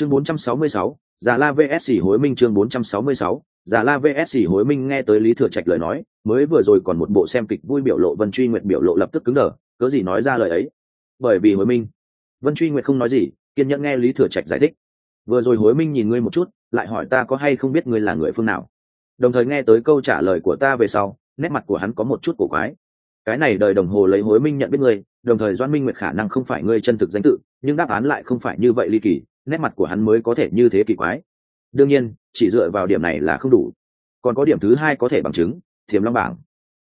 chương 466, giả la vs hối minh chương 466, giả la vs hối minh nghe tới lý thừa trạch lời nói mới vừa rồi còn một bộ xem kịch vui biểu lộ vân truy nguyệt biểu lộ lập tức cứng đờ cớ gì nói ra lời ấy? Bởi vì hối minh vân truy nguyệt không nói gì kiên nhẫn nghe lý thừa trạch giải thích. Vừa rồi hối minh nhìn ngươi một chút lại hỏi ta có hay không biết ngươi là người phương nào. Đồng thời nghe tới câu trả lời của ta về sau nét mặt của hắn có một chút cổ quái cái này đời đồng hồ lấy hối minh nhận biết ngươi, đồng thời doan minh nguyệt khả năng không phải ngươi chân thực danh tự, nhưng đáp án lại không phải như vậy ly kỳ, nét mặt của hắn mới có thể như thế kỳ quái. Đương nhiên, chỉ dựa vào điểm này là không đủ. Còn có điểm thứ hai có thể bằng chứng thiềm long bảng.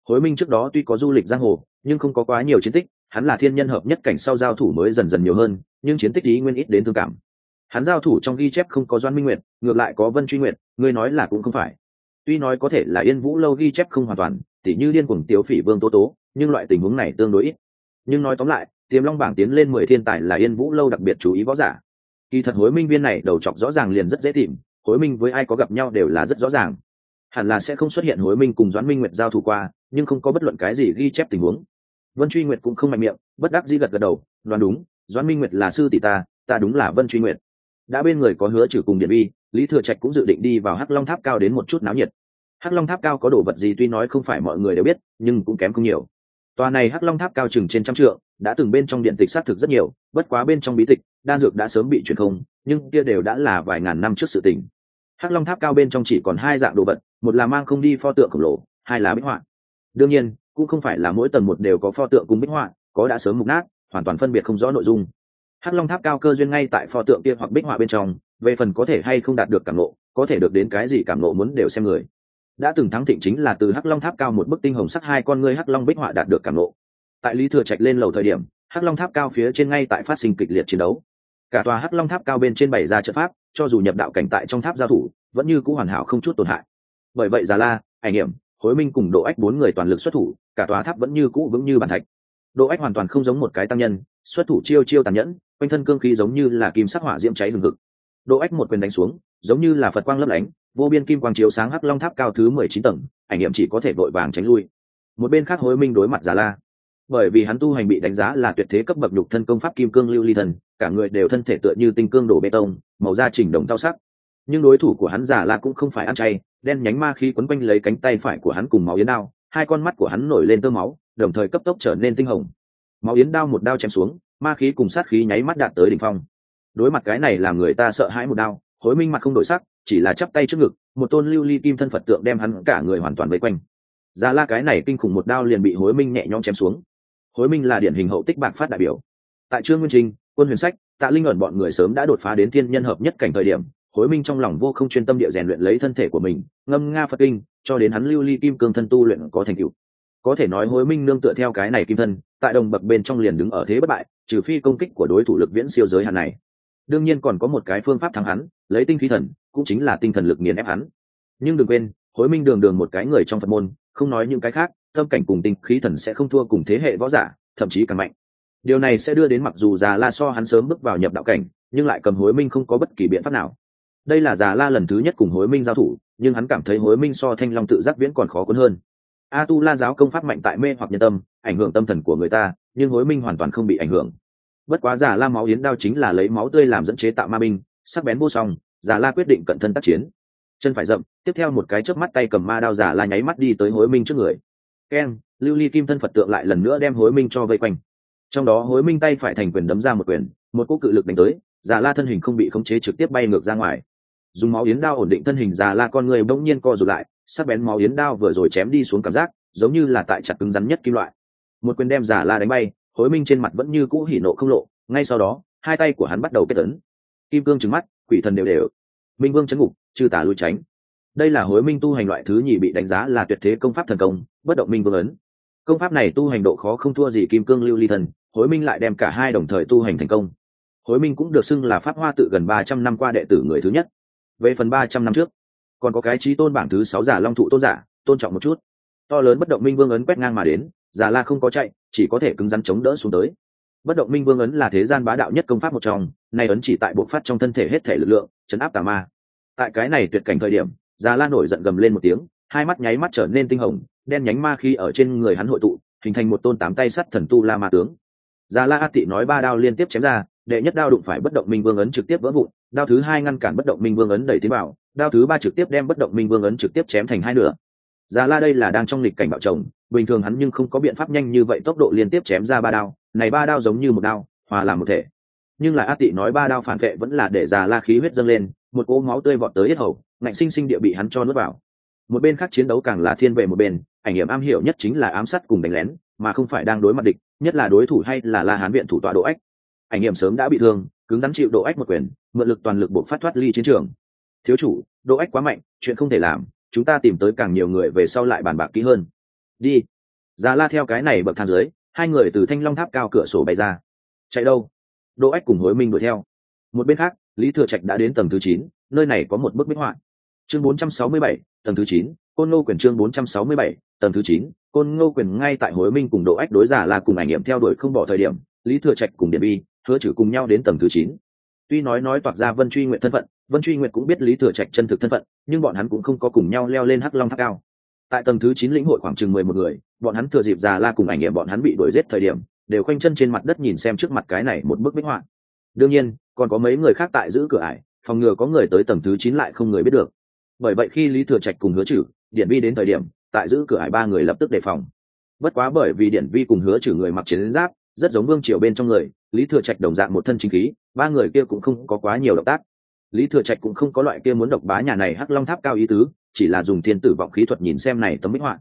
Hối minh trước đó tuy có du lịch giang hồ, nhưng không có quá nhiều chiến tích, hắn là thiên nhân hợp nhất cảnh sau giao thủ mới dần dần nhiều hơn, nhưng chiến tích ý nguyên ít đến thương cảm. Hắn giao thủ trong ghi chép không có doan minh nguyệt, ngược lại có vân truy nguyệt, ngươi nói là cũng không phải. Tuy nói có thể là yên vũ lâu ghi chép không hoàn toàn, tỉ như điên cuồng tiếu phỉ vương tố tố nhưng loại tình huống này tương đối ít. Nhưng nói tóm lại, tiềm long bảng tiến lên mười thiên tài là yên vũ lâu đặc biệt chú ý võ giả. Kỳ thật hối minh viên này đầu chọc rõ ràng liền rất dễ tìm, hối minh với ai có gặp nhau đều là rất rõ ràng. Hẳn là sẽ không xuất hiện hối minh cùng doãn minh nguyệt giao thủ qua, nhưng không có bất luận cái gì ghi chép tình huống. Vân truy nguyệt cũng không mạnh miệng, bất đắc dĩ gật gật đầu, đoán đúng, doãn minh nguyệt là sư tỷ ta ta đúng là vân truy nguyệt. Đã bên người có hứa trừ cùng điện vi lý thừa trạch cũng dự định đi vào hắc long tháp cao đến một chút náo nhiệt. Hắc long tháp cao có đồ vật gì tuy nói không phải mọi người đều biết, nhưng cũng kém không nhiều tòa này hắc long tháp cao chừng trên trăm trượng, đã từng bên trong điện tịch xác thực rất nhiều, bất quá bên trong bí tịch, đan dược đã sớm bị truyền không, nhưng kia đều đã là vài ngàn năm trước sự tình. Hắc long tháp cao bên trong chỉ còn hai dạng đồ vật, một là mang không đi pho tượng khổng lồ, hai là bích họa. Đương nhiên, cũng không phải là mỗi tầng một đều có pho tượng cùng bích họa, có đã sớm mục nát, hoàn toàn phân biệt không rõ nội dung. Hắc long tháp cao cơ duyên ngay tại pho tượng kia hoặc bích họa bên trong, về phần có thể hay không đạt được cảm nộ có thể được đến cái gì cảm nộ muốn đều xem người đã từng thắng thịnh chính là từ hắc long tháp cao một bức tinh hồng sắc hai con ngươi hắc long bích họa đạt được cảm nộ tại lý thừa trạch lên lầu thời điểm, hắc long tháp cao phía trên ngay tại phát sinh kịch liệt chiến đấu. Cả tòa hắc long tháp cao bên trên bảy ra trận pháp, cho dù nhập đạo cảnh tại trong tháp giao thủ, vẫn như c ũ hoàn hảo không chút tổn hại. Bởi vậy già la, ảnh hiểm hối minh cùng độ ách bốn người toàn lực xuất thủ, cả tòa tháp vẫn như cũ vững như bàn thạch. Độ ách hoàn toàn không giống một cái tăng nhân, xuất thủ chiêu chiêu tàn nhẫn, quanh thân cương khí giống như là kim sắc hỏa diễm cháy lừng ngực độ ách một quyền đánh xuống giống như là phật quang lấp lánh, vô biên kim quang chiếu sáng hắc long tháp cao thứ mười chín tầng, ảnh nghiệm chỉ có thể vội vàng tránh lui. Một bên khác hối minh đối mặt giả la. Bởi vì hắn tu hành bị đánh giá là tuyệt thế cấp bậc nhục thân công pháp kim cương lưu ly thần, cả người đều thân thể tựa như tinh cương đổ bê tông, màu da chỉnh đồng thao sắc. Nhưng đối thủ của hắn giả la cũng không phải ăn chay, đen nhánh ma khí quấn quanh lấy cánh tay phải của hắn cùng máu yến đao, hai con mắt của hắn nổi lên tơ máu, đồng thời cấp tốc trở nên tinh hồng. Máu yến đao một đao chém xuống, ma khí cùng sát khí nháy mắt đạt tới đỉnh phong. Đối mặt cái này làm người ta sợ hãi một đao hối minh mặt không đổi sắc, chỉ là chắp tay trước ngực, một tôn lưu ly kim thân phật tượng đem hắn cả người hoàn toàn vây quanh. Ra la cái này kinh khủng một đao liền bị hối minh nhẹ nhõm chém xuống. Hối minh là điển hình hậu tích bạc phát đại biểu. Tại trương nguyên trinh quân huyền sách, tạ linh ẩn bọn người sớm đã đột phá đến thiên nhân hợp nhất cảnh thời điểm, hối minh trong lòng vô không chuyên tâm địa rèn luyện lấy thân thể của mình, ngâm nga phật kinh, cho đến hắn lưu ly kim cương thân tu luyện có thành tựu. Có thể nói hối minh nương tựa theo cái này kim thân, tại đồng bậc bên trong liền đứng ở thế bất bại, trừ phi công kích của đối thủ lực viễn siêu giới hạn này đương nhiên còn có một cái phương pháp thắng hắn, lấy tinh khí thần, cũng chính là tinh thần lực nghiền ép hắn. Nhưng đừng quên, hối minh đường đường một cái người trong phật môn, không nói những cái khác, tâm cảnh cùng tinh khí thần sẽ không thua cùng thế hệ võ giả, thậm chí càng mạnh. Điều này sẽ đưa đến mặc dù già la so hắn sớm bước vào nhập đạo cảnh, nhưng lại cầm hối minh không có bất kỳ biện pháp nào. Đây là già la lần thứ nhất cùng hối minh giao thủ, nhưng hắn cảm thấy hối minh so thanh long tự giác viễn còn khó cuốn hơn. A tu la giáo công pháp mạnh tại mê hoặc nhân tâm, ảnh hưởng tâm thần của người ta, nhưng hối minh hoàn toàn không bị ảnh hưởng bất quá giả la máu yến đao chính là lấy máu tươi làm dẫn chế tạo ma binh, sắc bén vô song, giả la quyết định cận thân tác chiến. Chân phải rậm, tiếp theo một cái chớp mắt tay cầm ma đao giả la nháy mắt đi tới hối minh trước người. Keng, lưu ly kim thân phật tượng lại lần nữa đem hối minh cho vây quanh. Trong đó hối minh tay phải thành quyền đấm ra một quyền, một cú cự lực đánh tới, giả la thân hình không bị khống chế trực tiếp bay ngược ra ngoài. Dùng máu yến đao ổn định thân hình giả la con người bỗng nhiên co rụt lại, sắc bén máu yến đao vừa rồi chém đi xuống cảm giác, giống như là tại chặt cứng rắn nhất kim loại. Một quyền đem giả la đánh bay hối minh trên mặt vẫn như cũ hỉ nộ không lộ, ngay sau đó, hai tay của hắn bắt đầu kết tấn. Kim cương trứng mắt, quỷ thần đều đều. Minh vương chấn ngục, chư tả lui tránh. Đây là hối minh tu hành loại thứ nhì bị đánh giá là tuyệt thế công pháp thần công, bất động minh vương ấn. Công pháp này tu hành độ khó không thua gì kim cương lưu ly thần, hối minh lại đem cả hai đồng thời tu hành thành công. Hối minh cũng được xưng là pháp hoa tự gần ba trăm năm qua đệ tử người thứ nhất. Về phần ba trăm năm trước, còn có cái trí tôn bảng thứ sáu giả long thụ tôn giả, tôn trọng một chút. To lớn bất động minh vương ấn quét ngang mà đến giả la không có chạy, chỉ có thể cứng rắn chống đỡ xuống tới. Bất động minh vương ấn là thế gian bá đạo nhất công pháp một trong, nay ấn chỉ tại bộ phát trong thân thể hết thể lực lượng, chấn áp tà ma. Tại cái này tuyệt cảnh thời điểm, già la nổi giận gầm lên một tiếng, hai mắt nháy mắt trở nên tinh hồng, đen nhánh ma khi ở trên người hắn hội tụ, hình thành một tôn tám tay sắt thần tu la ma tướng. Già la a tị nói ba đao liên tiếp chém ra, đệ nhất đao đụng phải bất động minh vương ấn trực tiếp vỡ vụn, đao thứ hai ngăn cản bất động minh vương ấn đẩy tiến vào, đao thứ ba trực tiếp đem bất động minh vương ấn trực tiếp chém thành hai nửa. Già la đây là đang trong lịch cảnh bạo chồng bình thường hắn nhưng không có biện pháp nhanh như vậy tốc độ liên tiếp chém ra ba đao, này ba đao giống như một đao, hòa làm một thể. Nhưng là a tị nói ba đao phản vệ vẫn là để già la khí huyết dâng lên, một cỗ máu tươi vọt tới yết hầu, ngạnh sinh sinh địa bị hắn cho nuốt vào. Một bên khác chiến đấu càng là thiên vệ một bên, ảnh hiểm am hiểu nhất chính là ám sát cùng đánh lén, mà không phải đang đối mặt địch, nhất là đối thủ hay là la hán viện thủ tọa độ ách. Ảnh hiểm sớm đã bị thương, cứng rắn chịu độ ách một quyền, mượn lực toàn lực buộc phát thoát ly chiến trường. Thiếu chủ, độ ách quá mạnh, chuyện không thể làm, chúng ta tìm tới càng nhiều người về sau lại bàn bạc kỹ hơn đi. Già la theo cái này bậc thang dưới hai người từ thanh long tháp cao cửa sổ bay ra. Chạy đâu? Đỗ ách cùng hối minh đuổi theo. Một bên khác lý thừa trạch đã đến tầng thứ chín nơi này có một bức minh họa. Chương 467, tầng thứ chín côn ngô quyền chương 467, tầng thứ chín côn ngô quyền ngay tại hối minh cùng độ ách đối giả là cùng ảnh nghiệm theo đuổi không bỏ thời điểm lý thừa trạch cùng điện bi hứa trừ cùng nhau đến tầng thứ chín. Tuy nói nói toạc ra vân truy nguyện thân phận vân truy nguyện cũng biết lý thừa trạch chân thực thân phận nhưng bọn hắn cũng không có cùng nhau leo lên hắc long tháp cao tại tầng thứ chín lĩnh hội khoảng chừng mười một người, bọn hắn thừa dịp già la cùng ảnh nghiệm bọn hắn bị đuổi giết thời điểm, đều khoanh chân trên mặt đất nhìn xem trước mặt cái này một bức bích họa. Đương nhiên, còn có mấy người khác tại giữ cửa ải, phòng ngừa có người tới tầng thứ chín lại không người biết được. Bởi vậy khi lý thừa trạch cùng hứa trừ điện vi đến thời điểm, tại giữ cửa hải ba người lập tức đề phòng. Bất quá bởi vì điện vi cùng hứa trừ người mặc chiến giáp, rất giống vương triều bên trong người, lý thừa trạch đồng dạng một thân chính khí, ba người kia cũng không có quá nhiều động tác. Lý thừa trạch cũng không có loại kia muốn độc bá nhà này hắc long tháp cao ý tứ chỉ là dùng thiên tử vọng khí thuật nhìn xem này tấm minh họa.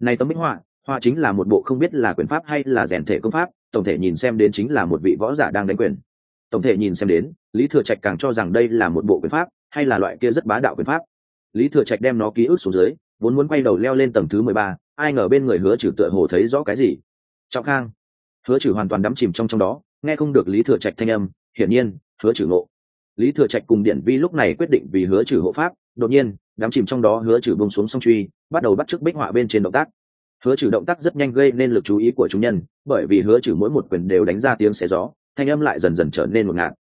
Này tấm minh họa họa chính là một bộ không biết là quyền pháp hay là rèn thể công pháp, tổng thể nhìn xem đến chính là một vị võ giả đang đánh quyền. Tổng thể nhìn xem đến, lý thừa trạch càng cho rằng đây là một bộ quyền pháp, hay là loại kia rất bá đạo quyền pháp. Lý thừa trạch đem nó ký ức xuống dưới, vốn muốn quay đầu leo lên tầng thứ mười ba, ai ngờ bên người hứa trừ tựa hồ thấy rõ cái gì. Trọng khang. Hứa trừ hoàn toàn đắm chìm trong trong đó, nghe không được lý thừa trạch thanh âm, hiển nhiên, hứa trừ ngộ lý thừa trạch cùng điện vi lúc này quyết định vì hứa trừ hộ pháp, đột nhiên, đám chìm trong đó hứa trừ bông xuống song truy, bắt đầu bắt chước bích họa bên trên động tác. Hứa trừ động tác rất nhanh gây nên lực chú ý của chúng nhân, bởi vì hứa trừ mỗi một quyền đều đánh ra tiếng xé gió, thanh âm lại dần dần trở nên một ngạt.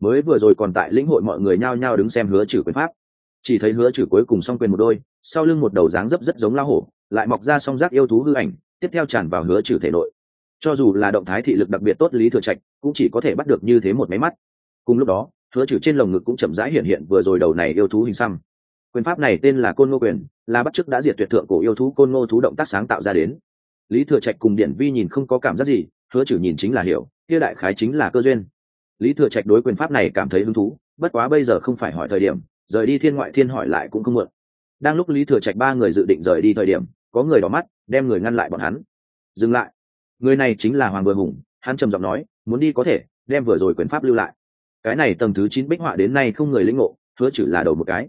Mới vừa rồi còn tại lĩnh hội mọi người nhao nhao đứng xem hứa trừ quyền pháp. Chỉ thấy hứa trừ cuối cùng xong quyền một đôi, sau lưng một đầu dáng dấp rất giống lao hổ, lại mọc ra song giác yêu thú hư ảnh, tiếp theo tràn vào hứa trừ thể nội. Cho dù là động thái thị lực đặc biệt tốt lý thừa trạch, cũng chỉ có thể bắt được như thế một máy mắt. Cùng lúc đó hứa trừ trên lồng ngực cũng chậm rãi hiện hiện vừa rồi đầu này yêu thú hình xăm. Quyền pháp này tên là côn ngô quyền, là bắt chước đã diệt tuyệt thượng cổ yêu thú côn ngô thú động tác sáng tạo ra đến. Lý thừa trạch cùng điển vi nhìn không có cảm giác gì, hứa trừ nhìn chính là hiểu, kia đại khái chính là cơ duyên. Lý thừa trạch đối quyền pháp này cảm thấy hứng thú, bất quá bây giờ không phải hỏi thời điểm, rời đi thiên ngoại thiên hỏi lại cũng không mượn đang lúc lý thừa trạch ba người dự định rời đi thời điểm, có người đỏ mắt, đem người ngăn lại bọn hắn. Dừng lại. Người này chính là hoàng vừa hùng. Hắn trầm giọng nói, muốn đi có thể, đem vừa rồi quyền pháp lưu lại cái này tầng thứ chín bích họa đến nay không người lĩnh ngộ, hứa chử là đầu một cái.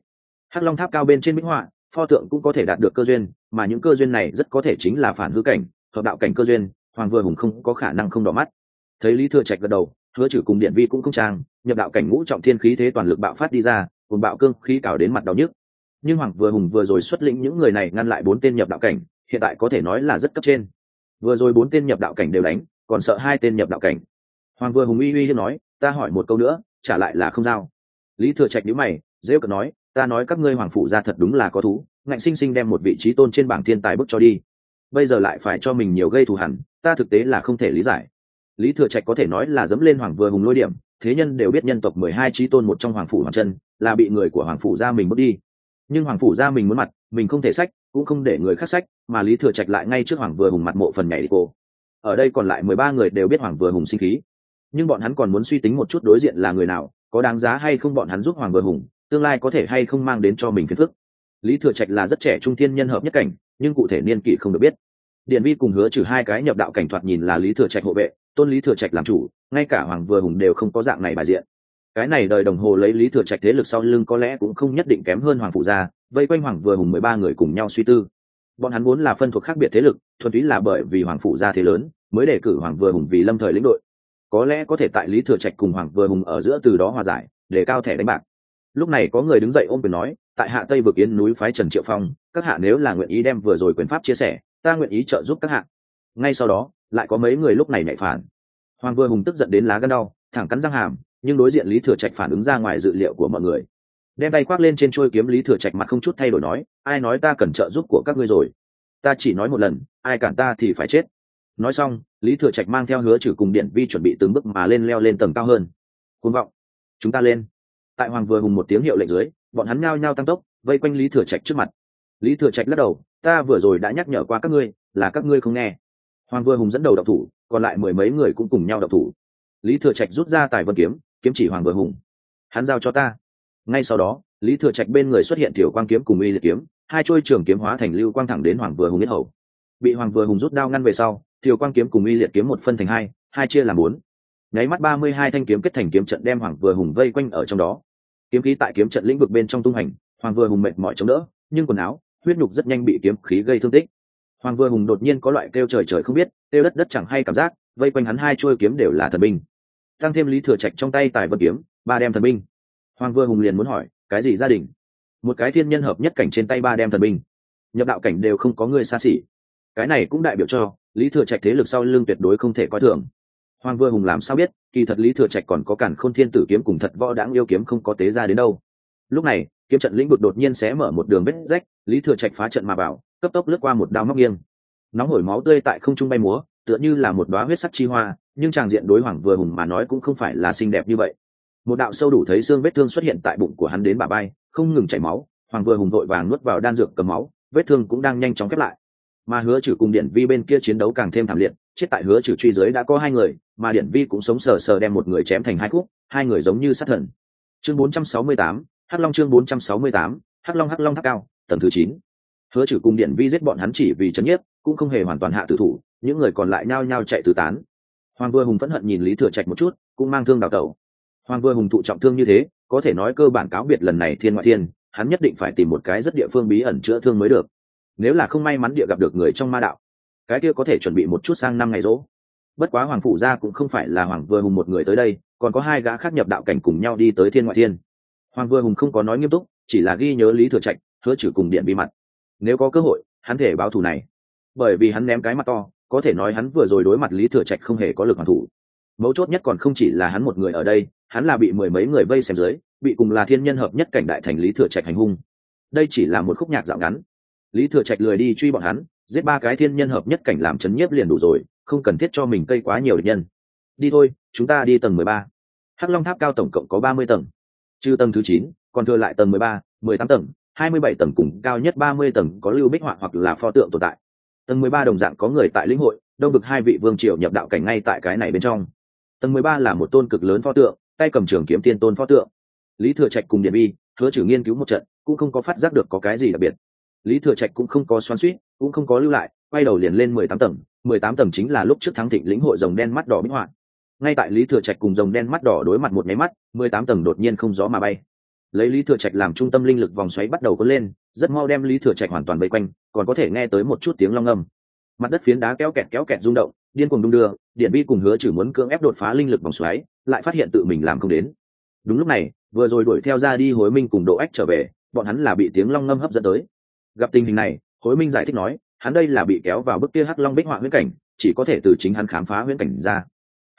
Hắc long tháp cao bên trên bích họa, pho tượng cũng có thể đạt được cơ duyên, mà những cơ duyên này rất có thể chính là phản hư cảnh, hợp đạo cảnh cơ duyên, hoàng vừa hùng không có khả năng không đỏ mắt. Thấy lý thừa trạch gật đầu, hứa chử cùng điện vi cũng không trang, nhập đạo cảnh ngũ trọng thiên khí thế toàn lực bạo phát đi ra cùng bạo cương khí cào đến mặt đau nhức. Nhưng hoàng vừa hùng vừa rồi xuất lĩnh những người này ngăn lại bốn tên nhập đạo cảnh, hiện tại có thể nói là rất cấp trên. Vừa rồi bốn tên nhập đạo cảnh đều đánh, còn sợ hai tên nhập đạo cảnh. Hoàng vừa hùng uy uy hiếp nói ta hỏi một câu nữa, trả lại là không giao. Lý thừa trạch nhíu mày dễ cận nói, ta nói các ngươi hoàng phụ ra thật đúng là có thú, ngạnh sinh sinh đem một vị trí tôn trên bảng thiên tài bức cho đi. Bây giờ lại phải cho mình nhiều gây thù hẳn, ta thực tế là không thể lý giải. Lý thừa trạch có thể nói là dẫm lên hoàng vừa hùng lôi điểm, thế nhân đều biết nhân tộc mười hai trí tôn một trong hoàng phủ hoàng chân, là bị người của hoàng phủ gia mình bước đi. Nhưng hoàng phủ gia mình muốn mặt, mình không thể sách, cũng không để người khác sách, mà lý thừa trạch lại ngay trước hoàng vừa hùng mặt mộ phần nhảy đi cô. Ở đây còn lại mười ba người đều biết hoàng vừa hùng sinh khí nhưng bọn hắn còn muốn suy tính một chút đối diện là người nào, có đáng giá hay không bọn hắn giúp hoàng vừa hùng, tương lai có thể hay không mang đến cho mình phiền phức. Lý thừa trạch là rất trẻ trung thiên nhân hợp nhất cảnh, nhưng cụ thể niên kỷ không được biết. Điện vi cùng hứa trừ hai cái nhập đạo cảnh thoạt nhìn là lý thừa trạch hộ vệ, tôn lý thừa trạch làm chủ, ngay cả hoàng vừa hùng đều không có dạng này bài diện. Cái này đời đồng hồ lấy lý thừa trạch thế lực sau lưng có lẽ cũng không nhất định kém hơn hoàng phụ gia, vây quanh hoàng vừa hùng mười ba người cùng nhau suy tư. Bọn hắn muốn là phân thuộc khác biệt thế lực, thuần túy là bởi vì hoàng phụ gia thế lớn, mới đề cử hoàng vừa hùng vì lâm thời lĩnh đội có lẽ có thể tại lý thừa trạch cùng hoàng vừa hùng ở giữa từ đó hòa giải, để cao thẻ đánh bạc. Lúc này có người đứng dậy ôm quyền nói, tại hạ tây vực yến núi phái trần triệu phong, các hạ nếu là nguyện ý đem vừa rồi quyền pháp chia sẻ, ta nguyện ý trợ giúp các hạ. Ngay sau đó, lại có mấy người lúc này nhạy phản. Hoàng vừa hùng tức giận đến lá gân đau, thẳng cắn răng hàm, nhưng đối diện lý thừa trạch phản ứng ra ngoài dự liệu của mọi người. Đem tay khoác lên trên trôi kiếm lý thừa trạch mặt không chút thay đổi nói, ai nói ta cần trợ giúp của các ngươi rồi? Ta chỉ nói một lần, ai cản ta thì phải chết. Nói xong lý thừa trạch mang theo hứa trừ cùng điện vi chuẩn bị từng bước mà lên leo lên tầng cao hơn. Côn vọng. Chúng ta lên. Tại hoàng vừa hùng một tiếng hiệu lệnh dưới, bọn hắn ngao nhau tăng tốc, vây quanh lý thừa trạch trước mặt. Lý thừa trạch lắc đầu, ta vừa rồi đã nhắc nhở qua các ngươi, là các ngươi không nghe. Hoàng vừa hùng dẫn đầu độc thủ, còn lại mười mấy người cũng cùng nhau độc thủ. Lý thừa trạch rút ra tài vân kiếm kiếm chỉ hoàng vừa hùng. Hắn giao cho ta. Ngay sau đó, lý thừa trạch bên người xuất hiện tiểu quang kiếm cùng uy liệt kiếm, hai trôi trường kiếm hóa thành lưu quang thẳng đến hoàng vừa hùng yết hầu. Bị hoàng vừa hùng rút đao ngăn về sau tiểu quang kiếm cùng uy liệt kiếm một phân thành hai hai chia làm bốn. Nháy mắt ba mươi hai thanh kiếm kết thành kiếm trận đem hoàng vừa hùng vây quanh ở trong đó. Kiếm khí tại kiếm trận lĩnh vực bên trong tung hành, hoàng vừa hùng mệt mỏi chống đỡ, nhưng quần áo, huyết nhục rất nhanh bị kiếm khí gây thương tích. Hoàng vừa hùng đột nhiên có loại kêu trời trời không biết, kêu đất đất chẳng hay cảm giác, vây quanh hắn hai chuôi kiếm đều là thần binh. Tăng thêm lý thừa trạch trong tay tài vật kiếm, ba đem thần binh. Hoàng vừa hùng liền muốn hỏi, cái gì gia đình? Một cái thiên nhân hợp nhất cảnh trên tay ba đem thần binh. Nhập đạo cảnh đều không có người xa xỉ. Cái này cũng đại biểu cho lý thừa trạch thế lực sau lưng tuyệt đối không thể coi thường. Hoàng vừa hùng làm sao biết, kỳ thật lý thừa trạch còn có cản khôn thiên tử kiếm cùng thật võ đáng yêu kiếm không có tế ra đến đâu. Lúc này, kiếm trận lĩnh vực đột nhiên sẽ mở một đường vết rách, lý thừa trạch phá trận mà bảo cấp tốc lướt qua một đao móc nghiêng. Nóng hổi máu tươi tại không trung bay múa, tựa như là một đoá huyết sắc chi hoa, nhưng tràng diện đối hoàng vừa hùng mà nói cũng không phải là xinh đẹp như vậy. Một đạo sâu đủ thấy xương vết thương xuất hiện tại bụng của hắn đến bà bay không ngừng chảy máu hoàng vừa hùng vội vàng nuốt vào đan dược cầm máu, vết thương cũng đang nhanh chóng khép lại mà hứa trừ cùng điện vi bên kia chiến đấu càng thêm thảm liệt chết tại hứa trừ truy giới đã có hai người mà điện vi cũng sống sờ sờ đem một người chém thành hai khúc hai người giống như sát thần. Chương 468, hắc long chương 468, hắc long hắc long tháp cao tầng thứ chín. Hứa trừ cùng điện vi giết bọn hắn chỉ vì chấn nhiếp cũng không hề hoàn toàn hạ tử thủ những người còn lại nhao nhao chạy tứ tán. Hoàng vừa hùng phẫn hận nhìn lý thừa trạch một chút cũng mang thương đào tẩu. Hoàng vừa hùng thụ trọng thương như thế có thể nói cơ bản cáo biệt lần này thiên ngoại thiên hắn nhất định phải tìm một cái rất địa phương bí ẩn chữa thương mới được nếu là không may mắn địa gặp được người trong ma đạo, cái kia có thể chuẩn bị một chút sang năm ngày rỗ. Bất quá hoàng phủ gia cũng không phải là hoàng vừa hùng một người tới đây, còn có hai gã khác nhập đạo cảnh cùng nhau đi tới thiên ngoại thiên. Hoàng vừa hùng không có nói nghiêm túc, chỉ là ghi nhớ lý thừa trạch, hứa trừ cùng điện bí mật. Nếu có cơ hội, hắn thể báo thù này. Bởi vì hắn ném cái mặt to, có thể nói hắn vừa rồi đối mặt lý thừa trạch không hề có lực hoàn thủ. Mấu chốt nhất còn không chỉ là hắn một người ở đây, hắn là bị mười mấy người vây xem dưới, bị cùng là thiên nhân hợp nhất cảnh đại thành lý thừa trạch hành hung. Đây chỉ là một khúc nhạc dạo ngắn lý thừa trạch lười đi truy bọn hắn, giết ba cái thiên nhân hợp nhất cảnh làm chấn nhiếp liền đủ rồi, không cần thiết cho mình cây quá nhiều địch nhân. Đi thôi, chúng ta đi tầng mười ba. Hắc long tháp cao tổng cộng có ba mươi tầng. Trừ tầng thứ chín, còn thừa lại tầng mười ba, mười tám tầng, hai mươi bảy tầng cùng cao nhất ba mươi tầng có lưu bích họa hoặc là pho tượng tồn tại. Tầng mười ba đồng dạng có người tại lĩnh hội, đông được hai vị vương triều nhập đạo cảnh ngay tại cái này bên trong. Tầng mười ba là một tôn cực lớn pho tượng, tay cầm trường kiếm tiên tôn pho tượng. Lý thừa trạch cùng điện bi, hứa trừ nghiên cứu một trận, cũng không có phát giác được có cái gì đặc biệt lý thừa trạch cũng không có xoắn suýt cũng không có lưu lại, quay đầu liền lên mười tám tầng. Mười tám tầng chính là lúc trước thắng thịnh lĩnh hội rồng đen mắt đỏ bích hoạn ngay tại lý thừa trạch cùng rồng đen mắt đỏ đối mặt một máy mắt, mười tám tầng đột nhiên không gió mà bay. Lấy lý thừa trạch làm trung tâm linh lực vòng xoáy bắt đầu có lên, rất mau đem lý thừa trạch hoàn toàn vây quanh, còn có thể nghe tới một chút tiếng long âm. Mặt đất phiến đá kéo kẹt kéo kẹt rung động, điên cuồng đung đưa, điện bi cùng hứa chử muốn cưỡng ép đột phá linh lực vòng xoáy, lại phát hiện tự mình làm không đến. Đúng lúc này, vừa rồi đuổi theo ra đi hối minh cùng độ ách trở về, bọn hắn là bị tiếng long ngâm hấp dẫn tới gặp tình hình này hối minh giải thích nói, hắn đây là bị kéo vào bức kia hắc long bích họa huyễn cảnh, chỉ có thể từ chính hắn khám phá huyễn cảnh ra.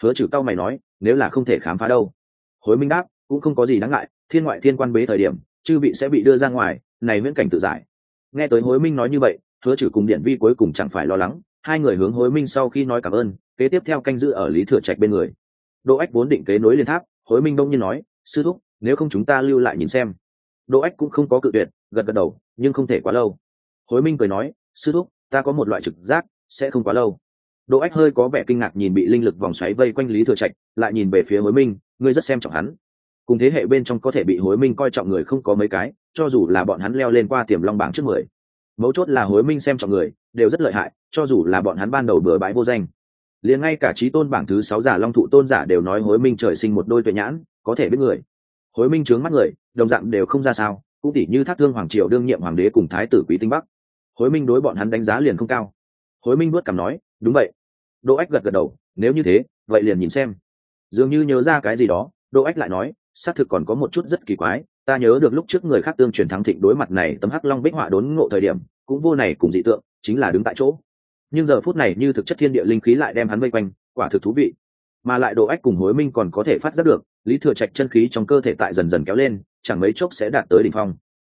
Hứa trừ cao mày nói, nếu là không thể khám phá đâu. Hối minh đáp, cũng không có gì đáng ngại, thiên ngoại thiên quan bế thời điểm, chư vị sẽ bị đưa ra ngoài, này huyễn cảnh tự giải. Nghe tới hối minh nói như vậy, hứa trừ cùng điện vi cuối cùng chẳng phải lo lắng, hai người hướng hối minh sau khi nói cảm ơn, kế tiếp theo canh giữ ở lý thừa trạch bên người. Đỗ ách vốn định kế nối liên tháp, hối minh đông nhiên nói, sư thúc, nếu không chúng ta lưu lại nhìn xem. Đỗ ách cũng không có cự tuyệt gật gật đầu, nhưng không thể quá lâu. Hối minh cười nói, sư thúc, ta có một loại trực giác, sẽ không quá lâu. Đỗ ách hơi có vẻ kinh ngạc nhìn bị linh lực vòng xoáy vây quanh lý thừa trạch, lại nhìn về phía hối minh, ngươi rất xem trọng hắn. Cùng thế hệ bên trong có thể bị hối minh coi trọng người không có mấy cái, cho dù là bọn hắn leo lên qua tiềm long bảng trước mười, mấu chốt là hối minh xem trọng người, đều rất lợi hại, cho dù là bọn hắn ban đầu bừa bãi vô danh. Liền ngay cả trí tôn bảng thứ sáu giả long thụ tôn giả đều nói hối minh trời sinh một đôi tuệ nhãn, có thể biết người. Hối minh trướng mắt người, đồng dạng đều không ra sao cũng tỉ như thác thương hoàng triều đương nhiệm hoàng đế cùng thái tử quý tinh bắc. Hối minh đối bọn hắn đánh giá liền không cao. Hối minh nuốt cảm nói, đúng vậy. Đỗ ách gật gật đầu, nếu như thế, vậy liền nhìn xem. Dường như nhớ ra cái gì đó, đỗ ách lại nói, xác thực còn có một chút rất kỳ quái, ta nhớ được lúc trước người khác tương truyền thắng thịnh đối mặt này tấm hắc long bích họa đốn ngộ thời điểm, cũng vô này cùng dị tượng, chính là đứng tại chỗ. Nhưng giờ phút này như thực chất thiên địa linh khí lại đem hắn vây quanh, quả thực thú vị. Mà lại độ ách cùng hối minh còn có thể phát giác được, lý thừa trạch chân khí trong cơ thể tại dần dần kéo lên chẳng mấy chốc sẽ đạt tới đỉnh phong.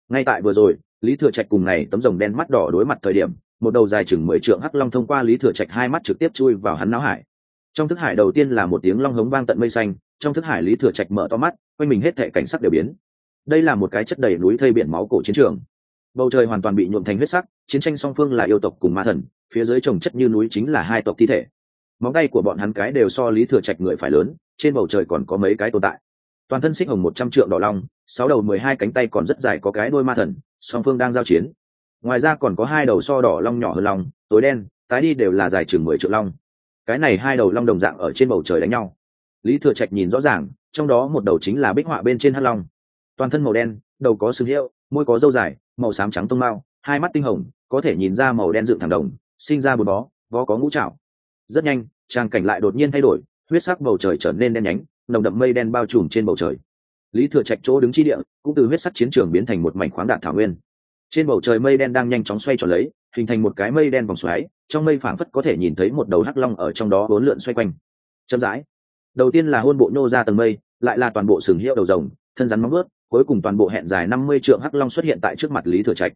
Ngay tại vừa rồi, lý thừa trạch cùng này tấm rồng đen mắt đỏ đối mặt thời điểm, một đầu dài chừng mười trượng hắc long thông qua lý thừa trạch hai mắt trực tiếp chui vào hắn não hải. Trong thức hải đầu tiên là một tiếng long hống vang tận mây xanh, trong thức hải lý thừa trạch mở to mắt, quanh mình hết thảy cảnh sắc đều biến. Đây là một cái chất đầy núi thây biển máu cổ chiến trường. Bầu trời hoàn toàn bị nhuộm thành huyết sắc, chiến tranh song phương là yêu tộc cùng ma thần, phía dưới trồng chất như núi chính là hai tộc thi thể. Móng tay của bọn hắn cái đều so lý thừa trạch người phải lớn, trên bầu trời còn có mấy cái tồn tại toàn thân xích hồng một trăm trượng đỏ long, sáu đầu mười hai cánh tay còn rất dài có cái đôi ma thần, song phương đang giao chiến. Ngoài ra còn có hai đầu so đỏ long nhỏ hơn long, tối đen, tái đi đều là dài chừng mười triệu long. Cái này hai đầu long đồng dạng ở trên bầu trời đánh nhau. Lý thừa trạch nhìn rõ ràng, trong đó một đầu chính là bích họa bên trên hắc long. Toàn thân màu đen, đầu có sừng hiệu, môi có dâu dài, màu xám trắng tông mao, hai mắt tinh hồng, có thể nhìn ra màu đen dựng thẳng đồng, sinh ra bùn bó, vó có ngũ trạo rất nhanh trang cảnh lại đột nhiên thay đổi, huyết sắc bầu trời trở nên đen nhánh nồng đậm mây đen bao trùm trên bầu trời. Lý thừa trạch chỗ đứng chi địa, cũng từ huyết sắc chiến trường biến thành một mảnh khoáng đạn thảo nguyên. Trên bầu trời mây đen đang nhanh chóng xoay tròn lấy, hình thành một cái mây đen vòng xoáy, trong mây phảng phất có thể nhìn thấy một đầu hắc long ở trong đó bốn lượn xoay quanh. Chậm rãi, đầu tiên là hôn bộ nô ra tầng mây, lại là toàn bộ sừng hiệu đầu rồng, thân rắn móng ướt cuối cùng toàn bộ hẹn dài năm mươi trượng hắc long xuất hiện tại trước mặt lý thừa trạch.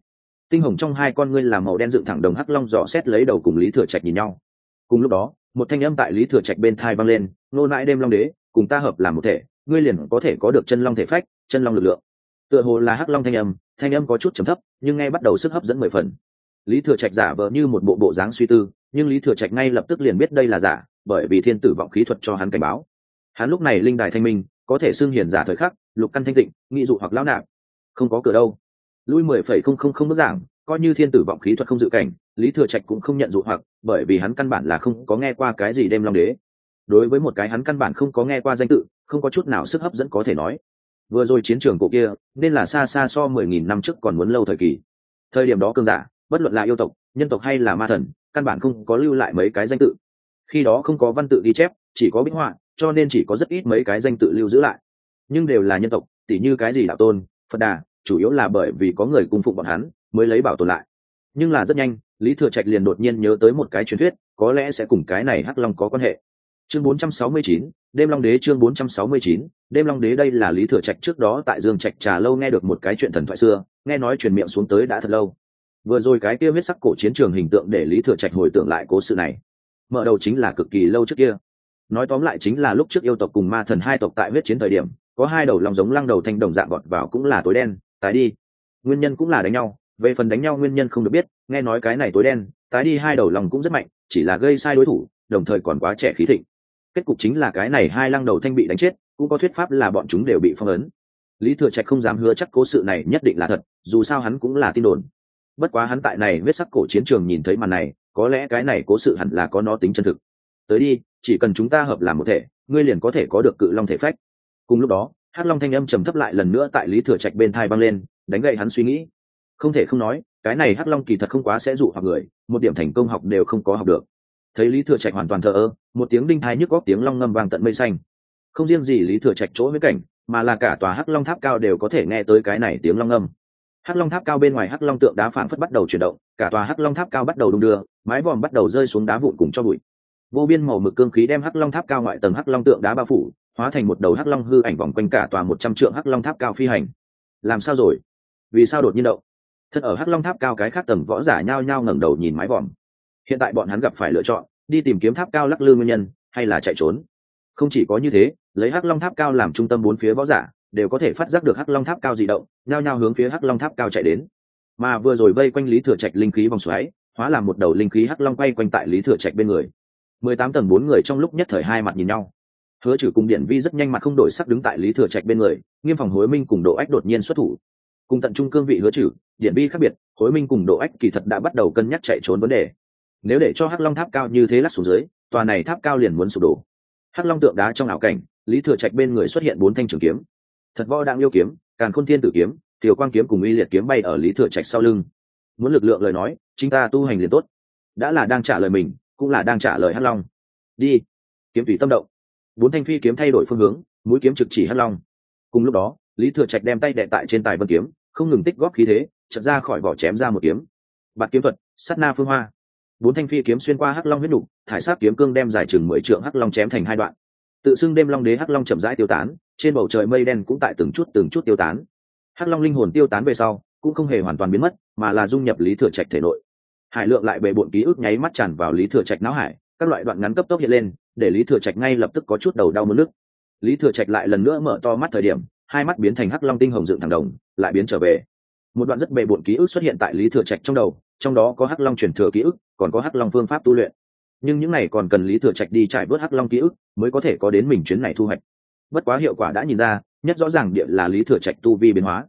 Tinh hồng trong hai con ngươi là màu đen dựng thẳng đồng hắc long dò xét lấy đầu cùng lý thừa trạch nhìn nhau. Cùng lúc đó, một thanh âm tại lý thừa trạch bên thai vang lên, nô nãi đêm long đế cùng ta hợp làm một thể, ngươi liền có thể có được chân long thể phách, chân long lực lượng. Tựa hồ là hắc long thanh âm thanh âm có chút trầm thấp, nhưng ngay bắt đầu sức hấp dẫn mười phần. Lý thừa trạch giả vờ như một bộ bộ dáng suy tư, nhưng lý thừa trạch ngay lập tức liền biết đây là giả, bởi vì thiên tử vọng khí thuật cho hắn cảnh báo. Hắn lúc này linh đài thanh minh, có thể xưng hiền giả thời khắc, lục căn thanh tịnh nghị dụ hoặc lão nạp. Không có cửa đâu. Lui mười phẩy không không không bức giảng, coi như thiên tử vọng khí thuật không dự cảnh, lý thừa trạch cũng không nhận dụ hoặc, bởi vì hắn căn bản là không có nghe qua cái gì đêm long đế đối với một cái hắn căn bản không có nghe qua danh tự, không có chút nào sức hấp dẫn có thể nói. Vừa rồi chiến trường cổ kia, nên là xa xa so mười nghìn năm trước còn muốn lâu thời kỳ. Thời điểm đó cường giả, bất luận là yêu tộc, nhân tộc hay là ma thần, căn bản không có lưu lại mấy cái danh tự. Khi đó không có văn tự ghi chép, chỉ có bích họa, cho nên chỉ có rất ít mấy cái danh tự lưu giữ lại. Nhưng đều là nhân tộc, tỉ như cái gì đạo tôn, phật đà, chủ yếu là bởi vì có người cung phụng bọn hắn, mới lấy bảo tồn lại. Nhưng là rất nhanh, lý thừa trạch liền đột nhiên nhớ tới một cái truyền thuyết, có lẽ sẽ cùng cái này hắc long có quan hệ chương 469, đêm long đế chương 469, đêm long đế đây là lý thừa trạch trước đó tại dương trạch trà lâu nghe được một cái chuyện thần thoại xưa nghe nói truyền miệng xuống tới đã thật lâu. Vừa rồi cái kia huyết sắc cổ chiến trường hình tượng để lý thừa trạch hồi tưởng lại cố sự này. Mở đầu chính là cực kỳ lâu trước kia. Nói tóm lại chính là lúc trước yêu tộc cùng ma thần hai tộc tại huyết chiến thời điểm có hai đầu lòng giống lăng đầu thanh đồng dạng vọt vào cũng là tối đen tái đi. Nguyên nhân cũng là đánh nhau về phần đánh nhau nguyên nhân không được biết nghe nói cái này tối đen tái đi hai đầu lòng cũng rất mạnh chỉ là gây sai đối thủ đồng thời còn quá trẻ khí thịnh kết cục chính là cái này hai lăng đầu thanh bị đánh chết, cũng có thuyết pháp là bọn chúng đều bị phong ấn. Lý thừa trạch không dám hứa chắc cố sự này nhất định là thật, dù sao hắn cũng là tin đồn. Bất quá hắn tại này vết sắc cổ chiến trường nhìn thấy màn này, có lẽ cái này cố sự hẳn là có nó tính chân thực. Tới đi, chỉ cần chúng ta hợp làm một thể, ngươi liền có thể có được cự long thể phách. Cùng lúc đó, hắc long thanh âm trầm thấp lại lần nữa tại lý thừa trạch bên thai băng lên, đánh gậy hắn suy nghĩ. Không thể không nói, cái này hắc long kỳ thật không quá sẽ dụ hoặc người, một điểm thành công học đều không có học được thấy lý thừa trạch hoàn toàn thờ ơ, một tiếng đinh thai nhức góc tiếng long ngâm vang tận mây xanh. Không riêng gì lý thừa trạch chỗ với cảnh, mà là cả tòa hắc long tháp cao đều có thể nghe tới cái này tiếng long ngâm. Hắc long tháp cao bên ngoài hắc long tượng đá phản phất bắt đầu chuyển động, cả tòa hắc long tháp cao bắt đầu đung đưa, mái vòm bắt đầu rơi xuống đá vụn cùng cho bụi. Vô biên màu mực cương khí đem hắc long tháp cao ngoại tầng hắc long tượng đá bao phủ, hóa thành một đầu hắc long hư ảnh vòng quanh cả tòa một trăm trượng hắc long tháp cao phi hành. Làm sao rồi? Vì sao đột nhiên động? Thật ở hắc long tháp cao cái khác tầng võ giả nhao nhao ngẩng đầu nhìn mái vòm hiện tại bọn hắn gặp phải lựa chọn, đi tìm kiếm tháp cao lắc lư nguyên nhân, hay là chạy trốn. Không chỉ có như thế, lấy hắc long tháp cao làm trung tâm bốn phía võ giả, đều có thể phát giác được hắc long tháp cao di động, nhao nhao hướng phía hắc long tháp cao chạy đến. Mà vừa rồi vây quanh lý thừa trạch linh khí vòng xoáy, hóa làm một đầu linh khí hắc long quay quanh tại lý thừa trạch bên người. Mười tám tầng bốn người trong lúc nhất thời hai mặt nhìn nhau. Hứa trừ cùng điện vi rất nhanh mặt không đổi sắc đứng tại lý thừa trạch bên người, nghiêm phòng hối minh cùng độ ách đột nhiên xuất thủ. Cùng tận trung cương vị hứa trừ điện vi khác biệt, hối minh cùng độ ách kỳ thật đã bắt đầu cân nhắc chạy trốn vấn đề nếu để cho hắc long tháp cao như thế lắc xuống dưới, tòa này tháp cao liền muốn sụp đổ. Hắc long tượng đá trong ảo cảnh, lý thừa trạch bên người xuất hiện bốn thanh trường kiếm. Thật võ đang yêu kiếm, càn khôn thiên tử kiếm tiểu quang kiếm cùng uy liệt kiếm bay ở lý thừa trạch sau lưng. Muốn lực lượng lời nói, chính ta tu hành liền tốt. Đã là đang trả lời mình, cũng là đang trả lời hắc long. Đi. Kiếm tùy tâm động. Bốn thanh phi kiếm thay đổi phương hướng, mũi kiếm trực chỉ hắc long. Cùng lúc đó, lý thừa trạch đem tay đệ tại trên tài vân kiếm, không ngừng tích góp khí thế chật ra khỏi vỏ chém ra một kiếm. Bạt kiếm thuật, sát na phương hoa bốn thanh phi kiếm xuyên qua hắc long huyết nục, thải sát kiếm cương đem dài chừng mười trượng hắc long chém thành hai đoạn. Tự xưng đêm long đế hắc long chậm rãi tiêu tán, trên bầu trời mây đen cũng tại từng chút từng chút tiêu tán. Hắc long linh hồn tiêu tán về sau, cũng không hề hoàn toàn biến mất, mà là dung nhập lý thừa trạch thể nội. Hải lượng lại bề bộn ký ức nháy mắt tràn vào lý thừa trạch não hải, các loại đoạn ngắn cấp tốc hiện lên, để lý thừa trạch ngay lập tức có chút đầu đau mất nước. Lý thừa trạch lại lần nữa mở to mắt thời điểm, hai mắt biến thành hắc long tinh hồng dựng thẳng đồng, lại biến trở về. Một đoạn rất bề bộn ký ức xuất hiện tại lý thừa trạch trong đầu, trong đó có hắc long truyền thừa ký ức còn có hắc long phương pháp tu luyện. Nhưng những này còn cần lý thừa trạch đi trải bớt hắc long ký ức mới có thể có đến mình chuyến này thu hoạch. Bất quá hiệu quả đã nhìn ra, nhất rõ ràng địa là lý thừa trạch tu vi biến hóa.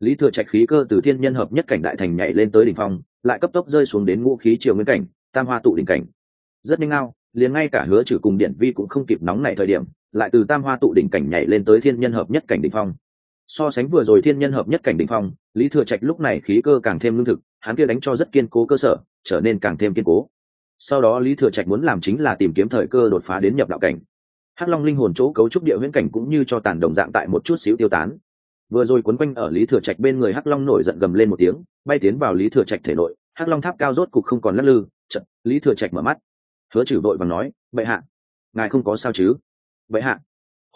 Lý thừa trạch khí cơ từ thiên nhân hợp nhất cảnh đại thành nhảy lên tới đỉnh phong, lại cấp tốc rơi xuống đến ngũ khí triều nguyên cảnh, tam hoa tụ đỉnh cảnh. Rất nhanh ngao, liền ngay cả hứa trừ cùng điện vi cũng không kịp nóng này thời điểm, lại từ tam hoa tụ đỉnh cảnh nhảy lên tới thiên nhân hợp nhất cảnh đỉnh phong so sánh vừa rồi thiên nhân hợp nhất cảnh đỉnh phong, lý thừa trạch lúc này khí cơ càng thêm lương thực, hắn kia đánh cho rất kiên cố cơ sở, trở nên càng thêm kiên cố. Sau đó lý thừa trạch muốn làm chính là tìm kiếm thời cơ đột phá đến nhập đạo cảnh. Hắc long linh hồn chỗ cấu trúc địa huyễn cảnh cũng như cho tàn đồng dạng tại một chút xíu tiêu tán. Vừa rồi quấn quanh ở lý thừa trạch bên người hắc long nổi giận gầm lên một tiếng, bay tiến vào lý thừa trạch thể nội, hắc long tháp cao rốt cục không còn lắc lư chật lý thừa trạch mở mắt. Hứa trừ vội và nói, bệ hạ, ngài không có sao chứ? Bệ hạ.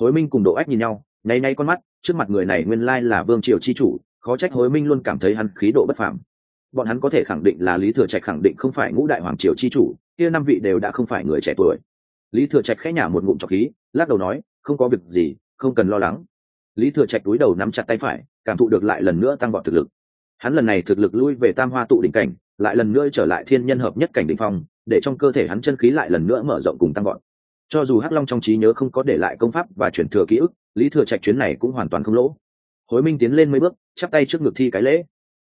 Hối minh cùng độ ách nhìn nhau, nháy nay con mắt trước mặt người này nguyên lai là vương triều chi chủ, khó trách hối minh luôn cảm thấy hắn khí độ bất phàm. Bọn hắn có thể khẳng định là lý thừa trạch khẳng định không phải ngũ đại hoàng triều chi chủ, kia năm vị đều đã không phải người trẻ tuổi. Lý thừa trạch khẽ nhả một ngụm trọc khí, lắc đầu nói, không có việc gì, không cần lo lắng. Lý thừa trạch cúi đầu nắm chặt tay phải, cảm thụ được lại lần nữa tăng vọt thực lực. Hắn lần này thực lực lui về tam hoa tụ đỉnh cảnh, lại lần nữa trở lại thiên nhân hợp nhất cảnh đ ỉ n h phong, để trong cơ thể hắn chân khí lại lần nữa mở rộng cùng tăng vọt cho dù hắc long trong trí nhớ không có để lại công pháp và chuyển thừa ký ức, lý thừa trạch chuyến này cũng hoàn toàn không lỗ. Hối minh tiến lên mấy bước, chắp tay trước ngực thi cái lễ.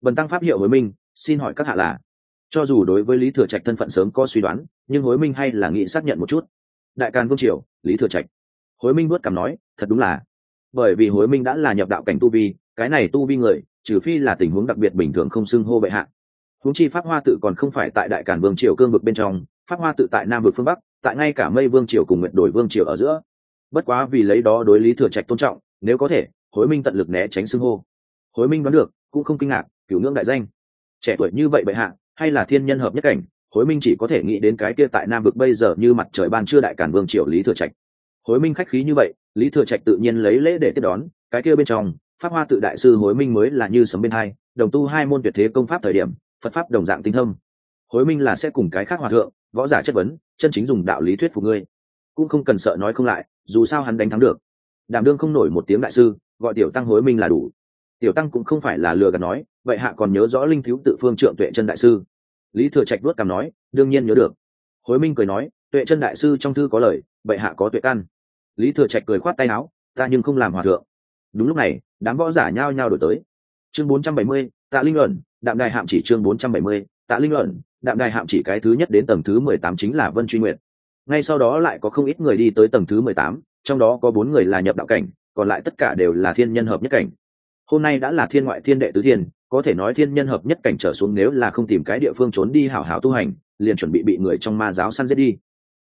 Bần tăng pháp hiệu hối minh, xin hỏi các hạ là? Cho dù đối với lý thừa trạch thân phận sớm có suy đoán, nhưng hối minh hay là nghĩ xác nhận một chút? Đại càn vương triều, lý thừa trạch. Hối minh vuốt cảm nói, thật đúng là. Bởi vì hối minh đã là nhập đạo cảnh tu vi, cái này tu vi người, trừ phi là tình huống đặc biệt bình thường không xưng hô bệ hạ. Huống chi pháp hoa tự còn không phải tại đại cản vương triều cương vực bên trong, pháp hoa tự tại nam vực phương bắc tại ngay cả mây vương triều cùng nguyện đổi vương triều ở giữa. Bất quá vì lấy đó đối lý thừa trạch tôn trọng, nếu có thể, hối minh tận lực né tránh xưng hô. Hối minh đoán được, cũng không kinh ngạc, cửu ngưỡng đại danh. Trẻ tuổi như vậy bệ hạ, hay là thiên nhân hợp nhất cảnh, hối minh chỉ có thể nghĩ đến cái kia tại nam vực bây giờ như mặt trời ban chưa đại cản vương triều lý thừa trạch. Hối minh khách khí như vậy, lý thừa trạch tự nhiên lấy lễ để tiếp đón, cái kia bên trong, pháp hoa tự đại sư hối minh mới là như sấm bên hai, đồng tu hai môn tuyệt thế công pháp thời điểm, phật pháp đồng dạng tinh thông. Hối minh là sẽ cùng cái khác hòa thượng, võ giả chất vấn chân chính dùng đạo lý thuyết phục ngươi. Cũng không cần sợ nói không lại dù sao hắn đánh thắng được. Đảm đương không nổi một tiếng đại sư gọi tiểu tăng hối minh là đủ. Tiểu tăng cũng không phải là lừa gạt nói vậy hạ còn nhớ rõ linh thiếu tự phương trượng tuệ chân đại sư. Lý thừa trạch đuốt cằm nói đương nhiên nhớ được. Hối minh cười nói tuệ chân đại sư trong thư có lời bệ hạ có tuệ căn. Lý thừa trạch cười khoát tay áo ta nhưng không làm hòa thượng. Đúng lúc này đám võ giả nhao nhao đổi tới. Chương 470, tạ linh luận đạm đài hạm chỉ chương 470, tạ linh luận đạm đài hạm chỉ cái thứ nhất đến tầng thứ mười tám chính là vân truy nguyện ngay sau đó lại có không ít người đi tới tầng thứ mười tám, trong đó có bốn người là nhập đạo cảnh, còn lại tất cả đều là thiên nhân hợp nhất cảnh. Hôm nay đã là thiên ngoại thiên đệ tứ thiên, có thể nói thiên nhân hợp nhất cảnh trở xuống nếu là không tìm cái địa phương trốn đi hảo hảo tu hành, liền chuẩn bị bị người trong ma giáo săn giết đi.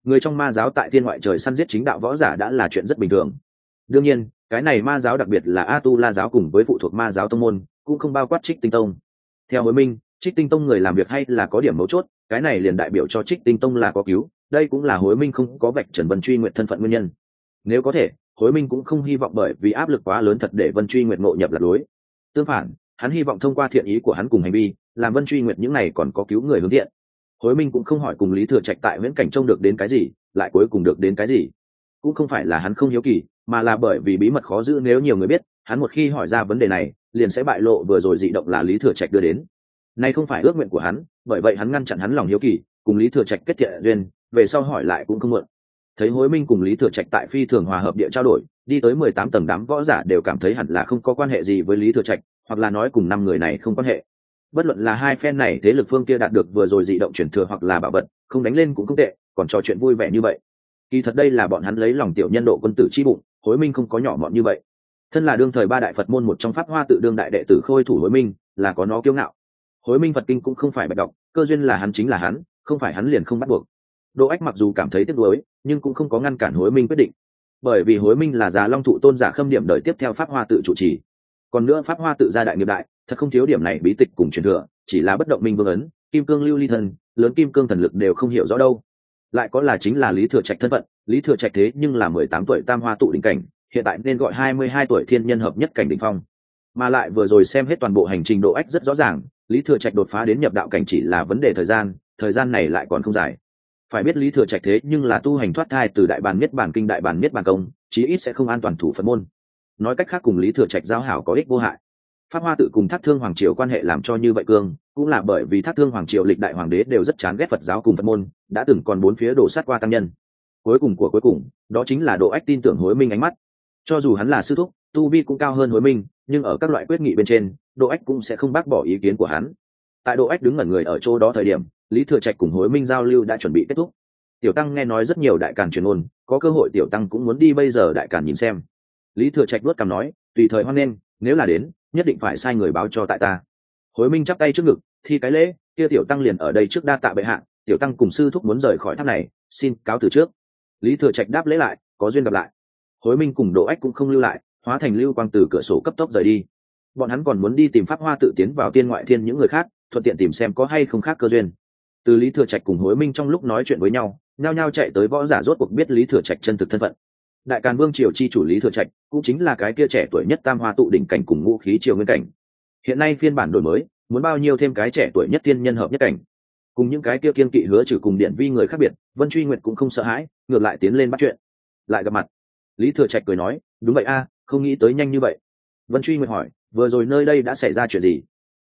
Người trong ma giáo tại thiên ngoại trời săn giết chính đạo võ giả đã là chuyện rất bình thường. Đương nhiên, cái này ma giáo đặc biệt là a tu la giáo cùng với phụ thuộc ma giáo tông môn, cũng không bao quát trích tinh tông. Theo hối minh trích tinh tông người làm việc hay là có điểm mấu chốt, cái này liền đại biểu cho trích tinh tông là có cứu, đây cũng là hối minh không có vạch trần vân truy nguyện thân phận nguyên nhân. Nếu có thể, hối minh cũng không hy vọng bởi vì áp lực quá lớn thật để vân truy nguyện ngộ nhập lạc lối tương phản, hắn hy vọng thông qua thiện ý của hắn cùng hành vi, làm vân truy nguyện những này còn có cứu người hướng thiện. Hối minh cũng không hỏi cùng lý thừa trạch tại viễn cảnh trông được đến cái gì, lại cuối cùng được đến cái gì. Cũng không phải là hắn không hiếu kỳ, mà là bởi vì bí mật khó giữ nếu nhiều người biết, hắn một khi hỏi ra vấn đề này, liền sẽ bại lộ vừa rồi dị động là lý thừa trạch đưa đến nay không phải ước nguyện của hắn, bởi vậy hắn ngăn chặn hắn lòng hiếu kỳ, cùng lý thừa trạch kết thiện duyên, về sau hỏi lại cũng không muộn thấy hối minh cùng lý thừa trạch tại phi thường hòa hợp địa trao đổi, đi tới mười tám tầng đám võ giả đều cảm thấy hẳn là không có quan hệ gì với lý thừa trạch, hoặc là nói cùng năm người này không quan hệ. Bất luận là hai phen này thế lực phương kia đạt được vừa rồi dị động chuyển thừa hoặc là bảo vật, không đánh lên cũng không tệ, còn trò chuyện vui vẻ như vậy. Kỳ thật đây là bọn hắn lấy lòng tiểu nhân độ quân tử chi bụng, hối minh không có nhỏ mọn như vậy. Thân là đương thời ba đại phật môn một trong pháp hoa tự đương đại đệ tử khôi thủ hối minh, là có nó kiêu ngạo hối minh phật kinh cũng không phải bạch đọc cơ duyên là hắn chính là hắn, không phải hắn liền không bắt buộc. Đỗ ách mặc dù cảm thấy tiếc nuối, nhưng cũng không có ngăn cản hối minh quyết định. Bởi vì hối minh là già long thụ tôn giả khâm điểm đời tiếp theo pháp hoa tự chủ trì. Còn nữa pháp hoa tự gia đại nghiệp đại, thật không thiếu điểm này bí tịch cùng truyền thừa, chỉ là bất động minh vương ấn, kim cương lưu ly thân, lớn kim cương thần lực đều không hiểu rõ đâu. Lại có là chính là lý thừa trạch thân phận, lý thừa trạch thế nhưng là mười tám tuổi tam hoa tụ đỉnh cảnh, hiện tại nên gọi hai mươi hai tuổi thiên nhân hợp nhất cảnh đỉnh phong. Mà lại vừa rồi xem hết toàn bộ hành trình độ ách rất rõ ràng lý thừa trạch đột phá đến nhập đạo cảnh chỉ là vấn đề thời gian thời gian này lại còn không dài. Phải biết lý thừa trạch thế nhưng là tu hành thoát thai từ đại bàn miết bản kinh, đại bàn miết bản công, chí ít sẽ không an toàn thủ phật môn. Nói cách khác cùng lý thừa trạch giao hảo có ích vô hại. Pháp hoa tự cùng thác thương hoàng triều quan hệ làm cho như vậy cương, cũng là bởi vì thác thương hoàng triều lịch đại hoàng đế đều rất chán ghét phật giáo cùng phật môn, đã từng còn bốn phía đổ sát qua tăng nhân. Cuối cùng của cuối cùng, đó chính là độ ách tin tưởng hối minh ánh mắt. Cho dù hắn là sư thúc, tu vi cũng cao hơn hối minh nhưng ở các loại quyết nghị bên trên Đỗ ách cũng sẽ không bác bỏ ý kiến của hắn. Tại Đỗ ách đứng ngẩn người ở chỗ đó thời điểm lý thừa trạch cùng hối minh giao lưu đã chuẩn bị kết thúc. Tiểu tăng nghe nói rất nhiều đại càn truyền ngôn, có cơ hội tiểu tăng cũng muốn đi bây giờ đại càn nhìn xem. Lý thừa trạch luất cằm nói tùy thời hoan nghênh nếu là đến nhất định phải sai người báo cho tại ta. Hối minh chắp tay trước ngực thi cái lễ kia tiểu tăng liền ở đây trước đa tạ bệ hạ tiểu tăng cùng sư thúc muốn rời khỏi tháp này xin cáo từ trước. Lý thừa trạch đáp lễ lại có duyên gặp lại. Hối minh cùng Đỗ ách cũng không lưu lại hóa thành lưu quang từ cửa sổ cấp tốc rời đi. Bọn hắn còn muốn đi tìm pháp hoa tự tiến vào tiên ngoại thiên những người khác, thuận tiện tìm xem có hay không khác cơ duyên. Từ lý thừa trạch cùng hối minh trong lúc nói chuyện với nhau, nhao nhao chạy tới võ giả rốt cuộc biết lý thừa trạch chân thực thân phận. Đại càn vương triều chi chủ lý thừa trạch cũng chính là cái kia trẻ tuổi nhất tam hoa tụ đỉnh cảnh cùng ngũ khí triều nguyên cảnh. Hiện nay phiên bản đổi mới, muốn bao nhiêu thêm cái trẻ tuổi nhất thiên nhân hợp nhất cảnh. Cùng những cái kia kiên kỵ hứa trừ cùng điện vi người khác biệt, vân truy nguyệt cũng không sợ hãi, ngược lại tiến lên bắt chuyện. Lại gặp mặt, lý thừa trạch cười nói, đúng vậy a không nghĩ tới nhanh như vậy. Vân truy nguyệt hỏi, vừa rồi nơi đây đã xảy ra chuyện gì?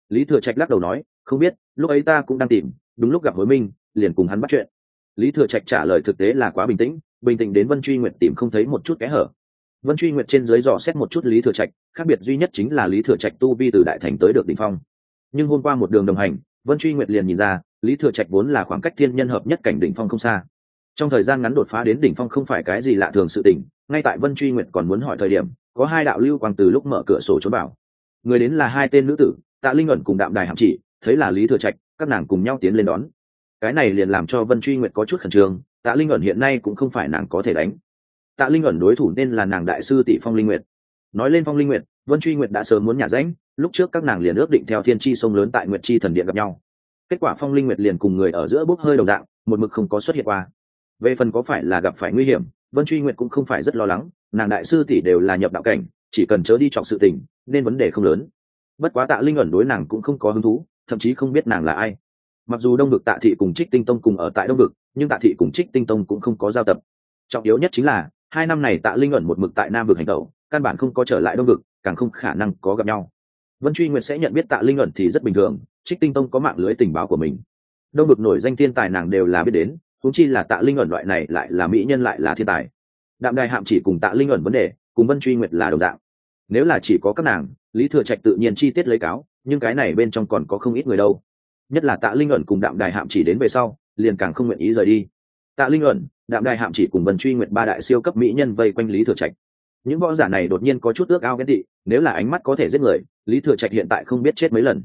Lý thừa trạch lắc đầu nói, không biết, lúc ấy ta cũng đang tìm, đúng lúc gặp hối minh, liền cùng hắn bắt chuyện. Lý thừa trạch trả lời, thực tế là quá bình tĩnh bình tĩnh đến vân truy nguyệt tìm không thấy một chút kẽ hở. Vân truy nguyệt trên dưới dò xét một chút lý thừa trạch, khác biệt duy nhất chính là lý thừa trạch tu vi từ đại thành tới được đ ỉ n h phong. Nhưng hôm qua một đường đồng hành, vân truy nguyệt liền nhìn ra, lý thừa trạch vốn là khoảng cách thiên nhân hợp nhất cảnh đỉnh phong không xa. Trong thời gian ngắn đột phá đến đỉnh phong không phải cái gì lạ thường sự tỉnh ngay tại vân truy nguyệt còn muốn hỏi thời điểm có hai đạo lưu quang từ lúc mở cửa sổ trốn bảo người đến là hai tên nữ tử, tạ linh ẩn cùng đạm đài hạm chỉ, thấy là lý thừa trạch, các nàng cùng nhau tiến lên đón. Cái này liền làm cho vân truy nguyệt có chút khẩn trương, tạ linh ẩn hiện nay cũng không phải nàng có thể đánh. Tạ linh ẩn đối thủ nên là nàng đại sư tỷ phong linh nguyệt. Nói lên phong linh nguyệt, vân truy nguyệt đã sớm muốn nhả ránh, lúc trước các nàng liền ước định theo thiên tri sông lớn tại nguyệt chi thần điện gặp nhau. Kết quả phong linh nguyệt liền cùng người ở giữa bốc hơi đầu dạng, một mực không có xuất hiện qua. Về phần có phải là gặp phải nguy hiểm vân truy nguyệt cũng không phải rất lo lắng, nàng đại sư tỷ đều là nhập đạo cảnh, chỉ cần chớ đi chọc sự tình, nên vấn đề không lớn. Bất quá tạ linh ẩn đối nàng cũng không có hứng thú, thậm chí không biết nàng là ai. Mặc dù đông vực tạ thị cùng trích tinh tông cùng ở tại đông vực, nhưng tạ thị cùng trích tinh tông cũng không có giao tập. Trọng yếu nhất chính là, hai năm này tạ linh ẩn một mực tại nam vực hành tẩu, căn bản không có trở lại đông vực, càng không khả năng có gặp nhau. Vân truy nguyệt sẽ nhận biết tạ linh ẩn thì rất bình thường, trích tinh tông có mạng lưới tình báo của mình. Đông vực nổi danh thiên tài nàng đều là biết đến thúng chi là tạ linh ẩn loại này lại là mỹ nhân lại là thiên tài. Đạm đài hạm chỉ cùng tạ linh ẩn vấn đề, cùng vân truy nguyệt là đồng dạng. Nếu là chỉ có các nàng, lý thừa trạch tự nhiên chi tiết lấy cáo, nhưng cái này bên trong còn có không ít người đâu. Nhất là tạ linh ẩn cùng đạm đài hạm chỉ đến về sau, liền càng không nguyện ý rời đi. Tạ linh ẩn, đạm đài hạm chỉ cùng vân truy nguyệt ba đại siêu cấp mỹ nhân vây quanh lý thừa trạch. Những võ giả này đột nhiên có chút ước ao ghen tị, nếu là ánh mắt có thể giết người, lý thừa trạch hiện tại không biết chết mấy lần.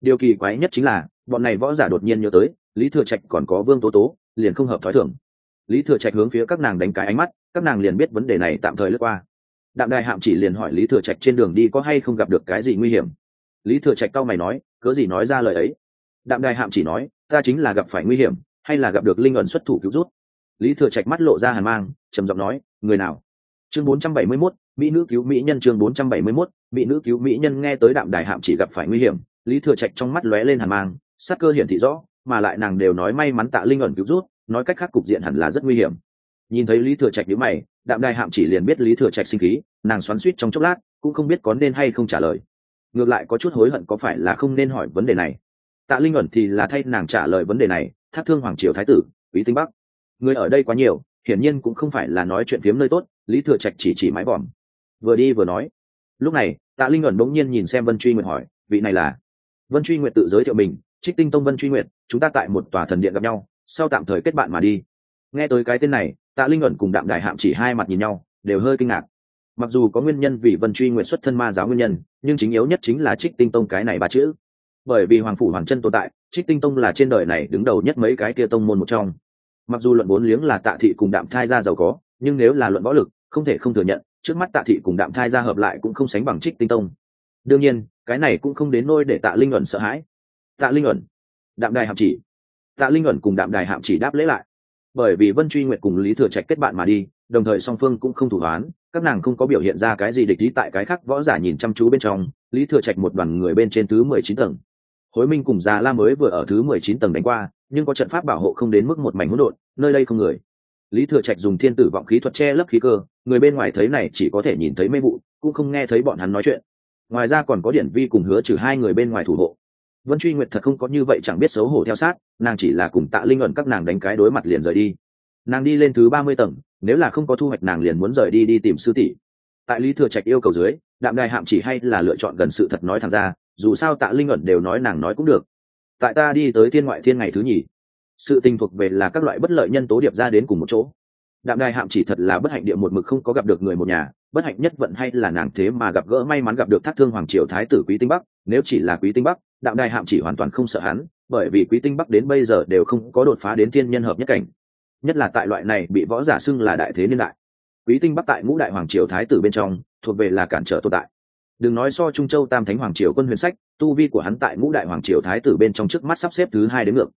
Điều kỳ quái nhất chính là, bọn này võ giả đột nhiên nhớ tới, lý thừa trạch còn có vương tố tố liền không hợp thói thường. Lý thừa trạch hướng phía các nàng đánh cái ánh mắt các nàng liền biết vấn đề này tạm thời lướt qua. Đạm đài hạm chỉ liền hỏi lý thừa trạch trên đường đi có hay không gặp được cái gì nguy hiểm. Lý thừa trạch cau mày nói cớ gì nói ra lời ấy? Đạm đài hạm chỉ nói ta chính là gặp phải nguy hiểm hay là gặp được linh ẩn xuất thủ cứu rút lý thừa trạch mắt lộ ra hàn mang trầm giọng nói người nào? Chương 471, mỹ nữ cứu mỹ nhân chương 471, mỹ nữ cứu mỹ nhân nghe tới đạm đài hạm chỉ gặp phải nguy hiểm lý thừa trạch trong mắt lóe lên hàn mang sắc cơ hiển thị rõ mà lại nàng đều nói may mắn tạ linh ẩn cứu rút, nói cách khác cục diện hẳn là rất nguy hiểm. Nhìn thấy lý thừa trạch nhíu mày, đạm đài hạm chỉ liền biết lý thừa trạch sinh khí, nàng xoắn suýt trong chốc lát, cũng không biết có nên hay không trả lời. Ngược lại có chút hối hận có phải là không nên hỏi vấn đề này. Tạ linh ẩn thì là thay nàng trả lời vấn đề này, thác thương hoàng triều thái tử, quý tinh bắc. Người ở đây quá nhiều, hiển nhiên cũng không phải là nói chuyện phiếm nơi tốt, lý thừa trạch chỉ chỉ mái vòm. Vừa đi vừa nói. Lúc này, tạ linh ẩn bỗng nhiên nhìn xem vân truy nguyệt hỏi, vị này là? Vân truy nguyệt tự giới thiệu mình, trích tinh tông vân truy nguyệt chúng ta tại một tòa thần điện gặp nhau, sau tạm thời kết bạn mà đi. Nghe tới cái tên này, tạ linh ẩn cùng đạm đại hạm chỉ hai mặt nhìn nhau, đều hơi kinh ngạc. Mặc dù có nguyên nhân vì vân truy nguyện xuất thân ma giáo nguyên nhân, nhưng chính yếu nhất chính là trích tinh tông cái này ba chữ. Bởi vì hoàng phủ hoàng chân tồn tại, trích tinh tông là trên đời này đứng đầu nhất mấy cái kia tông môn một trong. Mặc dù luận bốn liếng là tạ thị cùng đạm thai ra giàu có, nhưng nếu là luận võ lực, không thể không thừa nhận, trước mắt tạ thị cùng đạm thai ra hợp lại cũng không sánh bằng trích tinh tông. Đương nhiên, cái này cũng không đến nôi để tạ linh ẩn sợ hãi. Tạ linh ẩn đạm đài hạm chỉ. Tạ linh ẩn cùng đạm đài hạm chỉ đáp lễ lại. Bởi vì vân truy nguyệt cùng lý thừa trạch kết bạn mà đi đồng thời song phương cũng không thủ đoán, các nàng không có biểu hiện ra cái gì địch ý tại cái khác võ giả nhìn chăm chú bên trong lý thừa trạch một đoàn người bên trên thứ mười chín tầng. Hối minh cùng già la mới vừa ở thứ mười chín tầng đánh qua nhưng có trận pháp bảo hộ không đến mức một mảnh hỗn độn nơi đây không người. Lý thừa trạch dùng thiên tử vọng khí thuật che lấp khí cơ người bên ngoài thấy này chỉ có thể nhìn thấy mê vụ cũng không nghe thấy bọn hắn nói chuyện. Ngoài ra còn có điển vi cùng hứa trừ hai người bên ngoài thủ hộ vân truy nguyệt thật không có như vậy chẳng biết xấu hổ theo sát, nàng chỉ là cùng tạ linh ẩn các nàng đánh cái đối mặt liền rời đi. Nàng đi lên thứ ba mươi tầng, nếu là không có thu hoạch nàng liền muốn rời đi đi tìm sư tỷ. Tại lý thừa trạch yêu cầu dưới, đạm đài hạm chỉ hay là lựa chọn gần sự thật nói thẳng ra, dù sao tạ linh ẩn đều nói nàng nói cũng được. Tại ta đi tới thiên ngoại thiên ngày thứ nhì, sự tình thuộc về là các loại bất lợi nhân tố điệp ra đến cùng một chỗ. Đạm đài hạm chỉ thật là bất hạnh địa một mực không có gặp được người một nhà, bất hạnh nhất vận hay là nàng thế mà gặp gỡ may mắn gặp được thác thương hoàng triều thái tử quý tinh bắc, nếu chỉ là quý tinh bắc đạm đài hạm chỉ hoàn toàn không sợ hắn, bởi vì quý tinh bắc đến bây giờ đều không có đột phá đến thiên nhân hợp nhất cảnh. Nhất là tại loại này bị võ giả xưng là đại thế niên đại. Quý tinh bắc tại ngũ đại hoàng triều thái tử bên trong, thuộc về là cản trở tồn tại. Đừng nói so trung châu tam thánh hoàng triều quân huyền sách, tu vi của hắn tại ngũ đại hoàng triều thái tử bên trong trước mắt sắp xếp thứ hai đến ngược.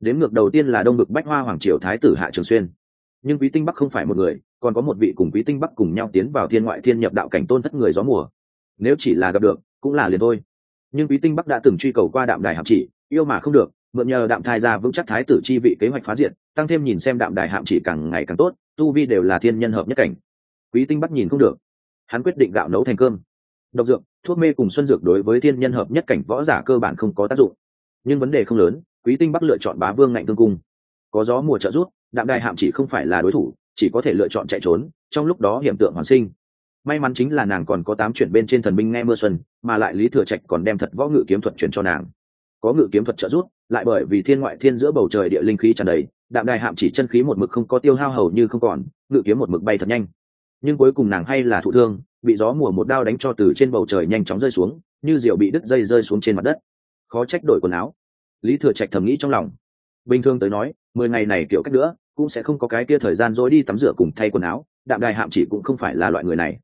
Đến ngược đầu tiên là đông ngực bách hoa hoàng triều thái tử hạ trường xuyên. Nhưng quý tinh bắc không phải một người, còn có một vị cùng quý tinh bắc cùng nhau tiến vào thiên ngoại thiên nhập đạo cảnh tôn thất người gió mùa. Nếu chỉ là gặp được, cũng là liền thôi nhưng quý tinh bắc đã từng truy cầu qua đạm đài hạm chỉ, yêu mà không được, mượn nhờ đạm thai ra vững chắc thái tử chi vị kế hoạch phá diệt, tăng thêm nhìn xem đạm đài hạm chỉ càng ngày càng tốt, tu vi đều là thiên nhân hợp nhất cảnh. Quý tinh bắc nhìn không được. Hắn quyết định gạo nấu thành cơm. Độc dược, thuốc mê cùng xuân dược đối với thiên nhân hợp nhất cảnh võ giả cơ bản không có tác dụng. Nhưng vấn đề không lớn, quý tinh bắc lựa chọn bá vương ngạnh tương cung. Có gió mùa trợ rút đạm đài hạm chỉ không phải là đối thủ, chỉ có thể lựa chọn chạy trốn, trong lúc đó hiểm tượng hoàn sinh may mắn chính là nàng còn có tám chuyển bên trên thần binh nghe mưa xuân, mà lại lý thừa trạch còn đem thật võ ngự kiếm thuật chuyển cho nàng. Có ngự kiếm thuật trợ giúp, lại bởi vì thiên ngoại thiên giữa bầu trời địa linh khí tràn đầy, đạm đài hạm chỉ chân khí một mực không có tiêu hao hầu như không còn, ngự kiếm một mực bay thật nhanh. Nhưng cuối cùng nàng hay là thụ thương, bị gió mùa một đao đánh cho từ trên bầu trời nhanh chóng rơi xuống, như diều bị đứt dây rơi xuống trên mặt đất. Khó trách đổi quần áo. Lý thừa trạch thầm nghĩ trong lòng. Bình thường tới nói, mười ngày này kiểu cách nữa, cũng sẽ không có cái kia thời gian dối đi tắm rửa cùng thay quần áo, đạm đài hạm chỉ cũng không phải là loại người này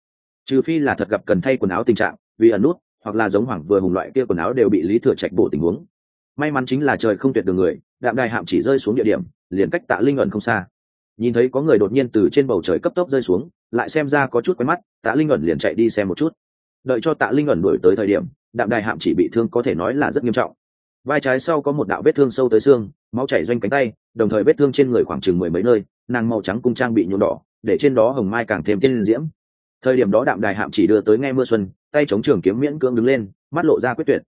trừ phi là thật gặp cần thay quần áo tình trạng, vì ẩn nút, hoặc là giống hoàng vừa hùng loại kia quần áo đều bị lý thừa trạch bổ tình huống. May mắn chính là trời không tuyệt đường người, đạm đài hạm chỉ rơi xuống địa điểm, liền cách tạ linh ẩn không xa. Nhìn thấy có người đột nhiên từ trên bầu trời cấp tốc rơi xuống, lại xem ra có chút quen mắt, tạ linh ẩn liền chạy đi xem một chút. Đợi cho tạ linh ẩn đuổi tới thời điểm, đạm đài hạm chỉ bị thương có thể nói là rất nghiêm trọng. Vai trái sau có một đạo vết thương sâu tới xương, máu chảy doanh cánh tay, đồng thời vết thương trên người khoảng chừng mười mấy nơi, nàng màu trắng cung trang bị nhuộm đỏ, để trên đó hồng mai càng thêm tiên diễm thời điểm đó đạm đài hạm chỉ đưa tới nghe mưa xuân, tay chống trường kiếm miễn cưỡng đứng lên, mắt lộ ra quyết tuyệt.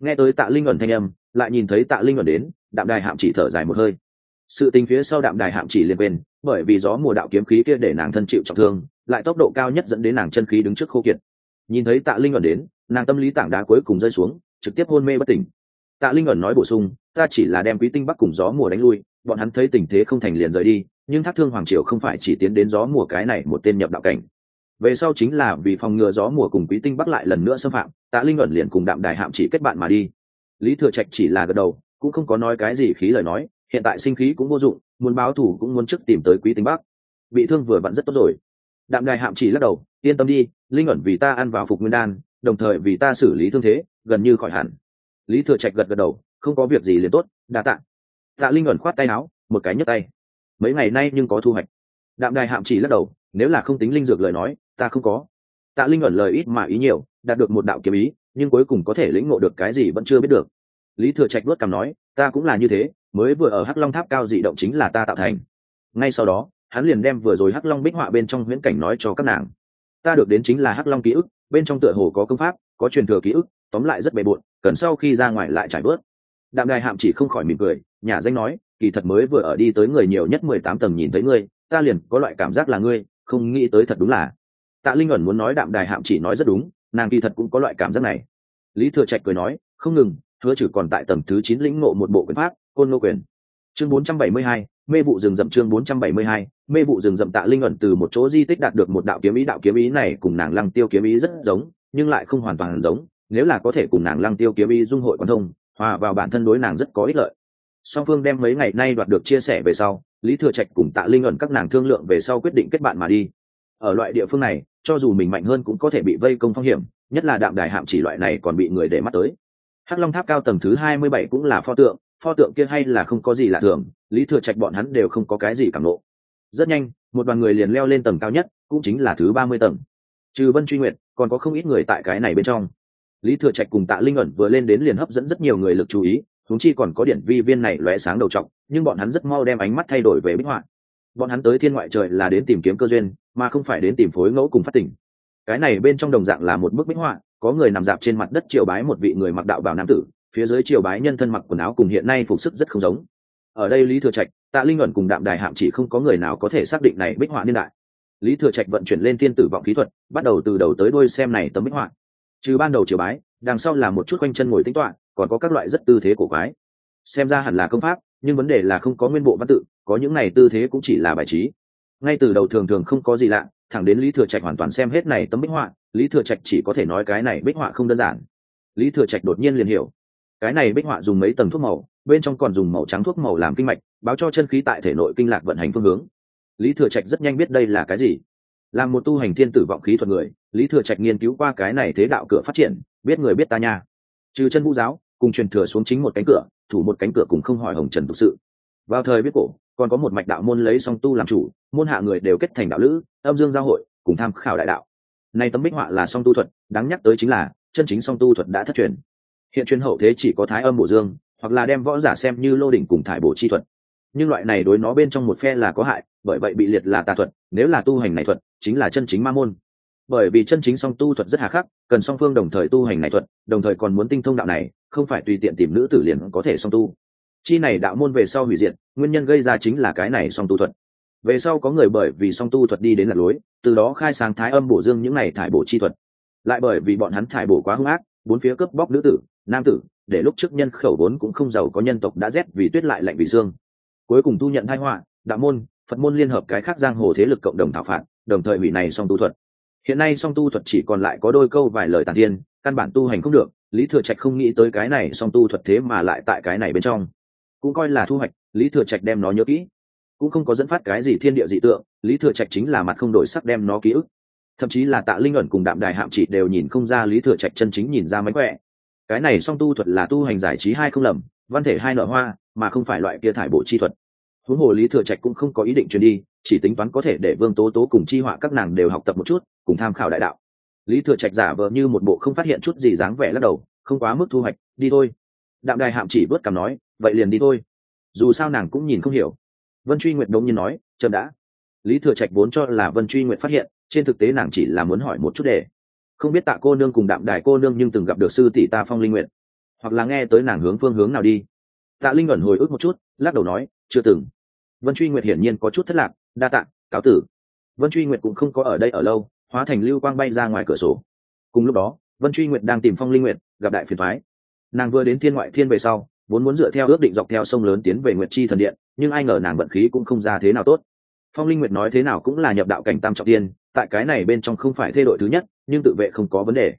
Nghe tới tạ linh ẩn thanh âm, lại nhìn thấy tạ linh ẩn đến, đạm đài hạm chỉ thở dài một hơi. Sự tình phía sau đạm đài hạm chỉ liền quên, bởi vì gió mùa đạo kiếm khí kia để nàng thân chịu trọng thương, lại tốc độ cao nhất dẫn đến nàng chân khí đứng trước khô kiệt. Nhìn thấy tạ linh ẩn đến, nàng tâm lý tảng đá cuối cùng rơi xuống, trực tiếp hôn mê bất tỉnh. Tạ linh ẩn nói bổ sung, ta chỉ là đem quý tinh bắc cùng gió mùa đánh lui, bọn hắn thấy tình thế không thành liền rời đi, nhưng thác thương hoàng triều không phải chỉ tiến đến gió mùa cái này một tên nhập đạo cảnh về sau chính là vì phòng ngừa gió mùa cùng quý tinh bắc lại lần nữa xâm phạm, tạ linh ẩn liền cùng đạm đài hạm chỉ kết bạn mà đi. Lý thừa trạch chỉ là gật đầu, cũng không có nói cái gì khí lời nói, hiện tại sinh khí cũng vô dụng, muốn báo thù cũng muốn trước tìm tới quý tinh bắc. Bị thương vừa vặn rất tốt rồi. Đạm đài hạm chỉ lắc đầu, yên tâm đi, linh ẩn vì ta ăn vào phục nguyên đan, đồng thời vì ta xử lý thương thế, gần như khỏi hẳn. Lý thừa trạch gật gật đầu, không có việc gì liền tốt, đa tạ. Tạ linh ẩn khoát tay áo, một cái nhấc tay. Mấy ngày nay nhưng có thu hoạch. Đạm đài hạm chỉ lắc đầu, nếu là không tính linh dược lời nói ta không có. Tạ linh ẩn lời ít mà ý nhiều, đạt được một đạo kiếm ý, nhưng cuối cùng có thể lĩnh ngộ được cái gì vẫn chưa biết được. Lý thừa trạch luất cảm nói, ta cũng là như thế, mới vừa ở hắc long tháp cao dị động chính là ta tạo thành. Ngay sau đó, hắn liền đem vừa rồi hắc long bích họa bên trong huyễn cảnh nói cho các nàng. Ta được đến chính là hắc long ký ức, bên trong tựa hồ có công pháp, có truyền thừa ký ức, tóm lại rất bề bộn, cần sau khi ra ngoài lại trải bớt đạm đài hạm chỉ không khỏi mỉm cười, nhà danh nói, kỳ thật mới vừa ở đi tới người nhiều nhất mười tám tầng nhìn thấy ngươi, ta liền có loại cảm giác là ngươi, không nghĩ tới thật đúng là tạ linh ẩn muốn nói đạm đài hạm chỉ nói rất đúng, nàng kỳ thật cũng có loại cảm giác này. Lý thừa trạch cười nói, không ngừng, hứa trừ còn tại tầng thứ chín lĩnh ngộ một bộ quyền pháp, côn ngô quyền. Chương bốn trăm bảy mươi hai, mê vụ rừng rậm chương bốn trăm bảy mươi hai, mê vụ rừng rậm tạ linh ẩn từ một chỗ di tích đạt được một đạo kiếm ý, đạo kiếm ý này cùng nàng lăng tiêu kiếm ý rất giống, nhưng lại không hoàn toàn giống, nếu là có thể cùng nàng lăng tiêu kiếm ý dung hội quan thông, hòa vào bản thân đối nàng rất có ích lợi. Song phương đem mấy ngày nay đoạt được chia sẻ về sau, lý thừa trạch cùng tạ linh ẩn các nàng thương lượng về sau quyết định kết bạn mà đi ở loại địa phương này, cho dù mình mạnh hơn cũng có thể bị vây công phong hiểm, nhất là đạm đài hạm chỉ loại này còn bị người để mắt tới. Hắc long tháp cao tầng thứ hai mươi bảy cũng là pho tượng pho tượng kia hay là không có gì lạ thường, lý thừa trạch bọn hắn đều không có cái gì cảm nộ. Rất nhanh, một đoàn người liền leo lên tầng cao nhất, cũng chính là thứ ba mươi tầng. Trừ vân truy nguyện còn có không ít người tại cái này bên trong. Lý thừa trạch cùng tạ linh ẩn vừa lên đến liền hấp dẫn rất nhiều người lực chú ý thúng chi còn có điển vi viên này lóe sáng đầu trọng nhưng bọn hắn rất mau đem ánh mắt thay đổi về bích họa bọn hắn tới thiên ngoại trời là đến tìm kiếm cơ duyên, mà không phải đến tìm phối ngẫu cùng phát tỉnh cái này bên trong đồng dạng là một bức minh họa, có người nằm dạp trên mặt đất triều bái một vị người mặc đạo bào nam tử, phía dưới triều bái nhân thân mặc quần áo cùng hiện nay phục sức rất không giống. Ở đây lý thừa trạch, tạ linh luận cùng đạm đài hạm chỉ không có người nào có thể xác định này bích họa niên đại. Lý thừa trạch vận chuyển lên thiên tử vọng kỹ thuật, bắt đầu từ đầu tới đôi xem này tấm bích họa. Trừ ban đầu triều bái, đằng sau là một chút quanh chân ngồi tính toạ còn có các loại rất tư thế cổ quái. Xem ra hẳn là công pháp nhưng vấn đề là không có nguyên bộ văn tự, có những này tư thế cũng chỉ là bài trí. Ngay từ đầu thường thường không có gì lạ, thẳng đến lý thừa trạch hoàn toàn xem hết này tấm bích họa, lý thừa trạch chỉ có thể nói cái này bích họa không đơn giản. Lý thừa trạch đột nhiên liền hiểu. Cái này bích họa dùng mấy tầng thuốc màu, bên trong còn dùng màu trắng thuốc màu làm kinh mạch, báo cho chân khí tại thể nội kinh lạc vận hành phương hướng. Lý thừa trạch rất nhanh biết đây là cái gì. Là một tu hành thiên tử vọng khí thuật người, lý thừa trạch nghiên cứu qua cái này thế đạo cửa phát triển, biết người biết ta nha. Trừ chân vũ giáo cùng truyền thừa xuống chính một cánh cửa, thủ một cánh cửa cùng không hỏi hồng trần thực sự. Vào thời biết cổ, còn có một mạch đạo môn lấy song tu làm chủ, môn hạ người đều kết thành đạo lữ, âm dương giao hội, cùng tham khảo đại đạo. Nay tấm bích họa là song tu thuật, đáng nhắc tới chính là, chân chính song tu thuật đã thất truyền. Hiện truyền hậu thế chỉ có thái âm bổ dương, hoặc là đem võ giả xem như lô đỉnh cùng thải bổ chi thuật. Nhưng loại này đối nó bên trong một phe là có hại, bởi vậy bị liệt là tà thuật, nếu là tu hành này thuật, chính là chân chính ma môn bởi vì chân chính song tu thuật rất hà khắc, cần song phương đồng thời tu hành này thuật, đồng thời còn muốn tinh thông đạo này, không phải tùy tiện tìm nữ tử liền có thể song tu. Chi này đạo môn về sau hủy diệt, nguyên nhân gây ra chính là cái này song tu thuật. Về sau có người bởi vì song tu thuật đi đến lạc lối, từ đó khai sáng thái âm bổ dương những này thải bổ chi thuật. Lại bởi vì bọn hắn thải bổ quá hung ác, bốn phía cướp bóc nữ tử, nam tử, để lúc trước nhân khẩu vốn cũng không giàu có nhân tộc đã rét vì tuyết lại lạnh vì dương. cuối cùng thu nhận hai họa, đạo môn, phật môn liên hợp cái khác giang hồ thế lực cộng đồng thảo phạt, đồng thời hủy này song tu thuật hiện nay song tu thuật chỉ còn lại có đôi câu vài lời tàn tiên căn bản tu hành không được, lý thừa trạch không nghĩ tới cái này song tu thuật thế mà lại tại cái này bên trong. Cũng coi là thu hoạch, lý thừa trạch đem nó nhớ kỹ. Cũng không có dẫn phát cái gì thiên địa dị tượng, lý thừa trạch chính là mặt không đổi sắc đem nó ký ức. Thậm chí là tạ linh ẩn cùng đạm đài hạm chỉ đều nhìn không ra lý thừa trạch chân chính nhìn ra mánh khỏe. Cái này song tu thuật là tu hành giải trí hai không lầm, văn thể hai nợ hoa, mà không phải loại kia thải bộ chi thuật. Huống hồ lý thừa trạch cũng không có ý định truyền đi chỉ tính toán có thể để vương tố tố cùng chi họa các nàng đều học tập một chút, cùng tham khảo đại đạo. Lý thừa trạch giả vờ như một bộ không phát hiện chút gì dáng vẻ lắc đầu, không quá mức thu hoạch, đi thôi. Đạm đài hạm chỉ vớt cảm nói, vậy liền đi thôi. Dù sao nàng cũng nhìn không hiểu. Vân truy nguyệt đống nhiên nói, chậm đã. Lý thừa trạch vốn cho là vân truy nguyệt phát hiện, trên thực tế nàng chỉ là muốn hỏi một chút để. Không biết tạ cô nương cùng đạm đài cô nương nhưng từng gặp được sư tỷ ta phong linh nguyện hoặc là nghe tới nàng hướng phương hướng nào đi. Tạ linh ẩn hồi ức một chút, lắc đầu nói, chưa từng. Vân truy nguyệt hiển nhiên có chút thất lạc đa tạ, cáo tử. Vân truy nguyệt cũng không có ở đây ở lâu, hóa thành lưu quang bay ra ngoài cửa sổ. Cùng lúc đó, vân truy nguyệt đang tìm phong linh nguyệt, gặp đại phiền thoái. Nàng vừa đến thiên ngoại thiên về sau, vốn muốn dựa theo ước định dọc theo sông lớn tiến về nguyệt chi thần điện, nhưng ai ngờ nàng vận khí cũng không ra thế nào tốt. Phong linh nguyệt nói thế nào cũng là nhập đạo cảnh tam trọng tiên, tại cái này bên trong không phải thay đổi thứ nhất, nhưng tự vệ không có vấn đề.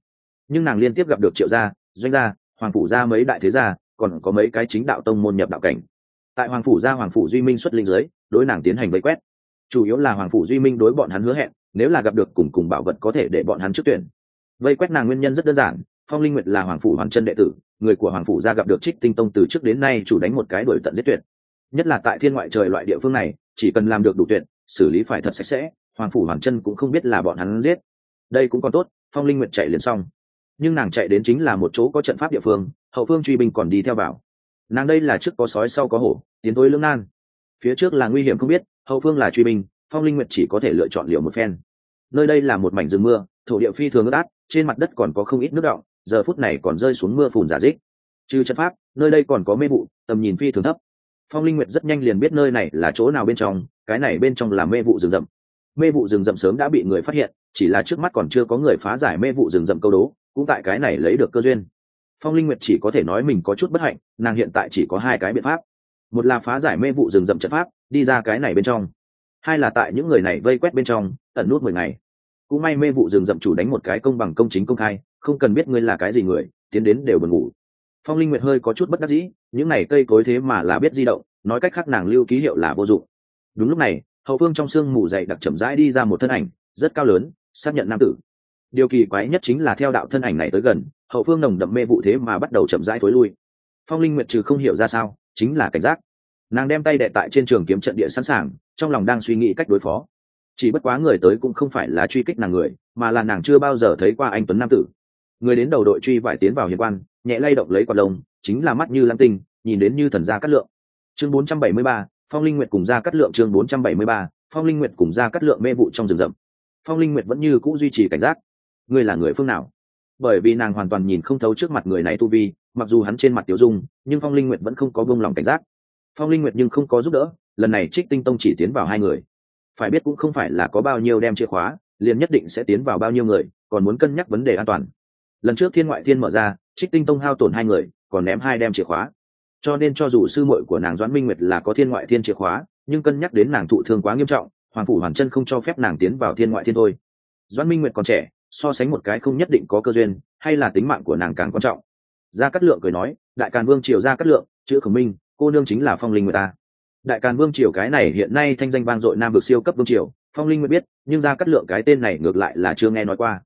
Nhưng nàng liên tiếp gặp được triệu gia, doanh gia, hoàng phủ gia mấy đại thế gia, còn có mấy cái chính đạo tông môn nhập đạo cảnh. Tại hoàng phủ gia, hoàng phủ duy minh xuất linh giới, đối nàng tiến hành vây quét chủ yếu là hoàng phủ duy minh đối bọn hắn hứa hẹn, nếu là gặp được cùng cùng bảo vật có thể để bọn hắn trước tuyển. Vây quét nàng nguyên nhân rất đơn giản, phong linh nguyệt là hoàng phủ hoàn chân đệ tử, người của hoàng phủ ra gặp được trích tinh tông từ trước đến nay chủ đánh một cái đuổi tận giết tuyệt. Nhất là tại thiên ngoại trời loại địa phương này, chỉ cần làm được đủ tuyệt, xử lý phải thật sạch sẽ, hoàng phủ hoàn chân cũng không biết là bọn hắn giết. Đây cũng còn tốt, phong linh nguyệt chạy liền xong. Nhưng nàng chạy đến chính là một chỗ có trận pháp địa phương, hậu phương truy binh còn đi theo vào nàng đây là trước có sói, sau có hổ, tiến tối lưỡng nan. Phía trước là nguy hiểm không biết hậu phương là truy binh, phong linh nguyệt chỉ có thể lựa chọn liệu một phen. Nơi đây là một mảnh rừng mưa, thổ địa phi thường ướt át, trên mặt đất còn có không ít nước động giờ phút này còn rơi xuống mưa phùn giả dích. Trừ trận pháp, nơi đây còn có mê vụ, tầm nhìn phi thường thấp. Phong linh nguyệt rất nhanh liền biết nơi này là chỗ nào bên trong, cái này bên trong là mê vụ rừng rậm. Mê vụ rừng rậm sớm đã bị người phát hiện, chỉ là trước mắt còn chưa có người phá giải mê vụ rừng rậm câu đố, cũng tại cái này lấy được cơ duyên. Phong linh nguyệt chỉ có thể nói mình có chút bất hạnh, nàng hiện tại chỉ có hai cái biện pháp. Một là phá giải mê vụ rừng rậm trận pháp đi ra cái này bên trong. Hai là tại những người này vây quét bên trong, ẩn nút mười ngày. Cũng may mê vụ rừng rậm chủ đánh một cái công bằng công chính công khai, không cần biết ngươi là cái gì người, tiến đến đều buồn ngủ. Phong linh nguyệt hơi có chút bất đắc dĩ, những này cây cối thế mà là biết di động, nói cách khác nàng lưu ký hiệu là vô dụng. Đúng lúc này, hậu phương trong sương mù dậy đặc chậm rãi đi ra một thân ảnh, rất cao lớn, xác nhận nam tử. Điều kỳ quái nhất chính là theo đạo thân ảnh này tới gần, hậu phương nồng đậm mê vụ thế mà bắt đầu chậm rãi thối lui. Phong linh nguyệt trừ không hiểu ra sao, chính là cảnh giác nàng đem tay đệ tại trên trường kiếm trận địa sẵn sàng trong lòng đang suy nghĩ cách đối phó. Chỉ bất quá người tới cũng không phải là truy kích nàng người mà là nàng chưa bao giờ thấy qua anh tuấn nam tử. Người đến đầu đội truy vải tiến vào hiền quan nhẹ lay động lấy quạt lông chính là mắt như lam tinh nhìn đến như thần gia cát lượng. Chương 473, phong linh nguyệt cùng gia cắt lượng chương 473, phong linh nguyệt cùng gia cắt lượng mê vụ trong rừng rậm. Phong linh nguyệt vẫn như cũ duy trì cảnh giác. Ngươi là người phương nào? Bởi vì nàng hoàn toàn nhìn không thấu trước mặt người này tu vi mặc dù hắn trên mặt tiểu dung nhưng phong linh nguyệt vẫn không có buông lòng cảnh giác phong linh nguyệt nhưng không có giúp đỡ, lần này trích tinh tông chỉ tiến vào hai người. Phải biết cũng không phải là có bao nhiêu đem chìa khóa, liền nhất định sẽ tiến vào bao nhiêu người, còn muốn cân nhắc vấn đề an toàn. Lần trước thiên ngoại thiên mở ra, trích tinh tông hao tổn hai người, còn ném hai đem chìa khóa. Cho nên cho dù sư muội của nàng doãn minh nguyệt là có thiên ngoại thiên chìa khóa, nhưng cân nhắc đến nàng thụ thương quá nghiêm trọng, hoàng phủ hoàn chân không cho phép nàng tiến vào thiên ngoại thiên thôi. Doãn minh nguyệt còn trẻ, so sánh một cái không nhất định có cơ duyên, hay là tính mạng của nàng càng quan trọng. Gia cát lượng cười nói, đại càn vương triều gia cát lượng, chữ khổng minh cô nương chính là phong linh người ta. Đại càn vương triều cái này hiện nay thanh danh vang dội nam vực siêu cấp vương triều, phong linh nguyệt biết, nhưng gia cát lượng cái tên này ngược lại là chưa nghe nói qua.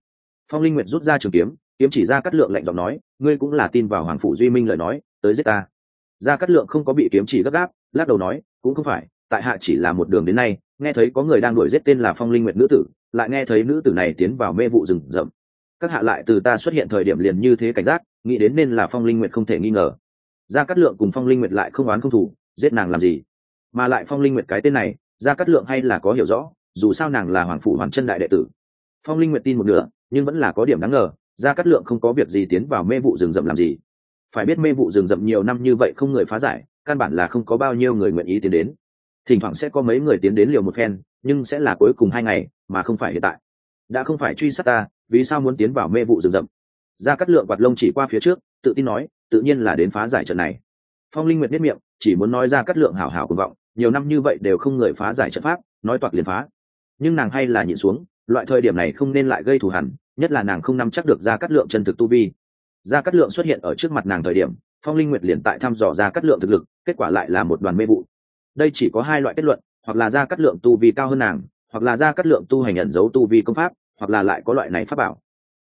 Phong linh nguyệt rút ra trường kiếm kiếm chỉ ra cát lượng lạnh giọng nói, ngươi cũng là tin vào hoàng phủ duy minh lời nói, tới giết ta. Gia cát lượng không có bị kiếm chỉ gấp gáp, lắc đầu nói, cũng không phải, tại hạ chỉ là một đường đến nay, nghe thấy có người đang đuổi giết tên là phong linh nguyệt nữ tử, lại nghe thấy nữ tử này tiến vào mê vụ rừng rậm. Các hạ lại từ ta xuất hiện thời điểm liền như thế cảnh giác, nghĩ đến nên là phong linh nguyệt không thể nghi ngờ gia cát lượng cùng phong linh nguyệt lại không oán không thủ giết nàng làm gì? Mà lại phong linh nguyệt cái tên này, gia cát lượng hay là có hiểu rõ, dù sao nàng là hoàng phủ hoàn chân đại đệ tử. Phong linh nguyệt tin một nửa, nhưng vẫn là có điểm đáng ngờ, gia cát lượng không có việc gì tiến vào mê vụ rừng rậm làm gì? Phải biết mê vụ rừng rậm nhiều năm như vậy không người phá giải, căn bản là không có bao nhiêu người nguyện ý tiến đến. Thỉnh thoảng sẽ có mấy người tiến đến liều một phen, nhưng sẽ là cuối cùng hai ngày, mà không phải hiện tại. Đã không phải truy sát ta, vì sao muốn tiến vào mê vụ rừng rậm? Gia cát lượng quạt lông chỉ qua phía trước, tự tin nói tự nhiên là đến phá giải trận này. Phong linh nguyệt biết miệng chỉ muốn nói ra cắt lượng hảo hảo của vọng nhiều năm như vậy đều không người phá giải trận pháp nói toạc liền phá. Nhưng nàng hay là nhịn xuống loại thời điểm này không nên lại gây thù hằn, nhất là nàng không nắm chắc được ra cắt lượng chân thực tu vi. Ra cắt lượng xuất hiện ở trước mặt nàng thời điểm phong linh nguyệt liền tại thăm dò ra cắt lượng thực lực kết quả lại là một đoàn mê vụ. Đây chỉ có hai loại kết luận hoặc là ra cắt lượng tu vi cao hơn nàng hoặc là ra cắt lượng tu hành ẩn giấu tu vi công pháp hoặc là lại có loại này pháp bảo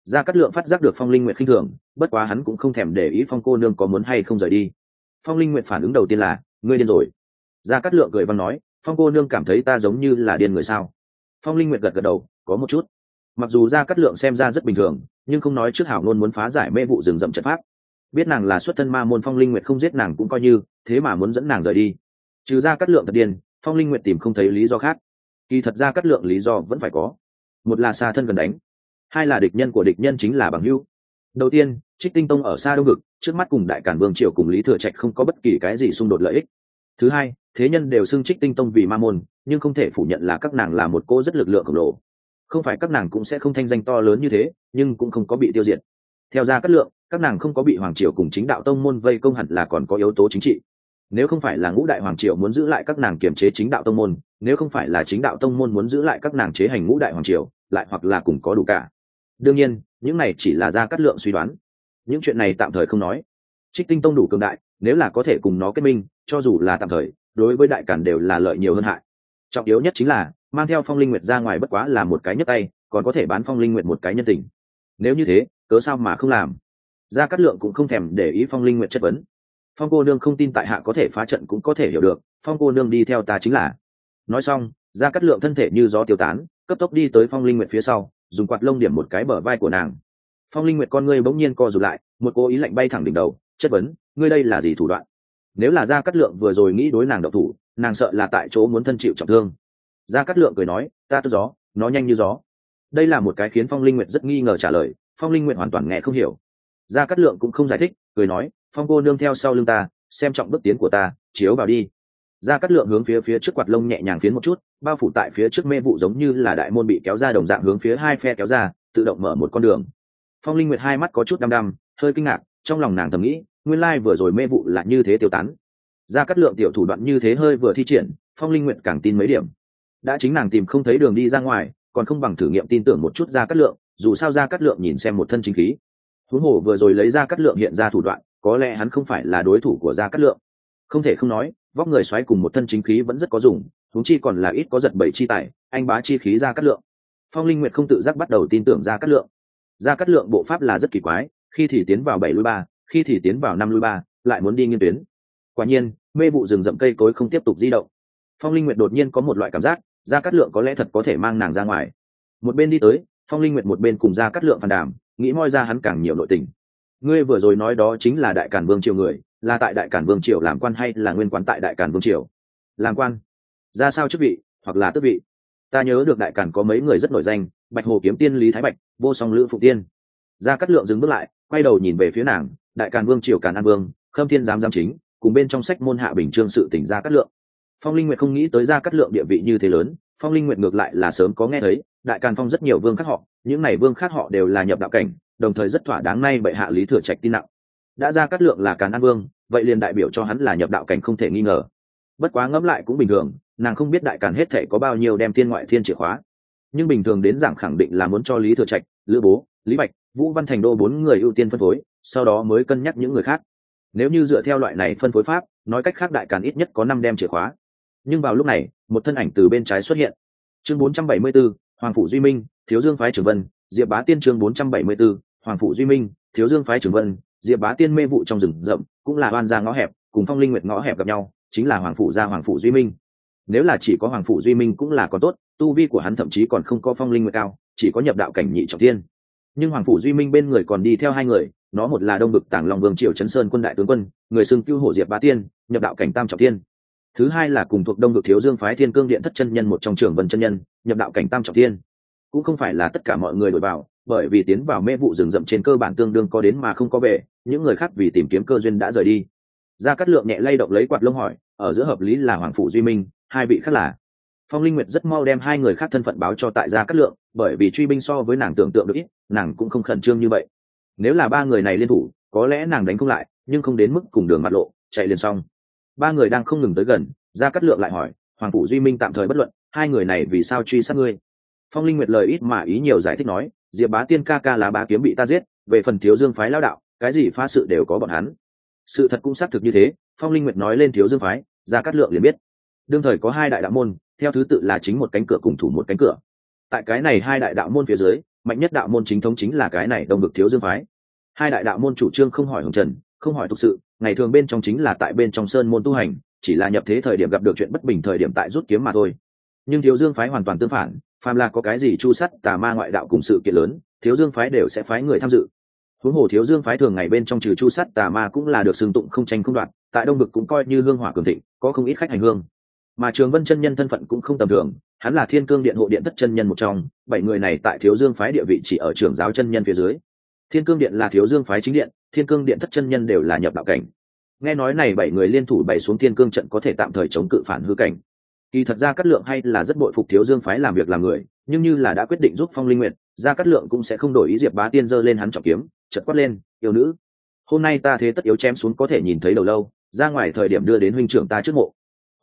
ra cắt lượng phát giác được phong linh nguyện khinh thường, bất quá hắn cũng không thèm để ý phong cô nương có muốn hay không rời đi. Phong linh nguyện phản ứng đầu tiên là, ngươi điên rồi. Ra cắt lượng cười văn nói, phong cô nương cảm thấy ta giống như là điên người sao? Phong linh nguyện gật gật đầu, có một chút. Mặc dù ra cắt lượng xem ra rất bình thường, nhưng không nói trước hảo ngôn muốn phá giải mê vụ rừng rậm trận pháp. Biết nàng là xuất thân ma môn phong linh nguyệt không giết nàng cũng coi như, thế mà muốn dẫn nàng rời đi. Trừ ra cắt lượng thật điên, phong linh nguyệt tìm không thấy lý do khác. Kỳ thật ra cắt lượng lý do vẫn phải có. Một là xa thân gần đánh hai là địch nhân của địch nhân chính là bằng hữu. Đầu tiên, trích tinh tông ở xa đông vực, trước mắt cùng đại cản vương triều cùng lý thừa trạch không có bất kỳ cái gì xung đột lợi ích. Thứ hai, thế nhân đều xưng trích tinh tông vì ma môn, nhưng không thể phủ nhận là các nàng là một cô rất lực lượng khổng lồ. Không phải các nàng cũng sẽ không thanh danh to lớn như thế, nhưng cũng không có bị tiêu diệt. Theo ra cát lượng, các nàng không có bị hoàng triều cùng chính đạo tông môn vây công hẳn là còn có yếu tố chính trị. Nếu không phải là ngũ đại hoàng triều muốn giữ lại các nàng kiềm chế chính đạo tông môn, nếu không phải là chính đạo tông môn muốn giữ lại các nàng chế hành ngũ đại hoàng triều, lại hoặc là cùng có đủ cả đương nhiên, những này chỉ là ra cắt lượng suy đoán. Những chuyện này tạm thời không nói. Trích tinh tông đủ cường đại, nếu là có thể cùng nó kết minh, cho dù là tạm thời, đối với đại cản đều là lợi nhiều hơn hại. Trọng yếu nhất chính là, mang theo phong linh nguyệt ra ngoài bất quá là một cái nhất tay, còn có thể bán phong linh nguyệt một cái nhân tình. Nếu như thế, cớ sao mà không làm? Gia cát lượng cũng không thèm để ý phong linh nguyệt chất vấn. Phong cô nương không tin tại hạ có thể phá trận cũng có thể hiểu được, phong cô nương đi theo ta chính là. Nói xong gia cát lượng thân thể như gió tiêu tán, cấp tốc đi tới phong linh nguyệt phía sau dùng quạt lông điểm một cái bờ vai của nàng. Phong linh nguyệt con ngươi bỗng nhiên co rụt lại, một cố ý lạnh bay thẳng đỉnh đầu, chất vấn, ngươi đây là gì thủ đoạn? Nếu là gia cát lượng vừa rồi nghĩ đối nàng độc thủ, nàng sợ là tại chỗ muốn thân chịu trọng thương. Gia cát lượng cười nói, ta tức gió, nó nhanh như gió. Đây là một cái khiến phong linh nguyệt rất nghi ngờ trả lời, phong linh nguyệt hoàn toàn nghe không hiểu. Gia cát lượng cũng không giải thích, cười nói, phong cô nương theo sau lưng ta, xem trọng bước tiến của ta, chiếu vào đi gia cát lượng hướng phía phía trước quạt lông nhẹ nhàng phiến một chút, bao phủ tại phía trước mê vụ giống như là đại môn bị kéo ra đồng dạng hướng phía hai phe kéo ra, tự động mở một con đường. Phong linh nguyệt hai mắt có chút đăm đăm, hơi kinh ngạc, trong lòng nàng thầm nghĩ, nguyên lai vừa rồi mê vụ là như thế tiêu tán. Gia cát lượng tiểu thủ đoạn như thế hơi vừa thi triển, phong linh nguyệt càng tin mấy điểm. Đã chính nàng tìm không thấy đường đi ra ngoài, còn không bằng thử nghiệm tin tưởng một chút gia cát lượng, dù sao gia cát lượng nhìn xem một thân chính khí. Huống hồ vừa rồi lấy ra cát lượng hiện ra thủ đoạn, có lẽ hắn không phải là đối thủ của gia cát lượng. Không thể không nói vóc người xoáy cùng một thân chính khí vẫn rất có dùng thúng chi còn là ít có giật bảy chi tài, anh bá chi khí ra cắt lượng. Phong linh nguyệt không tự giác bắt đầu tin tưởng ra cắt lượng. Ra cắt lượng bộ pháp là rất kỳ quái, khi thì tiến vào bảy lui ba, khi thì tiến vào năm lui ba, lại muốn đi nghiên tuyến. Quả nhiên, mê vụ rừng rậm cây cối không tiếp tục di động. Phong linh nguyệt đột nhiên có một loại cảm giác, ra cắt lượng có lẽ thật có thể mang nàng ra ngoài. Một bên đi tới, phong linh nguyệt một bên cùng ra cắt lượng phàn đàm, nghĩ moi ra hắn càng nhiều nội tình ngươi vừa rồi nói đó chính là đại cản vương triều người, là tại đại cản vương triều làm quan hay là nguyên quán tại đại cản vương triều? Làm quan. Ra sao chức vị, hoặc là tước vị? Ta nhớ được đại cản có mấy người rất nổi danh, bạch hồ kiếm tiên, lý thái bạch, vô song lữ phụ tiên. Ra cát lượng dừng bước lại, quay đầu nhìn về phía nàng, đại càn vương triều càn an vương, khâm thiên giám giám chính, cùng bên trong sách môn hạ bình trương sự tỉnh ra cát lượng. Phong linh nguyệt không nghĩ tới Ra cát lượng địa vị như thế lớn, phong linh nguyệt ngược lại là sớm có nghe thấy, đại càn phong rất nhiều vương khác họ, những này vương khác họ đều là nhập đạo cảnh đồng thời rất thỏa đáng nay bệ hạ lý thừa trạch tin nặng. Đã ra cát lượng là càn an vương vậy liền đại biểu cho hắn là nhập đạo cảnh không thể nghi ngờ. Bất quá ngẫm lại cũng bình thường nàng không biết đại càn hết thể có bao nhiêu đem thiên ngoại thiên chìa khóa. Nhưng bình thường đến giảng khẳng định là muốn cho lý thừa trạch lữ bố lý bạch vũ văn thành đô bốn người ưu tiên phân phối sau đó mới cân nhắc những người khác. Nếu như dựa theo loại này phân phối pháp nói cách khác đại càn ít nhất có năm đem chìa khóa. Nhưng vào lúc này một thân ảnh từ bên trái xuất hiện. Chương 474, hoàng phủ duy minh thiếu dương phái trưởng vân diệp bá tiên chương 474, hoàng phụ duy minh, thiếu dương phái trưởng vân, diệp bá tiên mê vụ trong rừng rậm, cũng là oan ra ngõ hẹp, cùng phong linh nguyệt ngõ hẹp gặp nhau, chính là hoàng phụ gia hoàng phụ duy minh. Nếu là chỉ có hoàng phụ duy minh cũng là có tốt, tu vi của hắn thậm chí còn không có phong linh nguyệt cao, chỉ có nhập đạo cảnh nhị trọng tiên nhưng hoàng phụ duy minh bên người còn đi theo hai người, nó một là đông bực tàng long vương triều chấn sơn quân đại tướng quân, người xưng cưu hổ diệp bá tiên, nhập đạo cảnh tam trọng tiên thứ hai là cùng thuộc đông bực thiếu dương phái thiên cương điện thất chân nhân một trong trường vân chân nhân, nhập đạo cảnh tam trọng tiên cũng không phải là tất cả mọi người đổi vào bởi vì tiến vào mê vụ rừng rậm trên cơ bản tương đương có đến mà không có về, những người khác vì tìm kiếm cơ duyên đã rời đi. Gia cát lượng nhẹ lay động lấy quạt lông hỏi, ở giữa hợp lý là hoàng phủ duy minh, hai vị khác là? Phong linh nguyệt rất mau đem hai người khác thân phận báo cho tại gia cát lượng, bởi vì truy binh so với nàng tưởng tượng được ít, nàng cũng không khẩn trương như vậy. Nếu là ba người này liên thủ, có lẽ nàng đánh không lại, nhưng không đến mức cùng đường mặt lộ, chạy liền xong. Ba người đang không ngừng tới gần, gia cát lượng lại hỏi, hoàng phủ duy minh tạm thời bất luận, hai người này vì sao truy sát ngươi? Phong linh nguyệt lời ít mà ý nhiều giải thích nói, diệp bá tiên ca ca lá bá kiếm bị ta giết, về phần thiếu dương phái lao đạo, cái gì phá sự đều có bọn hắn. Sự thật cũng xác thực như thế, phong linh nguyệt nói lên thiếu dương phái, ra cát lượng liền biết. Đương thời có hai đại đạo môn, theo thứ tự là chính một cánh cửa cùng thủ một cánh cửa. Tại cái này hai đại đạo môn phía dưới, mạnh nhất đạo môn chính thống chính là cái này đông được thiếu dương phái. Hai đại đạo môn chủ trương không hỏi hồng trần, không hỏi thực sự, ngày thường bên trong chính là tại bên trong sơn môn tu hành, chỉ là nhập thế thời điểm gặp được chuyện bất bình thời điểm tại rút kiếm mà thôi. Nhưng thiếu dương phái hoàn toàn tương phản phàm là có cái gì chu sắt, tà ma ngoại đạo cùng sự kiện lớn, thiếu dương phái đều sẽ phái người tham dự. Huống hồ thiếu dương phái thường ngày bên trong trừ chu sắt, tà ma cũng là được xưng tụng không tranh không đoạt, tại đông vực cũng coi như hương hỏa cường thịnh, có không ít khách hành hương. Mà trường vân chân nhân thân phận cũng không tầm thường, hắn là thiên cương điện hộ điện thất chân nhân một trong, bảy người này tại thiếu dương phái địa vị chỉ ở trường giáo chân nhân phía dưới. Thiên cương điện là thiếu dương phái chính điện, thiên cương điện thất chân nhân đều là nhập đạo cảnh. Nghe nói này bảy người liên thủ bày xuống thiên cương trận có thể tạm thời chống cự phản hư cảnh kỳ thật ra cát lượng hay là rất bội phục thiếu dương phái làm việc làm người, nhưng như là đã quyết định giúp phong linh nguyện ra cát lượng cũng sẽ không đổi ý diệp bá tiên giơ lên hắn trọng kiếm chật quát lên, yêu nữ, hôm nay ta thế tất yếu chém xuống có thể nhìn thấy đầu lâu, ra ngoài thời điểm đưa đến huynh trưởng ta trước mộ.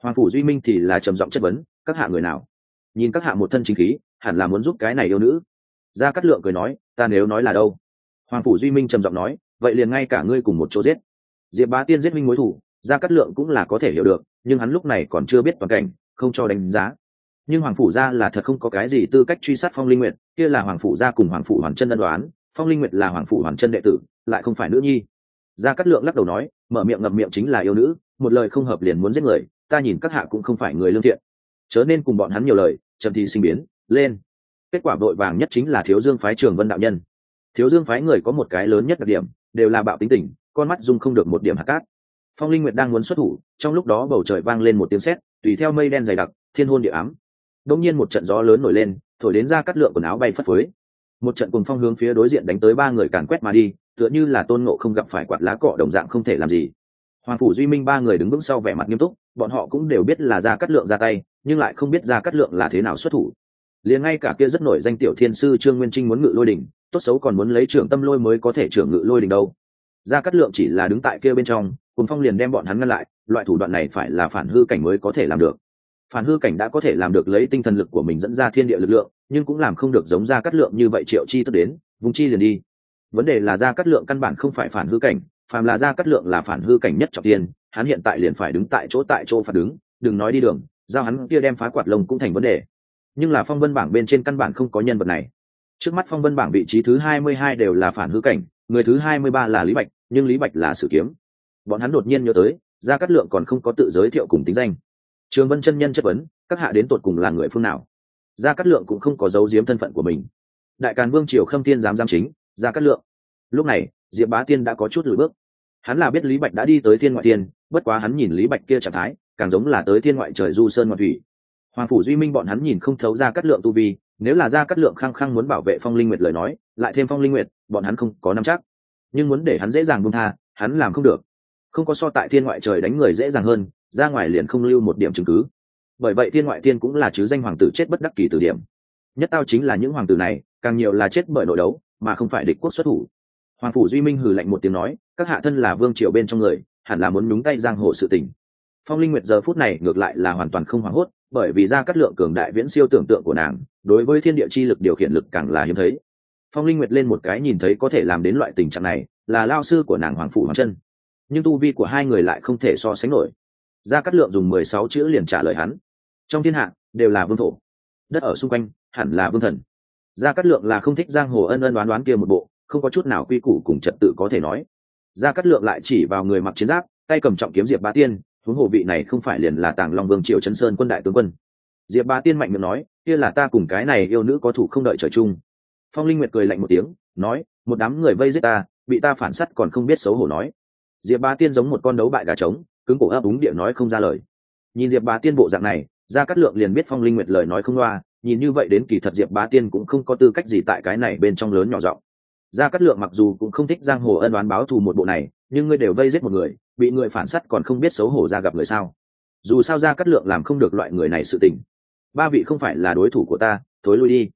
Hoàng phủ duy minh thì là trầm giọng chất vấn, các hạ người nào? Nhìn các hạ một thân chính khí, hẳn là muốn giúp cái này yêu nữ. Ra cát lượng cười nói, ta nếu nói là đâu? Hoàng phủ duy minh trầm giọng nói, vậy liền ngay cả ngươi cùng một chỗ giết. Diệp bá tiên giết minh mối thủ ra cát lượng cũng là có thể hiểu được, nhưng hắn lúc này còn chưa biết toàn cảnh không cho đánh giá. Nhưng hoàng phủ gia là thật không có cái gì tư cách truy sát phong linh nguyệt, kia là hoàng phủ gia cùng hoàng phủ hoàn chân ân đoán, phong linh nguyệt là hoàng phủ hoàn chân đệ tử, lại không phải nữ nhi. Gia cát lượng lắc đầu nói, mở miệng ngậm miệng chính là yêu nữ, một lời không hợp liền muốn giết người, ta nhìn các hạ cũng không phải người lương thiện. Chớ nên cùng bọn hắn nhiều lời trầm thi sinh biến, lên. Kết quả vội vàng nhất chính là thiếu dương phái trường vân đạo nhân. Thiếu dương phái người có một cái lớn nhất đặc điểm, đều là bạo tính tình, con mắt dung không được một điểm hạt cát. Phong linh nguyệt đang muốn xuất thủ, trong lúc đó bầu trời vang lên một tiếng sét tùy theo mây đen dày đặc, thiên hôn địa ám. Đông nhiên một trận gió lớn nổi lên, thổi đến ra cắt lượng quần áo bay phất phới. Một trận cùng phong hướng phía đối diện đánh tới ba người càn quét mà đi, tựa như là tôn ngộ không gặp phải quạt lá cọ đồng dạng không thể làm gì. Hoàng phủ duy minh ba người đứng vững sau vẻ mặt nghiêm túc, bọn họ cũng đều biết là ra cắt lượng ra tay, nhưng lại không biết ra cắt lượng là thế nào xuất thủ. Liền ngay cả kia rất nổi danh tiểu thiên sư trương nguyên trinh muốn ngự lôi đỉnh, tốt xấu còn muốn lấy trưởng tâm lôi mới có thể trưởng ngự lôi đỉnh đâu. Ra cắt lượng chỉ là đứng tại kia bên trong cùng phong liền đem bọn hắn ngăn lại loại thủ đoạn này phải là phản hư cảnh mới có thể làm được. Phản hư cảnh đã có thể làm được lấy tinh thần lực của mình dẫn ra thiên địa lực lượng, nhưng cũng làm không được giống ra cắt lượng như vậy triệu chi tức đến, vùng chi liền đi. Vấn đề là ra cắt lượng căn bản không phải phản hư cảnh, phàm là ra cắt lượng là phản hư cảnh nhất trọng tiên, hắn hiện tại liền phải đứng tại chỗ tại chỗ phạt đứng, đừng nói đi đường, giao hắn kia đem phá quạt lông cũng thành vấn đề. Nhưng là phong vân bảng bên trên căn bản không có nhân vật này. Trước mắt phong vân bảng vị trí thứ hai mươi hai đều là phản hư cảnh, người thứ hai mươi ba là lý bạch, nhưng lý bạch là sử kiếm. Bọn hắn đột nhiên nhớ tới gia cát lượng còn không có tự giới thiệu cùng tính danh. Trường vân chân nhân chất vấn, các hạ đến tột cùng là người phương nào? Gia cát lượng cũng không có dấu giếm thân phận của mình. Đại càn vương triều khâm tiên giám giám chính, gia cát lượng. Lúc này, diệp bá tiên đã có chút lùi bước. Hắn là biết lý bạch đã đi tới thiên ngoại tiên bất quá hắn nhìn lý bạch kia trạng thái, càng giống là tới thiên ngoại trời du sơn ngoại thủy. Hoàng phủ duy minh bọn hắn nhìn không thấu ra cắt lượng tu vi, nếu là ra cắt lượng khăng khăng muốn bảo vệ phong linh nguyệt lời nói, lại thêm phong linh nguyệt, bọn hắn không có nắm chắc. Nhưng muốn để hắn dễ dàng buông tha, hắn làm không được không có so tại thiên ngoại trời đánh người dễ dàng hơn, ra ngoài liền không lưu một điểm chứng cứ. Bởi vậy thiên ngoại thiên cũng là chứ danh hoàng tử chết bất đắc kỳ từ điểm. Nhất tao chính là những hoàng tử này, càng nhiều là chết bởi nội đấu, mà không phải địch quốc xuất thủ. Hoàng phủ duy minh hừ lạnh một tiếng nói, các hạ thân là vương triều bên trong người, hẳn là muốn nhúng tay giang hồ sự tình. Phong linh nguyệt giờ phút này ngược lại là hoàn toàn không hoảng hốt, bởi vì ra các lượng cường đại viễn siêu tưởng tượng của nàng, đối với thiên địa chi lực điều khiển lực càng là hiếm thấy. Phong linh nguyệt lên một cái nhìn thấy có thể làm đến loại tình trạng này, là lao sư của nàng hoàng phủ hoàng chân nhưng tu vi của hai người lại không thể so sánh nổi. Gia cát lượng dùng mười sáu chữ liền trả lời hắn. Trong thiên hạ, đều là vương thổ. Đất ở xung quanh, hẳn là vương thần. Gia cát lượng là không thích giang hồ ân ân đoán đoán kia một bộ, không có chút nào quy củ cùng trật tự có thể nói. Gia cát lượng lại chỉ vào người mặc chiến giáp, tay cầm trọng kiếm diệp ba tiên, huống hồ vị này không phải liền là tàng long vương triều chân sơn quân đại tướng quân. Diệp ba tiên mạnh miệng nói, kia là ta cùng cái này yêu nữ có thủ không đợi trời chung. Phong linh nguyệt cười lạnh một tiếng, nói, một đám người vây giết ta, bị ta phản s còn không biết xấu hổ nói diệp bá tiên giống một con đấu bại gà trống cứng cổ ấp úng địa nói không ra lời. Nhìn diệp bá tiên bộ dạng này ra cát lượng liền biết phong linh nguyệt lời nói không loa nhìn như vậy đến kỳ thật diệp bá tiên cũng không có tư cách gì tại cái này bên trong lớn nhỏ giọng. Ra cát lượng mặc dù cũng không thích giang hồ ân oán báo thù một bộ này nhưng ngươi đều vây giết một người bị người phản sắt còn không biết xấu hổ ra gặp người sao? Dù sao ra cát lượng làm không được loại người này sự tình. Ba vị không phải là đối thủ của ta thối lui đi.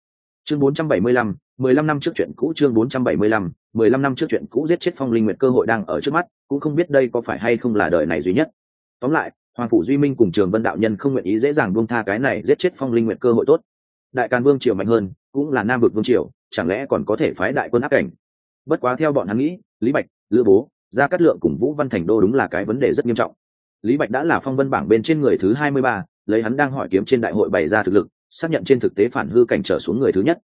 Chương 475, 15 năm trước chuyện cũ chương 475, 15 năm trước chuyện cũ giết chết phong linh nguyệt cơ hội đang ở trước mắt, cũng không biết đây có phải hay không là đời này duy nhất. Tóm lại, hoàng phủ duy minh cùng trường vân đạo nhân không nguyện ý dễ dàng buông tha cái này giết chết phong linh nguyệt cơ hội tốt. Đại càn vương triều mạnh hơn, cũng là nam vực vương triều, chẳng lẽ còn có thể phái đại quân áp cảnh? Bất quá theo bọn hắn nghĩ, lý bạch, lữ bố, gia cát lượng cùng vũ văn thành đô đúng là cái vấn đề rất nghiêm trọng. Lý bạch đã là phong vân bảng bên trên người thứ hai mươi ba, lấy hắn đang hỏi kiếm trên đại hội bày ra thực lực, xác nhận trên thực tế phản hư cảnh trở xuống người thứ nhất.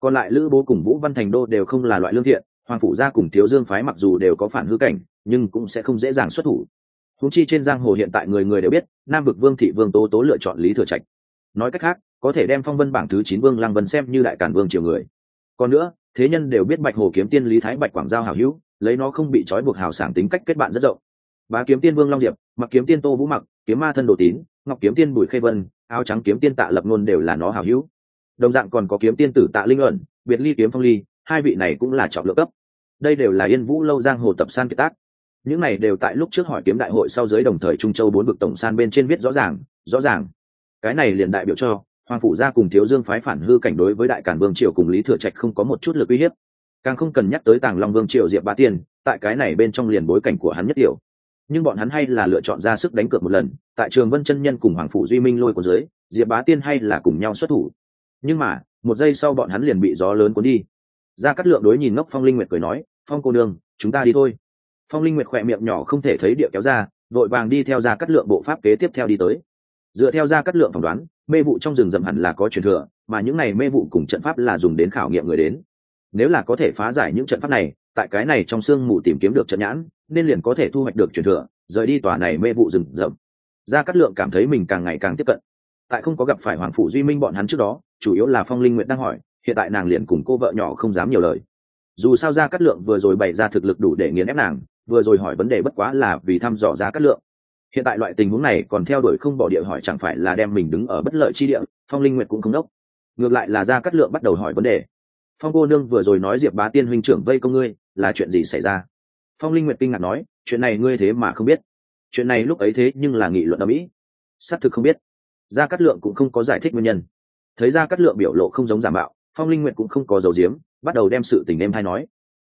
Còn lại lữ bố cùng vũ văn thành đô đều không là loại lương thiện hoàng phủ gia cùng thiếu dương phái mặc dù đều có phản hư cảnh, nhưng cũng sẽ không dễ dàng xuất thủ. Húng chi trên giang hồ hiện tại người người đều biết, nam vực vương thị vương tố tố lựa chọn lý thừa trạch. Nói cách khác, có thể đem phong vân bảng thứ chín vương lăng vân xem như đại cản vương triều người. Còn nữa, thế nhân đều biết bạch hồ kiếm tiên lý thái bạch quảng giao hảo hữu, lấy nó không bị trói buộc hào sảng tính cách kết bạn rất rộng. Bá kiếm tiên vương long diệp, mặc kiếm tiên tô vũ mặc, kiếm ma thân đồ tín, ngọc kiếm tiên bùi khê vân, áo trắng kiếm tiên tạ lập ngôn đều là nó hảo hữu. Đồng dạng còn có kiếm tiên tử tạ linh ẩn, biệt ly kiếm phong ly, hai vị này cũng là trọng lượng cấp đây đều là yên vũ lâu giang hồ tập san kiệt tác. Những này đều tại lúc trước hỏi kiếm đại hội sau giới đồng thời trung châu bốn vực tổng san bên trên viết rõ ràng rõ ràng. Cái này liền đại biểu cho, hoàng phủ gia cùng thiếu dương phái phản hư cảnh đối với đại cản vương triều cùng lý thừa trạch không có một chút lực uy hiếp. Càng không cần nhắc tới tàng long vương triều diệp ba tiên, tại cái này bên trong liền bối cảnh của hắn nhất tiểu. Nhưng bọn hắn hay là lựa chọn ra sức đánh cược một lần, tại trường vân chân nhân cùng hoàng phủ duy minh lôi của dưới, diệp bá tiên hay là cùng nhau xuất thủ. Nhưng mà, một giây sau bọn hắn liền bị gió lớn cuốn đi ra cắt lượng đối nhìn ngốc phong linh nguyệt cười nói, phong cô đường chúng ta đi thôi. Phong linh nguyệt khỏe miệng nhỏ không thể thấy địa kéo ra, vội vàng đi theo ra cắt lượng bộ pháp kế tiếp theo đi tới. Dựa theo ra cắt lượng phỏng đoán, mê vụ trong rừng rậm hẳn là có truyền thừa, mà những này mê vụ cùng trận pháp là dùng đến khảo nghiệm người đến. Nếu là có thể phá giải những trận pháp này, tại cái này trong sương mù tìm kiếm được trận nhãn, nên liền có thể thu hoạch được truyền thừa, rời đi tòa này mê vụ rừng rậm. Gia cát lượng cảm thấy mình càng ngày càng tiếp cận. Tại không có gặp phải hoàng phủ duy minh bọn hắn trước đó, chủ yếu là phong linh nguyện đang hỏi hiện tại nàng liền cùng cô vợ nhỏ không dám nhiều lời. Dù sao gia cát lượng vừa rồi bày ra thực lực đủ để nghiền ép nàng, vừa rồi hỏi vấn đề bất quá là vì thăm dò ra cát lượng. Hiện tại loại tình huống này còn theo đuổi không bỏ địa hỏi chẳng phải là đem mình đứng ở bất lợi chi địa, phong linh nguyệt cũng không đốc. Ngược lại là gia cát lượng bắt đầu hỏi vấn đề. Phong cô nương vừa rồi nói diệp bá tiên huynh trưởng vây công ngươi, là chuyện gì xảy ra? Phong linh nguyệt kinh ngạc nói, chuyện này ngươi thế mà không biết. Chuyện này lúc ấy thế nhưng là nghị luận ở mỹ. Xác thực không biết. Gia cát lượng cũng không có giải thích nguyên nhân. Thấy gia cát lượng biểu lộ không giống giả mạo phong linh nguyệt cũng không có dấu diếm bắt đầu đem sự tình em hay nói.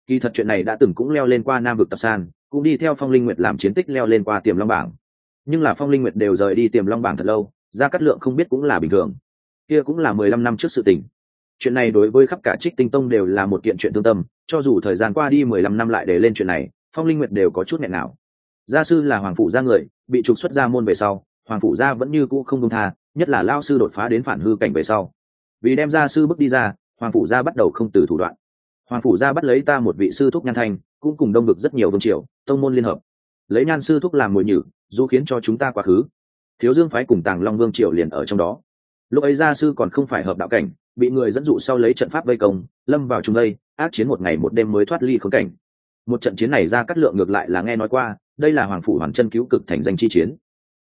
Kỳ thật chuyện này đã từng cũng leo lên qua nam vực tập san, cũng đi theo phong linh nguyệt làm chiến tích leo lên qua tiềm long bảng. Nhưng là phong linh nguyệt đều rời đi tiềm long bảng thật lâu, gia cát lượng không biết cũng là bình thường. Kia cũng là mười lăm năm trước sự tình. Chuyện này đối với khắp cả trích tinh tông đều là một kiện chuyện tương tâm, cho dù thời gian qua đi mười lăm năm lại để lên chuyện này, phong linh nguyệt đều có chút nghẹn nào. Gia sư là hoàng phủ gia người, bị trục xuất ra môn về sau, hoàng phủ gia vẫn như cũ không công tha, nhất là lao sư đột phá đến phản hư cảnh về sau vì đem gia sư bước đi ra, hoàng phủ gia bắt đầu không từ thủ đoạn. Hoàng phủ gia bắt lấy ta một vị sư thúc nhan thanh, cũng cùng đông vực rất nhiều vương triều, tông môn liên hợp. Lấy nhan sư thúc làm mồi nhử, dù khiến cho chúng ta quá khứ. Thiếu dương phái cùng tàng long vương triều liền ở trong đó. Lúc ấy gia sư còn không phải hợp đạo cảnh, bị người dẫn dụ sau lấy trận pháp vây công, lâm vào trung đây, ác chiến một ngày một đêm mới thoát ly khống cảnh. Một trận chiến này ra cắt lượng ngược lại là nghe nói qua, đây là hoàng phủ hoàn chân cứu cực thành danh chi chiến.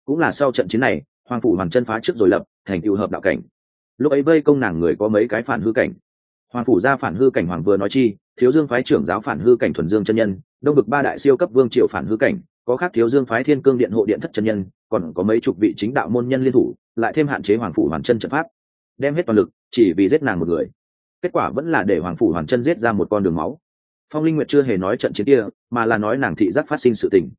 Cũng là sau trận chiến này, hoàng phủ hoàn chân phá trước rồi lập, thành cựu hợp đạo cảnh lúc ấy vây công nàng người có mấy cái phản hư cảnh. Hoàng phủ ra phản hư cảnh hoàng vừa nói chi, thiếu dương phái trưởng giáo phản hư cảnh thuần dương chân nhân, đông bực ba đại siêu cấp vương triều phản hư cảnh, có khác thiếu dương phái thiên cương điện hộ điện thất chân nhân, còn có mấy chục vị chính đạo môn nhân liên thủ, lại thêm hạn chế hoàng phủ hoàn chân trận pháp. Đem hết toàn lực, chỉ vì giết nàng một người. Kết quả vẫn là để hoàng phủ hoàn chân giết ra một con đường máu. Phong linh nguyệt chưa hề nói trận chiến kia, mà là nói nàng thị giác phát sinh sự tình.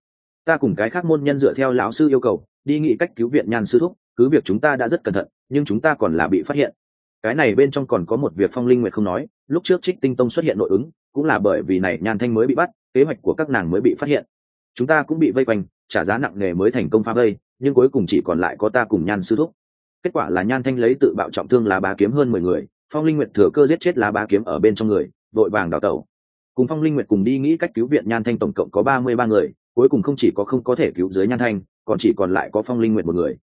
Ta cùng cái khác môn nhân dựa theo lão sư yêu cầu, đi nghĩ cách cứu viện nhan sư thúc, cứ việc chúng ta đã rất cẩn thận nhưng chúng ta còn là bị phát hiện. Cái này bên trong còn có một việc phong linh nguyệt không nói, lúc trước trích tinh tông xuất hiện nội ứng, cũng là bởi vì này nhan thanh mới bị bắt, kế hoạch của các nàng mới bị phát hiện. Chúng ta cũng bị vây quanh, trả giá nặng nề mới thành công phá vây, nhưng cuối cùng chỉ còn lại có ta cùng nhan sư thúc. Kết quả là nhan thanh lấy tự bạo trọng thương lá bá kiếm hơn mười người, phong linh nguyệt thừa cơ giết chết lá bá kiếm ở bên trong người đội vàng đào tẩu. Cùng phong linh nguyệt cùng đi nghĩ cách cứu viện nhan thanh tổng cộng có ba mươi ba người, cuối cùng không chỉ có không có thể cứu dưới nhan thanh, còn chỉ còn lại có phong linh nguyệt một người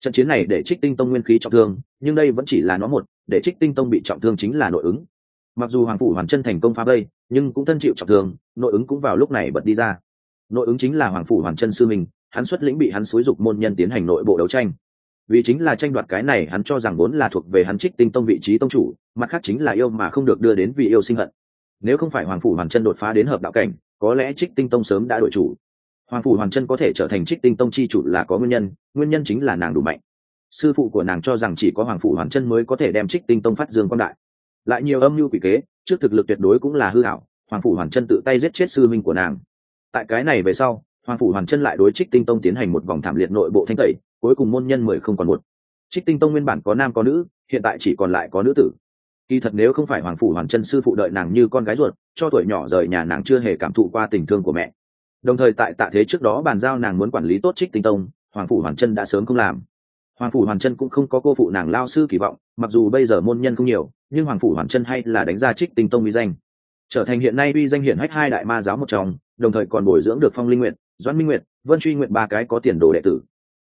trận chiến này để trích tinh tông nguyên khí trọng thương, nhưng đây vẫn chỉ là nó một, để trích tinh tông bị trọng thương chính là nội ứng. Mặc dù hoàng phủ hoàn chân thành công phá vây, nhưng cũng thân chịu trọng thương, nội ứng cũng vào lúc này bật đi ra. Nội ứng chính là hoàng phủ hoàn chân sư mình hắn xuất lĩnh bị hắn xúi dục môn nhân tiến hành nội bộ đấu tranh. Vì chính là tranh đoạt cái này, hắn cho rằng vốn là thuộc về hắn trích tinh tông vị trí tông chủ, mặt khác chính là yêu mà không được đưa đến vì yêu sinh hận. Nếu không phải hoàng phủ hoàn chân đột phá đến hợp đạo cảnh, có lẽ trích tinh tông sớm đã đổi chủ hoàng phủ hoàn chân có thể trở thành trích tinh tông chi chủ là có nguyên nhân nguyên nhân chính là nàng đủ mạnh. Sư phụ của nàng cho rằng chỉ có hoàng phủ hoàn chân mới có thể đem trích tinh tông phát dương quan đại. Lại nhiều âm mưu quỷ kế, trước thực lực tuyệt đối cũng là hư hảo hoàng phủ hoàn chân tự tay giết chết sư minh của nàng. Tại cái này về sau, hoàng phủ hoàn chân lại đối trích tinh tông tiến hành một vòng thảm liệt nội bộ thanh tẩy, cuối cùng môn nhân mười không còn một. Trích tinh tông nguyên bản có nam có nữ, hiện tại chỉ còn lại có nữ tử. Kỳ thật nếu không phải hoàng phủ hoàn chân sư phụ đợi nàng như con gái ruột, cho tuổi nhỏ rời nhà nàng chưa hề cảm thụ qua tình thương của mẹ đồng thời tại tạ thế trước đó bàn giao nàng muốn quản lý tốt trích tinh tông hoàng phủ hoàn chân đã sớm không làm. Hoàng phủ hoàn chân cũng không có cô phụ nàng lao sư kỳ vọng mặc dù bây giờ môn nhân không nhiều nhưng hoàng phủ hoàn chân hay là đánh ra trích tinh tông uy danh. Trở thành hiện nay uy danh hiển hách hai đại ma giáo một chồng đồng thời còn bồi dưỡng được phong linh nguyện doãn minh nguyện vân truy nguyện ba cái có tiền đồ đệ tử.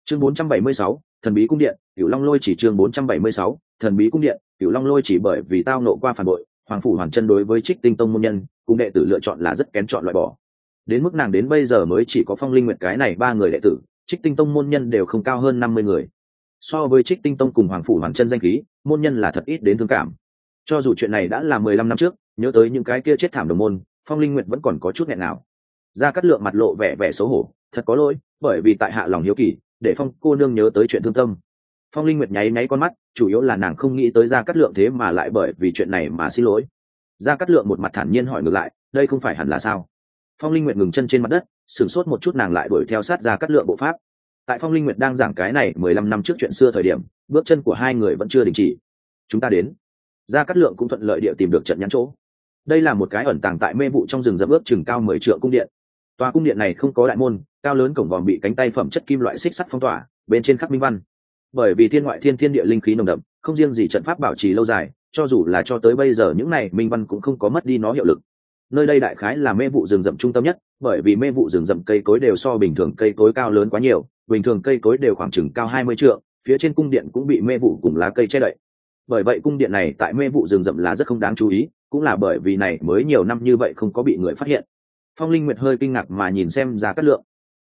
Chương 476, thần bí cung điện cửu long lôi chỉ chương 476, thần bí cung điện cửu long lôi chỉ bởi vì tao nộ qua phản bội hoàng phủ hoàn chân đối với trích tinh tông môn nhân cùng đệ tử lựa chọn là rất kén chọn loại bỏ đến mức nàng đến bây giờ mới chỉ có phong linh nguyện cái này ba người đệ tử, trích tinh tông môn nhân đều không cao hơn năm mươi người. So với trích tinh tông cùng hoàng phủ hoàng chân danh khí, môn nhân là thật ít đến thương cảm. Cho dù chuyện này đã là mười lăm năm trước, nhớ tới những cái kia chết thảm đồng môn, phong linh nguyệt vẫn còn có chút nghẹn nào. Ra cắt lượng mặt lộ vẻ vẻ xấu hổ, thật có lỗi, bởi vì tại hạ lòng hiếu kỳ, để phong cô nương nhớ tới chuyện thương tâm. Phong linh nguyệt nháy nháy con mắt, chủ yếu là nàng không nghĩ tới ra cắt lượng thế mà lại bởi vì chuyện này mà xin lỗi. Ra cắt lượng một mặt thản nhiên hỏi ngược lại, đây không phải hẳn là sao? Phong linh nguyệt ngừng chân trên mặt đất, sửng sốt một chút nàng lại đuổi theo sát ra cắt lượng bộ pháp. Tại phong linh nguyệt đang giảng cái này mười lăm năm trước chuyện xưa thời điểm, bước chân của hai người vẫn chưa đình chỉ. Chúng ta đến. Ra cắt lượng cũng thuận lợi địa tìm được trận nhãn chỗ. Đây là một cái ẩn tàng tại mê vụ trong rừng rậm ước chừng cao mười trượng cung điện. Tòa cung điện này không có đại môn, cao lớn cổng vòm bị cánh tay phẩm chất kim loại xích sắt phong tỏa, bên trên khắc minh văn. Bởi vì thiên ngoại thiên thiên địa linh khí nồng đậm, không riêng gì trận pháp bảo trì lâu dài, cho dù là cho tới bây giờ những này minh văn cũng không có mất đi nó hiệu lực nơi đây đại khái là mê vụ rừng rậm trung tâm nhất, bởi vì mê vụ rừng rậm cây cối đều so bình thường cây cối cao lớn quá nhiều, bình thường cây cối đều khoảng chừng cao hai mươi trượng, phía trên cung điện cũng bị mê vụ cùng lá cây che đậy. Bởi vậy cung điện này tại mê vụ rừng rậm là rất không đáng chú ý, cũng là bởi vì này mới nhiều năm như vậy không có bị người phát hiện. Phong linh nguyệt hơi kinh ngạc mà nhìn xem ra cát lượng.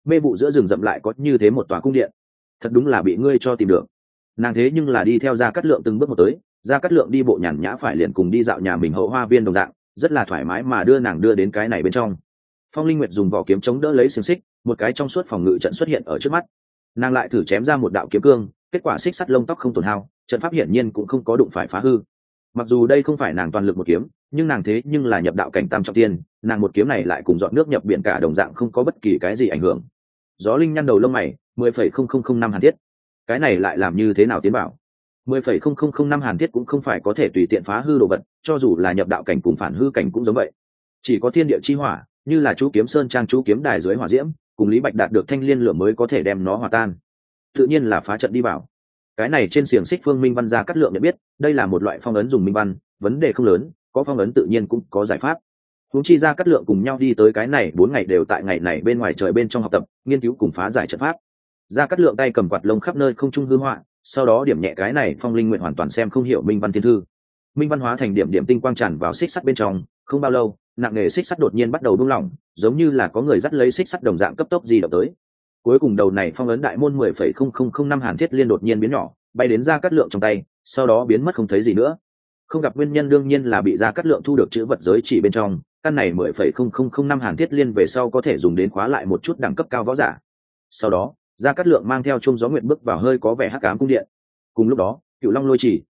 Mê vụ giữa rừng rậm lại có như thế một tòa cung điện. Thật đúng là bị ngươi cho tìm được. Nàng thế nhưng là đi theo ra cát lượng từng bước một tới, ra cát lượng đi bộ nhàn nhã phải liền cùng đi dạo nhà mình hậu hoa viên đồng dạng rất là thoải mái mà đưa nàng đưa đến cái này bên trong. Phong linh nguyệt dùng vỏ kiếm chống đỡ lấy xiềng xích, một cái trong suốt phòng ngự trận xuất hiện ở trước mắt. Nàng lại thử chém ra một đạo kiếm cương, kết quả xích sắt lông tóc không tổn hao, trận pháp hiển nhiên cũng không có đụng phải phá hư. Mặc dù đây không phải nàng toàn lực một kiếm, nhưng nàng thế nhưng là nhập đạo cảnh tam trọng tiên, nàng một kiếm này lại cùng dọn nước nhập biển cả đồng dạng không có bất kỳ cái gì ảnh hưởng. Gió linh nhăn đầu lông mày, mười phẩy không không không năm hàn thiết. Cái này lại làm như thế nào tiến bảo? Mười phẩy không không không năm hàn thiết cũng không phải có thể tùy tiện phá hư đồ vật, cho dù là nhập đạo cảnh cùng phản hư cảnh cũng giống vậy. Chỉ có thiên địa chi hỏa, như là chú kiếm sơn trang chú kiếm đài dưới hỏa diễm, cùng lý bạch đạt được thanh liên lửa mới có thể đem nó hòa tan. Tự nhiên là phá trận đi vào. Cái này trên xiềng xích phương minh văn gia cắt lượng nhận biết, đây là một loại phong ấn dùng minh văn, vấn đề không lớn, có phong ấn tự nhiên cũng có giải pháp. Huống chi ra cắt lượng cùng nhau đi tới cái này, bốn ngày đều tại ngày này bên ngoài trời bên trong học tập, nghiên cứu cùng phá giải trận pháp. Ra cắt lượng tay cầm quạt lông khắp nơi không trung hư họa sau đó điểm nhẹ cái này, phong linh nguyện hoàn toàn xem không hiểu minh văn thiên thư. Minh văn hóa thành điểm điểm tinh quang tràn vào xích sắt bên trong, không bao lâu, nặng nề xích sắt đột nhiên bắt đầu buông lỏng, giống như là có người dắt lấy xích sắt đồng dạng cấp tốc di động tới. Cuối cùng đầu này phong ấn đại môn mười phẩy không không không năm hàn thiết liên đột nhiên biến nhỏ, bay đến ra cắt lượng trong tay, sau đó biến mất không thấy gì nữa. Không gặp nguyên nhân đương nhiên là bị ra cắt lượng thu được chữ vật giới chỉ bên trong, căn này mười phẩy không không không năm hàn thiết liên về sau có thể dùng đến khóa lại một chút đẳng cấp cao võ giả. Sau đó ra cát lượng mang theo chung gió nguyện bước vào hơi có vẻ hắc ám cung điện. Cùng lúc đó cựu long lôi chỉ.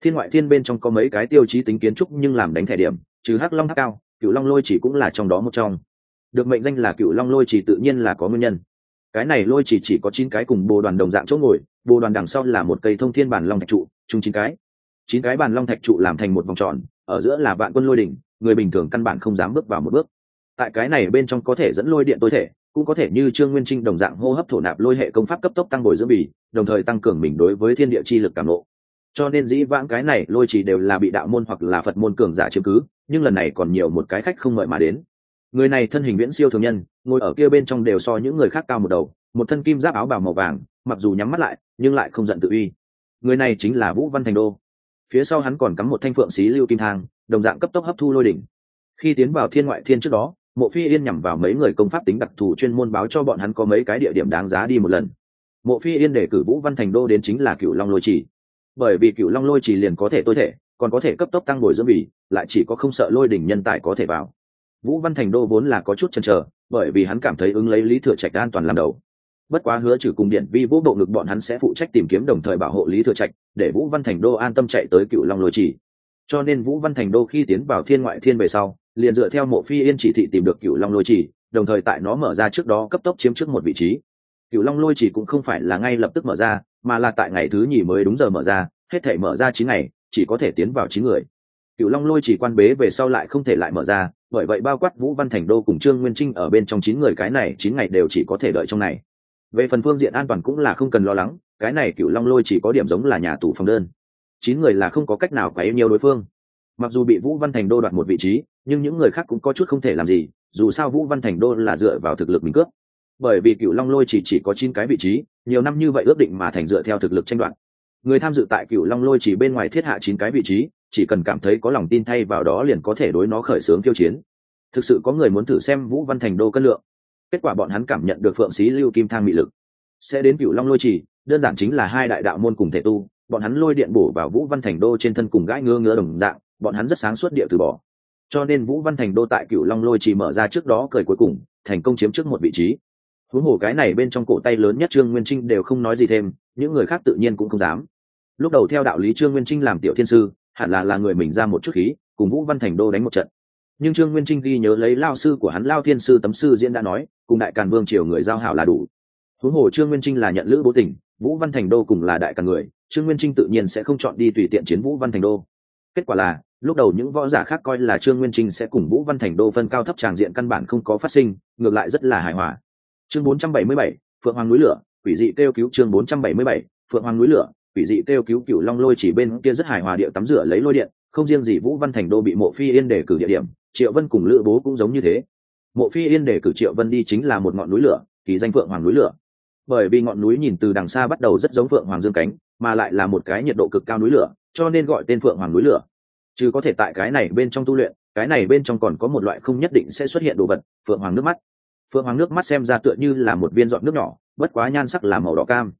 Thiên ngoại thiên bên trong có mấy cái tiêu chí tính kiến trúc nhưng làm đánh thẻ điểm, trừ hắc long hắc cao cựu long lôi chỉ cũng là trong đó một trong. Được mệnh danh là cựu long lôi chỉ tự nhiên là có nguyên nhân. Cái này lôi chỉ chỉ có chín cái cùng bồ đoàn đồng dạng chỗ ngồi, bồ đoàn đằng sau là một cây thông thiên bản long thạch trụ, chung chín cái. Chín cái bàn long thạch trụ làm thành một vòng tròn, ở giữa là vạn quân lôi đỉnh, người bình thường căn bản không dám bước vào một bước. Tại cái này bên trong có thể dẫn lôi điện tối thể cũng có thể như trương nguyên trinh đồng dạng hô hấp thổ nạp lôi hệ công pháp cấp tốc tăng bồi dưỡng bì, đồng thời tăng cường mình đối với thiên địa chi lực cảm lộ cho nên dĩ vãng cái này lôi chỉ đều là bị đạo môn hoặc là phật môn cường giả chiếm cứ, nhưng lần này còn nhiều một cái khách không mời mà đến. Người này thân hình viễn siêu thường nhân, ngồi ở kia bên trong đều so những người khác cao một đầu, một thân kim giáp áo bào màu vàng, mặc dù nhắm mắt lại, nhưng lại không giận tự uy. Người này chính là vũ văn thành đô. Phía sau hắn còn cắm một thanh phượng xí lưu kim thang, đồng dạng cấp tốc hấp thu lôi đỉnh. Khi tiến vào thiên ngoại thiên trước đó mộ phi yên nhằm vào mấy người công pháp tính đặc thù chuyên môn báo cho bọn hắn có mấy cái địa điểm đáng giá đi một lần. Mộ phi yên để cử vũ văn thành đô đến chính là cựu long lôi trì. Bởi vì cựu long lôi trì liền có thể tôi thể, còn có thể cấp tốc tăng bồi dưỡng bỉ lại chỉ có không sợ lôi đỉnh nhân tài có thể vào. Vũ văn thành đô vốn là có chút chần chờ, bởi vì hắn cảm thấy ứng lấy lý thừa trạch an toàn làm đầu. Bất quá hứa trừ cùng điện vi vũ bộ ngực bọn hắn sẽ phụ trách tìm kiếm đồng thời bảo hộ lý thừa trạch, để vũ văn thành đô an tâm chạy tới cựu long lôi trì. Cho nên vũ văn thành đô khi tiến vào thiên ngoại thiên về sau liền dựa theo mộ phi yên chỉ thị tìm được cựu long lôi trì đồng thời tại nó mở ra trước đó cấp tốc chiếm trước một vị trí. Cựu long lôi trì cũng không phải là ngay lập tức mở ra, mà là tại ngày thứ nhì mới đúng giờ mở ra, hết thể mở ra chín ngày, chỉ có thể tiến vào chín người. Cựu long lôi chỉ quan bế về sau lại không thể lại mở ra, bởi vậy bao quát vũ văn thành đô cùng trương nguyên trinh ở bên trong chín người cái này chín ngày đều chỉ có thể đợi trong này. Về phần phương diện an toàn cũng là không cần lo lắng, cái này cựu long lôi chỉ có điểm giống là nhà tù phòng đơn. Chín người là không có cách nào quấy nhiều đối phương mặc dù bị vũ văn thành đô đoạt một vị trí, nhưng những người khác cũng có chút không thể làm gì, dù sao vũ văn thành đô là dựa vào thực lực mình cướp. Bởi vì cựu long lôi chỉ chỉ có chín cái vị trí, nhiều năm như vậy ước định mà thành dựa theo thực lực tranh đoạt. Người tham dự tại cựu long lôi chỉ bên ngoài thiết hạ chín cái vị trí, chỉ cần cảm thấy có lòng tin thay vào đó liền có thể đối nó khởi xướng tiêu chiến. Thực sự có người muốn thử xem vũ văn thành đô cân lượng. Kết quả bọn hắn cảm nhận được phượng xí lưu kim thang mị lực. Sẽ đến cựu long lôi chỉ, đơn giản chính là hai đại đạo môn cùng thể tu, bọn hắn lôi điện bổ vào vũ văn thành đô trên thân cùng gãi ngơ ngơ đồng dạng bọn hắn rất sáng suốt địa từ bỏ. Cho nên vũ văn thành đô tại cựu long lôi chỉ mở ra trước đó cười cuối cùng, thành công chiếm trước một vị trí. Huống hồ cái này bên trong cổ tay lớn nhất trương nguyên trinh đều không nói gì thêm, những người khác tự nhiên cũng không dám. Lúc đầu theo đạo lý trương nguyên trinh làm tiểu thiên sư, hẳn là là người mình ra một chút khí, cùng vũ văn thành đô đánh một trận. Nhưng trương nguyên trinh ghi nhớ lấy lao sư của hắn, lao thiên sư tấm sư diễn đã nói, cùng đại càn vương triều người giao hảo là đủ. Huống hồ trương nguyên trinh là nhận lữ bố tình, vũ văn thành đô cùng là đại càn người, trương nguyên trinh tự nhiên sẽ không chọn đi tùy tiện chiến vũ văn thành đô. Kết quả là lúc đầu những võ giả khác coi là trương nguyên trinh sẽ cùng vũ văn thành đô phân cao thấp tràng diện căn bản không có phát sinh ngược lại rất là hài hòa. Chương 477, phượng hoàng núi lửa quỷ dị kêu cứu chương 477, phượng hoàng núi lửa quỷ dị kêu cứu cựu long lôi chỉ bên kia rất hài hòa điệu tắm rửa lấy lôi điện không riêng gì vũ văn thành đô bị mộ phi yên để cử địa điểm triệu vân cùng lữ bố cũng giống như thế. Mộ phi yên để cử triệu vân đi chính là một ngọn núi lửa kỳ danh phượng hoàng núi lửa. Bởi vì ngọn núi nhìn từ đằng xa bắt đầu rất giống phượng hoàng dương cánh mà lại là một cái nhiệt độ cực cao núi lửa cho nên gọi tên phượng hoàng núi lửa chứ có thể tại cái này bên trong tu luyện, cái này bên trong còn có một loại không nhất định sẽ xuất hiện đồ vật, phượng hoàng nước mắt. Phượng hoàng nước mắt xem ra tựa như là một viên giọt nước nhỏ, bất quá nhan sắc là màu đỏ cam.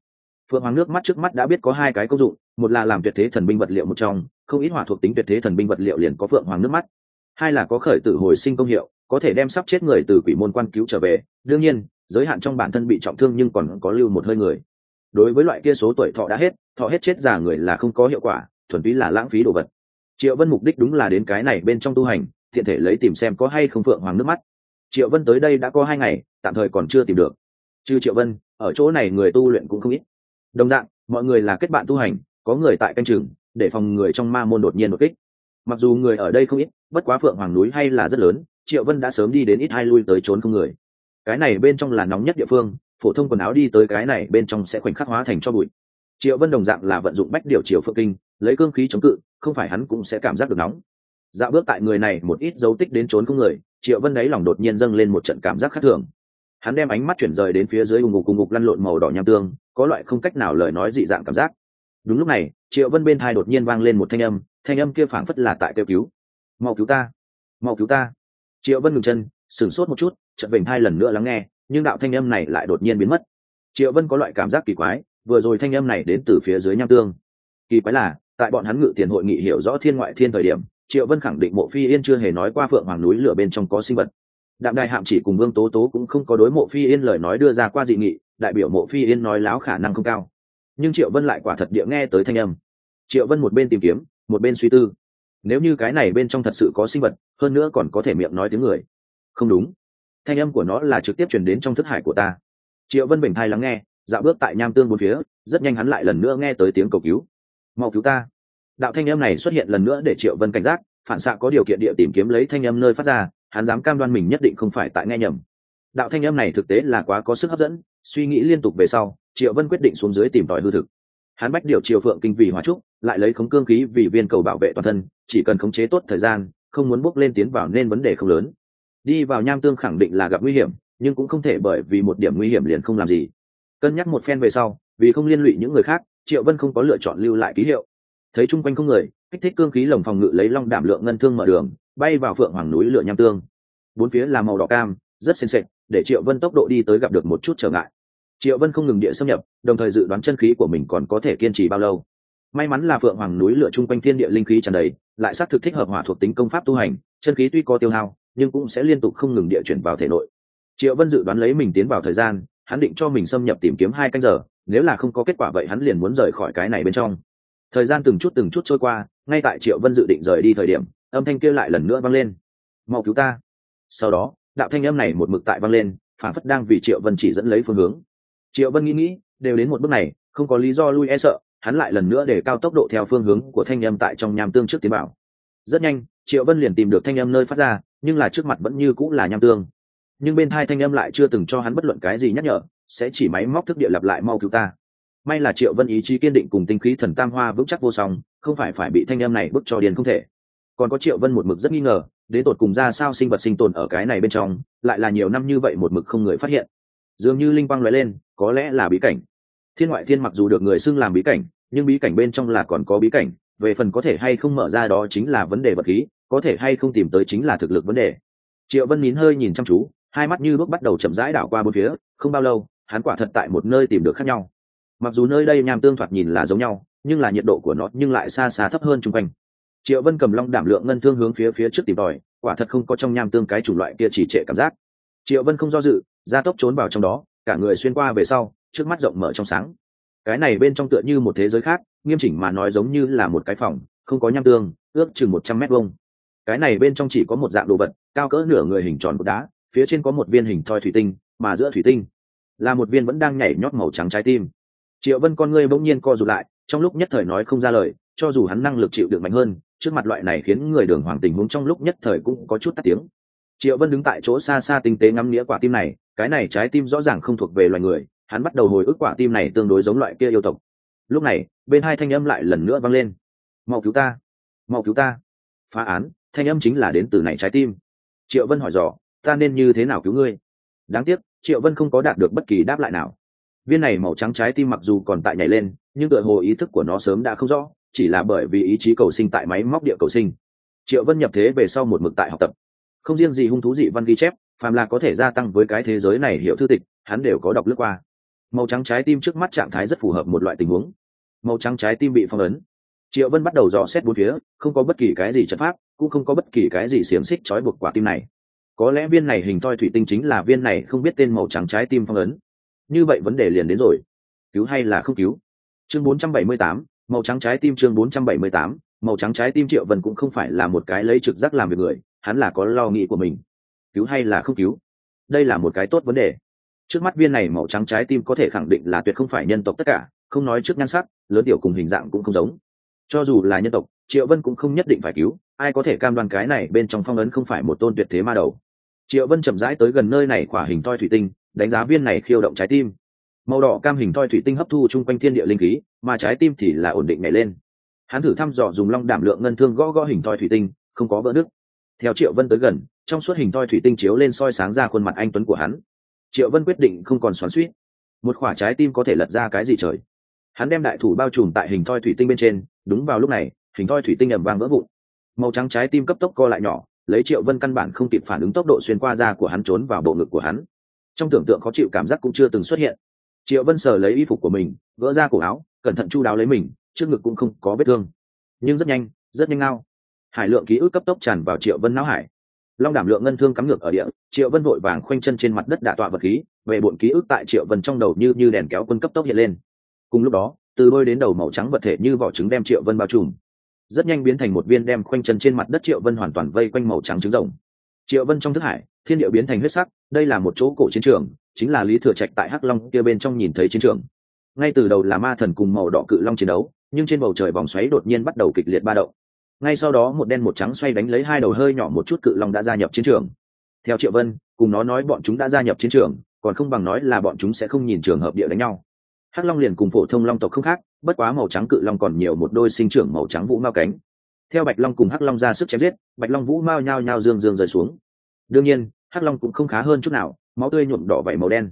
Phượng hoàng nước mắt trước mắt đã biết có hai cái công dụng, một là làm tuyệt thế thần binh vật liệu một trong, không ít hỏa thuộc tính tuyệt thế thần binh vật liệu liền có phượng hoàng nước mắt. Hai là có khởi tử hồi sinh công hiệu, có thể đem sắp chết người từ quỷ môn quan cứu trở về, đương nhiên, giới hạn trong bản thân bị trọng thương nhưng còn có lưu một hơi người. Đối với loại kia số tuổi thọ đã hết, thọ hết chết già người là không có hiệu quả, thuần túy là lãng phí đồ vật triệu vân mục đích đúng là đến cái này bên trong tu hành thiện thể lấy tìm xem có hay không phượng hoàng nước mắt. Triệu vân tới đây đã có hai ngày, tạm thời còn chưa tìm được. Chứ triệu vân, ở chỗ này người tu luyện cũng không ít. Đồng dạng, mọi người là kết bạn tu hành, có người tại canh chừng, để phòng người trong ma môn đột nhiên đột kích. Mặc dù người ở đây không ít, bất quá phượng hoàng núi hay là rất lớn, triệu vân đã sớm đi đến ít hai lui tới trốn không người. Cái này bên trong là nóng nhất địa phương, phổ thông quần áo đi tới cái này bên trong sẽ khoảnh khắc hóa thành cho bụi triệu vân đồng dạng là vận dụng bách điều chiều phượng kinh, lấy cương khí chống cự, không phải hắn cũng sẽ cảm giác được nóng. Dạo bước tại người này một ít dấu tích đến trốn không người, triệu vân ấy lòng đột nhiên dâng lên một trận cảm giác khác thường. Hắn đem ánh mắt chuyển rời đến phía dưới ùng ngục cùng ngục lăn lộn màu đỏ nham tương, có loại không cách nào lời nói dị dạng cảm giác. Đúng lúc này, triệu vân bên thai đột nhiên vang lên một thanh âm thanh âm kia phảng phất là tại kêu cứu. Mau cứu ta! Mau cứu ta! Triệu vân ngừng chân, sửng sốt một chút, chợt vểnh hai lần nữa lắng nghe, nhưng đạo thanh âm này lại đột nhiên biến mất. Triệu vân có loại cảm giác kỳ quái vừa rồi thanh âm này đến từ phía dưới nham tương. Kỳ quái là, tại bọn hắn ngự tiền hội nghị hiểu rõ thiên ngoại thiên thời điểm, triệu vân khẳng định mộ phi yên chưa hề nói qua phượng hoàng núi lửa bên trong có sinh vật. Đạm đài hạm chỉ cùng vương tố tố cũng không có đối mộ phi yên lời nói đưa ra qua dị nghị, đại biểu mộ phi yên nói láo khả năng không cao. Nhưng triệu vân lại quả thật địa nghe tới thanh âm. Triệu vân một bên tìm kiếm, một bên suy tư. Nếu như cái này bên trong thật sự có sinh vật, hơn nữa còn có thể miệng nói tiếng người. Không đúng. Thanh âm của nó là trực tiếp chuyển đến trong thức hải của ta. Triệu vân bình thai lắng nghe dạo bước tại nham tương bốn phía, rất nhanh hắn lại lần nữa nghe tới tiếng cầu cứu. Mau cứu ta. Đạo thanh âm này xuất hiện lần nữa để triệu vân cảnh giác, phản xạ có điều kiện địa tìm kiếm lấy thanh âm nơi phát ra, hắn dám cam đoan mình nhất định không phải tại nghe nhầm. Đạo thanh âm này thực tế là quá có sức hấp dẫn, suy nghĩ liên tục về sau, triệu vân quyết định xuống dưới tìm tòi hư thực. Hắn bách điều triều phượng kinh vì hóa trúc, lại lấy khống cương khí vì viên cầu bảo vệ toàn thân, chỉ cần khống chế tốt thời gian, không muốn bước lên tiến vào nên vấn đề không lớn. Đi vào nham tương khẳng định là gặp nguy hiểm, nhưng cũng không thể bởi vì một điểm nguy hiểm liền không làm gì cân nhắc một phen về sau, vì không liên lụy những người khác, triệu vân không có lựa chọn lưu lại ký hiệu. Thấy chung quanh không người, kích thích cương khí lồng phòng ngự lấy long đảm lượng ngân thương mở đường, bay vào phượng hoàng núi lửa nham tương. Bốn phía là màu đỏ cam, rất xinh xệch để triệu vân tốc độ đi tới gặp được một chút trở ngại. Triệu vân không ngừng địa xâm nhập, đồng thời dự đoán chân khí của mình còn có thể kiên trì bao lâu. May mắn là phượng hoàng núi lửa chung quanh thiên địa linh khí tràn đầy, lại xác thực thích hợp hỏa thuộc tính công pháp tu hành, chân khí tuy có tiêu hao, nhưng cũng sẽ liên tục không ngừng địa chuyển vào thể nội. Triệu vân dự đoán lấy mình tiến vào thời gian hắn định cho mình xâm nhập tìm kiếm hai canh giờ, nếu là không có kết quả vậy hắn liền muốn rời khỏi cái này bên trong. Thời gian từng chút từng chút trôi qua, ngay tại triệu vân dự định rời đi thời điểm, âm thanh kia lại lần nữa vang lên. Mau cứu ta. Sau đó, đạo thanh âm này một mực tại vang lên, phản phất đang vì triệu vân chỉ dẫn lấy phương hướng. Triệu vân nghĩ nghĩ, đều đến một bước này, không có lý do lui e sợ, hắn lại lần nữa để cao tốc độ theo phương hướng của thanh âm tại trong nham tương trước tiến bảo rất nhanh, triệu vân liền tìm được thanh âm nơi phát ra, nhưng là trước mặt vẫn như cũng là nham tương nhưng bên thai thanh âm lại chưa từng cho hắn bất luận cái gì nhắc nhở, sẽ chỉ máy móc thức địa lặp lại mau cứu ta. May là triệu vân ý chí kiên định cùng tinh khí thần tam hoa vững chắc vô song, không phải phải bị thanh âm này bức cho điền không thể. Còn có triệu vân một mực rất nghi ngờ đến tột cùng ra sao sinh vật sinh tồn ở cái này bên trong, lại là nhiều năm như vậy một mực không người phát hiện. Dường như linh quang nói lên, có lẽ là bí cảnh. Thiên ngoại thiên mặc dù được người xưng làm bí cảnh, nhưng bí cảnh bên trong là còn có bí cảnh, về phần có thể hay không mở ra đó chính là vấn đề vật khí có thể hay không tìm tới chính là thực lực vấn đề. Triệu vân nín hơi nhìn chăm chú hai mắt như bước bắt đầu chậm rãi đảo qua bốn phía, không bao lâu, hắn quả thật tại một nơi tìm được khác nhau. Mặc dù nơi đây nham tương thoạt nhìn là giống nhau, nhưng là nhiệt độ của nó nhưng lại xa xa thấp hơn chung quanh. Triệu vân cầm long đảm lượng ngân thương hướng phía phía trước tìm tòi, quả thật không có trong nham tương cái chủng loại kia chỉ trệ cảm giác. Triệu vân không do dự gia tốc trốn vào trong đó, cả người xuyên qua về sau, trước mắt rộng mở trong sáng. Cái này bên trong tựa như một thế giới khác, nghiêm chỉnh mà nói giống như là một cái phòng, không có nham tương, ước chừng một trăm mét vuông. Cái này bên trong chỉ có một dạng đồ vật, cao cỡ nửa người hình tròn cột đá phía trên có một viên hình thoi thủy tinh, mà giữa thủy tinh là một viên vẫn đang nhảy nhót màu trắng trái tim. Triệu vân con ngươi bỗng nhiên co rụt lại, trong lúc nhất thời nói không ra lời, cho dù hắn năng lực chịu được mạnh hơn, trước mặt loại này khiến người đường hoàng tình huống trong lúc nhất thời cũng có chút tắt tiếng. Triệu vân đứng tại chỗ xa xa tinh tế ngắm nghĩa quả tim này, cái này trái tim rõ ràng không thuộc về loài người, hắn bắt đầu hồi ức quả tim này tương đối giống loại kia yêu tộc. Lúc này, bên hai thanh âm lại lần nữa vang lên. Mau cứu ta! Mau cứu ta! Phá án! Thanh âm chính là đến từ này trái tim. Triệu vân hỏi dò ta nên như thế nào cứu ngươi? Đáng tiếc, triệu vân không có đạt được bất kỳ đáp lại nào. Viên này màu trắng trái tim mặc dù còn tại nhảy lên, nhưng tựa hồ ý thức của nó sớm đã không rõ, chỉ là bởi vì ý chí cầu sinh tại máy móc địa cầu sinh. Triệu vân nhập thế về sau một mực tại học tập. Không riêng gì hung thú dị văn ghi chép, phàm là có thể gia tăng với cái thế giới này hiểu thư tịch, hắn đều có đọc lướt qua. Màu trắng trái tim trước mắt trạng thái rất phù hợp một loại tình huống. Màu trắng trái tim bị phong ấn. Triệu vân bắt đầu dò xét bốn phía, không có bất kỳ cái gì chất pháp, cũng không có bất kỳ cái gì xiềng xích trói buộc quả tim này có lẽ viên này hình thoi thủy tinh chính là viên này không biết tên màu trắng trái tim phong ấn. Như vậy vấn đề liền đến rồi. Cứu hay là không cứu? Chương 478, màu trắng trái tim chương 478, màu trắng trái tim triệu vân cũng không phải là một cái lấy trực giác làm việc người hắn là có lo nghĩ của mình. Cứu hay là không cứu? Đây là một cái tốt vấn đề. Trước mắt viên này màu trắng trái tim có thể khẳng định là tuyệt không phải nhân tộc tất cả không nói trước nhan sắc lớn tiểu cùng hình dạng cũng không giống. Cho dù là nhân tộc triệu vân cũng không nhất định phải cứu ai có thể cam đoan cái này bên trong phong ấn không phải một tôn tuyệt thế ma đầu? Triệu vân chậm rãi tới gần nơi này khỏa hình toi thủy tinh, đánh giá viên này khiêu động trái tim. Màu đỏ cam hình toi thủy tinh hấp thu chung quanh thiên địa linh khí, mà trái tim thì là ổn định nhảy lên. Hắn thử thăm dò dùng long đảm lượng ngân thương gõ gõ hình toi thủy tinh, không có vỡ nứt. Theo triệu vân tới gần, trong suốt hình toi thủy tinh chiếu lên soi sáng ra khuôn mặt anh tuấn của hắn. Triệu vân quyết định không còn xoắn suýt một quả trái tim có thể lật ra cái gì trời? Hắn đem đại thủ bao trùm tại hình thoi thủy tinh bên trên, đúng vào lúc này, hình thoi thủy tinh ẩm vang vỡ vụn màu trắng trái tim cấp tốc co lại nhỏ, lấy triệu vân căn bản không kịp phản ứng tốc độ xuyên qua da của hắn trốn vào bộ ngực của hắn. Trong tưởng tượng khó chịu cảm giác cũng chưa từng xuất hiện. Triệu vân sờ lấy y phục của mình, gỡ ra cổ áo, cẩn thận chu đáo lấy mình, trước ngực cũng không có vết thương. Nhưng rất nhanh rất nhanh ngao. Hải lượng ký ức cấp tốc tràn vào triệu vân não hải. Long đảm lượng ngân thương cắm ngược ở địa, triệu vân vội vàng khoanh chân trên mặt đất đạ tọa vật khí về bộn ký ức tại triệu vân trong đầu như như đèn kéo quân cấp tốc hiện lên. Cùng lúc đó, từ đôi đến đầu màu trắng vật thể như vỏ trứng đem triệu vân bao trùm rất nhanh biến thành một viên đem khoanh chân trên mặt đất triệu vân hoàn toàn vây quanh màu trắng trứng rồng. Triệu vân trong thức hải, thiên địa biến thành huyết sắc, đây là một chỗ cổ chiến trường, chính là lý thừa trạch tại hắc long kia bên trong nhìn thấy chiến trường. Ngay từ đầu là ma thần cùng màu đỏ cự long chiến đấu, nhưng trên bầu trời vòng xoáy đột nhiên bắt đầu kịch liệt ba động. Ngay sau đó một đen một trắng xoay đánh lấy hai đầu hơi nhỏ một chút cự long đã gia nhập chiến trường. Theo triệu vân, cùng nó nói bọn chúng đã gia nhập chiến trường, còn không bằng nói là bọn chúng sẽ không nhìn trường hợp địa đánh nhau. Hắc long liền cùng phổ thông long tộc không khác bất quá màu trắng cự long còn nhiều một đôi sinh trưởng màu trắng vũ mao cánh. Theo bạch long cùng hắc long ra sức chém giết, bạch long vũ mao nhao nhao dương dương rơi xuống. Đương nhiên, hắc long cũng không khá hơn chút nào, máu tươi nhuộm đỏ vảy màu đen.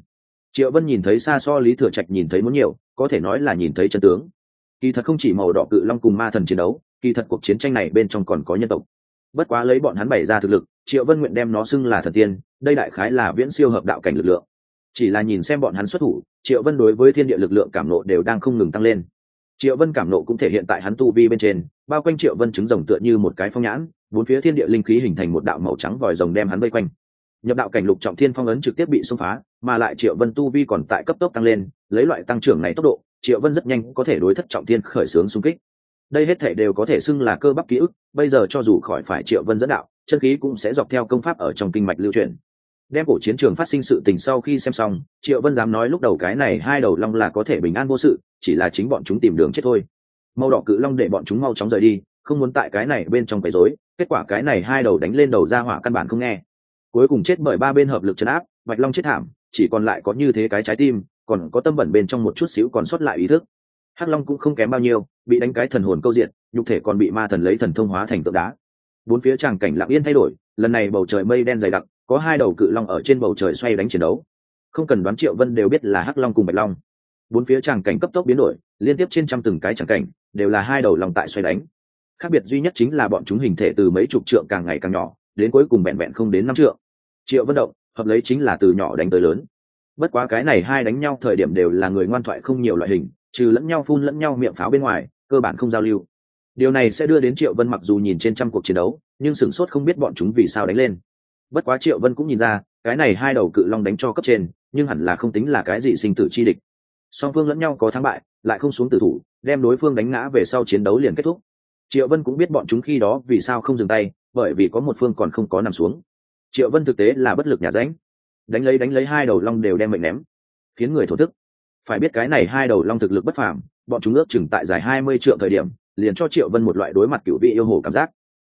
Triệu vân nhìn thấy xa so lý thừa trạch nhìn thấy muốn nhiều, có thể nói là nhìn thấy chân tướng. Kỳ thật không chỉ màu đỏ cự long cùng ma thần chiến đấu, kỳ thật cuộc chiến tranh này bên trong còn có nhân tộc. Bất quá lấy bọn hắn bày ra thực lực, triệu vân nguyện đem nó xưng là thần tiên, đây đại khái là viễn siêu hợp đạo cảnh lực lượng. Chỉ là nhìn xem bọn hắn xuất thủ, triệu vân đối với thiên địa lực lượng cảm nộ đều đang không ngừng tăng lên triệu vân cảm nộ cũng thể hiện tại hắn tu vi bên trên, bao quanh triệu vân trứng rồng tựa như một cái phong nhãn, bốn phía thiên địa linh khí hình thành một đạo màu trắng vòi rồng đem hắn vây quanh. Nhập đạo cảnh lục trọng thiên phong ấn trực tiếp bị xông phá, mà lại triệu vân tu vi còn tại cấp tốc tăng lên, lấy loại tăng trưởng này tốc độ, triệu vân rất nhanh có thể đối thất trọng thiên khởi xướng xung kích. Đây hết thể đều có thể xưng là cơ bắp ký ức, bây giờ cho dù khỏi phải triệu vân dẫn đạo, chân khí cũng sẽ dọc theo công pháp ở trong kinh mạch lưu truyền đem cổ chiến trường phát sinh sự tình sau khi xem xong, triệu vân dám nói lúc đầu cái này hai đầu long là có thể bình an vô sự, chỉ là chính bọn chúng tìm đường chết thôi. Màu đỏ cự long để bọn chúng mau chóng rời đi, không muốn tại cái này bên trong quấy rối, kết quả cái này hai đầu đánh lên đầu ra hỏa căn bản không nghe. Cuối cùng chết bởi ba bên hợp lực chấn áp, bạch long chết thảm, chỉ còn lại có như thế cái trái tim, còn có tâm bẩn bên trong một chút xíu còn sót lại ý thức. Hắc long cũng không kém bao nhiêu, bị đánh cái thần hồn câu diện, nhục thể còn bị ma thần lấy thần thông hóa thành tượng đá. Bốn phía tràng cảnh lặng yên thay đổi, lần này bầu trời mây đen dày đặc có hai đầu cự long ở trên bầu trời xoay đánh chiến đấu. Không cần đoán triệu vân đều biết là hắc long cùng bạch long. Bốn phía tràng cảnh cấp tốc biến đổi, liên tiếp trên trăm từng cái tràng cảnh, đều là hai đầu lòng tại xoay đánh. Khác biệt duy nhất chính là bọn chúng hình thể từ mấy chục trượng càng ngày càng nhỏ, đến cuối cùng vẹn vẹn không đến năm trượng. Triệu vân động, hợp lấy chính là từ nhỏ đánh tới lớn. Bất quá cái này hai đánh nhau thời điểm đều là người ngoan thoại không nhiều loại hình, trừ lẫn nhau phun lẫn nhau miệng pháo bên ngoài, cơ bản không giao lưu. Điều này sẽ đưa đến triệu vân mặc dù nhìn trên trăm cuộc chiến đấu, nhưng sửng sốt không biết bọn chúng vì sao đánh lên bất quá triệu vân cũng nhìn ra, cái này hai đầu cự long đánh cho cấp trên, nhưng hẳn là không tính là cái gì sinh tử chi địch. Song phương lẫn nhau có thắng bại, lại không xuống tử thủ, đem đối phương đánh ngã về sau chiến đấu liền kết thúc. Triệu vân cũng biết bọn chúng khi đó vì sao không dừng tay, bởi vì có một phương còn không có nằm xuống. Triệu vân thực tế là bất lực nhà ránh. Đánh lấy đánh lấy hai đầu long đều đem mệnh ném. Khiến người thổ thức. Phải biết cái này hai đầu long thực lực bất phàm, bọn chúng ước chừng tại dài hai mươi triệu thời điểm, liền cho triệu vân một loại đối mặt cựu vị yêu hồ cảm giác.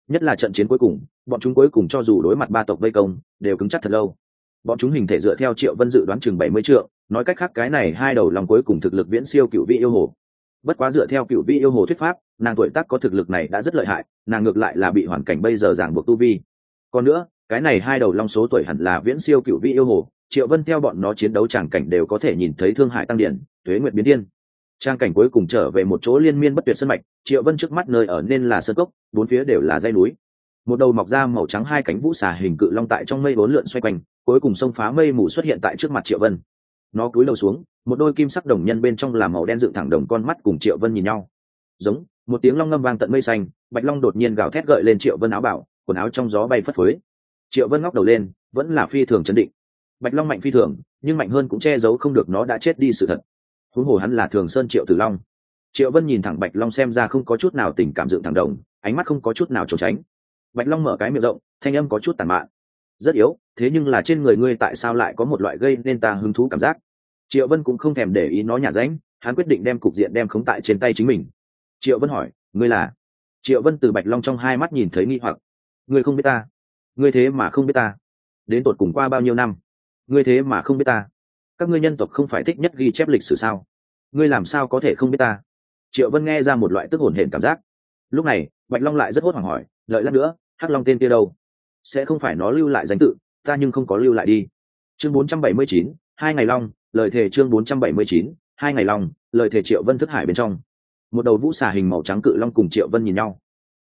Nhất là trận chiến cuối cùng bọn chúng cuối cùng cho dù đối mặt ba tộc vây công, đều cứng chắc thật lâu. Bọn chúng hình thể dựa theo triệu vân dự đoán chừng bảy mươi triệu nói cách khác cái này hai đầu lòng cuối cùng thực lực viễn siêu cựu vị yêu hồ. Bất quá dựa theo cựu vị yêu hồ thuyết pháp, nàng tuổi tác có thực lực này đã rất lợi hại, nàng ngược lại là bị hoàn cảnh bây giờ giảng buộc tu vi. Còn nữa, cái này hai đầu long số tuổi hẳn là viễn siêu cựu vị yêu hồ, triệu vân theo bọn nó chiến đấu tràng cảnh đều có thể nhìn thấy thương hại tăng điển thuế nguyện biến điên trang cảnh cuối cùng trở về một chỗ liên miên bất tuyệt sân mạch, triệu vân trước mắt nơi ở nên là sân cốc, bốn phía đều là dây núi một đầu mọc ra màu trắng hai cánh vũ xà hình cự long tại trong mây bốn lượn xoay quanh, cuối cùng sông phá mây mù xuất hiện tại trước mặt triệu vân. Nó cúi đầu xuống, một đôi kim sắc đồng nhân bên trong là màu đen dựng thẳng đồng con mắt cùng triệu vân nhìn nhau. Giống, một tiếng long ngâm vang tận mây xanh, bạch long đột nhiên gào thét gợi lên triệu vân áo bảo, quần áo trong gió bay phất phới. Triệu vân ngóc đầu lên, vẫn là phi thường chấn định. Bạch long mạnh phi thường, nhưng mạnh hơn cũng che giấu không được nó đã chết đi sự thật. Huống hồ hắn là thường sơn triệu tử long. Triệu vân nhìn thẳng bạch long xem ra không có chút nào tình cảm dựng thẳng đồng, ánh mắt không có chút nào trốn tránh bạch long mở cái miệng rộng, thanh âm có chút tàn mạn. Rất yếu, thế nhưng là trên người ngươi tại sao lại có một loại gây nên ta hứng thú cảm giác? Triệu vân cũng không thèm để ý nó nhả ránh, hắn quyết định đem cục diện đem khống tại trên tay chính mình. Triệu vân hỏi, ngươi là? Triệu vân từ bạch long trong hai mắt nhìn thấy nghi hoặc. Ngươi không biết ta? Ngươi thế mà không biết ta? Đến tột cùng qua bao nhiêu năm? Ngươi thế mà không biết ta? Các ngươi nhân tộc không phải thích nhất ghi chép lịch sử sao? Ngươi làm sao có thể không biết ta? Triệu vân nghe ra một loại tức hổn hển cảm giác. Lúc này, bạch long lại rất hốt hoảng hỏi, lợi lát nữa hắc long tên kia đâu? Sẽ không phải nó lưu lại danh tự ta nhưng không có lưu lại đi. Chương 479, hai ngày long lời thề chương 479, hai ngày long lời thề triệu vân thức hải bên trong. Một đầu vũ xà hình màu trắng cự long cùng triệu vân nhìn nhau.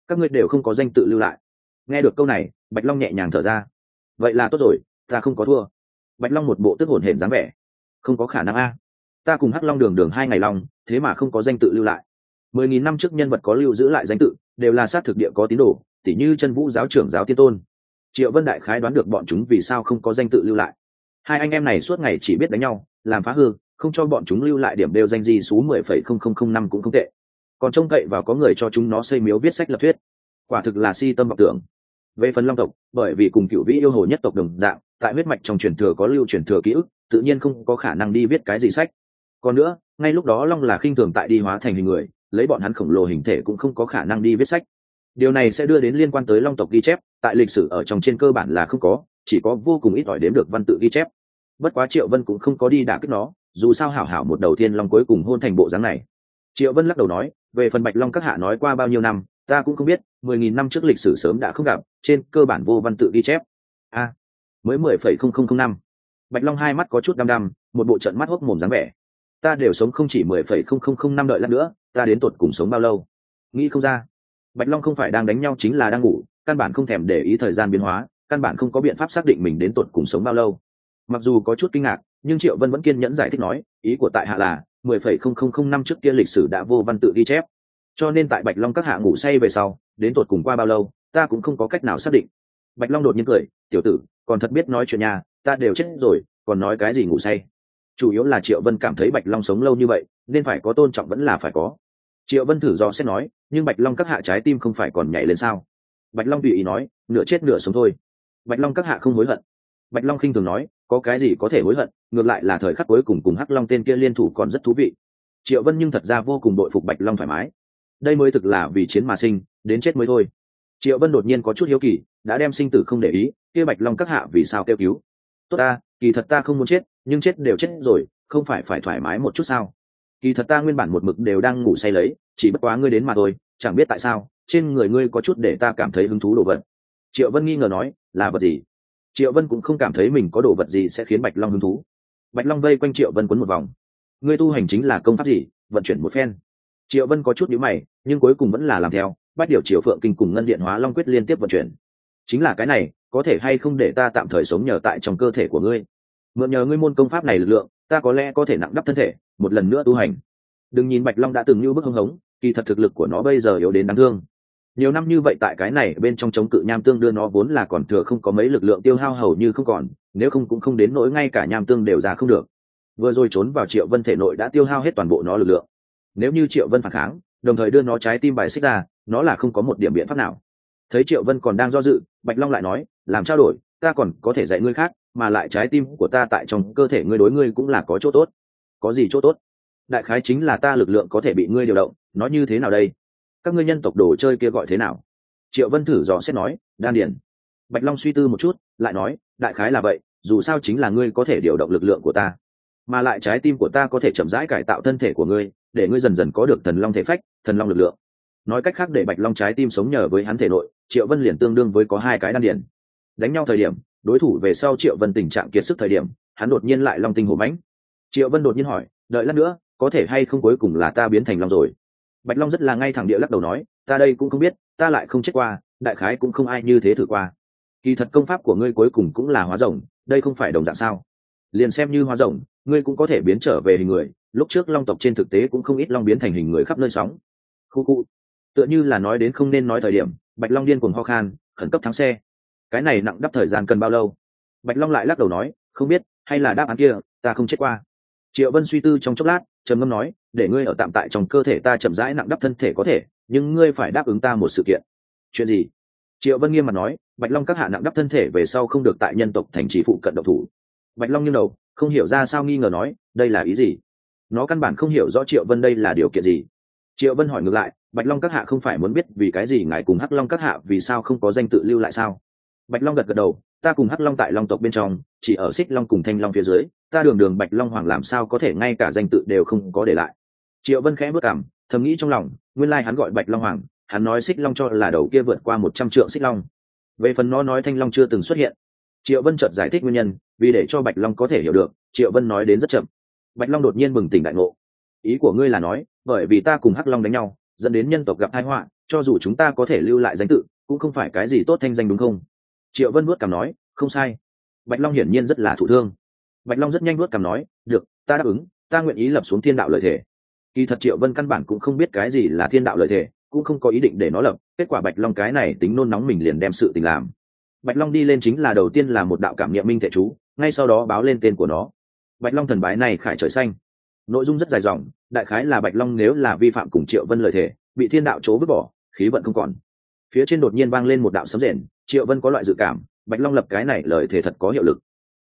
Các ngươi đều không có danh tự lưu lại. Nghe được câu này bạch long nhẹ nhàng thở ra. Vậy là tốt rồi ta không có thua. Bạch long một bộ tức hồn hển dáng vẻ. Không có khả năng a. Ta cùng hắc long đường đường hai ngày long thế mà không có danh tự lưu lại. Mười nghìn năm trước nhân vật có lưu giữ lại danh tự đều là sát thực địa có tín đồ tỉ như chân vũ giáo trưởng giáo tiên tôn. Triệu vân đại khái đoán được bọn chúng vì sao không có danh tự lưu lại. Hai anh em này suốt ngày chỉ biết đánh nhau, làm phá hư, không cho bọn chúng lưu lại điểm đều danh di số mười phẩy không không không năm cũng không tệ. Còn trông cậy vào có người cho chúng nó xây miếu viết sách lập thuyết. Quả thực là si tâm vọng tưởng. Về phần long tộc, bởi vì cùng cựu vĩ yêu hồ nhất tộc đồng dạng, tại huyết mạch trong truyền thừa có lưu truyền thừa ký ức, tự nhiên không có khả năng đi viết cái gì sách. Còn nữa, ngay lúc đó long là khinh thường tại đi hóa thành hình người, lấy bọn hắn khổng lồ hình thể cũng không có khả năng đi viết sách điều này sẽ đưa đến liên quan tới long tộc ghi chép, tại lịch sử ở trong trên cơ bản là không có, chỉ có vô cùng ít ỏi đếm được văn tự ghi chép. Bất quá triệu vân cũng không có đi đả kích nó, dù sao hảo hảo một đầu tiên long cuối cùng hôn thành bộ dáng này. Triệu vân lắc đầu nói, về phần bạch long các hạ nói qua bao nhiêu năm, ta cũng không biết, mười nghìn năm trước lịch sử sớm đã không gặp, trên cơ bản vô văn tự ghi chép. A, mới mười phẩy không không không năm. Bạch long hai mắt có chút đăm đăm, một bộ trận mắt hốc mồm dáng vẻ. Ta đều sống không chỉ mười phẩy không không không năm đợi lát nữa, ta đến tột cùng sống bao lâu? Nghĩ không ra bạch long không phải đang đánh nhau chính là đang ngủ, căn bản không thèm để ý thời gian biến hóa, căn bản không có biện pháp xác định mình đến tột cùng sống bao lâu. Mặc dù có chút kinh ngạc, nhưng triệu vân vẫn kiên nhẫn giải thích nói, ý của tại hạ là, mười phẩy không không không năm trước kia lịch sử đã vô văn tự ghi chép. Cho nên tại bạch long các hạ ngủ say về sau, đến tột cùng qua bao lâu, ta cũng không có cách nào xác định. Bạch long đột nhiên cười, tiểu tử, còn thật biết nói chuyện nhà, ta đều chết rồi, còn nói cái gì ngủ say? Chủ yếu là triệu vân cảm thấy bạch long sống lâu như vậy, nên phải có tôn trọng vẫn là phải có. Triệu vân thử do xét nói nhưng bạch long các hạ trái tim không phải còn nhảy lên sao? Bạch long tùy ý nói, nửa chết nửa sống thôi. Bạch long các hạ không hối hận. Bạch long khinh thường nói, có cái gì có thể hối hận, ngược lại là thời khắc cuối cùng cùng hắc long tên kia liên thủ còn rất thú vị. Triệu vân nhưng thật ra vô cùng đội phục bạch long thoải mái. Đây mới thực là vì chiến mà sinh, đến chết mới thôi. Triệu vân đột nhiên có chút hiếu kỳ, đã đem sinh tử không để ý, kia bạch long các hạ vì sao kêu cứu? Tốt ta, kỳ thật ta không muốn chết, nhưng chết đều chết rồi, không phải phải thoải mái một chút sao? Kỳ thật ta nguyên bản một mực đều đang ngủ say lấy, chỉ bất quá ngươi đến mà thôi chẳng biết tại sao, trên người ngươi có chút để ta cảm thấy hứng thú đồ vật. Triệu vân nghi ngờ nói, là vật gì? Triệu vân cũng không cảm thấy mình có đồ vật gì sẽ khiến bạch long hứng thú. Bạch long vây quanh triệu vân quấn một vòng. Ngươi tu hành chính là công pháp gì? Vận chuyển một phen. Triệu vân có chút nhữ mày, nhưng cuối cùng vẫn là làm theo bắt điều triệu phượng kinh cùng ngân điện hóa long quyết liên tiếp vận chuyển. Chính là cái này, có thể hay không để ta tạm thời sống nhờ tại trong cơ thể của ngươi? Mượn nhờ ngươi môn công pháp này lực lượng, ta có lẽ có thể nặng đắp thân thể, một lần nữa tu hành. Đừng nhìn bạch long đã từng như bức hưng hống kỳ thật thực lực của nó bây giờ yếu đến đáng thương. Nhiều năm như vậy tại cái này bên trong chống cự nham tương đưa nó vốn là còn thừa không có mấy lực lượng tiêu hao hầu như không còn, nếu không cũng không đến nỗi ngay cả nham tương đều ra không được. Vừa rồi trốn vào triệu vân thể nội đã tiêu hao hết toàn bộ nó lực lượng. Nếu như triệu vân phản kháng, đồng thời đưa nó trái tim bài xích ra, nó là không có một điểm biện pháp nào. Thấy triệu vân còn đang do dự, bạch long lại nói, làm trao đổi, ta còn có thể dạy ngươi khác, mà lại trái tim của ta tại trong cơ thể ngươi đối ngươi cũng là có chỗ tốt. Có gì chỗ tốt? Đại khái chính là ta lực lượng có thể bị ngươi điều động, nó như thế nào đây? Các ngươi nhân tộc đồ chơi kia gọi thế nào? Triệu vân thử dò xét nói, đan điền. Bạch long suy tư một chút, lại nói, đại khái là vậy, dù sao chính là ngươi có thể điều động lực lượng của ta, mà lại trái tim của ta có thể chậm rãi cải tạo thân thể của ngươi, để ngươi dần dần có được thần long thể phách, thần long lực lượng. Nói cách khác để bạch long trái tim sống nhờ với hắn thể nội, triệu vân liền tương đương với có hai cái đan điển đánh nhau thời điểm, đối thủ về sau triệu vân tình trạng kiệt sức thời điểm, hắn đột nhiên lại long tinh hổ mãnh. Triệu vân đột nhiên hỏi, đợi lát nữa có thể hay không cuối cùng là ta biến thành long rồi? Bạch long rất là ngay thẳng địa lắc đầu nói, ta đây cũng không biết, ta lại không chết qua, đại khái cũng không ai như thế thử qua. Kỳ thật công pháp của ngươi cuối cùng cũng là hóa rồng, đây không phải đồng dạng sao? Liền xem như hóa rồng, ngươi cũng có thể biến trở về hình người, lúc trước long tộc trên thực tế cũng không ít long biến thành hình người khắp nơi sóng. Khu khu. Tựa như là nói đến không nên nói thời điểm, bạch long điên cuồng ho khan, khẩn cấp thắng xe. Cái này nặng đắp thời gian cần bao lâu? Bạch long lại lắc đầu nói, không biết, hay là đáp án kia, ta không chết qua. Triệu vân suy tư trong chốc lát trầm ngâm nói, để ngươi ở tạm tại trong cơ thể ta chậm rãi nặng đắp thân thể có thể, nhưng ngươi phải đáp ứng ta một sự kiện. Chuyện gì? Triệu vân nghiêm mặt nói, bạch long các hạ nặng đắp thân thể về sau không được tại nhân tộc thành trì phụ cận độc thủ. Bạch long như đầu, không hiểu ra sao nghi ngờ nói, đây là ý gì? Nó căn bản không hiểu rõ triệu vân đây là điều kiện gì. Triệu vân hỏi ngược lại, bạch long các hạ không phải muốn biết vì cái gì ngài cùng hắc long các hạ vì sao không có danh tự lưu lại sao? Bạch long gật gật đầu ta cùng hắc long tại long tộc bên trong, chỉ ở xích long cùng thanh long phía dưới, ta đường đường bạch long hoàng làm sao có thể ngay cả danh tự đều không có để lại. Triệu vân khẽ bước cảm, thầm nghĩ trong lòng, nguyên lai hắn gọi bạch long hoàng, hắn nói xích long cho là đầu kia vượt qua một trăm triệu xích long. Về phần nó nói thanh long chưa từng xuất hiện. Triệu vân chợt giải thích nguyên nhân, vì để cho bạch long có thể hiểu được, triệu vân nói đến rất chậm. Bạch long đột nhiên bừng tỉnh đại ngộ. Ý của ngươi là nói, bởi vì ta cùng hắc long đánh nhau, dẫn đến nhân tộc gặp tai họa, cho dù chúng ta có thể lưu lại danh tự, cũng không phải cái gì tốt thanh danh đúng không? Triệu vân vuốt cằm nói không sai. Bạch long hiển nhiên rất là thụ thương. Bạch long rất nhanh vuốt cằm nói được ta đáp ứng ta nguyện ý lập xuống thiên đạo lợi thể. Kỳ thật triệu vân căn bản cũng không biết cái gì là thiên đạo lợi thể cũng không có ý định để nó lập kết quả bạch long cái này tính nôn nóng mình liền đem sự tình làm. Bạch long đi lên chính là đầu tiên là một đạo cảm nghiệm minh thể chú ngay sau đó báo lên tên của nó. Bạch long thần bái này khải trời xanh. Nội dung rất dài dòng đại khái là bạch long nếu là vi phạm cùng triệu vân lời thể, bị thiên đạo chỗ vứt bỏ khí vận không còn phía trên đột nhiên vang lên một đạo sấm rền triệu vân có loại dự cảm bạch long lập cái này lời thề thật có hiệu lực.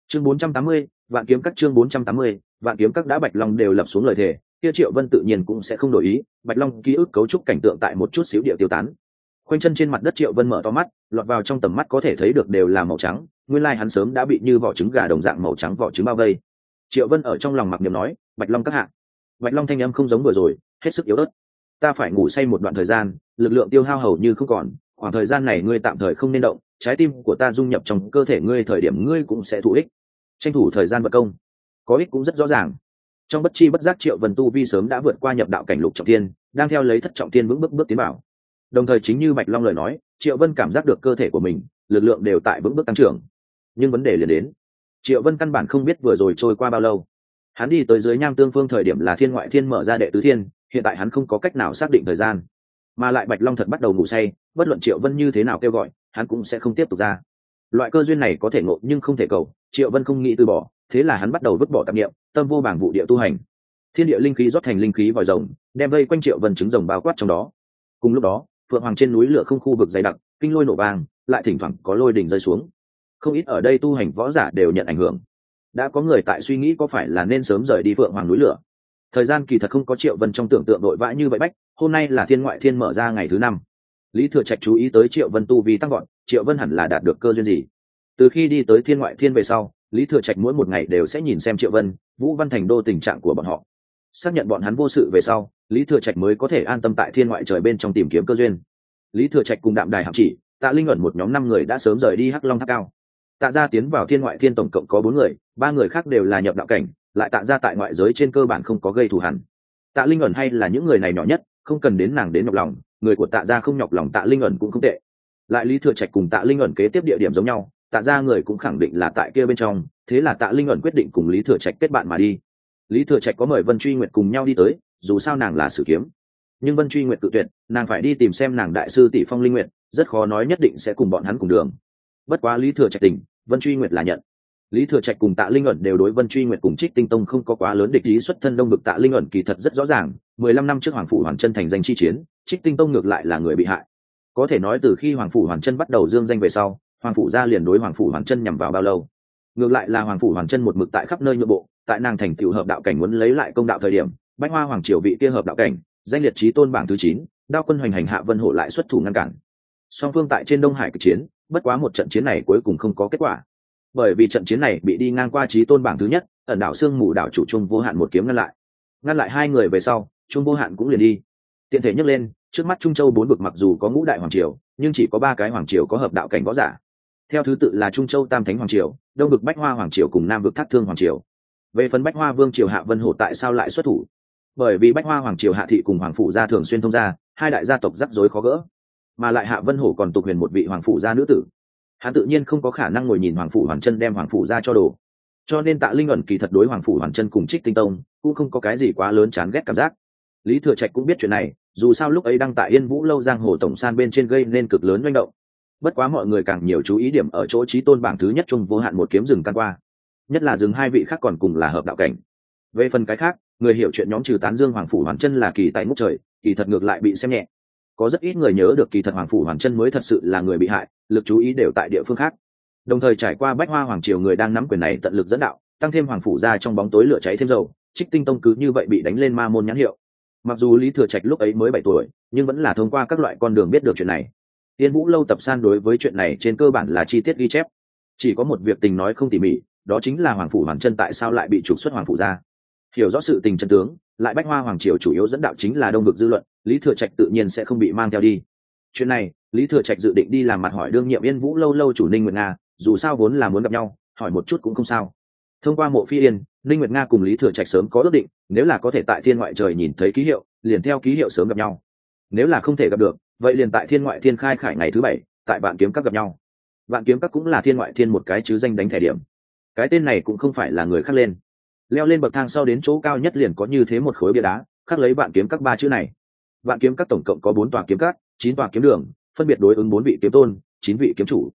Chương 480, vạn kiếm các chương 480, vạn kiếm các đã bạch long đều lập xuống lời thề kia triệu vân tự nhiên cũng sẽ không đổi ý bạch long ký ức cấu trúc cảnh tượng tại một chút xíu địa tiêu tán. Khoanh chân trên mặt đất triệu vân mở to mắt lọt vào trong tầm mắt có thể thấy được đều là màu trắng nguyên lai hắn sớm đã bị như vỏ trứng gà đồng dạng màu trắng vỏ trứng bao vây. Triệu vân ở trong lòng mặc niệm nói bạch long các hạ. Bạch long thanh âm không giống vừa rồi hết sức yếu ớt. Ta phải ngủ say một đoạn thời gian lực lượng tiêu hao hầu như không còn khoảng thời gian này ngươi tạm thời không nên động, trái tim của ta dung nhập trong cơ thể ngươi thời điểm ngươi cũng sẽ thụ ích. Tranh thủ thời gian vật công. Có ích cũng rất rõ ràng. Trong bất chi bất giác triệu vân tu vi sớm đã vượt qua nhập đạo cảnh lục trọng tiên đang theo lấy thất trọng tiên vững bước bước tiến bảo đồng thời chính như bạch long lời nói, triệu vân cảm giác được cơ thể của mình, lực lượng đều tại vững bước tăng trưởng. Nhưng vấn đề liền đến. Triệu vân căn bản không biết vừa rồi trôi qua bao lâu. Hắn đi tới dưới nham tương phương thời điểm là thiên ngoại thiên mở ra đệ tứ thiên, hiện tại hắn không có cách nào xác định thời gian mà lại bạch long thật bắt đầu ngủ say, bất luận triệu vân như thế nào kêu gọi, hắn cũng sẽ không tiếp tục ra. Loại cơ duyên này có thể ngộ nhưng không thể cầu, triệu vân không nghĩ từ bỏ, thế là hắn bắt đầu vứt bỏ tạp nghiệm tâm vô bảng vụ địa tu hành. Thiên địa linh khí rót thành linh khí vòi rồng, đem vây quanh triệu vân trứng rồng bao quát trong đó. Cùng lúc đó, phượng hoàng trên núi lửa không khu vực dày đặc, kinh lôi nổ vàng lại thỉnh thoảng có lôi đỉnh rơi xuống. Không ít ở đây tu hành võ giả đều nhận ảnh hưởng. Đã có người tại suy nghĩ có phải là nên sớm rời đi phượng hoàng núi lửa. Thời gian kỳ thật không có triệu vân trong tưởng tượng đội vã như vậy bách hôm nay là thiên ngoại thiên mở ra ngày thứ năm. Lý thừa trạch chú ý tới triệu vân tu vì tăng gọn triệu vân hẳn là đạt được cơ duyên gì? Từ khi đi tới thiên ngoại thiên về sau, lý thừa trạch mỗi một ngày đều sẽ nhìn xem triệu vân, vũ văn thành đô tình trạng của bọn họ. Xác nhận bọn hắn vô sự về sau, lý thừa trạch mới có thể an tâm tại thiên ngoại trời bên trong tìm kiếm cơ duyên. Lý thừa trạch cùng đạm đài hạm chỉ, tạ linh ẩn một nhóm năm người đã sớm rời đi hắc long tháp cao. Tạ gia tiến vào thiên ngoại thiên tổng cộng có bốn người, ba người khác đều là nhập đạo cảnh, lại tạ gia tại ngoại giới trên cơ bản không có gây thù hẳn tạ linh ẩn hay là những người này nhỏ nhất không cần đến nàng đến nhọc lòng, người của tạ gia không nhọc lòng tạ linh ẩn cũng không tệ. Lại lý thừa trạch cùng tạ linh ẩn kế tiếp địa điểm giống nhau, tạ gia người cũng khẳng định là tại kia bên trong, thế là tạ linh ẩn quyết định cùng lý thừa trạch kết bạn mà đi. Lý thừa trạch có mời vân truy nguyệt cùng nhau đi tới, dù sao nàng là sử kiếm. Nhưng vân truy nguyệt cự tuyệt, nàng phải đi tìm xem nàng đại sư tỷ phong linh nguyệt, rất khó nói nhất định sẽ cùng bọn hắn cùng đường. Bất quá lý thừa trạch tỉnh vân truy nguyệt là nhận lý thừa trạch cùng tạ linh ẩn đều đối vân truy nguyệt cùng trích tinh tông không có quá lớn địch ý xuất thân đông ngực tạ linh ẩn kỳ thật rất rõ ràng, mười lăm năm trước hoàng phủ hoàn chân thành danh chi chiến, trích tinh tông ngược lại là người bị hại. Có thể nói từ khi hoàng phủ hoàn chân bắt đầu dương danh về sau, hoàng phủ ra liền đối hoàng phủ hoàn chân nhằm vào bao lâu. Ngược lại là hoàng phủ hoàn chân một mực tại khắp nơi nhượng bộ, tại nàng thành tựu hợp đạo cảnh muốn lấy lại công đạo thời điểm, bách hoa hoàng triều vị kia hợp đạo cảnh, danh liệt trí tôn bảng thứ chín, đao quân hoành hành hạ vân hộ lại xuất thủ ngăn cản. Song phương tại trên đông hải cực chiến, bất quá một trận chiến này cuối cùng không có kết quả bởi vì trận chiến này bị đi ngang qua trí tôn bảng thứ nhất, ẩn đảo sương mù đảo chủ trung vô hạn một kiếm ngăn lại. Ngăn lại hai người về sau, trung vô hạn cũng liền đi. Tiện thể nhắc lên, trước mắt trung châu bốn vực mặc dù có ngũ đại hoàng triều, nhưng chỉ có ba cái hoàng triều có hợp đạo cảnh võ giả. Theo thứ tự là trung châu tam thánh hoàng triều, đông vực bách hoa hoàng triều cùng nam vực thác thương hoàng triều. Về phần bách hoa vương triều hạ vân hổ tại sao lại xuất thủ? Bởi vì bách hoa hoàng triều hạ thị cùng hoàng phủ gia thường xuyên thông gia, hai đại gia tộc rắc rối khó gỡ. Mà lại hạ vân hổ còn tục huyền một vị hoàng phủ gia nữ tử hắn tự nhiên không có khả năng ngồi nhìn hoàng phủ hoàng chân đem hoàng phủ ra cho đồ. Cho nên tạ linh ẩn kỳ thật đối hoàng phủ hoàng chân cùng trích tinh tông cũng không có cái gì quá lớn chán ghét cảm giác. Lý thừa trạch cũng biết chuyện này, dù sao lúc ấy đăng tại yên vũ lâu giang hồ tổng san bên trên gây nên cực lớn manh động. Bất quá mọi người càng nhiều chú ý điểm ở chỗ trí tôn bảng thứ nhất chung vô hạn một kiếm rừng căn qua. Nhất là rừng hai vị khác còn cùng là hợp đạo cảnh. Về phần cái khác, người hiểu chuyện nhóm trừ tán dương hoàng phủ hoàn chân là kỳ tại ngút trời, kỳ thật ngược lại bị xem nhẹ có rất ít người nhớ được kỳ thật hoàng phủ hoàn chân mới thật sự là người bị hại, lực chú ý đều tại địa phương khác. Đồng thời trải qua bách hoa hoàng triều người đang nắm quyền này tận lực dẫn đạo, tăng thêm hoàng phủ ra trong bóng tối lửa cháy thêm dầu, trích tinh tông cứ như vậy bị đánh lên ma môn nhãn hiệu. Mặc dù lý thừa trạch lúc ấy mới bảy tuổi, nhưng vẫn là thông qua các loại con đường biết được chuyện này. Tiên vũ lâu tập san đối với chuyện này trên cơ bản là chi tiết ghi chép. Chỉ có một việc tình nói không tỉ mỉ, đó chính là hoàng phủ hoàn chân tại sao lại bị trục xuất hoàng phủ ra. Hiểu rõ sự tình chân tướng lại bách hoa hoàng triều chủ yếu dẫn đạo chính là đông vực dư luận, lý thừa trạch tự nhiên sẽ không bị mang theo đi. Chuyện này, lý thừa trạch dự định đi làm mặt hỏi đương nhiệm yên vũ lâu lâu chủ ninh nguyệt nga, dù sao vốn là muốn gặp nhau, hỏi một chút cũng không sao. Thông qua mộ phi yên, ninh nguyệt nga cùng lý thừa trạch sớm có ước định, nếu là có thể tại thiên ngoại trời nhìn thấy ký hiệu, liền theo ký hiệu sớm gặp nhau. Nếu là không thể gặp được, vậy liền tại thiên ngoại thiên khai khải ngày thứ bảy, tại vạn kiếm các gặp nhau. Vạn kiếm các cũng là thiên ngoại thiên một cái chứ danh đánh thẻ điểm. Cái tên này cũng không phải là người khác lên leo lên bậc thang sau đến chỗ cao nhất liền có như thế một khối bia đá, khắc lấy vạn kiếm các ba chữ này. Vạn kiếm các tổng cộng có bốn tòa kiếm các, chín tòa kiếm đường, phân biệt đối ứng bốn vị kiếm tôn, chín vị kiếm chủ.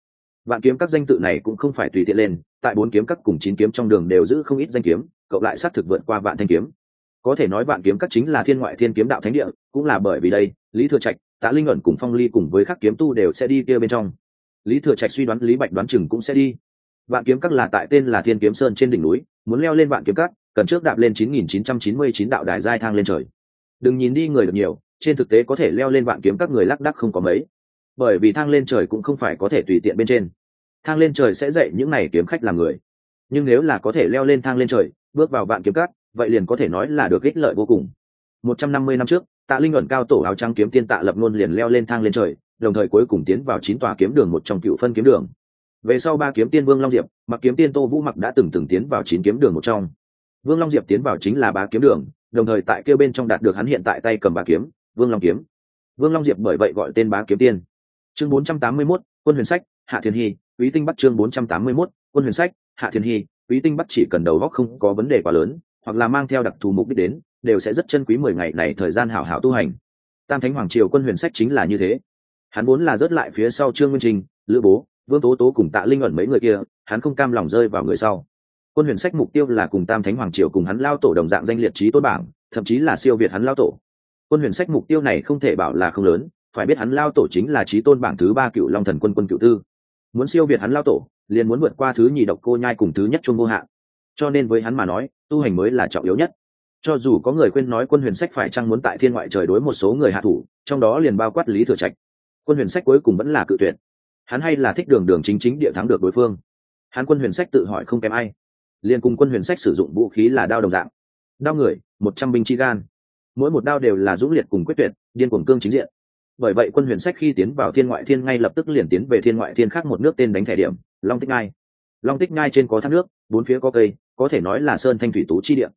Vạn kiếm các danh tự này cũng không phải tùy tiện lên, tại bốn kiếm các cùng chín kiếm trong đường đều giữ không ít danh kiếm, cộng lại xác thực vượt qua vạn thanh kiếm. Có thể nói vạn kiếm các chính là thiên ngoại thiên kiếm đạo thánh địa, cũng là bởi vì đây, lý thừa trạch, tạ linh ẩn cùng phong ly cùng với các kiếm tu đều sẽ đi kia bên trong. Lý thừa trạch suy đoán, lý bạch đoán chừng cũng sẽ đi vạn kiếm các là tại tên là thiên kiếm sơn trên đỉnh núi, muốn leo lên vạn kiếm các, cần trước đạp lên 9999 đạo đài giai thang lên trời. Đừng nhìn đi người được nhiều, trên thực tế có thể leo lên vạn kiếm các người lắc đắc không có mấy. Bởi vì thang lên trời cũng không phải có thể tùy tiện bên trên. Thang lên trời sẽ dạy những này kiếm khách làm người. Nhưng nếu là có thể leo lên thang lên trời, bước vào vạn kiếm các, vậy liền có thể nói là được ích lợi vô cùng. Một trăm năm mươi năm trước, tạ linh luận cao tổ áo trắng kiếm tiên tạ lập ngôn liền leo lên thang lên trời, đồng thời cuối cùng tiến vào chín tòa kiếm đường một trong cựu phân kiếm đường về sau ba kiếm tiên vương long diệp mặc kiếm tiên tô vũ mặc đã từng từng tiến vào chín kiếm đường một trong. Vương long diệp tiến vào chính là ba kiếm đường đồng thời tại kêu bên trong đạt được hắn hiện tại tay cầm ba kiếm vương long kiếm. Vương long diệp bởi vậy gọi tên bá kiếm tiên. Chương bốn trăm tám mươi 481, quân huyền sách hạ thiên hy quý tinh bắt chương bốn trăm tám mươi 481, quân huyền sách hạ thiên hy quý tinh bắt chỉ cần đầu góc không có vấn đề quá lớn hoặc là mang theo đặc thù mục đích đến đều sẽ rất chân quý mười ngày này thời gian hảo hảo tu hành. Tam thánh hoàng triều quân huyền sách chính là như thế. Hắn muốn là rớt lại phía sau trương nguyên trình lữ bố vương tố tố cùng tạ linh ẩn mấy người kia, hắn không cam lòng rơi vào người sau. Quân huyền sách mục tiêu là cùng tam thánh hoàng triều cùng hắn lao tổ đồng dạng danh liệt trí tôn bảng, thậm chí là siêu việt hắn lao tổ. Quân huyền sách mục tiêu này không thể bảo là không lớn, phải biết hắn lao tổ chính là trí tôn bảng thứ ba cựu long thần quân quân cựu tư. Muốn siêu việt hắn lao tổ, liền muốn vượt qua thứ nhì độc cô nhai cùng thứ nhất chuông vô hạn cho nên với hắn mà nói, tu hành mới là trọng yếu nhất. Cho dù có người khuyên nói quân huyền sách phải chăng muốn tại thiên ngoại trời đối một số người hạ thủ, trong đó liền bao quát lý thừa trạch. Quân huyền sách cuối cùng vẫn là cự tuyệt hắn hay là thích đường đường chính chính địa thắng được đối phương. Hắn quân huyền sách tự hỏi không kém ai. Liền cùng quân huyền sách sử dụng vũ khí là đao đồng dạng. Đao người, một trăm binh chi gan. Mỗi một đao đều là dũng liệt cùng quyết tuyệt, điên cuồng cương chính diện. Bởi vậy quân huyền sách khi tiến vào thiên ngoại thiên ngay lập tức liền tiến về thiên ngoại thiên khác một nước tên đánh thẻ điểm, long tích ngai. Long tích ngai trên có thác nước, bốn phía có cây, có thể nói là sơn thanh thủy tú chi địa.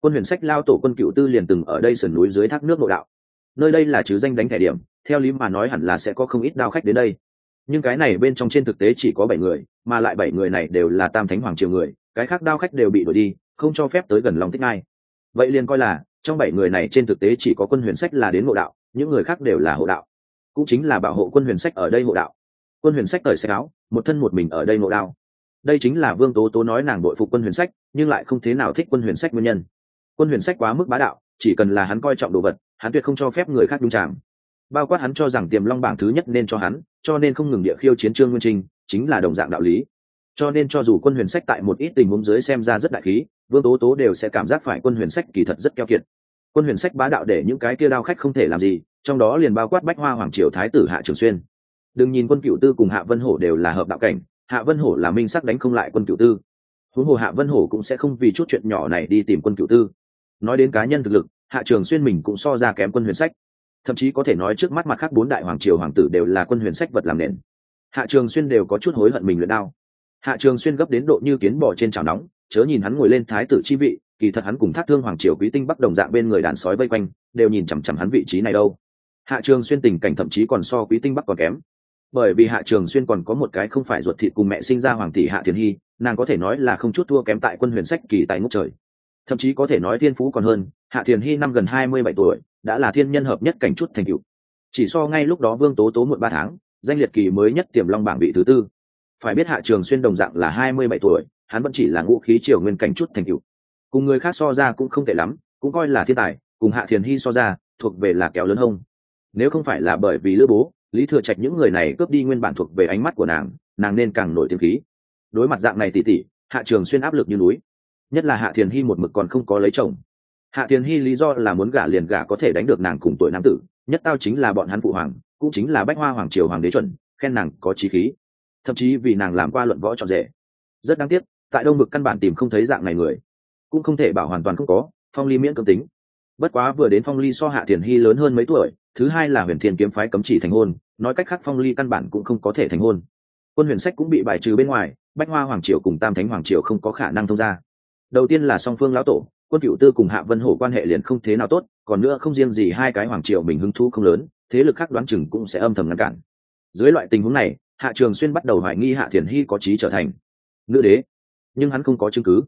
Quân huyền sách lao tổ quân cựu tư liền từng ở đây sườn núi dưới thác nước nội đạo. Nơi đây là chứ danh đánh thẻ điểm, theo lý mà nói hẳn là sẽ có không ít đao khách đến đây nhưng cái này bên trong trên thực tế chỉ có bảy người, mà lại bảy người này đều là tam thánh hoàng triều người, cái khác đao khách đều bị đuổi đi, không cho phép tới gần lòng tích ngai. Vậy liền coi là, trong bảy người này trên thực tế chỉ có quân huyền sách là đến hộ đạo, những người khác đều là hộ đạo. Cũng chính là bảo hộ quân huyền sách ở đây hộ đạo. Quân huyền sách thời sách áo, một thân một mình ở đây ngộ đao. Đây chính là vương tố tố nói nàng đội phục quân huyền sách, nhưng lại không thế nào thích quân huyền sách nguyên nhân. Quân huyền sách quá mức bá đạo, chỉ cần là hắn coi trọng đồ vật, hắn tuyệt không cho phép người khác đúng chạm bao quát hắn cho rằng tiềm long bảng thứ nhất nên cho hắn, cho nên không ngừng địa khiêu chiến trương nguyên trinh, chính là đồng dạng đạo lý. Cho nên cho dù quân huyền sách tại một ít tình huống dưới xem ra rất đại khí, vương tố tố đều sẽ cảm giác phải quân huyền sách kỳ thật rất keo kiệt. Quân huyền sách bá đạo để những cái kia đao khách không thể làm gì, trong đó liền bao quát bách hoa hoàng triều thái tử hạ trường xuyên. Đừng nhìn quân cựu tư cùng hạ vân hổ đều là hợp đạo cảnh, hạ vân hổ là minh sắc đánh không lại quân cựu tư. Huống hồ hạ vân hổ cũng sẽ không vì chút chuyện nhỏ này đi tìm quân cựu tư. Nói đến cá nhân thực lực, hạ trường xuyên mình cũng so ra kém quân huyền sách thậm chí có thể nói trước mắt mặt khác bốn đại hoàng triều hoàng tử đều là quân huyền sách vật làm nền. Hạ trường xuyên đều có chút hối hận mình luyện đao. Hạ trường xuyên gấp đến độ như kiến bò trên chảo nóng, chớ nhìn hắn ngồi lên thái tử chi vị, kỳ thật hắn cùng thác thương hoàng triều quý tinh bắc đồng dạng bên người đàn sói vây quanh, đều nhìn chằm chằm hắn vị trí này đâu. Hạ trường xuyên tình cảnh thậm chí còn so quý tinh bắc còn kém. Bởi vì hạ trường xuyên còn có một cái không phải ruột thịt cùng mẹ sinh ra hoàng tỷ hạ thiền hy, nàng có thể nói là không chút thua kém tại quân huyền sách kỳ tại ngốc trời. Thậm chí có thể nói thiên phú còn hơn, hạ thiền hy năm gần hai mươi bảy tuổi đã là thiên nhân hợp nhất cảnh chút thành cựu chỉ so ngay lúc đó vương tố tố một ba tháng, danh liệt kỳ mới nhất tiềm long bảng vị thứ tư. Phải biết hạ trường xuyên đồng dạng là hai mươi bảy tuổi, hắn vẫn chỉ là ngũ khí triều nguyên cảnh chút thành cựu cùng người khác so ra cũng không tệ lắm, cũng coi là thiên tài, cùng hạ thiền hy so ra, thuộc về là kéo lớn hông. Nếu không phải là bởi vì lữ bố, lý thừa trạch những người này cướp đi nguyên bản thuộc về ánh mắt của nàng nàng nên càng nổi tiếng khí. Đối mặt dạng này tỉ tỉ, hạ trường xuyên áp lực như núi. Nhất là hạ thiền hy một mực còn không có lấy chồng hạ thiền hy lý do là muốn gả liền gả có thể đánh được nàng cùng tuổi nam tử, nhất tao chính là bọn hắn phụ hoàng, cũng chính là bách hoa hoàng triều hoàng đế chuẩn, khen nàng có trí khí. Thậm chí vì nàng làm qua luận võ trọn rể. Rất đáng tiếc, tại đông vực căn bản tìm không thấy dạng này người. Cũng không thể bảo hoàn toàn không có, phong ly miễn cấm tính. Bất quá vừa đến phong ly so hạ thiền hy lớn hơn mấy tuổi, thứ hai là huyền thiên kiếm phái cấm chỉ thành hôn, nói cách khác phong ly căn bản cũng không có thể thành hôn. Quân huyền sách cũng bị bài trừ bên ngoài, bách hoa hoàng triều cùng tam thánh hoàng triều không có khả năng thông ra đầu tiên là song phương lão tổ quân cựu tư cùng hạ vân hổ quan hệ liền không thế nào tốt, còn nữa không riêng gì hai cái hoàng triều mình hứng thú không lớn, thế lực khác đoán chừng cũng sẽ âm thầm ngăn cản. Dưới loại tình huống này, hạ trường xuyên bắt đầu hoài nghi hạ thiền hy có trí trở thành nữ đế. Nhưng hắn không có chứng cứ.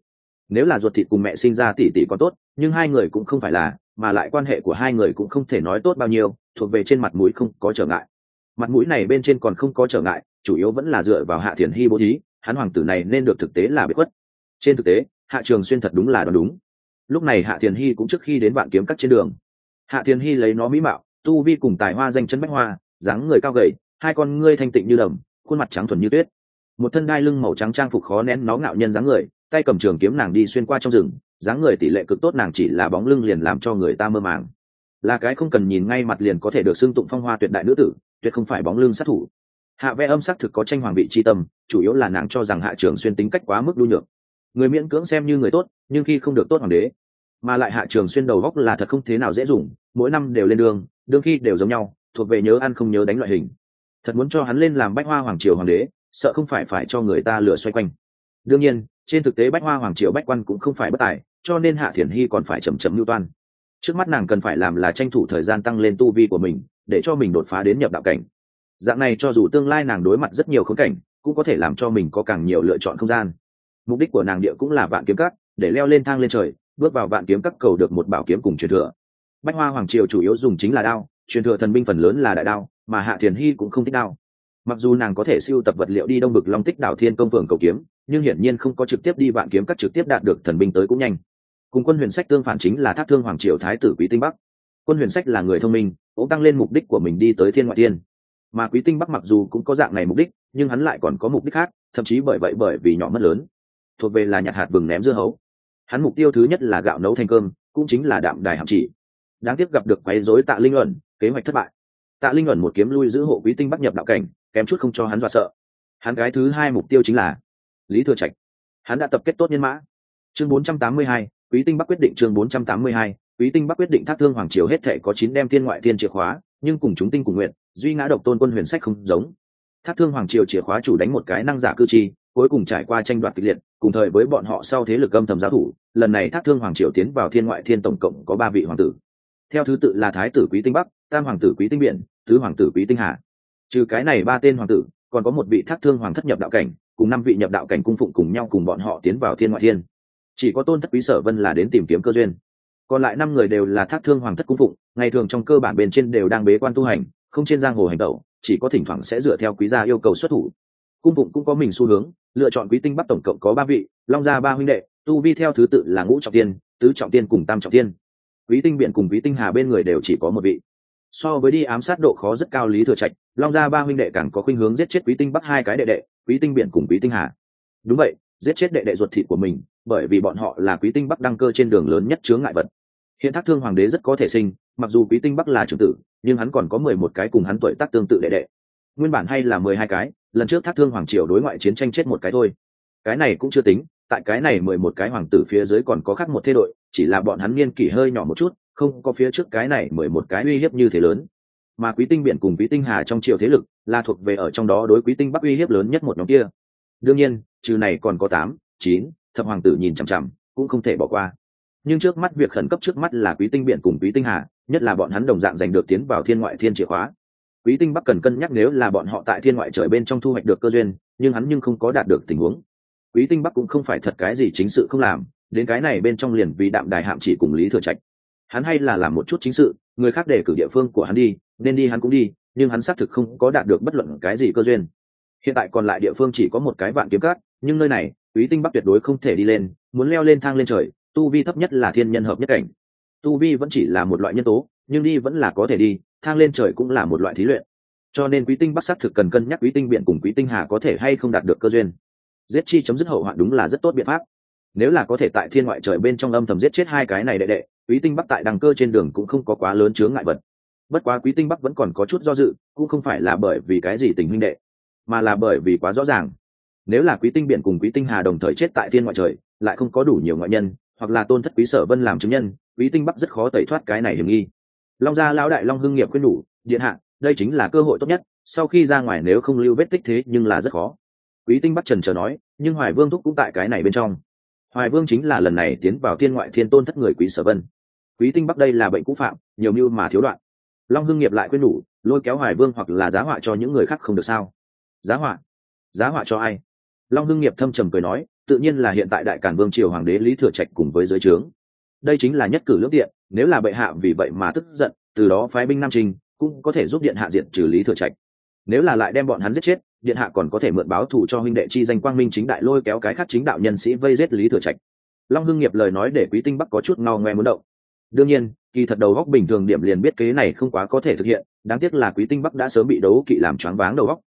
Nếu là ruột thịt cùng mẹ sinh ra tỷ tỷ có tốt, nhưng hai người cũng không phải là, mà lại quan hệ của hai người cũng không thể nói tốt bao nhiêu, thuộc về trên mặt mũi không có trở ngại. Mặt mũi này bên trên còn không có trở ngại, chủ yếu vẫn là dựa vào hạ thiền hy bố thí, hắn hoàng tử này nên được thực tế là bị khuất. Trên thực tế, hạ trường xuyên thật đúng là đoán đúng lúc này hạ thiền hy cũng trước khi đến vạn kiếm cắt trên đường. Hạ thiền hy lấy nó mỹ mạo, tu vi cùng tài hoa danh chân bách hoa, dáng người cao gầy, hai con ngươi thanh tịnh như đầm, khuôn mặt trắng thuần như tuyết. Một thân đai lưng màu trắng trang phục khó nén nó ngạo nhân dáng người, tay cầm trường kiếm nàng đi xuyên qua trong rừng, dáng người tỷ lệ cực tốt nàng chỉ là bóng lưng liền làm cho người ta mơ màng. Là cái không cần nhìn ngay mặt liền có thể được xưng tụng phong hoa tuyệt đại nữ tử, tuyệt không phải bóng lưng sát thủ. Hạ vẽ âm sắc thực có tranh hoàng vị tri tâm, chủ yếu là nàng cho rằng hạ trường xuyên tính cách quá mức đu nhược người miễn cưỡng xem như người tốt, nhưng khi không được tốt hoàng đế, mà lại hạ trường xuyên đầu góc là thật không thế nào dễ dùng, mỗi năm đều lên đường, đương khi đều giống nhau, thuộc về nhớ ăn không nhớ đánh loại hình. Thật muốn cho hắn lên làm bách hoa hoàng triều hoàng đế, sợ không phải phải cho người ta lừa xoay quanh. Đương nhiên, trên thực tế bách hoa hoàng triều bách quan cũng không phải bất tài, cho nên hạ thiền hy còn phải chầm chầm lưu toan. Trước mắt nàng cần phải làm là tranh thủ thời gian tăng lên tu vi của mình, để cho mình đột phá đến nhập đạo cảnh. Dạng này cho dù tương lai nàng đối mặt rất nhiều khốn cảnh, cũng có thể làm cho mình có càng nhiều lựa chọn không gian mục đích của nàng địa cũng là vạn kiếm cắt để leo lên thang lên trời, bước vào vạn kiếm cắt cầu được một bảo kiếm cùng truyền thừa. Bách hoa hoàng triều chủ yếu dùng chính là đao, truyền thừa thần binh phần lớn là đại đao, mà hạ thiền hy cũng không thích đao. Mặc dù nàng có thể siêu tập vật liệu đi đông bực long tích đảo thiên công phường cầu kiếm, nhưng hiển nhiên không có trực tiếp đi vạn kiếm cắt trực tiếp đạt được thần binh tới cũng nhanh. Cùng quân huyền sách tương phản chính là thác thương hoàng triều thái tử quý tinh bắc. Quân huyền sách là người thông minh, cũng tăng lên mục đích của mình đi tới thiên ngoại thiên. Mà quý tinh bắc mặc dù cũng có dạng này mục đích, nhưng hắn lại còn có mục đích khác, thậm chí bởi vậy bởi vì nhỏ mất lớn thuộc về là nhặt hạt vừng ném dưa hấu. Hắn mục tiêu thứ nhất là gạo nấu thành cơm cũng chính là đạm đài hạm chỉ. Đáng tiếc gặp được quấy rối tạ linh ẩn, kế hoạch thất bại. Tạ linh ẩn một kiếm lui giữ hộ quý tinh bắc nhập đạo cảnh kém chút không cho hắn dọa sợ. Hắn gái thứ hai mục tiêu chính là lý thừa trạch. Hắn đã tập kết tốt nhân mã. Chương 482, quý tinh bắc quyết định chương 482, quý tinh bắc quyết định thác thương hoàng triều hết thể có chín đem thiên ngoại thiên chìa khóa nhưng cùng chúng tinh cùng nguyện duy ngã độc tôn quân huyền sách không giống. Thác thương hoàng triều chìa khóa chủ đánh một cái năng giả cư chi cuối cùng trải qua tranh đoạt kịch liệt, cùng thời với bọn họ sau thế lực âm thầm giáo thủ, lần này thác thương hoàng triều tiến vào thiên ngoại thiên tổng cộng có ba vị hoàng tử. Theo thứ tự là thái tử quý tinh bắc, tam hoàng tử quý tinh biển, tứ hoàng tử quý tinh hà. Trừ cái này ba tên hoàng tử, còn có một vị thác thương hoàng thất nhập đạo cảnh, cùng năm vị nhập đạo cảnh cung phụng cùng nhau cùng bọn họ tiến vào thiên ngoại thiên. Chỉ có tôn thất quý sở vân là đến tìm kiếm cơ duyên. Còn lại năm người đều là thác thương hoàng thất cung phụng, ngày thường trong cơ bản bên trên đều đang bế quan tu hành, không trên giang hồ hành tẩu, chỉ có thỉnh thoảng sẽ dựa theo quý gia yêu cầu xuất thủ. Cung phụng cũng có mình xu hướng lựa chọn quý tinh bắc tổng cộng có ba vị, long gia ba huynh đệ, tu vi theo thứ tự là ngũ trọng tiên, tứ trọng tiên cùng tam trọng tiên. Quý tinh biện cùng quý tinh hà bên người đều chỉ có một vị. So với đi ám sát độ khó rất cao lý thừa trạch, long gia ba huynh đệ càng có khuynh hướng giết chết quý tinh bắc hai cái đệ đệ, quý tinh biện cùng quý tinh hà. Đúng vậy, giết chết đệ đệ ruột thịt của mình, bởi vì bọn họ là quý tinh bắc đăng cơ trên đường lớn nhất chướng ngại vật. Hiện thác thương hoàng đế rất có thể sinh, mặc dù quý tinh bắc là trưởng tử, nhưng hắn còn có mười một cái cùng hắn tuổi tác tương tự đệ đệ nguyên bản hay là mười hai cái, lần trước thác thương hoàng triều đối ngoại chiến tranh chết một cái thôi. Cái này cũng chưa tính, tại cái này mười một cái hoàng tử phía dưới còn có khác một thế đội, chỉ là bọn hắn niên kỷ hơi nhỏ một chút, không có phía trước cái này mười một cái uy hiếp như thế lớn. Mà quý tinh biển cùng quý tinh hà trong triều thế lực là thuộc về ở trong đó đối quý tinh bắc uy hiếp lớn nhất một nhóm kia. Đương nhiên, trừ này còn có tám, chín, thập hoàng tử nhìn chằm chằm, cũng không thể bỏ qua. Nhưng trước mắt việc khẩn cấp trước mắt là quý tinh biển cùng quý tinh hà, nhất là bọn hắn đồng dạng giành được tiến vào thiên ngoại thiên chìa khóa quý tinh bắc cần cân nhắc nếu là bọn họ tại thiên ngoại trời bên trong thu hoạch được cơ duyên, nhưng hắn nhưng không có đạt được tình huống. Quý tinh bắc cũng không phải thật cái gì chính sự không làm, đến cái này bên trong liền vì đạm đài hạm chỉ cùng lý thừa trạch. Hắn hay là làm một chút chính sự, người khác để cử địa phương của hắn đi, nên đi hắn cũng đi, nhưng hắn xác thực không có đạt được bất luận cái gì cơ duyên. Hiện tại còn lại địa phương chỉ có một cái vạn kiếm cát, nhưng nơi này, quý tinh bắc tuyệt đối không thể đi lên, muốn leo lên thang lên trời, tu vi thấp nhất là thiên nhân hợp nhất cảnh. Tu vi vẫn chỉ là một loại nhân tố, nhưng đi vẫn là có thể đi thang lên trời cũng là một loại thí luyện. Cho nên quý tinh bắc xác thực cần cân nhắc quý tinh biện cùng quý tinh hà có thể hay không đạt được cơ duyên. Giết chi chấm dứt hậu hoạn đúng là rất tốt biện pháp. Nếu là có thể tại thiên ngoại trời bên trong âm thầm giết chết hai cái này đệ đệ, quý tinh bắc tại đằng cơ trên đường cũng không có quá lớn chướng ngại vật. Bất quá quý tinh bắc vẫn còn có chút do dự, cũng không phải là bởi vì cái gì tình huynh đệ, mà là bởi vì quá rõ ràng. Nếu là quý tinh biển cùng quý tinh hà đồng thời chết tại thiên ngoại trời, lại không có đủ nhiều ngoại nhân, hoặc là tôn thất quý sở vân làm chứng nhân, quý tinh bắc rất khó tẩy thoát cái này hiểm nghi long gia lão đại long hưng nghiệp khuyên đủ, điện hạ, đây chính là cơ hội tốt nhất, sau khi ra ngoài nếu không lưu vết tích thế nhưng là rất khó. Quý tinh bắc trần chờ nói, nhưng hoài vương thúc cũng tại cái này bên trong. Hoài vương chính là lần này tiến vào thiên ngoại thiên tôn thất người quý sở vân. Quý tinh bắc đây là bệnh cũ phạm, nhiều mưu mà thiếu đoạn. Long hưng nghiệp lại quên đủ, lôi kéo hoài vương hoặc là giá họa cho những người khác không được sao? Giá họa? Giá họa cho ai? Long hưng nghiệp thâm trầm cười nói, tự nhiên là hiện tại đại cản vương triều hoàng đế lý thừa trạch cùng với giới trướng. Đây chính là nhất cử lưỡng tiện nếu là bệ hạ vì vậy mà tức giận, từ đó phái binh nam trinh cũng có thể giúp điện hạ diện trừ lý thừa trạch. Nếu là lại đem bọn hắn giết chết, điện hạ còn có thể mượn báo thù cho huynh đệ chi danh quang minh chính đại lôi kéo cái khác chính đạo nhân sĩ vây giết lý thừa trạch. Long hưng nghiệp lời nói để quý tinh bắc có chút ngao ngoe muốn động. Đương nhiên, kỳ thật đầu góc bình thường điểm liền biết kế này không quá có thể thực hiện, đáng tiếc là quý tinh bắc đã sớm bị đấu kỵ làm choáng váng đầu góc.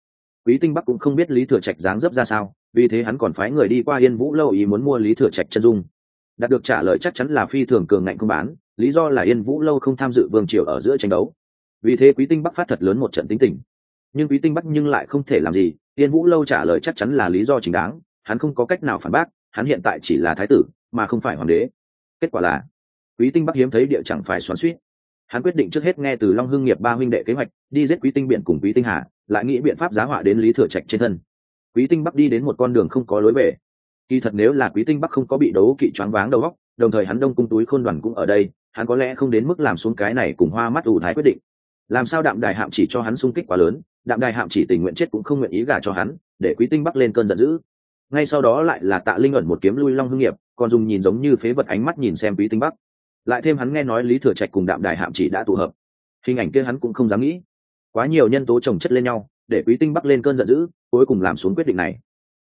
Quý tinh bắc cũng không biết lý thừa trạch dáng dấp ra sao, vì thế hắn còn phái người đi qua yên vũ lâu ý muốn mua lý thừa trạch chân dung. Đạt được trả lời chắc chắn là phi thường cường ngạnh không bán lý do là yên vũ lâu không tham dự vương triều ở giữa tranh đấu. Vì thế quý tinh bắc phát thật lớn một trận tính tình. Nhưng quý tinh bắc nhưng lại không thể làm gì, yên vũ lâu trả lời chắc chắn là lý do chính đáng, hắn không có cách nào phản bác, hắn hiện tại chỉ là thái tử, mà không phải hoàng đế. Kết quả là, quý tinh bắc hiếm thấy địa chẳng phải xoắn suýt hắn quyết định trước hết nghe từ long hưng nghiệp ba huynh đệ kế hoạch, đi giết quý tinh biện cùng quý tinh hà, lại nghĩ biện pháp giá họa đến lý thừa trạch trên thân. Quý tinh bắc đi đến một con đường không có lối về. Kỳ thật nếu là quý tinh bắc không có bị đấu kỵ choáng váng đầu góc đồng thời hắn đông cung túi khôn đoàn cũng ở đây hắn có lẽ không đến mức làm xuống cái này cùng hoa mắt ủ thái quyết định. Làm sao đạm đài hạm chỉ cho hắn sung kích quá lớn, đạm đài hạm chỉ tình nguyện chết cũng không nguyện ý gả cho hắn, để quý tinh bắc lên cơn giận dữ. Ngay sau đó lại là tạ linh ẩn một kiếm lui long hương nghiệp, còn dùng nhìn giống như phế vật ánh mắt nhìn xem quý tinh bắc. Lại thêm hắn nghe nói lý thừa trạch cùng đạm đài hạm chỉ đã tụ hợp. Hình ảnh kia hắn cũng không dám nghĩ. Quá nhiều nhân tố trồng chất lên nhau, để quý tinh bắc lên cơn giận dữ, cuối cùng làm xuống quyết định này.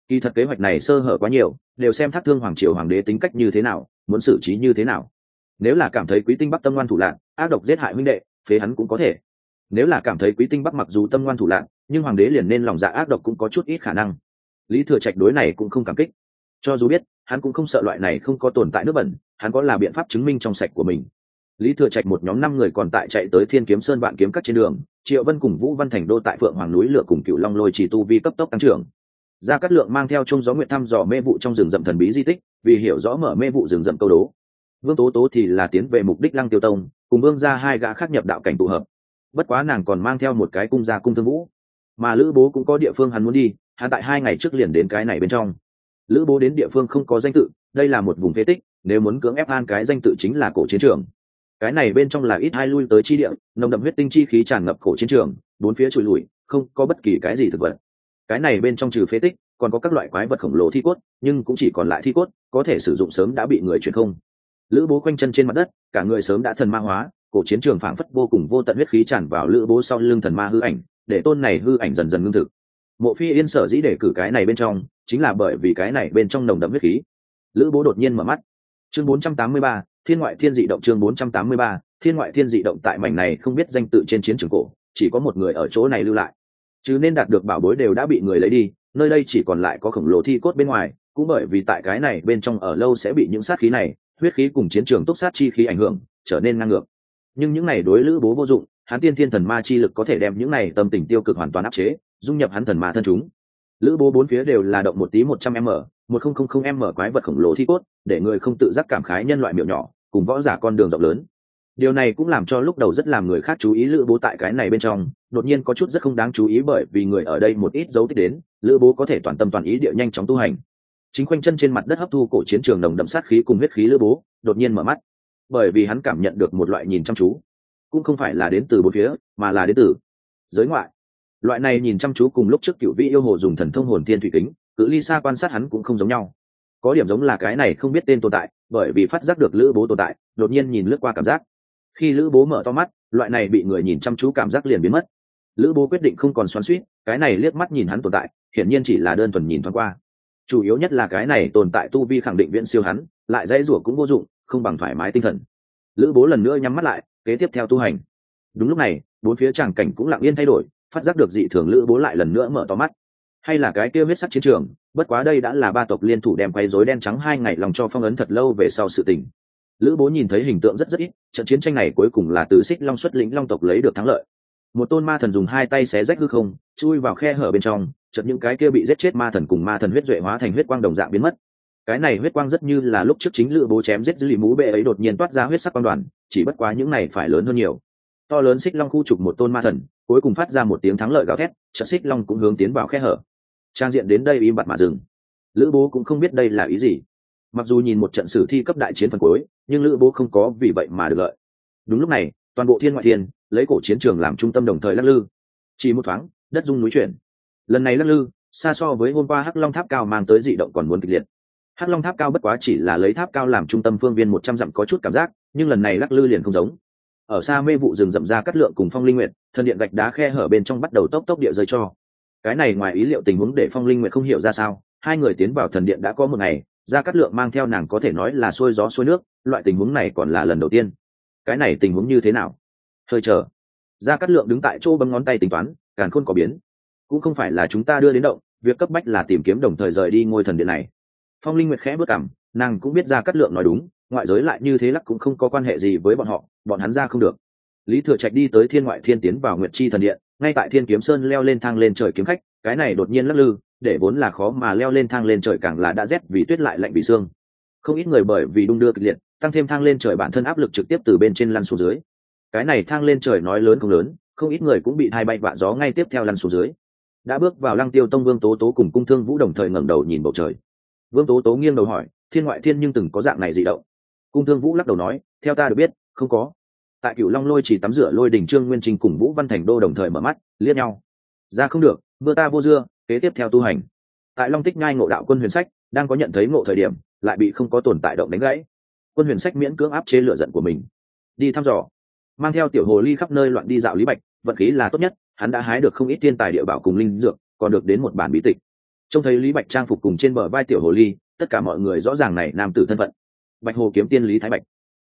Kỳ thật kế hoạch này sơ hở quá nhiều, đều xem thác thương hoàng triều hoàng đế tính cách như thế nào, muốn xử trí như thế nào nếu là cảm thấy quý tinh bắc tâm ngoan thủ lạc ác độc giết hại huynh đệ, phế hắn cũng có thể. Nếu là cảm thấy quý tinh bắc mặc dù tâm ngoan thủ lạc nhưng hoàng đế liền nên lòng dạ ác độc cũng có chút ít khả năng. Lý thừa trạch đối này cũng không cảm kích. Cho dù biết, hắn cũng không sợ loại này không có tồn tại nước bẩn, hắn có là biện pháp chứng minh trong sạch của mình. Lý thừa trạch một nhóm năm người còn tại chạy tới thiên kiếm sơn vạn kiếm các trên đường, triệu vân cùng vũ văn thành đô tại phượng hoàng núi lửa cùng cựu long lôi chỉ tu vi cấp tốc tăng trưởng. Gia cát lượng mang theo chung gió nguyện thăm dò mê vụ trong rừng rậm thần bí di tích, vì hiểu rõ mở mê vụ rừng rậm câu đố vương tố tố thì là tiến về mục đích lăng tiêu tông, cùng vương ra hai gã khác nhập đạo cảnh tụ hợp. Bất quá nàng còn mang theo một cái cung gia cung thương vũ. Mà lữ bố cũng có địa phương hắn muốn đi, hắn tại hai ngày trước liền đến cái này bên trong. Lữ bố đến địa phương không có danh tự, đây là một vùng phế tích, nếu muốn cưỡng ép an cái danh tự chính là cổ chiến trường. Cái này bên trong là ít hai lui tới chi địa, nồng đậm huyết tinh chi khí tràn ngập cổ chiến trường, bốn phía trụi lùi, không có bất kỳ cái gì thực vật. Cái này bên trong trừ phế tích, còn có các loại quái vật khổng lồ thi cốt, nhưng cũng chỉ còn lại thi cốt, có thể sử dụng sớm đã bị người chuyển không lữ bố quanh chân trên mặt đất cả người sớm đã thần ma hóa cổ chiến trường phảng phất vô cùng vô tận huyết khí tràn vào lữ bố sau lưng thần ma hư ảnh để tôn này hư ảnh dần dần ngưng thực. Mộ phi yên sở dĩ để cử cái này bên trong chính là bởi vì cái này bên trong nồng đậm huyết khí. Lữ bố đột nhiên mở mắt. Chương 483, thiên ngoại thiên dị động chương 483, thiên ngoại thiên dị động tại mảnh này không biết danh tự trên chiến trường cổ chỉ có một người ở chỗ này lưu lại. Chứ nên đạt được bảo bối đều đã bị người lấy đi nơi đây chỉ còn lại có khổng lồ thi cốt bên ngoài cũng bởi vì tại cái này bên trong ở lâu sẽ bị những sát khí này huyết khí cùng chiến trường túc sát chi khí ảnh hưởng, trở nên ngang ngược. Nhưng những này đối lữ bố vô dụng, hắn tiên thiên thần ma chi lực có thể đem những này tâm tình tiêu cực hoàn toàn áp chế, dung nhập hắn thần ma thân chúng. Lữ bố bốn phía đều là động một tí một trăm m, một không không không m quái vật khổng lồ thi cốt, để người không tự giác cảm khái nhân loại miệng nhỏ, cùng võ giả con đường rộng lớn. Điều này cũng làm cho lúc đầu rất làm người khác chú ý lữ bố tại cái này bên trong, đột nhiên có chút rất không đáng chú ý bởi vì người ở đây một ít dấu tích đến, lữ bố có thể toàn tâm toàn ý địa nhanh chóng tu hành chính khoanh chân trên mặt đất hấp thu cổ chiến trường nồng đậm sát khí cùng huyết khí lữ bố, đột nhiên mở mắt. Bởi vì hắn cảm nhận được một loại nhìn chăm chú. Cũng không phải là đến từ bốn phía, mà là đến từ giới ngoại. Loại này nhìn chăm chú cùng lúc trước cựu vị yêu hồ dùng thần thông hồn tiên thủy kính, cự ly xa quan sát hắn cũng không giống nhau. Có điểm giống là cái này không biết tên tồn tại, bởi vì phát giác được lữ bố tồn tại, đột nhiên nhìn lướt qua cảm giác. Khi lữ bố mở to mắt, loại này bị người nhìn chăm chú cảm giác liền biến mất. Lữ bố quyết định không còn xoắn suýt cái này liếc mắt nhìn hắn tồn tại, hiển nhiên chỉ là đơn thuần nhìn thoáng qua chủ yếu nhất là cái này tồn tại tu vi khẳng định viễn siêu hắn, lại dãy rủa cũng vô dụng, không bằng thoải mái tinh thần. Lữ bố lần nữa nhắm mắt lại, kế tiếp theo tu hành. Đúng lúc này, bốn phía tràng cảnh cũng lặng yên thay đổi, phát giác được dị thường lữ bố lại lần nữa mở to mắt. Hay là cái kia huyết sắc chiến trường, bất quá đây đã là ba tộc liên thủ đem quay rối đen trắng hai ngày lòng cho phong ấn thật lâu về sau sự tình. Lữ bố nhìn thấy hình tượng rất rất ít, trận chiến tranh này cuối cùng là từ xích long xuất lĩnh long tộc lấy được thắng lợi. Một tôn ma thần dùng hai tay xé rách hư không, chui vào khe hở bên trong chợt những cái kia bị giết chết ma thần cùng ma thần huyết duệ hóa thành huyết quang đồng dạng biến mất. Cái này huyết quang rất như là lúc trước chính lữ bố chém giết dữ lì mũ bệ ấy đột nhiên toát ra huyết sắc quang đoàn, chỉ bất quá những này phải lớn hơn nhiều. To lớn xích long khu trục một tôn ma thần, cuối cùng phát ra một tiếng thắng lợi gào thét, chợt xích long cũng hướng tiến vào khe hở. Trang diện đến đây im bặt mà dừng. Lữ bố cũng không biết đây là ý gì. Mặc dù nhìn một trận sử thi cấp đại chiến phần cuối, nhưng lữ bố không có vì vậy mà được lợi. Đúng lúc này, toàn bộ thiên ngoại thiên, lấy cổ chiến trường làm trung tâm đồng thời lắc lư. Chỉ một thoáng, đất dung núi chuyển lần này lắc lư, xa so với hôm qua hắc long tháp cao mang tới dị động còn muốn kịch liệt. Hắc long tháp cao bất quá chỉ là lấy tháp cao làm trung tâm phương viên một trăm dặm có chút cảm giác, nhưng lần này lắc lư liền không giống. Ở xa mê vụ rừng rậm ra cắt lượng cùng phong linh nguyệt, thần điện gạch đá khe hở bên trong bắt đầu tốc tốc địa rơi cho. Cái này ngoài ý liệu tình huống để phong linh nguyệt không hiểu ra sao, hai người tiến vào thần điện đã có một ngày, ra cắt lượng mang theo nàng có thể nói là xuôi gió xuôi nước, loại tình huống này còn là lần đầu tiên. Cái này tình huống như thế nào? Hơi chờ. Ra cắt lượng đứng tại chỗ bấm ngón tay tính toán càng khôn có biến cũng không phải là chúng ta đưa đến động, việc cấp bách là tìm kiếm đồng thời rời đi ngôi thần điện này. Phong linh nguyệt khẽ bước cảm nàng cũng biết ra cắt lượng nói đúng, ngoại giới lại như thế lắc cũng không có quan hệ gì với bọn họ, bọn hắn ra không được. Lý thừa trạch đi tới thiên ngoại thiên tiến vào nguyệt chi thần điện, ngay tại thiên kiếm sơn leo lên thang lên trời kiếm khách, cái này đột nhiên lắc lư, để vốn là khó mà leo lên thang lên trời càng là đã rét vì tuyết lại lạnh bị xương không ít người bởi vì đung đưa kịch liệt, tăng thêm thang lên trời bản thân áp lực trực tiếp từ bên trên lăn xuống dưới. Cái này thang lên trời nói lớn không lớn, không ít người cũng bị hai bay vạ gió ngay tiếp theo lăn xuống dưới đã bước vào lăng tiêu tông vương tố tố cùng cung thương vũ đồng thời ngẩng đầu nhìn bầu trời. Vương tố tố nghiêng đầu hỏi, thiên ngoại thiên nhưng từng có dạng này gì động cung thương vũ lắc đầu nói, theo ta được biết, không có. Tại cựu long lôi chỉ tắm rửa lôi đình trương nguyên Trình cùng vũ văn thành đô đồng thời mở mắt, liếc nhau. Ra không được mưa ta vô dưa, kế tiếp theo tu hành. Tại long tích ngai ngộ đạo quân huyền sách, đang có nhận thấy ngộ thời điểm, lại bị không có tồn tại động đánh gãy. Quân huyền sách miễn cưỡng áp chế lựa giận của mình. Đi thăm dò. Mang theo tiểu hồ ly khắp nơi loạn đi dạo lý bạch, vận khí là tốt nhất hắn đã hái được không ít thiên tài địa bảo cùng linh dược, còn được đến một bản bí tịch. Trông thấy lý bạch trang phục cùng trên bờ vai tiểu hồ ly, tất cả mọi người rõ ràng này nam tử thân phận. Bạch hồ kiếm tiên lý thái bạch.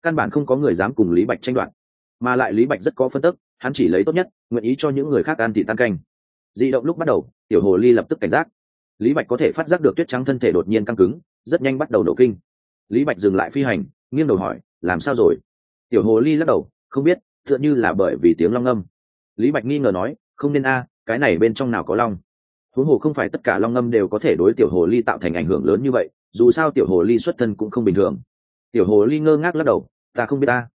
Căn bản không có người dám cùng lý bạch tranh đoạt. Mà lại lý bạch rất có phân tức, hắn chỉ lấy tốt nhất, nguyện ý cho những người khác ăn thị tan canh. Di động lúc bắt đầu, tiểu hồ ly lập tức cảnh giác. Lý bạch có thể phát giác được tuyết trắng thân thể đột nhiên căng cứng, rất nhanh bắt đầu nổ kinh. Lý bạch dừng lại phi hành, nghiêng đầu hỏi, làm sao rồi? Tiểu hồ ly lắc đầu, không biết, tựa như là bởi vì tiếng long âm lý bạch nghi ngờ nói, không nên a, cái này bên trong nào có long? Huống hồ không phải tất cả long âm đều có thể đối tiểu hồ ly tạo thành ảnh hưởng lớn như vậy, dù sao tiểu hồ ly xuất thân cũng không bình thường. Tiểu hồ ly ngơ ngác lắc đầu, ta không biết ta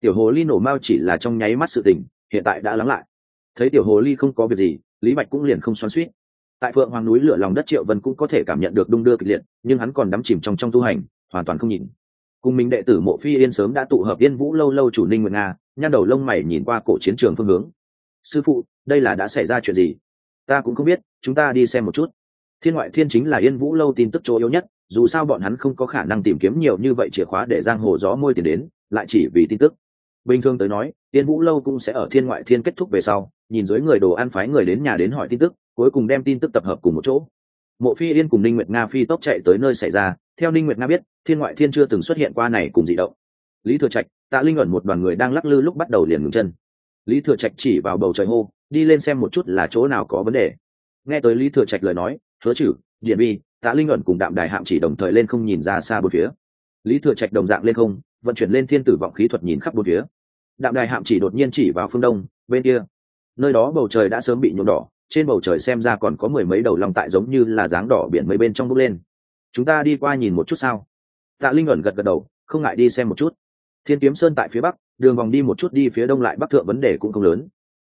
tiểu hồ ly nổ mao chỉ là trong nháy mắt sự tình, hiện tại đã lắng lại. Thấy tiểu hồ ly không có việc gì, lý bạch cũng liền không xoắn suýt tại phượng hoàng núi lửa lòng đất triệu vân cũng có thể cảm nhận được đung đưa kịch liệt, nhưng hắn còn đắm chìm trong trong tu hành, hoàn toàn không nhìn. Cùng mình đệ tử mộ phi yên sớm đã tụ hợp yên vũ lâu lâu chủ ninh nguyệt nga nhăn đầu lông mày nhìn qua cổ chiến trường phương hướng sư phụ, đây là đã xảy ra chuyện gì? Ta cũng không biết, chúng ta đi xem một chút. Thiên ngoại thiên chính là yên vũ lâu tin tức chỗ yếu nhất, dù sao bọn hắn không có khả năng tìm kiếm nhiều như vậy chìa khóa để giang hồ gió môi tiền đến, lại chỉ vì tin tức. Bình thường tới nói, yên vũ lâu cũng sẽ ở thiên ngoại thiên kết thúc về sau, nhìn dưới người đồ ăn phái người đến nhà đến hỏi tin tức, cuối cùng đem tin tức tập hợp cùng một chỗ. Mộ phi yên cùng ninh nguyệt nga phi tốc chạy tới nơi xảy ra, theo ninh nguyệt nga biết, thiên ngoại thiên chưa từng xuất hiện qua này cùng dị động. Lý thừa trạch, tạ linh ẩn một đoàn người đang lắc lư lúc bắt đầu liền ngừng chân lý thừa trạch chỉ vào bầu trời hô, đi lên xem một chút là chỗ nào có vấn đề. Nghe tới lý thừa trạch lời nói, hứa chử điện bi, tạ linh ẩn cùng đạm đài hạm chỉ đồng thời lên không nhìn ra xa bốn phía. Lý thừa trạch đồng dạng lên không, vận chuyển lên thiên tử vọng khí thuật nhìn khắp bốn phía. Đạm đài hạm chỉ đột nhiên chỉ vào phương đông, bên kia. Nơi đó bầu trời đã sớm bị nhuộm đỏ, trên bầu trời xem ra còn có mười mấy đầu lòng tại giống như là dáng đỏ biển mấy bên trong bốc lên. Chúng ta đi qua nhìn một chút sao? Tạ linh ẩn gật gật đầu, không ngại đi xem một chút. Thiên kiếm sơn tại phía bắc đường vòng đi một chút đi phía đông lại bắc thượng vấn đề cũng không lớn.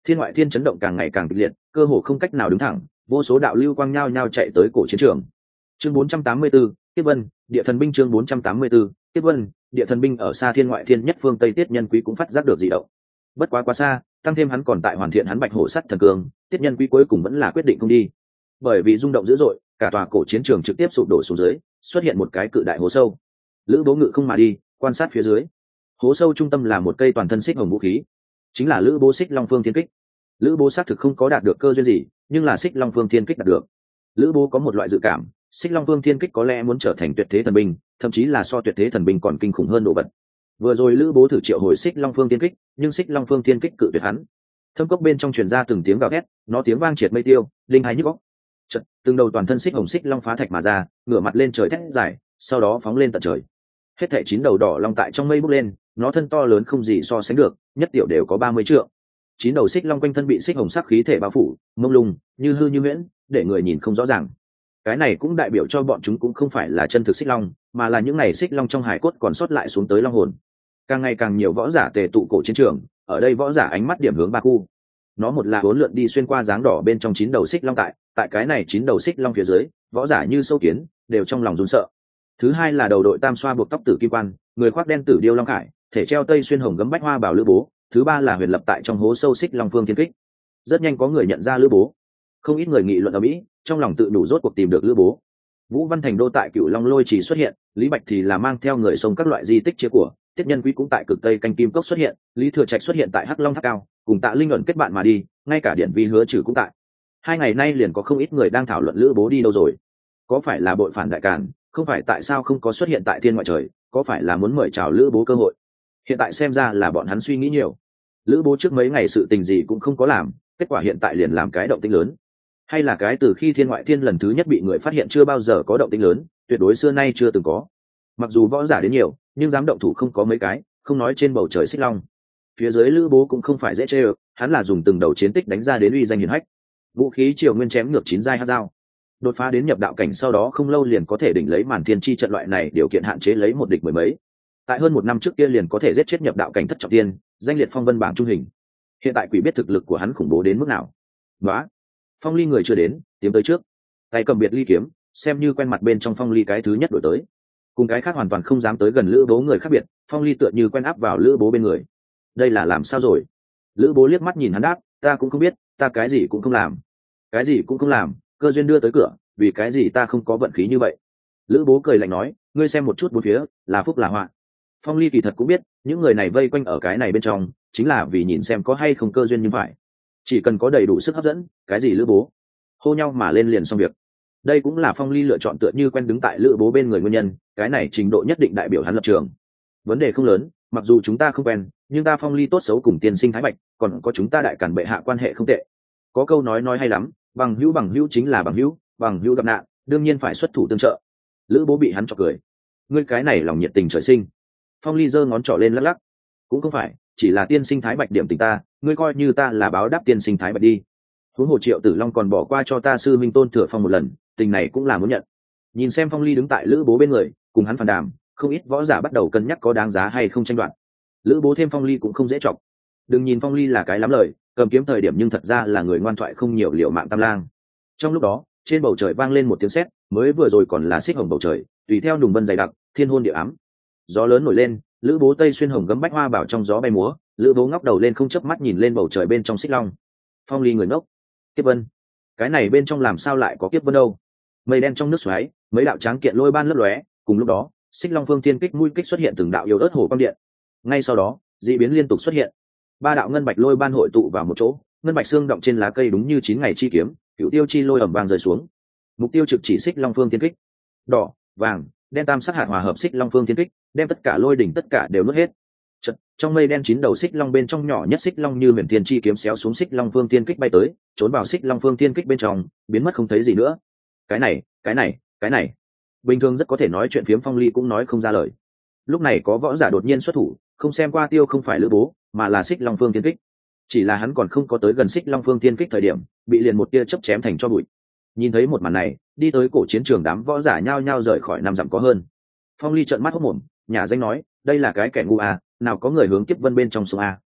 Thiên ngoại thiên chấn động càng ngày càng kịch liệt cơ hồ không cách nào đứng thẳng vô số đạo lưu quang nhao nhao chạy tới cổ chiến trường. Chương 484, tiếp vân địa thần binh chương 484, tiếp vân địa thần binh ở xa thiên ngoại thiên nhất phương tây tiết nhân quý cũng phát giác được dị động. Bất quá quá xa tăng thêm hắn còn tại hoàn thiện hắn bạch hổ sắt thần cường tiết nhân quý cuối cùng vẫn là quyết định không đi. Bởi vì rung động dữ dội cả tòa cổ chiến trường trực tiếp sụp đổ xuống dưới xuất hiện một cái cự đại hố sâu. Lữ bố ngự không mà đi quan sát phía dưới hố sâu trung tâm là một cây toàn thân xích hồng vũ khí. Chính là lữ bố xích long phương thiên kích. Lữ bố xác thực không có đạt được cơ duyên gì nhưng là xích long phương thiên kích đạt được. Lữ bố có một loại dự cảm xích long phương thiên kích có lẽ muốn trở thành tuyệt thế thần binh thậm chí là so tuyệt thế thần binh còn kinh khủng hơn đồ vật. Vừa rồi lữ bố thử triệu hồi xích long phương thiên kích nhưng xích long phương thiên kích cự tuyệt hắn. Thâm cốc bên trong truyền ra từng tiếng gào thét nó tiếng vang triệt mây tiêu linh hai nhức góc Chật, từng đầu toàn thân xích hồng xích long phá thạch mà ra ngửa mặt lên trời thét dài sau đó phóng lên tận trời. Hết thảy chín đầu đỏ long tại trong mây bốc lên nó thân to lớn không gì so sánh được, nhất tiểu đều có ba mươi trượng. Chín đầu xích long quanh thân bị xích hồng sắc khí thể bao phủ, mông lung, như hư như nguyễn để người nhìn không rõ ràng. Cái này cũng đại biểu cho bọn chúng cũng không phải là chân thực xích long, mà là những ngày xích long trong hải cốt còn sót lại xuống tới long hồn. Càng ngày càng nhiều võ giả tề tụ cổ chiến trường, ở đây võ giả ánh mắt điểm hướng ba khu. Nó một là huấn lượn đi xuyên qua dáng đỏ bên trong chín đầu xích long tại tại cái này chín đầu xích long phía dưới, võ giả như sâu kiến, đều trong lòng run sợ. Thứ hai là đầu đội tam xoa buộc tóc tử kim quan, người khoác đen tử điêu long khải thể treo tây xuyên hồng gấm bách hoa bảo lữ bố, thứ ba là huyền lập tại trong hố sâu xích long phương thiên kích. Rất nhanh có người nhận ra lữ bố. Không ít người nghị luận ở mỹ, trong lòng tự đủ rốt cuộc tìm được lữ bố. Vũ văn thành đô tại cựu long lôi chỉ xuất hiện, lý bạch thì là mang theo người sông các loại di tích chia của, tiết nhân quý cũng tại cực tây canh kim cốc xuất hiện, lý thừa trạch xuất hiện tại hắc long tháp cao, cùng tạ linh luận kết bạn mà đi, ngay cả điện vi hứa trừ cũng tại. Hai ngày nay liền có không ít người đang thảo luận lữ bố đi đâu rồi. Có phải là bội phản đại càn, không phải tại sao không có xuất hiện tại thiên ngoại trời, có phải là muốn mời chào lữ bố cơ hội? Hiện tại xem ra là bọn hắn suy nghĩ nhiều. Lữ bố trước mấy ngày sự tình gì cũng không có làm, kết quả hiện tại liền làm cái động tĩnh lớn. Hay là cái từ khi thiên ngoại thiên lần thứ nhất bị người phát hiện chưa bao giờ có động tĩnh lớn, tuyệt đối xưa nay chưa từng có. Mặc dù võ giả đến nhiều, nhưng dám động thủ không có mấy cái, không nói trên bầu trời xích long. Phía dưới lữ bố cũng không phải dễ chê ơ, hắn là dùng từng đầu chiến tích đánh ra đến uy danh hiền hách. Vũ khí triều nguyên chém ngược chín giai hát dao. Đột phá đến nhập đạo cảnh sau đó không lâu liền có thể đỉnh lấy màn thiên chi trận loại này, điều kiện hạn chế lấy một địch mười mấy tại hơn một năm trước kia liền có thể giết chết nhập đạo cảnh thất trọng tiên, danh liệt phong vân bảng trung hình. Hiện tại quỷ biết thực lực của hắn khủng bố đến mức nào? Nói phong ly người chưa đến, tiến tới trước. Tay cầm biệt ly kiếm, xem như quen mặt bên trong phong ly cái thứ nhất đổi tới. Cùng cái khác hoàn toàn không dám tới gần lữ bố người khác biệt, phong ly tựa như quen áp vào lữ bố bên người. Đây là làm sao rồi? Lữ bố liếc mắt nhìn hắn đáp, ta cũng không biết, ta cái gì cũng không làm. Cái gì cũng không làm, cơ duyên đưa tới cửa, vì cái gì ta không có vận khí như vậy? Lữ bố cười lạnh nói, ngươi xem một chút bốn phía, là phúc là họa phong ly kỳ thật cũng biết, những người này vây quanh ở cái này bên trong, chính là vì nhìn xem có hay không cơ duyên như phải chỉ cần có đầy đủ sức hấp dẫn, cái gì lữ bố. Hô nhau mà lên liền xong việc. Đây cũng là phong ly lựa chọn tựa như quen đứng tại lữ bố bên người nguyên nhân, cái này trình độ nhất định đại biểu hắn lập trường. Vấn đề không lớn, mặc dù chúng ta không quen, nhưng ta phong ly tốt xấu cùng tiên sinh thái bạch, còn có chúng ta đại cản bệ hạ quan hệ không tệ. Có câu nói nói hay lắm, bằng hữu bằng hữu chính là bằng hữu bằng hữu gặp nạn, đương nhiên phải xuất thủ tương trợ. Lữ bố bị hắn chọc cười. Ngươi cái này lòng nhiệt tình trời sinh phong ly giơ ngón trỏ lên lắc lắc. Cũng không phải, chỉ là tiên sinh thái bạch điểm tình ta, ngươi coi như ta là báo đáp tiên sinh thái bạch đi. Huống hồ triệu tử long còn bỏ qua cho ta sư minh tôn thừa phong một lần, tình này cũng là muốn nhận. Nhìn xem phong ly đứng tại lữ bố bên người, cùng hắn phản đàm, không ít võ giả bắt đầu cân nhắc có đáng giá hay không tranh đoạt. Lữ bố thêm phong ly cũng không dễ chọc. Đừng nhìn phong ly là cái lắm lời, cầm kiếm thời điểm nhưng thật ra là người ngoan thoại không nhiều liệu mạng tam lang. Trong lúc đó, trên bầu trời vang lên một tiếng sét, mới vừa rồi còn là xích hồng bầu trời, tùy theo đùng vân dày đặc, thiên hôn địa ám gió lớn nổi lên, lữ bố tây xuyên hồng gấm bách hoa bảo trong gió bay múa, lữ bố ngóc đầu lên không chớp mắt nhìn lên bầu trời bên trong xích long. Phong ly người ngốc. Kiếp vân. Cái này bên trong làm sao lại có kiếp vân đâu? Mây đen trong nước xoáy, mấy đạo tráng kiện lôi ban lấp lóe, cùng lúc đó, xích long phương thiên kích mũi kích xuất hiện từng đạo yếu ớt hồ quang điện. Ngay sau đó d ị biến liên tục xuất hiện. Ba đạo ngân bạch lôi ban hội tụ vào một chỗ, ngân bạch xương động trên lá cây đúng như chín ngày chi kiếm, cựu tiêu chi lôi ẩm vàng rơi xuống. Mục tiêu trực chỉ xích long phương thiên kích. Đỏ, vàng đen tam sát hạt hòa hợp xích long phương thiên kích đem tất cả lôi đỉnh tất cả đều nuốt hết. Chật, trong mây đen chín đầu xích long bên trong nhỏ nhất xích long như huyền thiên chi kiếm xéo xuống xích long phương thiên kích bay tới trốn vào xích long phương thiên kích bên trong biến mất không thấy gì nữa. Cái này cái này cái này. Bình thường rất có thể nói chuyện phiếm phong ly cũng nói không ra lời. Lúc này có võ giả đột nhiên xuất thủ không xem qua tiêu không phải lữ bố mà là xích long phương thiên kích. Chỉ là hắn còn không có tới gần xích long phương thiên kích thời điểm bị liền một tia chấp chém thành cho bụi nhìn thấy một màn này, đi tới cổ chiến trường đám võ giả nhao nhao rời khỏi năm dặm có hơn. Phong ly trợn mắt hốc mồm, nhà danh nói, đây là cái kẻ ngu à nào có người hướng kiếp vân bên trong sông a à?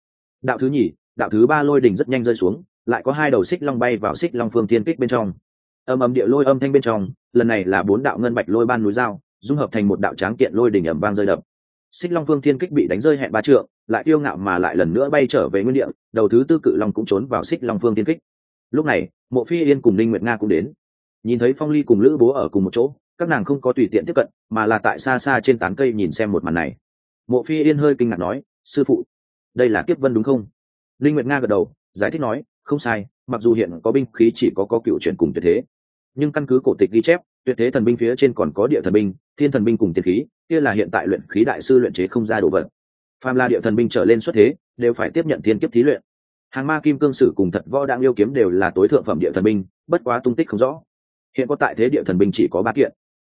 đạo thứ nhì, đạo thứ ba lôi đỉnh rất nhanh rơi xuống, lại có hai đầu xích long bay vào xích long phương thiên kích bên trong. Âm âm địa lôi âm thanh bên trong, lần này là bốn đạo ngân bạch lôi ban núi dao dung hợp thành một đạo tráng kiện lôi đỉnh ẩm vang rơi đập. Xích long phương thiên kích bị đánh rơi hẹn ba trượng, lại yêu ngạo mà lại lần nữa bay trở về nguyên địa, đầu thứ tư cự long cũng trốn vào xích long phương thiên kích. Lúc này mộ phi yên cùng linh nguyệt nga cũng đến. Nhìn thấy phong ly cùng lữ bố ở cùng một chỗ, các nàng không có tùy tiện tiếp cận, mà là tại xa xa trên tán cây nhìn xem một màn này. Mộ phi yên hơi kinh ngạc nói, sư phụ, đây là kiếp vân đúng không? Linh nguyệt nga gật đầu, giải thích nói, không sai, mặc dù hiện có binh khí chỉ có có cựu chuyển cùng tuyệt thế, nhưng căn cứ cổ tịch ghi chép, tuyệt thế thần binh phía trên còn có địa thần binh, thiên thần binh cùng tiền khí, kia là hiện tại luyện khí đại sư luyện chế không ra đồ vật. Phàm là địa thần binh trở lên xuất thế, đều phải tiếp nhận thiên kiếp thí luyện hàng ma kim cương sử cùng thật võ đang yêu kiếm đều là tối thượng phẩm địa thần binh bất quá tung tích không rõ. Hiện có tại thế địa thần binh chỉ có ba kiện.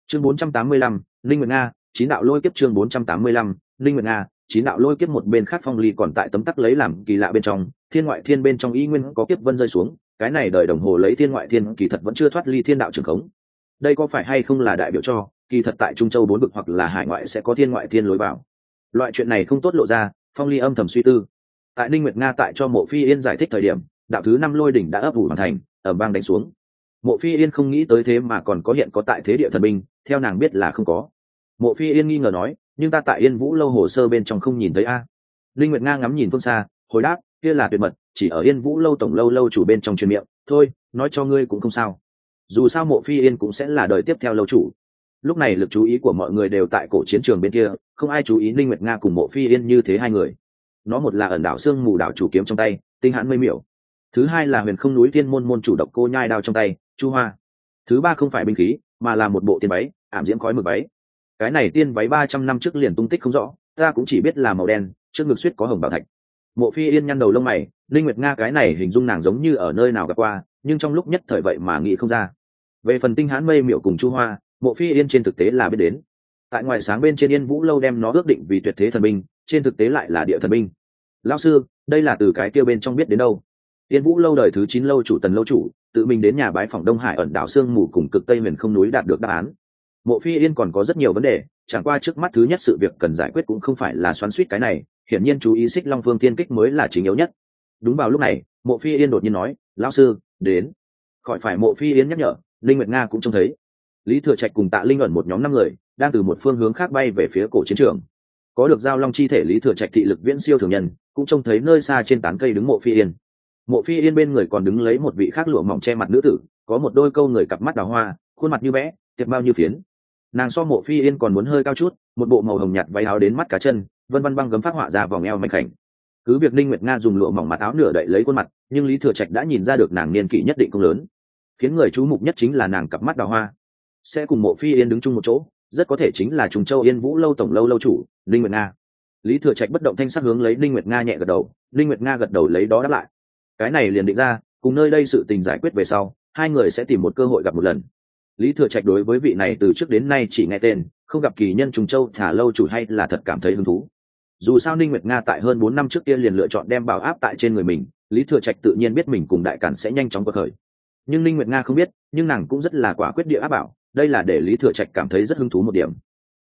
Chương 485, linh nguyệt nga chín đạo lôi kiếp chương 485, linh nguyệt nga chín đạo lôi kiếp một bên khác phong ly còn tại tấm tắc lấy làm kỳ lạ bên trong thiên ngoại thiên bên trong y nguyên có kiếp vân rơi xuống cái này đời đồng hồ lấy thiên ngoại thiên kỳ thật vẫn chưa thoát ly thiên đạo trường khống. Đây có phải hay không là đại biểu cho kỳ thật tại trung châu bốn vực hoặc là hải ngoại sẽ có thiên ngoại thiên lối vào. Loại chuyện này không tốt lộ ra phong ly âm thầm suy tư tại ninh nguyệt nga tại cho mộ phi yên giải thích thời điểm, đạo thứ năm lôi đỉnh đã ấp ủ hoàn thành ở bang đánh xuống. Mộ phi yên không nghĩ tới thế mà còn có hiện có tại thế địa thần binh, theo nàng biết là không có. Mộ phi yên nghi ngờ nói, nhưng ta tại yên vũ lâu hồ sơ bên trong không nhìn thấy a. Linh nguyệt nga ngắm nhìn phương xa, hồi đáp, kia là tuyệt mật, chỉ ở yên vũ lâu tổng lâu lâu chủ bên trong truyền miệng. Thôi, nói cho ngươi cũng không sao. Dù sao mộ phi yên cũng sẽ là đời tiếp theo lâu chủ. Lúc này lực chú ý của mọi người đều tại cổ chiến trường bên kia, không ai chú ý ninh nguyệt nga cùng mộ phi yên như thế hai người nó một là ẩn đảo xương mù đảo chủ kiếm trong tay, tinh hãn mây miểu. Thứ hai là huyền không núi thiên môn môn chủ độc cô nhai đao trong tay, chu hoa. Thứ ba không phải binh khí, mà là một bộ tiên váy, ảm diễm khói mực váy. Cái này tiên váy ba trăm năm trước liền tung tích không rõ, ta cũng chỉ biết là màu đen, trước ngực suýt có hồng bảo thạch. Mộ phi yên nhăn đầu lông mày linh nguyệt nga cái này hình dung nàng giống như ở nơi nào gặp qua, nhưng trong lúc nhất thời vậy mà nghĩ không ra. Về phần tinh hãn mây miệu cùng chu hoa, mộ phi yên trên thực tế là biết đến. Tại ngoài sáng bên trên yên vũ lâu đem nó ước định vì tuyệt thế thần binh trên thực tế lại là địa thần binh. Lao sư, đây là từ cái tiêu bên trong biết đến đâu? Yên vũ lâu đời thứ chín lâu chủ tần lâu chủ, tự mình đến nhà bái phòng đông hải ẩn đảo sương mù cùng cực tây miền không núi đạt được đáp án. Mộ phi yên còn có rất nhiều vấn đề, chẳng qua trước mắt thứ nhất sự việc cần giải quyết cũng không phải là xoắn suýt cái này, hiển nhiên chú ý xích long phương tiên kích mới là chính yếu nhất. Đúng vào lúc này, mộ phi yên đột nhiên nói, lão sư, đến. Khỏi phải mộ phi yên nhắc nhở, linh nguyệt nga cũng trông thấy. Lý thừa trạch cùng tạ linh ẩn một nhóm năm người, đang từ một phương hướng khác bay về phía cổ chiến trường có được giao long chi thể lý thừa trạch thị lực viễn siêu thường nhân, cũng trông thấy nơi xa trên tán cây đứng mộ phi yên. Mộ phi yên bên người còn đứng lấy một vị khác lụa mỏng che mặt nữ tử, có một đôi câu người cặp mắt đào hoa, khuôn mặt như vẽ, tiệp bao như phiến. Nàng so mộ phi yên còn muốn hơi cao chút, một bộ màu hồng nhạt váy áo đến mắt cá chân, vân vân băng gấm phát họa ra vòng eo mạnh khảnh. Cứ việc ninh nguyệt nga dùng lụa mỏng mặt áo nửa đậy lấy khuôn mặt, nhưng lý thừa trạch đã nhìn ra được nàng niên kỷ nhất định không lớn. Khiến người chú mục nhất chính là nàng cặp mắt đào hoa. Sẽ cùng mộ phi yên đứng chung một chỗ rất có thể chính là trùng châu yên vũ lâu tổng lâu lâu chủ linh nguyệt nga. Lý thừa trạch bất động thanh sắc hướng lấy linh nguyệt nga nhẹ gật đầu linh nguyệt nga gật đầu lấy đó đáp lại. Cái này liền định ra, cùng nơi đây sự tình giải quyết về sau, hai người sẽ tìm một cơ hội gặp một lần. Lý thừa trạch đối với vị này từ trước đến nay chỉ nghe tên, không gặp kỳ nhân trùng châu thả lâu chủ hay là thật cảm thấy hứng thú. Dù sao ninh nguyệt nga tại hơn bốn năm trước kia liền lựa chọn đem bảo áp tại trên người mình, lý thừa trạch tự nhiên biết mình cùng đại cản sẽ nhanh chóng có khởi. Nhưng ninh nguyệt nga không biết, nhưng nàng cũng rất là quả quyết địa áp bảo đây là để lý thừa trạch cảm thấy rất hứng thú một điểm.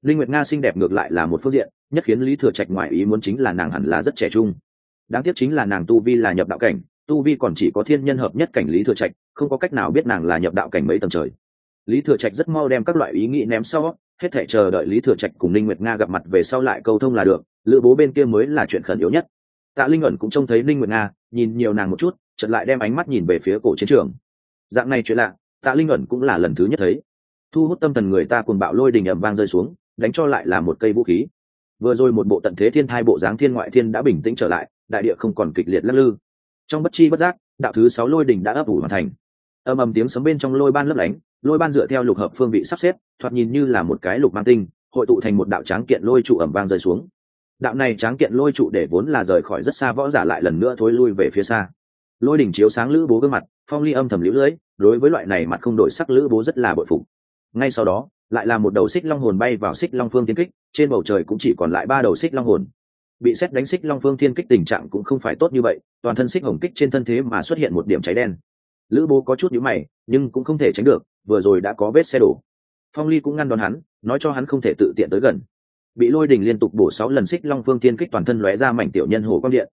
Linh nguyệt nga xinh đẹp ngược lại là một phương diện, nhất khiến lý thừa trạch ngoài ý muốn chính là nàng hẳn là rất trẻ trung. Đáng tiếc chính là nàng tu vi là nhập đạo cảnh, tu vi còn chỉ có thiên nhân hợp nhất cảnh lý thừa trạch, không có cách nào biết nàng là nhập đạo cảnh mấy tầng trời. Lý thừa trạch rất mau đem các loại ý nghĩ ném sau, hết thể chờ đợi lý thừa trạch cùng linh nguyệt nga gặp mặt về sau lại câu thông là được, lữ bố bên kia mới là chuyện khẩn yếu nhất. Tạ linh ẩn cũng trông thấy linh nguyệt nga, nhìn nhiều nàng một chút, chợt lại đem ánh mắt nhìn về phía cổ chiến trường. Dạng này chuyện lạ, tạ linh ẩn cũng là lần thứ nhất thấy thu hút tâm thần người ta cuồng bạo lôi đình ẩm vang rơi xuống, đánh cho lại là một cây vũ khí. Vừa rồi một bộ tận thế thiên thai bộ dáng thiên ngoại thiên đã bình tĩnh trở lại, đại địa không còn kịch liệt lắc lư. Trong bất chi bất giác, đạo thứ sáu lôi đình đã ấp ủ hoàn thành. Âm ầm tiếng sấm bên trong lôi ban lấp lánh, lôi ban dựa theo lục hợp phương vị sắp xếp, thoạt nhìn như là một cái lục mang tinh, hội tụ thành một đạo tráng kiện lôi trụ ẩm vang rơi xuống. Đạo này tráng kiện lôi trụ để vốn là rời khỏi rất xa võ giả lại lần nữa thối lui về phía xa. Lôi đỉnh chiếu sáng lữ bố gương mặt, phong ly âm thầm lũ lưỡi đối với loại này mặt không đổi sắc lữ bố rất là bội phục ngay sau đó, lại là một đầu xích long hồn bay vào xích long phương tiến kích, trên bầu trời cũng chỉ còn lại ba đầu xích long hồn. Bị xét đánh xích long phương thiên kích tình trạng cũng không phải tốt như vậy, toàn thân xích hồng kích trên thân thế mà xuất hiện một điểm cháy đen. Lữ bố có chút nhũ mày, nhưng cũng không thể tránh được, vừa rồi đã có vết xe đổ. Phong ly cũng ngăn đón hắn, nói cho hắn không thể tự tiện tới gần. Bị lôi đình liên tục bổ sáu lần xích long phương thiên kích toàn thân lóe ra mảnh tiểu nhân hồ quang điện.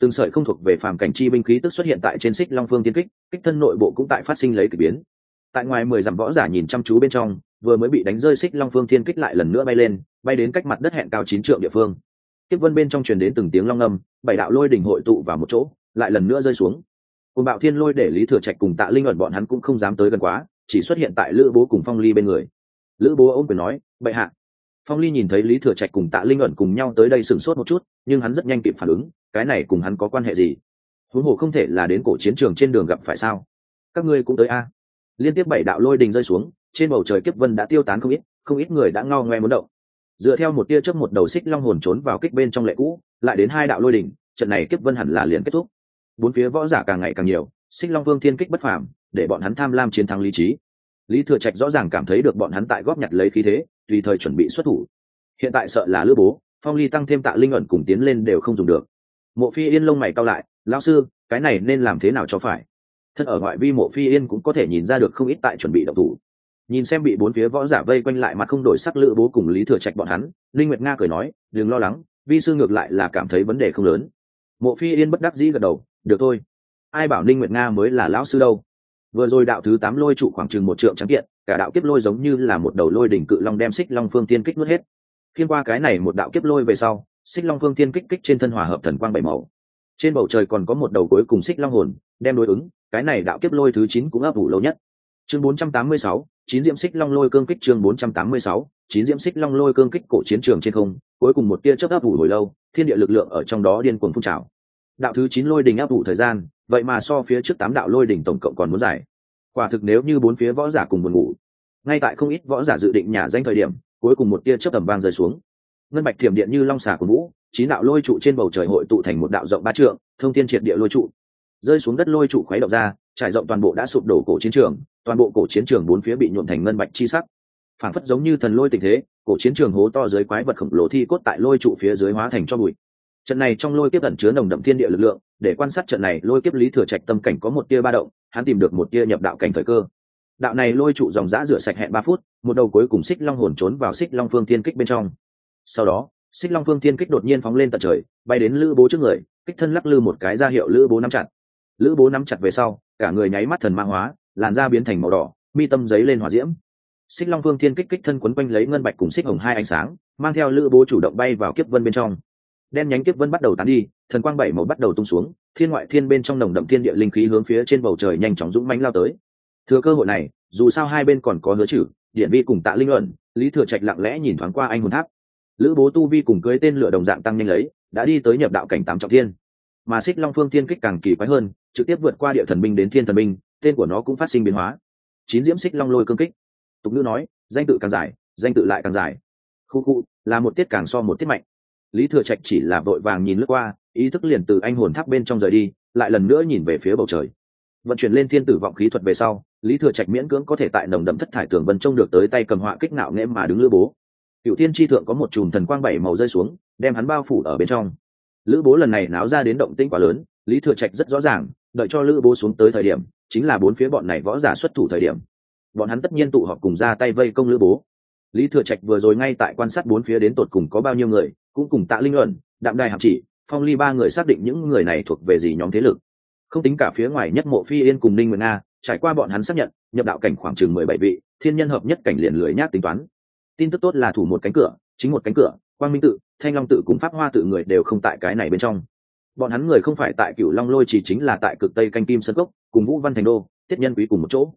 Từng sợi không thuộc về phàm cảnh chi binh khí tức xuất hiện tại trên xích long phương thiên kích kích thân nội bộ cũng tại phát sinh lấy k ỳ biến tại ngoài mười dặm võ giả nhìn chăm chú bên trong, vừa mới bị đánh rơi xích long phương thiên kích lại lần nữa bay lên, bay đến cách mặt đất hẹn cao chín trượng địa phương. Tiếp vân bên trong truyền đến từng tiếng long âm, bảy đạo lôi đỉnh hội tụ vào một chỗ, lại lần nữa rơi xuống. Côn bạo thiên lôi để lý thừa trạch cùng tạ linh ẩn bọn hắn cũng không dám tới gần quá, chỉ xuất hiện tại lữ bố cùng phong ly bên người. Lữ bố ôm quyền nói, bệ hạ. Phong ly nhìn thấy lý thừa trạch cùng tạ linh ẩn cùng nhau tới đây sửng sốt một chút, nhưng hắn rất nhanh kịp phản ứng, cái này cùng hắn có quan hệ gì? Huống hồ không thể là đến cổ chiến trường trên đường gặp phải sao? Các ngươi cũng tới a liên tiếp bảy đạo lôi đình rơi xuống, trên bầu trời kiếp vân đã tiêu tán không ít không ít người đã ngao ngoe muốn động. Dựa theo một tia chớp một đầu xích long hồn trốn vào kích bên trong lệ cũ, lại đến hai đạo lôi đình, trận này kiếp vân hẳn là liền kết thúc. Bốn phía võ giả càng ngày càng nhiều, xích long vương thiên kích bất phàm, để bọn hắn tham lam chiến thắng lý trí. Lý thừa trạch rõ ràng cảm thấy được bọn hắn tại góp nhặt lấy khí thế, tùy thời chuẩn bị xuất thủ. Hiện tại sợ là lữ bố, phong ly tăng thêm tạ linh ẩn cùng tiến lên đều không dùng được. Mộ phi yên lông mày cao lại, lão sư, cái này nên làm thế nào cho phải? Thân ở ngoại vi mộ phi yên cũng có thể nhìn ra được không ít tại chuẩn bị động thủ. Nhìn xem bị bốn phía võ giả vây quanh lại mặt không đổi sắc lữ bố cùng lý thừa trạch bọn hắn, linh nguyệt nga cười nói, đừng lo lắng, vi sư ngược lại là cảm thấy vấn đề không lớn. Mộ phi yên bất đắc dĩ gật đầu, được thôi. Ai bảo linh nguyệt nga mới là lão sư đâu? Vừa rồi đạo thứ tám lôi trụ khoảng chừng một trượng trắng kiện, cả đạo kiếp lôi giống như là một đầu lôi đỉnh cự long đem xích long phương tiên kích nuốt hết. Khiên qua cái này một đạo kiếp lôi về sau, xích long phương tiên kích kích trên thân hòa hợp thần quang bảy màu. Trên bầu trời còn có một đầu cuối cùng xích long hồn, đem đối ứng cái này đạo kiếp lôi thứ chín cũng ấp ủ lâu nhất. Chương 486, chín diễm xích long lôi cương kích chương 486, chín diễm xích long lôi cương kích cổ chiến trường trên không cuối cùng một tia chớp áp ủ hồi lâu thiên địa lực lượng ở trong đó điên cuồng phun trào. Đạo thứ chín lôi đình áp ủ thời gian vậy mà so phía trước tám đạo lôi đỉnh tổng cộng còn muốn giải quả thực nếu như bốn phía võ giả cùng buồn ngủ ngay tại không ít võ giả dự định nhà danh thời điểm cuối cùng một tia chớp tầm vang rơi xuống. Ngân bạch thiểm điện như long xà của vũ chín đạo lôi trụ trên bầu trời hội tụ thành một đạo rộng ba trượng thông thiên triệt địa lôi trụ rơi xuống đất lôi trụ khuấy động ra, trải rộng toàn bộ đã sụp đổ cổ chiến trường, toàn bộ cổ chiến trường bốn phía bị nhuộm thành ngân bạch chi sắc. Phản phất giống như thần lôi tình thế, cổ chiến trường hố to dưới quái vật khổng lồ thi cốt tại lôi trụ phía dưới hóa thành cho bụi. Trận này trong lôi kiếp ẩn chứa nồng đậm thiên địa lực lượng, để quan sát trận này lôi kiếp lý thừa trạch tâm cảnh có một tia ba động, hắn tìm được một tia nhập đạo cảnh thời cơ. Đạo này lôi trụ dòng giã rửa sạch hẹn ba phút, một đầu cuối cùng xích long hồn trốn vào xích long phương thiên kích bên trong. Sau đó, xích long phương thiên kích đột nhiên phóng lên tận trời, bay đến lữ bố trước người, kích thân lắc lư một cái ra hiệu lữ bố nắm chặt lữ bố nắm chặt về sau, cả người nháy mắt thần ma hóa, làn da biến thành màu đỏ, mi tâm giấy lên hỏa diễm. Xích long phương thiên kích kích thân quấn quanh lấy ngân bạch cùng xích hồng hai ánh sáng, mang theo lữ bố chủ động bay vào kiếp vân bên trong. Đen nhánh kiếp vân bắt đầu tán đi, thần quang bảy màu bắt đầu tung xuống, thiên ngoại thiên bên trong nồng đậm thiên địa linh khí hướng phía trên bầu trời nhanh chóng dũng mánh lao tới. Thừa cơ hội này, dù sao hai bên còn có hứa chử điện vi cùng tạ linh luận, lý thừa trạch lặng lẽ nhìn thoáng qua anh hồn tháp. Lữ bố tu vi cùng cưới tên lửa đồng dạng tăng nhanh lấy, đã đi tới nhập đạo cảnh tám trọng thiên. Mà xích long phương thiên kích càng kỳ quái hơn trực tiếp vượt qua địa thần binh đến thiên thần binh, tên của nó cũng phát sinh biến hóa. Chín diễm xích long lôi cương kích. Tục ngữ nói, danh tự càng dài, danh tự lại càng dài. Khu khu, là một tiết càng so một tiết mạnh. Lý thừa trạch chỉ là vội vàng nhìn lướt qua, ý thức liền từ anh hồn tháp bên trong rời đi, lại lần nữa nhìn về phía bầu trời. Vận chuyển lên thiên tử vọng khí thuật về sau, lý thừa trạch miễn cưỡng có thể tại nồng đậm thất thải tường vân trông được tới tay cầm họa kích nạo nghễ mà đứng lữ bố. Cựu thiên tri thượng có một chùm thần quang bảy màu rơi xuống, đem hắn bao phủ ở bên trong. Lữ bố lần này náo ra đến động tinh quá lớn, lý thừa trạch rất rõ ràng đợi cho lữ bố xuống tới thời điểm, chính là bốn phía bọn này võ giả xuất thủ thời điểm. Bọn hắn tất nhiên tụ họp cùng ra tay vây công lữ bố. Lý thừa trạch vừa rồi ngay tại quan sát bốn phía đến tột cùng có bao nhiêu người, cũng cùng tạ linh luận, đạm đài hạm chỉ, phong ly ba người xác định những người này thuộc về gì nhóm thế lực. Không tính cả phía ngoài nhất mộ phi yên cùng ninh nguyện nga trải qua bọn hắn xác nhận, nhập đạo cảnh khoảng chừng mười bảy vị, thiên nhân hợp nhất cảnh liền lưới nhác tính toán. Tin tức tốt là thủ một cánh cửa, chính một cánh cửa, quang minh tự, thanh long tự cùng pháp hoa tự người đều không tại cái này bên trong bọn hắn người không phải tại cửu long lôi chỉ chính là tại cực tây canh kim sơn cốc, cùng vũ văn thành đô tiết nhân quý cùng một chỗ.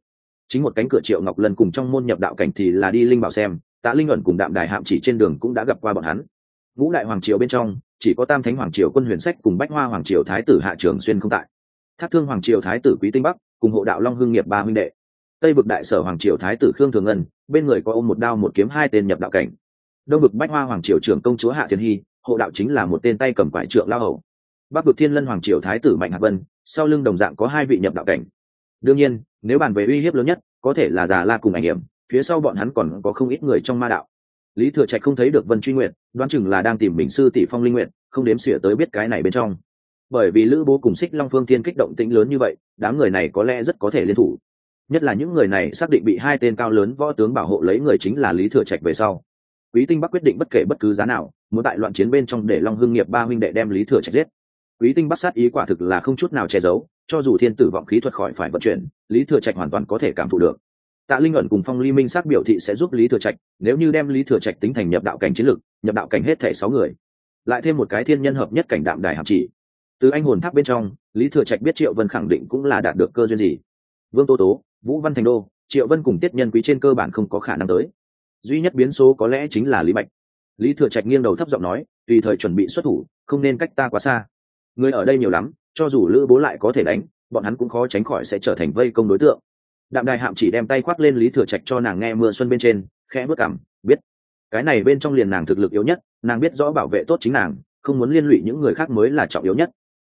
Chính một cánh cửa triệu ngọc lần cùng trong môn nhập đạo cảnh thì là đi linh bảo xem, tạ linh ẩn cùng đạm đài hạm chỉ trên đường cũng đã gặp qua bọn hắn. Ngũ đại hoàng triều bên trong, chỉ có tam thánh hoàng triều quân huyền sách cùng bách hoa hoàng triều thái tử hạ trường xuyên không tại. Thác thương hoàng triều thái tử quý tinh bắc cùng hộ đạo long hương nghiệp ba huynh đệ. Tây vực đại sở hoàng triều thái tử khương thường ngân, bên người có ôm một đao một kiếm hai tên nhập đạo cảnh. Đông vực bách hoa hoàng triều trưởng công chúa hạ thiên hy, hộ đạo chính là một tên tay cầm quải trượng lao hầu bắc vực thiên lân hoàng triều thái tử mạnh hạc vân, sau lưng đồng dạng có hai vị nhập đạo cảnh. Đương nhiên, nếu bàn về uy hiếp lớn nhất, có thể là già la cùng ảnh hiểm phía sau bọn hắn còn có không ít người trong ma đạo. Lý thừa trạch không thấy được vân truy nguyện đoán chừng là đang tìm mình sư tỷ phong linh nguyện không đếm xỉa tới biết cái này bên trong. Bởi vì lữ bố cùng xích long phương thiên kích động tĩnh lớn như vậy, đám người này có lẽ rất có thể liên thủ. Nhất là những người này xác định bị hai tên cao lớn võ tướng bảo hộ lấy người chính là lý thừa trạch về sau. Quý tinh bắc quyết định bất kể bất cứ giá nào, muốn tại loạn chiến bên trong để long hương nghiệp ba huynh đệ đem lý thừa trạch giết quý tinh bắt sát ý quả thực là không chút nào che giấu, cho dù thiên tử vọng khí thuật khỏi phải vận chuyển, lý thừa trạch hoàn toàn có thể cảm thụ được. Tạ linh ẩn cùng phong ly minh xác biểu thị sẽ giúp lý thừa trạch, nếu như đem lý thừa trạch tính thành nhập đạo cảnh chiến lực, nhập đạo cảnh hết thể sáu người. Lại thêm một cái thiên nhân hợp nhất cảnh đạm đài hàm chỉ. Từ anh hồn tháp bên trong, lý thừa trạch biết triệu vân khẳng định cũng là đạt được cơ duyên gì. Vương tô tố, vũ văn thành đô, triệu vân cùng tiết nhân quý trên cơ bản không có khả năng tới. Duy nhất biến số có lẽ chính là lý bạch. Lý thừa trạch nghiêng đầu thấp giọng nói, tùy thời chuẩn bị xuất thủ, không nên cách ta quá xa người ở đây nhiều lắm, cho dù lữ bố lại có thể đánh, bọn hắn cũng khó tránh khỏi sẽ trở thành vây công đối tượng. Đạm đài hạm chỉ đem tay khoác lên lý thừa trạch cho nàng nghe mưa xuân bên trên, khẽ bước cảm biết. Cái này bên trong liền nàng thực lực yếu nhất, nàng biết rõ bảo vệ tốt chính nàng, không muốn liên lụy những người khác mới là trọng yếu nhất.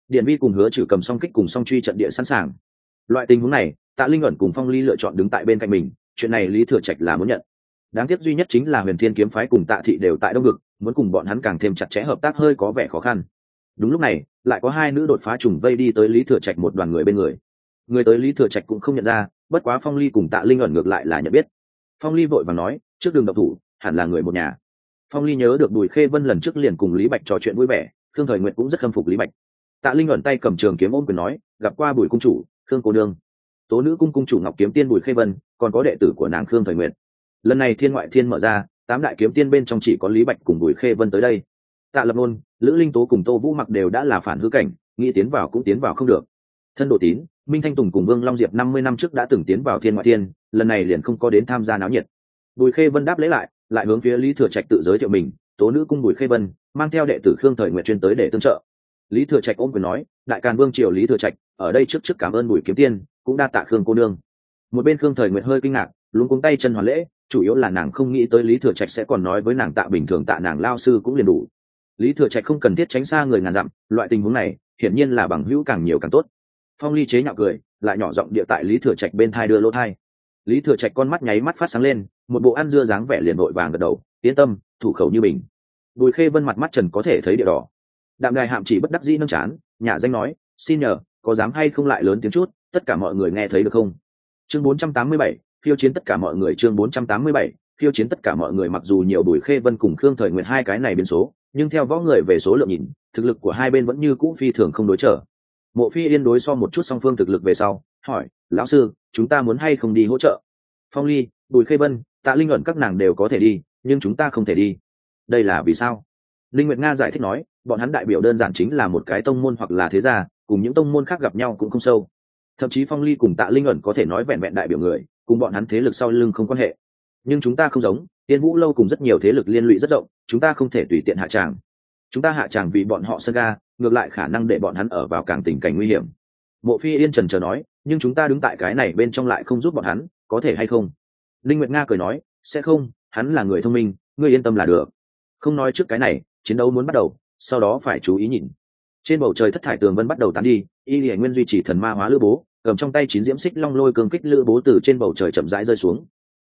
Điện vi cùng hứa trừ cầm song kích cùng song truy trận địa sẵn sàng. Loại tình huống này, tạ linh ẩn cùng phong ly lựa chọn đứng tại bên cạnh mình, chuyện này lý thừa trạch là muốn nhận. Đáng tiếc duy nhất chính là huyền thiên kiếm phái cùng tạ thị đều tại đông ngực muốn cùng bọn hắn càng thêm chặt chẽ hợp tác hơi có vẻ khó khăn. Đúng lúc này lại có hai nữ đột phá trùng vây đi tới lý thừa trạch một đoàn người bên người. Người tới lý thừa trạch cũng không nhận ra, bất quá phong ly cùng tạ linh ẩn ngược lại là nhận biết. Phong ly vội và nói, trước đường độc thủ, hẳn là người một nhà. Phong ly nhớ được bùi khê vân lần trước liền cùng lý bạch trò chuyện vui vẻ thương thời nguyện cũng rất khâm phục lý bạch. Tạ linh ẩn tay cầm trường kiếm ôm quyền nói, gặp qua bùi cung chủ, khương cô nương. Tố nữ cung cung chủ ngọc kiếm tiên bùi khê vân, còn có đệ tử của nàng khương thời nguyện lần này thiên ngoại thiên mở ra, tám đại kiếm tiên bên trong chỉ có lý bạch cùng bùi khê vân tới đây. Tạ lập ngôn lữ linh tố cùng tô vũ mặc đều đã là phản hư cảnh, nghĩ tiến vào cũng tiến vào không được. Thân độ tín, minh thanh tùng cùng vương long diệp năm mươi năm trước đã từng tiến vào thiên ngoại thiên, lần này liền không có đến tham gia náo nhiệt. Bùi khê vân đáp lấy lại lại hướng phía lý thừa trạch tự giới thiệu mình, tố nữ cung bùi khê vân, mang theo đệ tử khương thời nguyện chuyên tới để tương trợ. Lý thừa trạch ôm quyền nói, đại càn vương triều lý thừa trạch, ở đây trước trước cảm ơn bùi kiếm tiên, cũng đa tạ khương cô nương. Một bên khương thời nguyện hơi kinh ngạc, lúng cuống tay chân hoàn lễ, chủ yếu là nàng không nghĩ tới lý thừa trạch sẽ còn nói với nàng tạ bình thường tạ nàng lao sư cũng liền đủ lý thừa trạch không cần thiết tránh xa người ngàn dặm loại tình huống này hiển nhiên là bằng hữu càng nhiều càng tốt. Phong ly chế nhạo cười lại nhỏ giọng địa tại lý thừa trạch bên thai đưa lỗ thai. Lý thừa trạch con mắt nháy mắt phát sáng lên một bộ ăn dưa dáng vẻ liền vội vàng gật đầu yên tâm thủ khẩu như mình bùi khê vân mặt mắt trần có thể thấy địa đỏ. Đạm đài hạm chỉ bất đắc dĩ nâng chán nhà danh nói xin nhờ có dám hay không lại lớn tiếng chút tất cả mọi người nghe thấy được không? Chương 487, khiêu chiến tất cả mọi người chương 487, khiêu chiến tất cả mọi người mặc dù nhiều bùi khê vân cùng khương thời nguyện hai cái này biến số nhưng theo võ người về số lượng nhìn, thực lực của hai bên vẫn như cũ phi thường không đối trở. Mộ phi yên đối so một chút song phương thực lực về sau, hỏi, lão sư, chúng ta muốn hay không đi hỗ trợ? Phong ly, bùi khê vân, tạ linh luận các nàng đều có thể đi, nhưng chúng ta không thể đi. Đây là vì sao? Linh nguyệt nga giải thích nói, bọn hắn đại biểu đơn giản chính là một cái tông môn hoặc là thế gia, cùng những tông môn khác gặp nhau cũng không sâu. Thậm chí phong ly cùng tạ linh luận có thể nói vẹn vẹn đại biểu người, cùng bọn hắn thế lực sau lưng không quan hệ. Nhưng chúng ta không giống tiên vũ lâu cùng rất nhiều thế lực liên lụy rất rộng, chúng ta không thể tùy tiện hạ tràng. Chúng ta hạ tràng vì bọn họ sân ga, ngược lại khả năng để bọn hắn ở vào càng tình cảnh nguy hiểm. Mộ phi yên trần chờ nói, nhưng chúng ta đứng tại cái này bên trong lại không giúp bọn hắn, có thể hay không? Linh nguyệt nga cười nói, sẽ không, hắn là người thông minh, ngươi yên tâm là được. Không nói trước cái này, chiến đấu muốn bắt đầu, sau đó phải chú ý nhìn. Trên bầu trời thất thải tường vân bắt đầu tán đi, y Lệ nguyên duy trì thần ma hóa lữ bố, cầm trong tay chín diễm xích long lôi cường kích lữ bố từ trên bầu trời chậm rãi rơi xuống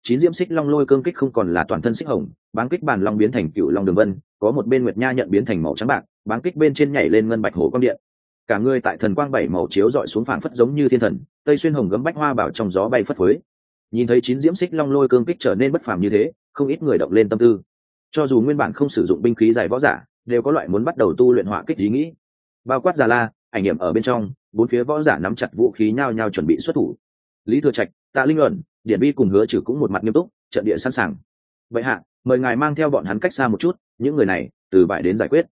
chín diễm xích long lôi cương kích không còn là toàn thân xích hồng bán kích bàn long biến thành cựu long đường vân, có một bên nguyệt nha nhận biến thành màu trắng bạc bán kích bên trên nhảy lên ngân bạch hổ quang điện. Cả người tại thần quang bảy màu chiếu dọi xuống phảng phất giống như thiên thần, tây xuyên hồng gấm bách hoa bảo trong gió bay phất phới. Nhìn thấy chín diễm xích long lôi cương kích trở nên bất phàm như thế, không ít người động lên tâm tư. Cho dù nguyên bản không sử dụng binh khí dài võ giả, đều có loại muốn bắt đầu tu luyện hỏa kích ý nghĩ. Bao quát già la, ảnh hiểm ở bên trong, bốn phía võ giả nắm chặt vũ khí nhao nhao chuẩn bị xuất thủ. Lý thừa trạch, tạ linh luận điện bi cùng hứa trừ cũng một mặt nghiêm túc, trận địa sẵn sàng. Vậy hạ, mời ngài mang theo bọn hắn cách xa một chút, những người này, từ bại đến giải quyết.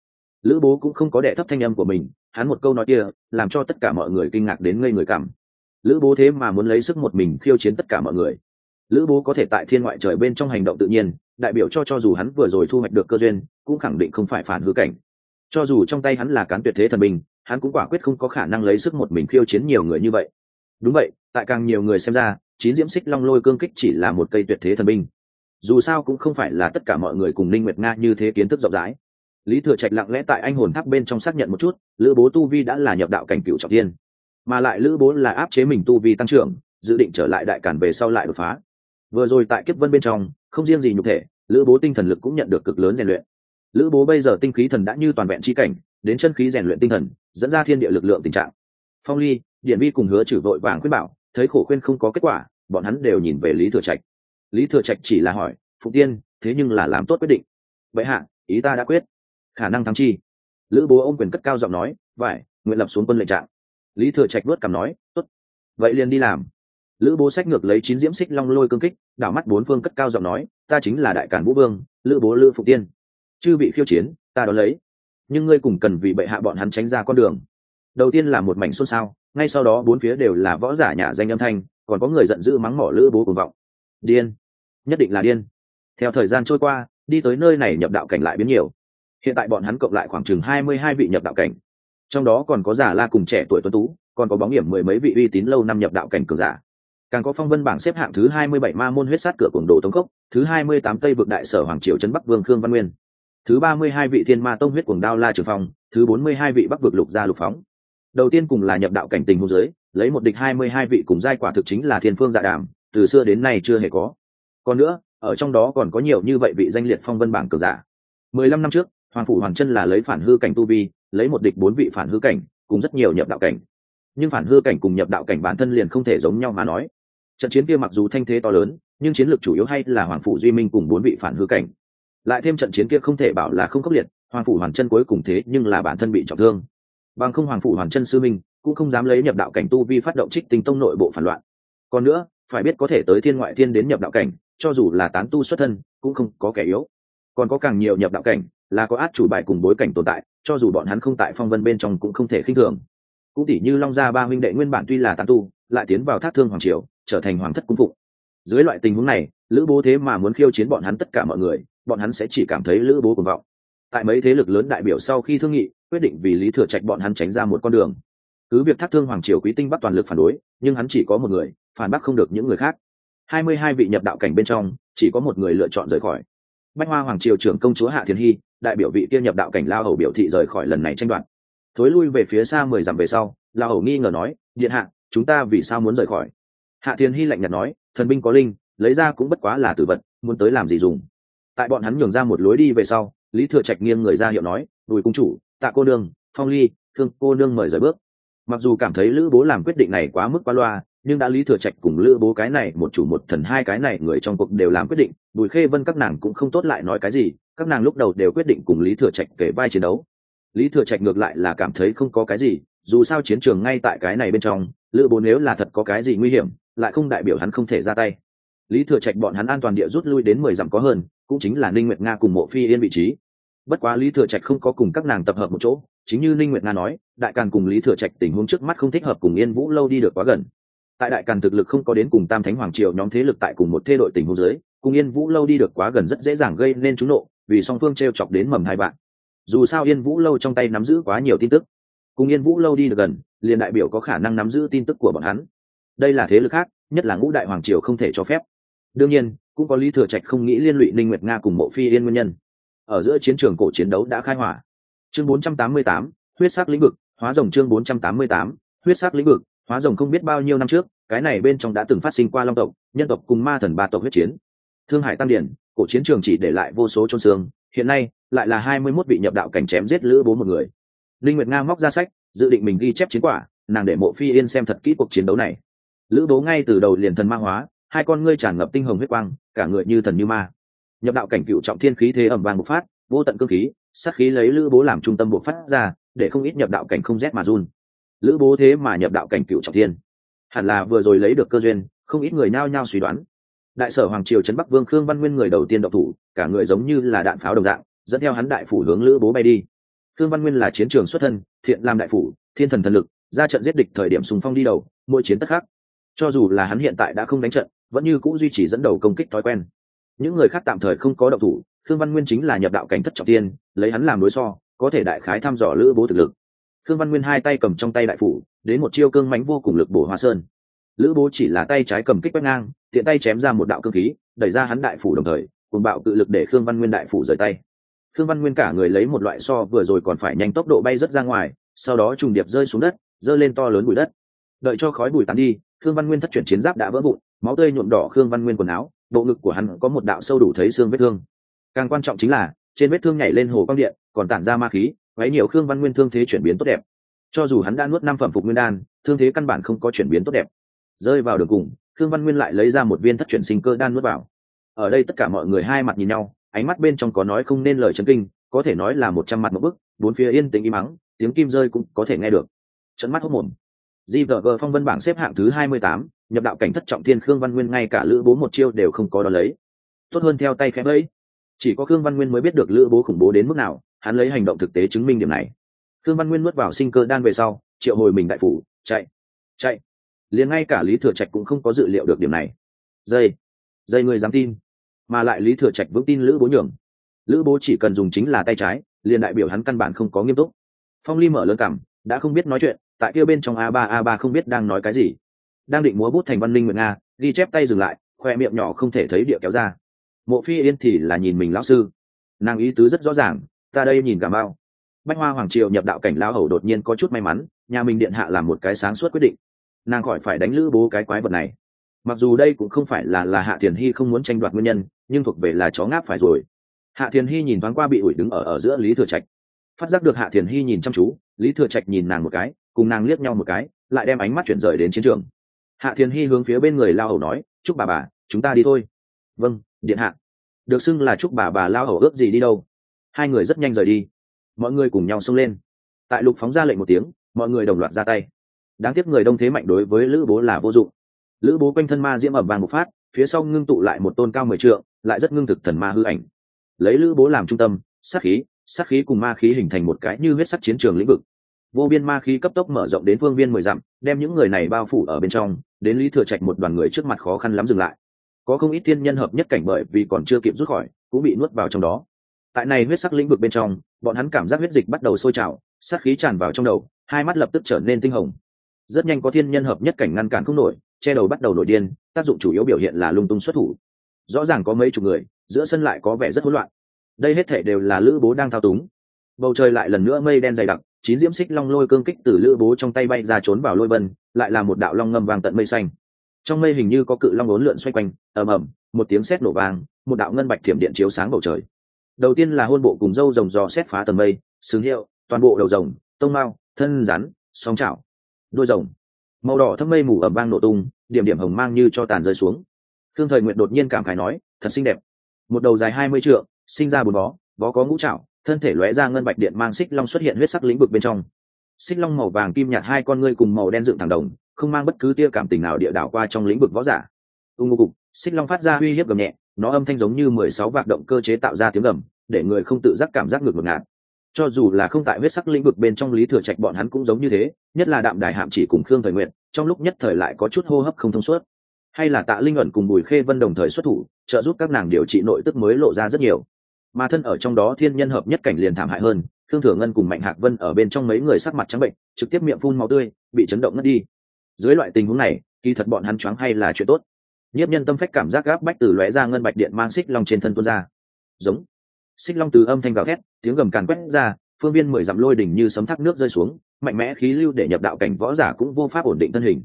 Lữ bố cũng không có đệ thấp thanh âm của mình, hắn một câu nói kia, làm cho tất cả mọi người kinh ngạc đến ngây người cảm. Lữ bố thế mà muốn lấy sức một mình khiêu chiến tất cả mọi người. Lữ bố có thể tại thiên ngoại trời bên trong hành động tự nhiên, đại biểu cho cho dù hắn vừa rồi thu hoạch được cơ duyên, cũng khẳng định không phải phản hư cảnh. Cho dù trong tay hắn là cán tuyệt thế thần bình hắn cũng quả quyết không có khả năng lấy sức một mình khiêu chiến nhiều người như vậy. Đúng vậy, tại càng nhiều người xem ra chín diễm xích long lôi cương kích chỉ là một cây tuyệt thế thần binh. Dù sao cũng không phải là tất cả mọi người cùng Ninh nguyệt nga như thế kiến thức rộng rãi. Lý thừa trạch lặng lẽ tại anh hồn tháp bên trong xác nhận một chút lữ bố tu vi đã là nhập đạo cảnh cựu trọng thiên, mà lại lữ bố là áp chế mình tu vi tăng trưởng dự định trở lại đại cản về sau lại đột phá. Vừa rồi tại kiếp vân bên trong không riêng gì nhục thể lữ bố tinh thần lực cũng nhận được cực lớn rèn luyện. Lữ bố bây giờ tinh khí thần đã như toàn vẹn chi cảnh đến chân khí rèn luyện tinh thần dẫn ra thiên địa lực lượng tình trạng. Phong ly điện vi cùng hứa trừ vội vàng khuyên bảo thấy khổ khuyên không có kết quả, bọn hắn đều nhìn về lý thừa trạch. Lý thừa trạch chỉ là hỏi, phụ tiên, thế nhưng là làm tốt quyết định. Vậy hạ, ý ta đã quyết. Khả năng thắng chi? Lữ bố ôm quyền cất cao giọng nói, vải, nguyện lập xuống quân lệnh trạng. Lý thừa trạch vớt cằm nói, tốt, vậy liền đi làm. Lữ bố sách ngược lấy chín diễm xích long lôi cương kích, đảo mắt bốn phương cất cao giọng nói, ta chính là đại cản vũ vương, lữ bố lữ phụ tiên. Chư bị khiêu chiến, ta đón lấy. Nhưng ngươi cùng cần vì bệ hạ bọn hắn tránh ra con đường. Đầu tiên là một mảnh xôn xao ngay sau đó bốn phía đều là võ giả nhà danh âm thanh, còn có người giận dữ mắng mỏ lữ bố cuồng vọng. Điên. Nhất định là điên. Theo thời gian trôi qua, đi tới nơi này nhập đạo cảnh lại biến nhiều. Hiện tại bọn hắn cộng lại khoảng chừng hai mươi hai vị nhập đạo cảnh. Trong đó còn có giả la cùng trẻ tuổi tuấn tú, còn có bóng hiểm mười mấy vị uy tín lâu năm nhập đạo cảnh cường giả. Càng có phong vân bảng xếp hạng thứ hai mươi bảy ma môn huyết sát cửa cuồng đồ tống cốc, thứ hai mươi tám tây vực đại sở hoàng triều trấn bắc vương khương văn nguyên, thứ ba mươi hai vị thiên ma tông huyết cuồng đao la trường phong, thứ bốn mươi hai vị bắc vực lục gia lục phóng đầu tiên cùng là nhập đạo cảnh tình hôn giới, lấy một địch hai mươi hai vị cùng giai quả thực chính là thiên phương dạ đàm, từ xưa đến nay chưa hề có. Còn nữa, ở trong đó còn có nhiều như vậy vị danh liệt phong vân bảng cờ giả. mười lăm năm trước, hoàng phủ hoàng chân là lấy phản hư cảnh tu vi, lấy một địch bốn vị phản hư cảnh, cùng rất nhiều nhập đạo cảnh. Nhưng phản hư cảnh cùng nhập đạo cảnh bản thân liền không thể giống nhau mà nói. Trận chiến kia mặc dù thanh thế to lớn, nhưng chiến lược chủ yếu hay là hoàng phủ duy minh cùng bốn vị phản hư cảnh. Lại thêm trận chiến kia không thể bảo là không khốc liệt, hoàng phủ hoàn chân cuối cùng thế nhưng là bản thân bị trọng thương bằng không hoàng phủ hoàn chân sư minh cũng không dám lấy nhập đạo cảnh tu vi phát động trích tinh tông nội bộ phản loạn. Còn nữa, phải biết có thể tới thiên ngoại thiên đến nhập đạo cảnh, cho dù là tán tu xuất thân, cũng không có kẻ yếu. Còn có càng nhiều nhập đạo cảnh, là có át chủ bài cùng bối cảnh tồn tại, cho dù bọn hắn không tại phong vân bên trong cũng không thể khinh thường. Cũng tỷ như long gia ba huynh đệ nguyên bản tuy là tán tu, lại tiến vào thác thương hoàng triều, trở thành hoàng thất cung phụng. Dưới loại tình huống này, lữ bố thế mà muốn khiêu chiến bọn hắn tất cả mọi người, bọn hắn sẽ chỉ cảm thấy lữ bố cuồng vọng. Tại mấy thế lực lớn đại biểu sau khi thương nghị quyết định vì lý thừa trạch bọn hắn tránh ra một con đường. Cứ việc thác thương hoàng triều quý tinh bắc toàn lực phản đối, nhưng hắn chỉ có một người, phản bác không được những người khác. Hai mươi hai vị nhập đạo cảnh bên trong, chỉ có một người lựa chọn rời khỏi. Bách hoa hoàng triều trưởng công chúa hạ thiên hy, đại biểu vị kia nhập đạo cảnh lao hầu biểu thị rời khỏi lần này tranh đoạt. Thối lui về phía xa mười dặm về sau, lao hầu nghi ngờ nói, điện hạ, chúng ta vì sao muốn rời khỏi? Hạ thiên hy lạnh nhạt nói, thần binh có linh, lấy ra cũng bất quá là tử vật, muốn tới làm gì dùng? Tại bọn hắn nhường ra một lối đi về sau, lý thừa trạch nghiêng người ra hiệu nói, đùi cung chủ tạ cô nương, phong ly thương cô nương mời rời bước. Mặc dù cảm thấy lữ bố làm quyết định này quá mức quá loa, nhưng đã lý thừa trạch cùng lữ bố cái này một chủ một thần hai cái này người trong cuộc đều làm quyết định, bùi khê vân các nàng cũng không tốt lại nói cái gì, các nàng lúc đầu đều quyết định cùng lý thừa trạch kể vai chiến đấu. Lý thừa trạch ngược lại là cảm thấy không có cái gì, dù sao chiến trường ngay tại cái này bên trong, lữ bố nếu là thật có cái gì nguy hiểm, lại không đại biểu hắn không thể ra tay. Lý thừa trạch bọn hắn an toàn địa rút lui đến mười dặm có hơn, cũng chính là ninh nguyệt nga cùng mộ phi yên vị trí bất quá lý thừa trạch không có cùng các nàng tập hợp một chỗ, chính như ninh nguyệt nga nói, đại càn cùng lý thừa trạch tình huống trước mắt không thích hợp cùng yên vũ lâu đi được quá gần. Tại đại càn thực lực không có đến cùng tam thánh hoàng triều nhóm thế lực tại cùng một thê đội tình huống dưới, cùng yên vũ lâu đi được quá gần rất dễ dàng gây nên trúng nộ, vì song phương t r e o chọc đến mầm hai bạn. Dù sao yên vũ lâu trong tay nắm giữ quá nhiều tin tức. Cùng yên vũ lâu đi được gần, liền đại biểu có khả năng nắm giữ tin tức của bọn hắn. Đây là thế lực khác, nhất là ngũ đại hoàng triều không thể cho phép. Đương nhiên, cũng có lý thừa trạch không nghĩ liên lụy ninh nguyệt nga cùng mộ phi yên nguyên nhân ở giữa chiến trường cổ chiến đấu đã khai hỏa. Chương 488, huyết sắc lĩnh vực hóa rồng chương 488, huyết sắc lĩnh vực hóa rồng không biết bao nhiêu năm trước cái này bên trong đã từng phát sinh qua long tộc nhân tộc cùng ma thần ba tộc huyết chiến. Thương hải tam điển cổ chiến trường chỉ để lại vô số trôn xương hiện nay lại là hai mươi 21 vị nhập đạo cảnh chém giết lữ bố một người. Linh nguyệt nga móc ra sách dự định mình ghi chép chiến quả nàng để mộ phi yên xem thật kỹ cuộc chiến đấu này. Lữ bố ngay từ đầu liền thần ma hóa hai con ngươi tràn ngập tinh hồng huyết quang cả người như thần như ma nhập đạo cảnh cựu trọng thiên khí thế ẩm vàng bộc phát, vô tận cơ khí, sát khí lấy lữ bố làm trung tâm bộc phát ra, để không ít nhập đạo cảnh không rét mà run. Lữ bố thế mà nhập đạo cảnh cựu trọng thiên. Hẳn là vừa rồi lấy được cơ duyên, không ít người nao nhao suy đoán. Đại sở hoàng triều trấn bắc vương khương văn nguyên người đầu tiên độc thủ, cả người giống như là đạn pháo đồng dạng, dẫn theo hắn đại phủ hướng lữ bố bay đi. Khương văn nguyên là chiến trường xuất thân, thiện làm đại phủ, thiên thần thần lực, ra trận giết địch thời điểm sùng phong đi đầu, mỗi chiến tất khắc cho dù là hắn hiện tại đã không đánh trận, vẫn như cũng duy trì dẫn đầu công kích thói quen những người khác tạm thời không có động thủ, khương văn nguyên chính là nhập đạo cảnh thất trọng tiên, lấy hắn làm đối so, có thể đại khái thăm dò lữ bố thực lực. Khương văn nguyên hai tay cầm trong tay đại phủ, đến một chiêu cương mánh vô cùng lực bổ hoa sơn. Lữ bố chỉ là tay trái cầm kích quét ngang, tiện tay chém ra một đạo cương khí, đẩy ra hắn đại phủ đồng thời cùng bạo cự lực để khương văn nguyên đại phủ rời tay. Khương văn nguyên cả người lấy một loại so vừa rồi còn phải nhanh tốc độ bay rất ra ngoài, sau đó trùng điệp rơi xuống đất, giơ lên to lớn bụi đất. Đợi cho khói bụi tàn đi, khương văn nguyên thất chuyển chiến giáp đã vỡ vụn, máu tươi nhuộm đỏ khương văn nguyên quần áo bộ ngực của hắn có một đạo sâu đủ thấy xương vết thương. Càng quan trọng chính là, trên vết thương nhảy lên hồ quang điện, còn tản ra ma khí, quấy nhiều khương văn nguyên thương thế chuyển biến tốt đẹp. Cho dù hắn đã nuốt năm phẩm phục nguyên đan, thương thế căn bản không có chuyển biến tốt đẹp. Rơi vào đường cùng, khương văn nguyên lại lấy ra một viên thất chuyển sinh cơ đan nuốt vào. Ở đây tất cả mọi người hai mặt nhìn nhau, ánh mắt bên trong có nói không nên lời chấn kinh, có thể nói là một trăm mặt một bức, bốn phía yên tĩnh im mắng tiếng kim rơi cũng có thể nghe được. Trận mắt hốc mồm. Gvg phong vân bảng xếp hạng thứ hai mươi tám nhập đạo cảnh thất trọng thiên khương văn nguyên ngay cả lữ bố một chiêu đều không có đón lấy. Tốt hơn theo tay khẽ bẫy chỉ có khương văn nguyên mới biết được lữ bố khủng bố đến mức nào, hắn lấy hành động thực tế chứng minh điểm này. Khương văn nguyên nuốt vào sinh cơ đan về sau, triệu hồi mình đại phủ, chạy chạy. Liền ngay cả lý thừa trạch cũng không có dự liệu được điểm này. Dây dây người dám tin. Mà lại lý thừa trạch vững tin lữ bố nhường. Lữ bố chỉ cần dùng chính là tay trái, liền đại biểu hắn căn bản không có nghiêm túc. Phong ly mở lớn cảm, đã không biết nói chuyện, tại kia bên trong a ba a ba không biết đang nói cái gì đang định múa bút thành văn linh nguyện nga, ghi chép tay dừng lại, khoe miệng nhỏ không thể thấy địa kéo ra. Mộ phi yên thì là nhìn mình lão sư. Nàng ý tứ rất rõ ràng, ta đây nhìn cảm bao bách hoa hoàng triều nhập đạo cảnh lao hầu đột nhiên có chút may mắn, nhà mình điện hạ làm một cái sáng suốt quyết định. Nàng khỏi phải đánh lữ bố cái quái vật này. Mặc dù đây cũng không phải là là hạ thiền hy không muốn tranh đoạt nguyên nhân, nhưng thuộc về là chó ngáp phải rồi. Hạ thiền hy nhìn thoáng qua bị ủi đứng ở ở giữa lý thừa trạch. Phát giác được hạ thiền hy nhìn chăm chú, lý thừa trạch nhìn nàng một cái, cùng nàng liếc nhau một cái, lại đem ánh mắt chuyển rời đến chiến trường hạ thiền hy hướng phía bên người lao hầu nói, chúc bà bà, chúng ta đi thôi. Vâng điện hạ. Được xưng là chúc bà bà lao hầu ước gì đi đâu? Hai người rất nhanh rời đi. Mọi người cùng nhau xông lên. Tại lục phóng ra lệnh một tiếng, mọi người đồng loạt ra tay. Đáng tiếc người đông thế mạnh đối với lữ bố là vô dụng. Lữ bố quanh thân ma diễm ẩm vàng một phát, phía sau ngưng tụ lại một tôn cao mười trượng, lại rất ngưng thực thần ma hư ảnh. Lấy lữ bố làm trung tâm, sát khí sát khí cùng ma khí hình thành một cái như huyết sắc chiến trường lĩnh vực vô biên ma khí cấp tốc mở rộng đến phương viên mười dặm, đem những người này bao phủ ở bên trong, đến lý thừa trạch một đoàn người trước mặt khó khăn lắm dừng lại. Có không ít thiên nhân hợp nhất cảnh bởi vì còn chưa kịp rút khỏi, cũng bị nuốt vào trong đó. Tại này huyết sắc lĩnh vực bên trong, bọn hắn cảm giác huyết dịch bắt đầu sôi trào, sát khí tràn vào trong đầu, hai mắt lập tức trở nên tinh hồng. Rất nhanh có thiên nhân hợp nhất cảnh ngăn cản không nổi, che đầu bắt đầu nổi điên, tác dụng chủ yếu biểu hiện là lung tung xuất thủ. Rõ ràng có mấy chục người, giữa sân lại có vẻ rất hỗn loạn. Đây hết thể đều là lữ bố đang thao túng bầu trời lại lần nữa mây đen dày đặc chín diễm xích long lôi cương kích từ lữ bố trong tay bay ra trốn vào lôi vân lại là một đạo long ngâm vàng tận mây xanh. Trong mây hình như có cự long bốn lượn xoay quanh ầm ầm một tiếng sét nổ vàng, một đạo ngân bạch thiểm điện chiếu sáng bầu trời. Đầu tiên là hôn bộ cùng dâu rồng dò xét phá tầng mây xứng hiệu toàn bộ đầu rồng tông mao thân rắn sóng chảo đuôi rồng. Màu đỏ thâm mây mù ẩm vang nổ tung điểm điểm hồng mang như cho tàn rơi xuống. Thương thời nguyện đột nhiên cảm khải nói thật xinh đẹp. Một đầu dài hai mươi trượng sinh ra bốn bó bó có ngũ trảo thân thể lóe ra ngân bạch điện mang xích long xuất hiện huyết sắc lĩnh vực bên trong. Xích long màu vàng kim nhạt hai con ngươi cùng màu đen dựng thẳng đồng, không mang bất cứ tia cảm tình nào địa đảo qua trong lĩnh vực võ giả. U ngô cục, xích long phát ra uy hiếp gầm nhẹ, nó âm thanh giống như mười sáu vạc động cơ chế tạo ra tiếng gầm, để người không tự giác cảm giác ngược ngược ngạt. Cho dù là không tại huyết sắc lĩnh vực bên trong lý thừa trạch bọn hắn cũng giống như thế, nhất là đạm đài hạm chỉ cùng khương thời nguyện trong lúc nhất thời lại có chút hô hấp không thông suốt. Hay là tạ linh ẩn cùng bùi khê vân đồng thời xuất thủ, trợ giúp các nàng điều trị nội tức mới lộ ra rất nhiều mà thân ở trong đó thiên nhân hợp nhất cảnh liền thảm hại hơn thương thừa ngân cùng mạnh hạc vân ở bên trong mấy người sắc mặt trắng bệnh, trực tiếp miệng phun máu tươi, bị chấn động ngất đi. Dưới loại tình huống này, kỳ thật bọn hắn choáng hay là chuyện tốt. Nhiếp nhân tâm phách cảm giác gáp bách từ lóe ra ngân bạch điện mang xích long trên thân tuôn ra. Giống. Xích long từ âm thanh gào thét, tiếng gầm càn quét ra, phương viên mười dặm lôi đỉnh như sấm thác nước rơi xuống, mạnh mẽ khí lưu để nhập đạo cảnh võ giả cũng vô pháp ổn định thân hình.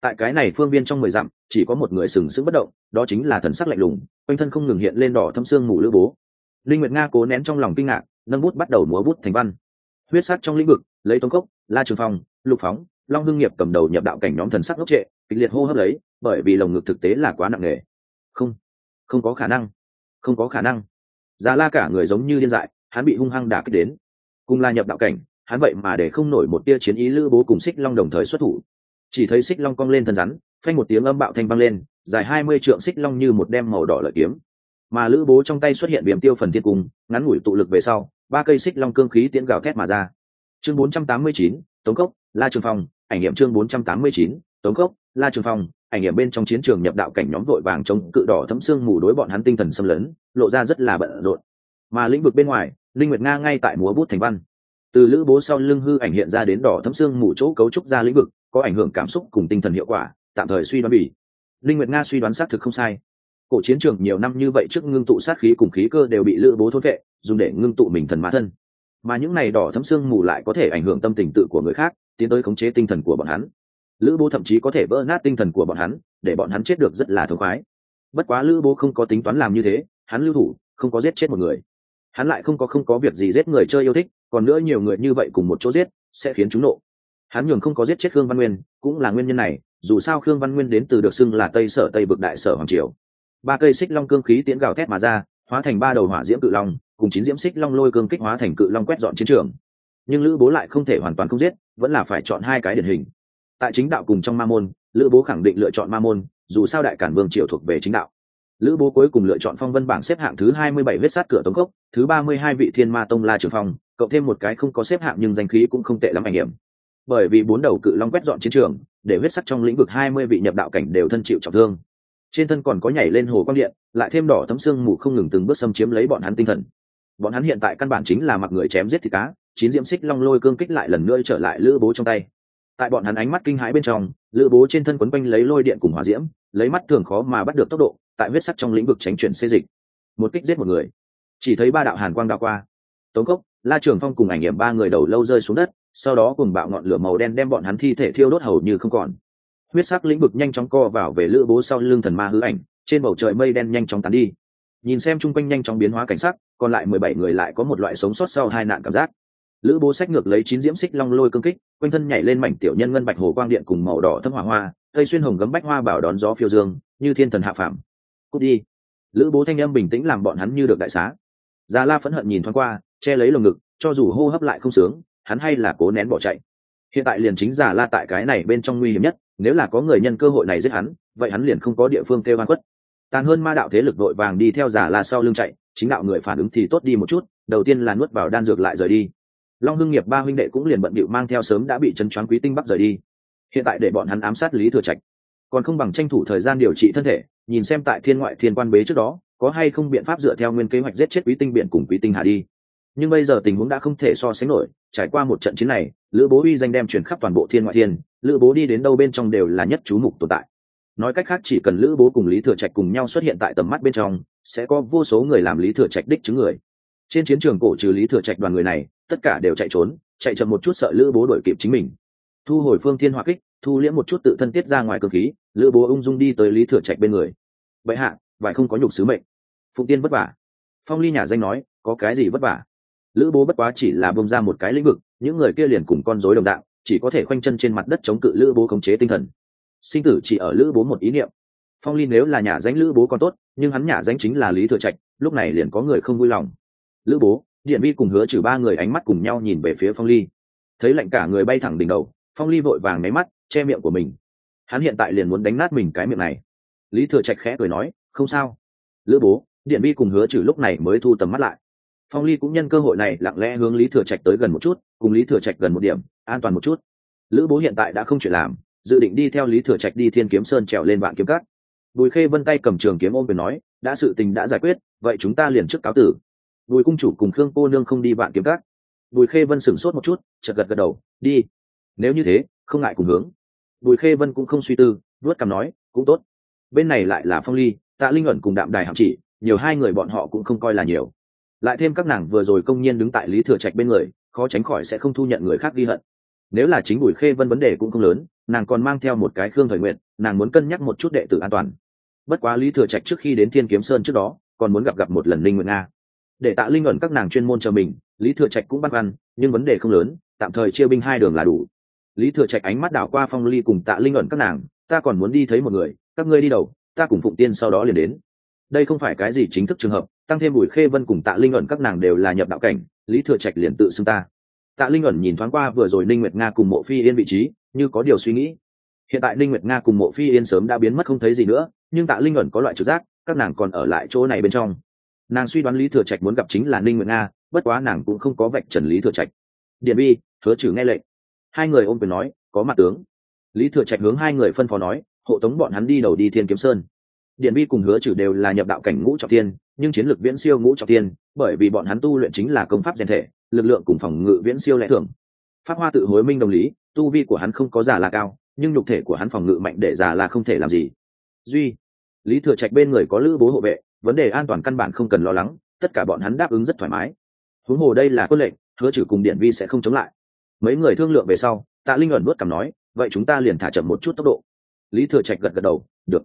Tại cái này phương viên trong mười dặm, chỉ có một người sừng sững bất động, đó chính là thần sắc lạnh lùng, quanh thân không ngừng hiện lên đỏ thâm xương mù lữ bố linh nguyệt nga cố nén trong lòng kinh ngạc, nâng bút bắt đầu múa bút thành văn. Huyết sát trong lĩnh vực, lấy tống cốc la trường phong, lục phóng, long hưng nghiệp cầm đầu nhập đạo cảnh nhóm thần sắc ngốc trệ, kịch liệt hô hấp lấy, bởi vì lồng ngực thực tế là quá nặng nề. Không không có khả năng, không có khả năng. Già la cả người giống như điên dại, hắn bị hung hăng đả kích đến. Cùng la nhập đạo cảnh, hắn vậy mà để không nổi một tia chiến ý lữ bố cùng xích long đồng thời xuất thủ. Chỉ thấy xích long cong lên thân rắn, phanh một tiếng âm bạo thanh băng lên, dài hai mươi trượng xích long như một đem màu đỏ lợi kiếm mà lữ bố trong tay xuất hiện viêm tiêu phần thiên cung, ngắn ngủi tụ lực về sau, ba cây xích long cương khí tiễn gào thét mà ra. Chương bốn trăm tám mươi chín, tống cốc, la trường phong, ảnh nghiệm chương bốn trăm tám mươi chín, tống cốc, la trường phong, ảnh nghiệm bên trong chiến trường nhập đạo cảnh nhóm vội vàng chống cự đỏ thấm xương mù đối bọn hắn tinh thần xâm lấn, lộ ra rất là bận rộn. Mà lĩnh vực bên ngoài, linh nguyệt nga ngay tại múa bút thành văn. Từ lữ bố sau lưng hư ảnh hiện ra đến đỏ thấm xương mù chỗ cấu trúc ra lĩnh vực, có ảnh hưởng cảm xúc cùng tinh thần hiệu quả, tạm thời suy đoán bỉ. Linh nguyệt nga suy đoán xác thực không sai cổ chiến trường nhiều năm như vậy trước ngưng tụ sát khí cùng khí cơ đều bị lữ bố thôn vệ, dùng để ngưng tụ mình thần mã thân. Mà những này đỏ thấm xương mù lại có thể ảnh hưởng tâm tình tự của người khác, tiến tới khống chế tinh thần của bọn hắn. Lữ bố thậm chí có thể vỡ nát tinh thần của bọn hắn, để bọn hắn chết được rất là thống khoái. Bất quá lữ bố không có tính toán làm như thế, hắn lưu thủ, không có giết chết một người. Hắn lại không có không có việc gì giết người chơi yêu thích, còn nữa nhiều người như vậy cùng một chỗ giết, sẽ khiến chúng nộ. Hắn nhường không có giết chết khương văn nguyên, cũng là nguyên nhân này, dù sao khương văn nguyên đến từ được xưng là tây sở tây bực đại sở hoàng triều ba cây xích long cương khí tiễn gào thét mà ra, hóa thành ba đầu hỏa diễm cự long, cùng chín diễm xích long lôi cương kích hóa thành cự long quét dọn chiến trường. Nhưng lữ bố lại không thể hoàn toàn không giết, vẫn là phải chọn hai cái điển hình. Tại chính đạo cùng trong ma môn, lữ bố khẳng định lựa chọn ma môn, dù sao đại cản vương triều thuộc về chính đạo. Lữ bố cuối cùng lựa chọn phong vân bảng xếp hạng thứ hai mươi bảy huyết sát cửa tống cốc, thứ ba mươi hai vị thiên ma tông la trường phong, cộng thêm một cái không có xếp hạng nhưng danh khí cũng không tệ lắm ảnh hiểm. Bởi vì bốn đầu cự long quét dọn chiến trường, để huyết sắc trong lĩnh vực hai mươi vị nhập đạo cảnh đều thân chịu trọng thương trên thân còn có nhảy lên hồ quang điện, lại thêm đỏ thấm xương mù không ngừng từng bước xâm chiếm lấy bọn hắn tinh thần. Bọn hắn hiện tại căn bản chính là mặc người chém giết thịt cá, chín diễm xích long lôi cương kích lại lần nữa trở lại lữ bố trong tay. Tại bọn hắn ánh mắt kinh hãi bên trong, lữ bố trên thân quấn quanh lấy lôi điện cùng hỏa diễm, lấy mắt thường khó mà bắt được tốc độ, tại huyết sắc trong lĩnh vực tránh chuyển xê dịch. Một kích giết một người. Chỉ thấy ba đạo hàn quang đạo qua. Tống cốc, la trường phong cùng ảnh nghiệm ba người đầu lâu rơi xuống đất, sau đó cùng bạo ngọn lửa màu đen đem bọn hắn thi thể thiêu đốt hầu như không còn huyết sắc lĩnh vực nhanh chóng co vào về lữ bố sau lưng thần ma hư ảnh, trên bầu trời mây đen nhanh chóng tán đi. Nhìn xem chung quanh nhanh chóng biến hóa cảnh sắc, còn lại mười bảy người lại có một loại sống sót sau hai nạn cảm giác. Lữ bố sách ngược lấy chín diễm xích long lôi cương kích, quanh thân nhảy lên mảnh tiểu nhân ngân bạch hồ quang điện cùng màu đỏ thâm hỏa hoa cây xuyên hồng gấm bách hoa bảo đón gió phiêu dương, như thiên thần hạ phàm. Cút đi. Lữ bố thanh âm bình tĩnh làm bọn hắn như được đại xá. Già la phẫn hận nhìn thoáng qua, che lấy lồng ngực, cho dù hô hấp lại không sướng, hắn hay là cố nén bỏ chạy hiện tại liền chính giả la tại cái này bên trong nguy hiểm nhất, nếu là có người nhân cơ hội này giết hắn, vậy hắn liền không có địa phương kêu van quất tàn hơn ma đạo thế lực đội vàng đi theo giả la sau lưng chạy, chính đạo người phản ứng thì tốt đi một chút, đầu tiên là nuốt vào đan dược lại rời đi. Long hưng nghiệp ba huynh đệ cũng liền bận bịu mang theo sớm đã bị chấn choáng quý tinh bắc rời đi. Hiện tại để bọn hắn ám sát lý thừa trạch. Còn không bằng tranh thủ thời gian điều trị thân thể, nhìn xem tại thiên ngoại thiên quan bế trước đó, có hay không biện pháp dựa theo nguyên kế hoạch giết chết quý tinh biển cùng quý tinh hà đi. Nhưng bây giờ tình huống đã không thể so sánh nổi trải qua một trận chiến này, lữ bố uy danh đem chuyển khắp toàn bộ thiên ngoại thiên, lữ bố đi đến đâu bên trong đều là nhất chú mục tồn tại. Nói cách khác, chỉ cần lữ bố cùng lý thừa trạch cùng nhau xuất hiện tại tầm mắt bên trong, sẽ có vô số người làm lý thừa trạch đích chứng người. Trên chiến trường cổ trừ lý thừa trạch đoàn người này, tất cả đều chạy trốn, chạy chậm một chút sợ lữ bố đổi kịp chính mình. Thu hồi phương thiên hỏa kích, thu liễm một chút tự thân tiết ra ngoài cơ khí, lữ bố ung dung đi tới lý thừa trạch bên người. Vậy hạ vải không có nhục sứ mệnh. Phụng tiên vất vả. Phong ly nhà danh nói, có cái gì vất vả? Lữ bố bất quá chỉ là bông ra một cái lĩnh vực, những người kia liền cùng con rối đồng dạng, chỉ có thể khoanh chân trên mặt đất chống cự lữ bố khống chế tinh thần. Sinh tử chỉ ở lữ bố một ý niệm. Phong ly nếu là nhà danh lữ bố còn tốt, nhưng hắn nhà danh chính là lý thừa trạch, lúc này liền có người không vui lòng. Lữ bố, điện vi cùng hứa trừ ba người ánh mắt cùng nhau nhìn về phía phong ly. Thấy lạnh cả người bay thẳng đỉnh đầu, phong ly vội vàng máy mắt, che miệng của mình. Hắn hiện tại liền muốn đánh nát mình cái miệng này. Lý thừa trạch khẽ cười nói, không sao. Lữ bố, điện vi cùng hứa trừ lúc này mới thu tầm mắt lại phong ly cũng nhân cơ hội này lặng lẽ hướng lý thừa trạch tới gần một chút, cùng lý thừa trạch gần một điểm, an toàn một chút. Lữ bố hiện tại đã không chuyện làm, dự định đi theo lý thừa trạch đi thiên kiếm sơn trèo lên vạn kiếm cát. Bùi khê vân tay cầm trường kiếm ôm về nói, đã sự tình đã giải quyết, vậy chúng ta liền trước cáo tử. Bùi cung chủ cùng khương cô nương không đi vạn kiếm cát. Bùi khê vân sửng sốt một chút chật gật gật đầu, đi. Nếu như thế, không ngại cùng hướng. Bùi khê vân cũng không suy tư, vuốt cằm nói, cũng tốt. Bên này lại là phong ly, tạ linh ẩn cùng đạm đài hạm chỉ, nhiều hai người bọn họ cũng không coi là nhiều lại thêm các nàng vừa rồi công nhiên đứng tại lý thừa trạch bên người khó tránh khỏi sẽ không thu nhận người khác ghi hận. Nếu là chính bùi khê vân vấn đề cũng không lớn nàng còn mang theo một cái khương thời nguyện nàng muốn cân nhắc một chút đệ tử an toàn. Bất quá lý thừa trạch trước khi đến thiên kiếm sơn trước đó còn muốn gặp gặp một lần linh nguyện nga. Để tạ linh ẩn các nàng chuyên môn chờ mình lý thừa trạch cũng bắt khoăn, nhưng vấn đề không lớn tạm thời chia binh hai đường là đủ. Lý thừa trạch ánh mắt đảo qua phong ly cùng tạ linh ẩn các nàng ta còn muốn đi thấy một người các ngươi đi đầu ta cùng phụng tiên sau đó liền đến. Đây không phải cái gì chính thức trường hợp tăng thêm bùi khê vân cùng tạ linh ẩn các nàng đều là nhập đạo cảnh, lý thừa trạch liền tự xưng ta. Tạ linh ẩn nhìn thoáng qua vừa rồi ninh nguyệt nga cùng mộ phi yên vị trí, như có điều suy nghĩ. Hiện tại ninh nguyệt nga cùng mộ phi yên sớm đã biến mất không thấy gì nữa, nhưng tạ linh ẩn có loại trực giác, các nàng còn ở lại chỗ này bên trong. Nàng suy đoán lý thừa trạch muốn gặp chính là ninh nguyệt nga, bất quá nàng cũng không có vạch trần lý thừa trạch. Điện bi, hứa trừ nghe lệnh. Hai người ôm quyền nói, có mặt tướng. Lý thừa trạch hướng hai người phân phó nói, hộ tống bọn hắn đi đầu đi thiên kiếm sơn điện Vi cùng hứa trừ đều là nhập đạo cảnh ngũ trọng tiên nhưng chiến lược viễn siêu ngũ trọng tiên bởi vì bọn hắn tu luyện chính là công pháp rèn thể, lực lượng cùng phòng ngự viễn siêu lẽ thường. Pháp hoa tự hối minh đồng lý, tu vi của hắn không có giả là cao, nhưng nhục thể của hắn phòng ngự mạnh để giả là không thể làm gì. Duy, lý thừa trạch bên người có lữ bố hộ vệ, vấn đề an toàn căn bản không cần lo lắng, tất cả bọn hắn đáp ứng rất thoải mái. Huống hồ đây là quân lệnh, hứa trừ cùng điện vi sẽ không chống lại. Mấy người thương lượng về sau, tạ linh ẩn vớt cầm nói, vậy chúng ta liền thả chậm một chút tốc độ. Lý thừa trạch gật gật đầu, được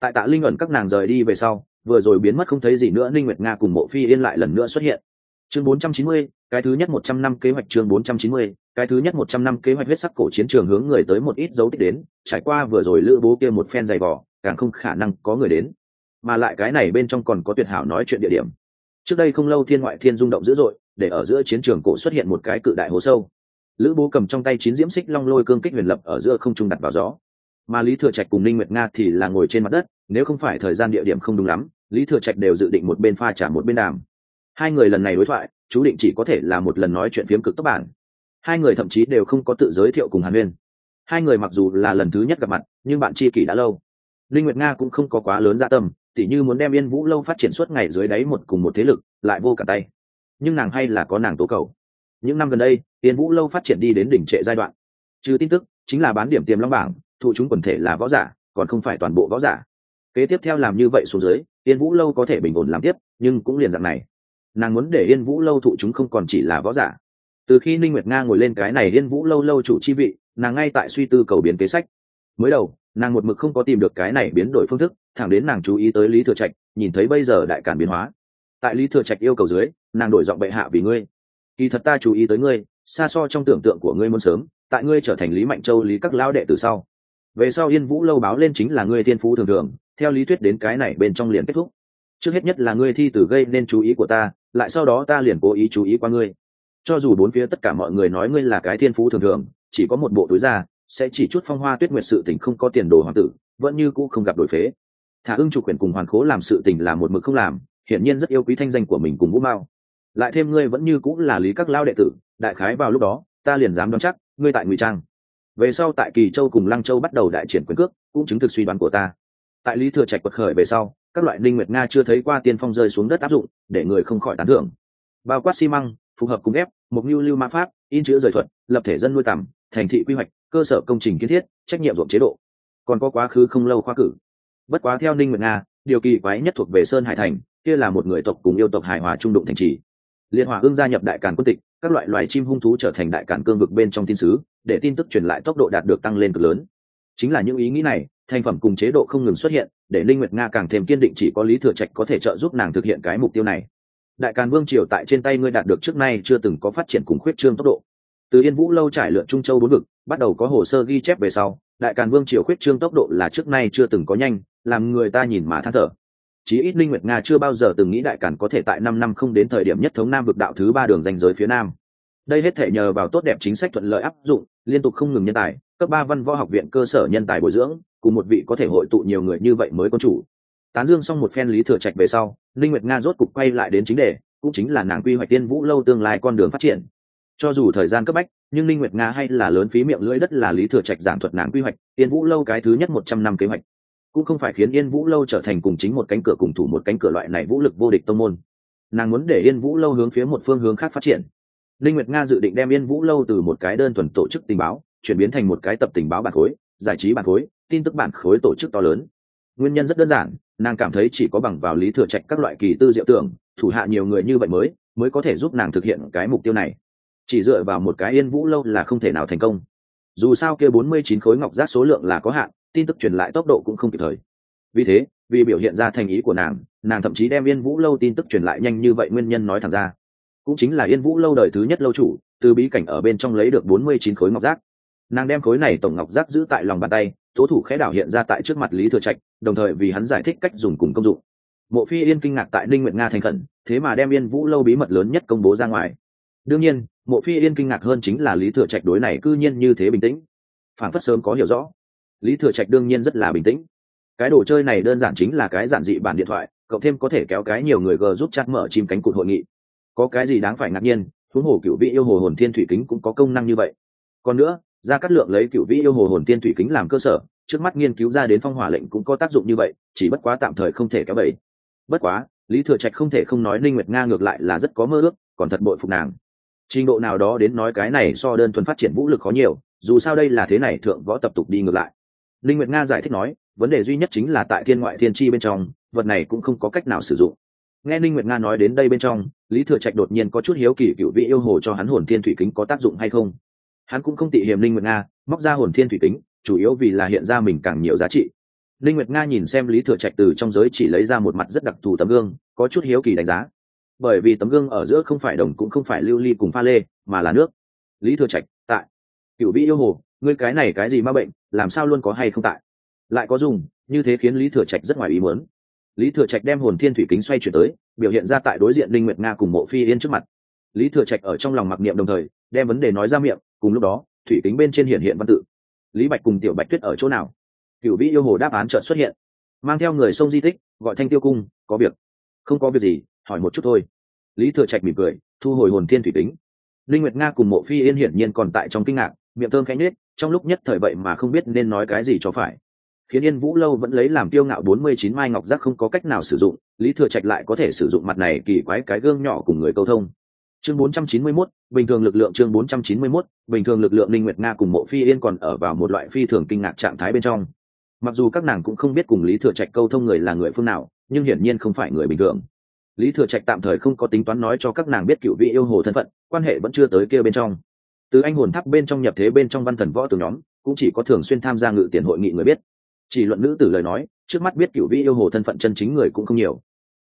tại tạ linh ẩn các nàng rời đi về sau vừa rồi biến mất không thấy gì nữa ninh nguyệt nga cùng mộ phi yên lại lần nữa xuất hiện. Chương 490, cái thứ nhất 100 năm kế hoạch chương 490, cái thứ nhất 100 năm kế hoạch huyết sắc cổ chiến trường hướng người tới một ít dấu tích đến trải qua vừa rồi lữ bố kia một phen dày vỏ càng không khả năng có người đến. Mà lại cái này bên trong còn có tuyệt hảo nói chuyện địa điểm. Trước đây không lâu thiên ngoại thiên rung động dữ dội để ở giữa chiến trường cổ xuất hiện một cái cự đại hố sâu. Lữ bố cầm trong tay chín diễm xích long lôi cương kích huyền lập ở giữa không trung đặt vào gió mà lý thừa trạch cùng ninh nguyệt nga thì là ngồi trên mặt đất, nếu không phải thời gian địa điểm không đúng lắm, lý thừa trạch đều dự định một bên pha trả một bên đàm. Hai người lần này đối thoại, chú định chỉ có thể là một lần nói chuyện phiếm cực tốc bản. Hai người thậm chí đều không có tự giới thiệu cùng hàn huyên. Hai người mặc dù là lần thứ nhất gặp mặt, nhưng bạn tri kỷ đã lâu. Linh nguyệt nga cũng không có quá lớn dạ tâm, tỉ như muốn đem yên vũ lâu phát triển suốt ngày dưới đáy một cùng một thế lực, lại vô cả tay. Nhưng nàng hay là có nàng tố cầu. Những năm gần đây, yên vũ lâu phát triển đi đến đỉnh trệ giai đoạn. Trừ tin tức, chính là bán điểm tiềm long bảng thụ chúng quần thể là võ giả, còn không phải toàn bộ võ giả. Kế tiếp theo làm như vậy xuống dưới, yên vũ lâu có thể bình ổn làm tiếp, nhưng cũng liền dạng này. Nàng muốn để yên vũ lâu thụ chúng không còn chỉ là võ giả. Từ khi ninh nguyệt nga ngồi lên cái này yên vũ lâu lâu chủ chi vị, nàng ngay tại suy tư cầu biến kế sách. Mới đầu, nàng một mực không có tìm được cái này biến đổi phương thức, thẳng đến nàng chú ý tới lý thừa trạch, nhìn thấy bây giờ đại cản biến hóa. Tại lý thừa trạch yêu cầu dưới, nàng đổi giọng bệ hạ vì ngươi. Kỳ thật ta chú ý tới ngươi, xa so trong tưởng tượng của ngươi muốn sớm, tại ngươi trở thành lý mạnh châu, lý các lão đệ từ sau về sau yên vũ lâu báo lên chính là ngươi thiên phú thường thường, theo lý thuyết đến cái này bên trong liền kết thúc. Trước hết nhất là ngươi thi tử gây nên chú ý của ta, lại sau đó ta liền cố ý chú ý qua ngươi. Cho dù bốn phía tất cả mọi người nói ngươi là cái thiên phú thường thường, chỉ có một bộ túi ra sẽ chỉ chút phong hoa tuyết nguyệt sự tình không có tiền đồ hoàng tử, vẫn như cũ không gặp đổi phế. Thả ưng chủ quyền cùng hoàn khố làm sự tình là một mực không làm, hiển nhiên rất yêu quý thanh danh của mình cùng vũ mao. Lại thêm ngươi vẫn như cũng là lý các lao đệ tử, đại khái vào lúc đó, ta liền dám đoán chắc, ngươi tại ngụy trang về sau tại kỳ châu cùng lăng châu bắt đầu đại triển quyền cước, cũng chứng thực suy đoán của ta. Tại lý thừa trạch quật khởi về sau, các loại linh nguyệt nga chưa thấy qua tiên phong rơi xuống đất áp dụng, để người không khỏi tán thưởng. Bao quát xi măng, phù hợp cùng ép, mục lưu lưu ma pháp, in chữ rời thuật, lập thể dân nuôi tầm thành thị quy hoạch, cơ sở công trình kiến thiết, trách nhiệm ruộng chế độ. Còn có quá khứ không lâu khoa cử. Bất quá theo ninh nguyệt nga, điều kỳ quái nhất thuộc về sơn hải thành, kia là một người tộc cùng yêu tộc hài hòa trung đụng thành trì. Liên hòa ương gia nhập đại càn quân tịch, các loại loài chim hung thú trở thành đại càn cương vực bên trong tin sứ để tin tức truyền lại tốc độ đạt được tăng lên cực lớn. Chính là những ý nghĩ này, thành phẩm cùng chế độ không ngừng xuất hiện, để linh nguyệt nga càng thêm kiên định chỉ có lý thừa trạch có thể trợ giúp nàng thực hiện cái mục tiêu này. Đại càn vương triều tại trên tay ngươi đạt được trước nay chưa từng có phát triển cùng khuyết trương tốc độ. Từ yên vũ lâu trải lượn trung châu bốn vực, bắt đầu có hồ sơ ghi chép về sau, đại càn vương triều khuyết trương tốc độ là trước nay chưa từng có nhanh, làm người ta nhìn mà than thở. Chí ít linh nguyệt nga chưa bao giờ từng nghĩ đại càn có thể tại năm năm không đến thời điểm nhất thống nam vực đạo thứ ba đường danh giới phía nam đây hết thể nhờ vào tốt đẹp chính sách thuận lợi áp dụng, liên tục không ngừng nhân tài, cấp ba văn võ học viện cơ sở nhân tài bồi dưỡng, cùng một vị có thể hội tụ nhiều người như vậy mới có chủ. Tán dương xong một phen lý thừa trạch về sau linh nguyệt nga rốt cục quay lại đến chính đề, cũng chính là nàng quy hoạch tiên vũ lâu tương lai con đường phát triển. Cho dù thời gian cấp bách, nhưng linh nguyệt nga hay là lớn phí miệng lưỡi đất là lý thừa trạch giảng thuật nàng quy hoạch, tiên vũ lâu cái thứ nhất một trăm năm kế hoạch. Cũng không phải khiến yên vũ lâu trở thành cùng chính một cánh cửa cùng thủ một cánh cửa loại này vũ lực vô địch tông môn. Nàng muốn để yên vũ lâu hướng phía một phương hướng khác phát triển linh nguyệt nga dự định đem yên vũ lâu từ một cái đơn thuần tổ chức tình báo, chuyển biến thành một cái tập tình báo bản khối, giải trí bản khối, tin tức bản khối tổ chức to lớn. Nguyên nhân rất đơn giản, nàng cảm thấy chỉ có bằng vào lý thừa trạch các loại kỳ tư diệu tưởng, thủ hạ nhiều người như vậy mới mới có thể giúp nàng thực hiện cái mục tiêu này. Chỉ dựa vào một cái yên vũ lâu là không thể nào thành công. Dù sao kia bốn mươi chín khối ngọc giác số lượng là có hạn, tin tức truyền lại tốc độ cũng không kịp thời. Vì thế, vì biểu hiện ra thành ý của nàng nàng thậm chí đem yên vũ lâu tin tức truyền lại nhanh như vậy nguyên nhân nói thẳng ra cũng chính là yên vũ lâu đời thứ nhất lâu chủ, từ bí cảnh ở bên trong lấy được bốn mươi chín khối ngọc giác. Nàng đem khối này tổng ngọc giác giữ tại lòng bàn tay, tố thủ khẽ đảo hiện ra tại trước mặt lý thừa trạch, đồng thời vì hắn giải thích cách dùng cùng công dụng. Mộ phi yên kinh ngạc tại ninh nguyện nga thành khẩn, thế mà đem yên vũ lâu bí mật lớn nhất công bố ra ngoài. Đương nhiên, mộ phi yên kinh ngạc hơn chính là lý thừa trạch đối này cư nhiên như thế bình tĩnh. Phản phất sớm có hiểu rõ. Lý thừa trạch đương nhiên rất là bình tĩnh. Cái đồ chơi này đơn giản chính là cái giản dị bản điện thoại cộng thêm có thể kéo cái nhiều người g giúp chặt mở chim cánh cụt hội nghị có cái gì đáng phải ngạc nhiên, huống hồ cựu vị yêu hồ hồn thiên thủy kính cũng có công năng như vậy. Còn nữa ra cắt lượng lấy cựu vị yêu hồ hồn thiên thủy kính làm cơ sở, trước mắt nghiên cứu ra đến phong hỏa lệnh cũng có tác dụng như vậy, chỉ bất quá tạm thời không thể kéo bẫy. Bất quá, lý thừa trạch không thể không nói ninh nguyệt nga ngược lại là rất có mơ ước, còn thật bội phục nàng. Trình độ nào đó đến nói cái này so đơn thuần phát triển vũ lực khó nhiều, dù sao đây là thế này thượng võ tập tục đi ngược lại. Linh nguyệt nga giải thích nói, vấn đề duy nhất chính là tại thiên ngoại thiên chi bên trong, vật này cũng không có cách nào sử dụng. Nghe linh nguyệt nga nói đến đây bên trong lý thừa trạch đột nhiên có chút hiếu kỳ, cựu vị yêu hồ cho hắn hồn thiên thủy kính có tác dụng hay không? Hắn cũng không tị hiềm linh nguyệt nga, móc ra hồn thiên thủy kính, chủ yếu vì là hiện ra mình càng nhiều giá trị. Linh nguyệt nga nhìn xem lý thừa trạch từ trong giới chỉ lấy ra một mặt rất đặc thù tấm gương, có chút hiếu kỳ đánh giá. Bởi vì tấm gương ở giữa không phải đồng cũng không phải lưu ly cùng pha lê, mà là nước. Lý thừa trạch, tại. Cựu vị yêu hồ, ngươi cái này cái gì ma bệnh, làm sao luôn có hay không tại? Lại có dùng, như thế khiến lý thừa trạch rất ngoài ý muốn lý thừa trạch đem hồn thiên thủy kính xoay chuyển tới, biểu hiện ra tại đối diện linh nguyệt nga cùng mộ phi yên trước mặt. Lý thừa trạch ở trong lòng mặc niệm đồng thời, đem vấn đề nói ra miệng, cùng lúc đó, thủy kính bên trên hiện hiện văn tự. Lý bạch cùng tiểu bạch tuyết ở chỗ nào? Cựu vĩ yêu hồ đáp án chợt xuất hiện. Mang theo người sông di tích, gọi thanh tiêu cung, có việc. Không có việc gì, hỏi một chút thôi. Lý thừa trạch mỉm cười, thu hồi hồn thiên thủy kính. Linh nguyệt nga cùng mộ phi yên hiển nhiên còn tại trong kinh ngạc, miệng thơm khẽ nhếch, trong lúc nhất thời vậy mà không biết nên nói cái gì cho phải khiến yên vũ lâu vẫn lấy làm tiêu ngạo bốn mươi chín mai ngọc giác không có cách nào sử dụng lý thừa trạch lại có thể sử dụng mặt này kỳ quái cái gương nhỏ cùng người câu thông. Chương 491, bình thường lực lượng chương 491, bình thường lực lượng linh nguyệt nga cùng mộ phi yên còn ở vào một loại phi thường kinh ngạc trạng thái bên trong. Mặc dù các nàng cũng không biết cùng lý thừa trạch câu thông người là người phương nào nhưng hiển nhiên không phải người bình thường. Lý thừa trạch tạm thời không có tính toán nói cho các nàng biết cựu vị yêu hồ thân phận quan hệ vẫn chưa tới kia bên trong. Từ anh hồn tháp bên trong nhập thế bên trong văn thần võ từ nhóm cũng chỉ có thường xuyên tham gia ngự tiền hội nghị người biết chỉ luận nữ tử lời nói, trước mắt biết cựu vĩ yêu hồ thân phận chân chính người cũng không nhiều.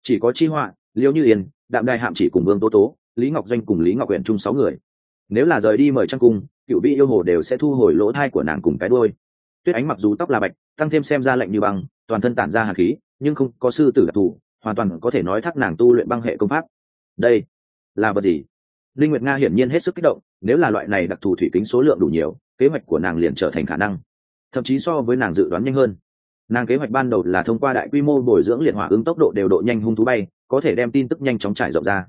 Chỉ có chi họa liêu như yên, đạm đài hạm chỉ cùng vương tố tố, lý ngọc doanh cùng lý ngọc huyện chung sáu người. Nếu là rời đi mời trang cung cựu vị yêu hồ đều sẽ thu hồi lỗ thai của nàng cùng cái đôi tuyết ánh mặc dù tóc là bạch, tăng thêm xem ra lạnh như băng, toàn thân tản ra hạt khí, nhưng không có sư tử đặc thù, hoàn toàn có thể nói thác nàng tu luyện băng hệ công pháp. Đây là vật gì? Linh nguyệt nga hiển nhiên hết sức kích động, nếu là loại này đặc thù thủy kính số lượng đủ nhiều, kế hoạch của nàng liền trở thành khả năng thậm chí so với nàng dự đoán nhanh hơn. Nàng kế hoạch ban đầu là thông qua đại quy mô bồi dưỡng liệt hỏa ứng tốc độ đều độ nhanh hung thú bay, có thể đem tin tức nhanh chóng trải rộng ra.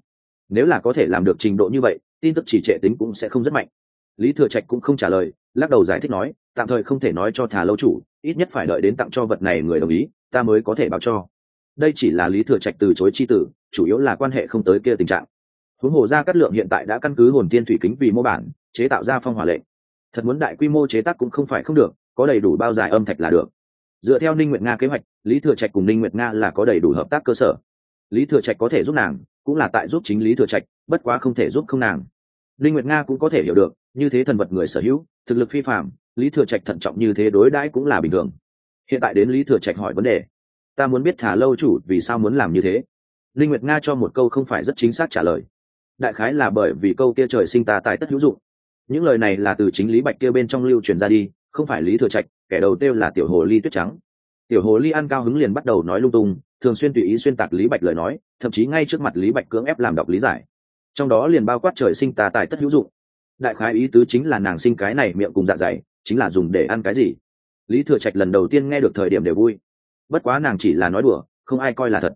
Nếu là có thể làm được trình độ như vậy, tin tức chỉ trệ tính cũng sẽ không rất mạnh. Lý thừa trạch cũng không trả lời, lắc đầu giải thích nói, tạm thời không thể nói cho thả lâu chủ, ít nhất phải đợi đến tặng cho vật này người đồng ý, ta mới có thể báo cho. Đây chỉ là lý thừa trạch từ chối chi tử, chủ yếu là quan hệ không tới kia tình trạng. Huống hồ gia cát lượng hiện tại đã căn cứ hồn tiên thủy kính vì mô bản, chế tạo ra phong hỏa lệnh. Thật muốn đại quy mô chế tác cũng không phải không được có đầy đủ bao dài âm thạch là được. Dựa theo ninh nguyệt nga kế hoạch, lý thừa trạch cùng ninh nguyệt nga là có đầy đủ hợp tác cơ sở. Lý thừa trạch có thể giúp nàng, cũng là tại giúp chính lý thừa trạch, bất quá không thể giúp không nàng. Ninh nguyệt nga cũng có thể hiểu được, như thế thần vật người sở hữu, thực lực phi phạm lý thừa trạch thận trọng như thế đối đãi cũng là bình thường. Hiện tại đến lý thừa trạch hỏi vấn đề. Ta muốn biết thả lâu chủ vì sao muốn làm như thế. Linh nguyệt nga cho một câu không phải rất chính xác trả lời. Đại khái là bởi vì câu kia trời sinh ta tài tất hữu dụng. Những lời này là từ chính lý bạch kia bên trong lưu truyền ra đi không phải lý thừa trạch, kẻ đầu tiêu là tiểu hồ ly tuyết trắng. Tiểu hồ ly ăn cao hứng liền bắt đầu nói lung tung, thường xuyên tùy ý xuyên tạc lý bạch lời nói, thậm chí ngay trước mặt lý bạch cưỡng ép làm đọc lý giải. Trong đó liền bao quát trời sinh tà tài tất hữu dụng. Đại khái ý tứ chính là nàng sinh cái này miệng cùng dạ dày, chính là dùng để ăn cái gì. Lý thừa trạch lần đầu tiên nghe được thời điểm đều vui. Bất quá nàng chỉ là nói đùa, không ai coi là thật.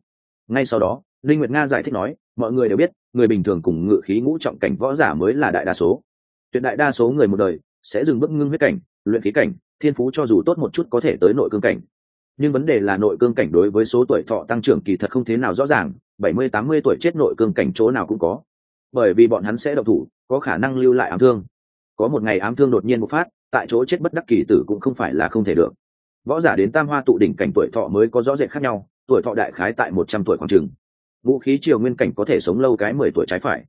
Ngay sau đó linh nguyệt nga giải thích nói, mọi người đều biết, người bình thường cùng ngự khí ngũ trọng cảnh võ giả mới là đại đa số. Tuyệt đại đa số người một đời sẽ dừng bước ngưng huyết cảnh luyện khí cảnh, thiên phú cho dù tốt một chút có thể tới nội cương cảnh. Nhưng vấn đề là nội cương cảnh đối với số tuổi thọ tăng trưởng kỳ thật không thế nào rõ ràng, bảy mươi, tám mươi tuổi chết nội cương cảnh chỗ nào cũng có. Bởi vì bọn hắn sẽ độc thủ, có khả năng lưu lại ám thương. Có một ngày ám thương đột nhiên một phát, tại chỗ chết bất đắc kỳ tử cũng không phải là không thể được. Võ giả đến tam hoa tụ đỉnh cảnh tuổi thọ mới có rõ rệt khác nhau, tuổi thọ đại khái tại một trăm tuổi khoảng trường vũ khí triều nguyên cảnh có thể sống lâu cái mười tuổi trái phải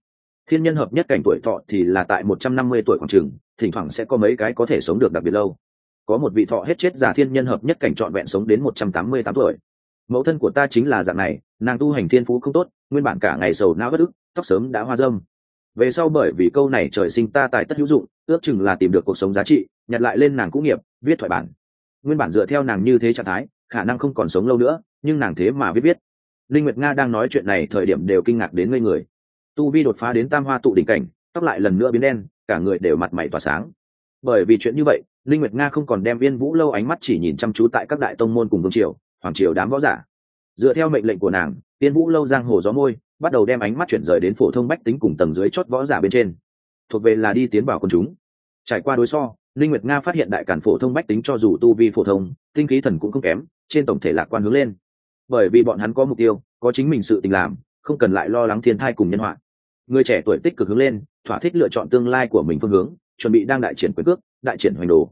thiên nhân hợp nhất cảnh tuổi thọ thì là tại một trăm năm mươi tuổi khoảng trường thỉnh thoảng sẽ có mấy cái có thể sống được đặc biệt lâu. Có một vị thọ hết chết giả thiên nhân hợp nhất cảnh trọn vẹn sống đến một trăm tám mươi tám tuổi. Mẫu thân của ta chính là dạng này, nàng tu hành thiên phú không tốt, nguyên bản cả ngày sầu não bất ức, tóc sớm đã hoa dâm về sau bởi vì câu này trời sinh ta tài tất hữu dụng, ước chừng là tìm được cuộc sống giá trị, nhặt lại lên nàng cũng nghiệp, viết thoại bản. Nguyên bản dựa theo nàng như thế trạng thái, khả năng không còn sống lâu nữa, nhưng nàng thế mà viết viết. Linh nguyệt nga đang nói chuyện này thời điểm đều kinh ngạc đến ngây người tu vi đột phá đến tam hoa tụ đỉnh cảnh, tóc lại lần nữa biến đen, cả người đều mặt mày tỏa sáng. Bởi vì chuyện như vậy, linh nguyệt nga không còn đem viên vũ lâu ánh mắt chỉ nhìn chăm chú tại các đại tông môn cùng vương triều, hoàng triều đám võ giả. Dựa theo mệnh lệnh của nàng viên vũ lâu giang hồ gió môi, bắt đầu đem ánh mắt chuyển rời đến phổ thông bách tính cùng tầng dưới chót võ giả bên trên. Thuộc về là đi tiến vào quần chúng. Trải qua đối so, linh nguyệt nga phát hiện đại cản phổ thông bách tính cho dù tu vi phổ thông, tinh khí thần cũng không kém, trên tổng thể lạc quan hướng lên. Bởi vì bọn hắn có mục tiêu, có chính mình sự tình làm, không cần lại lo lắng thiên thai cùng nhân họa người trẻ tuổi tích cực hướng lên, thỏa thích lựa chọn tương lai của mình phương hướng, chuẩn bị đang đại triển quyền cước, đại triển hoành đồ.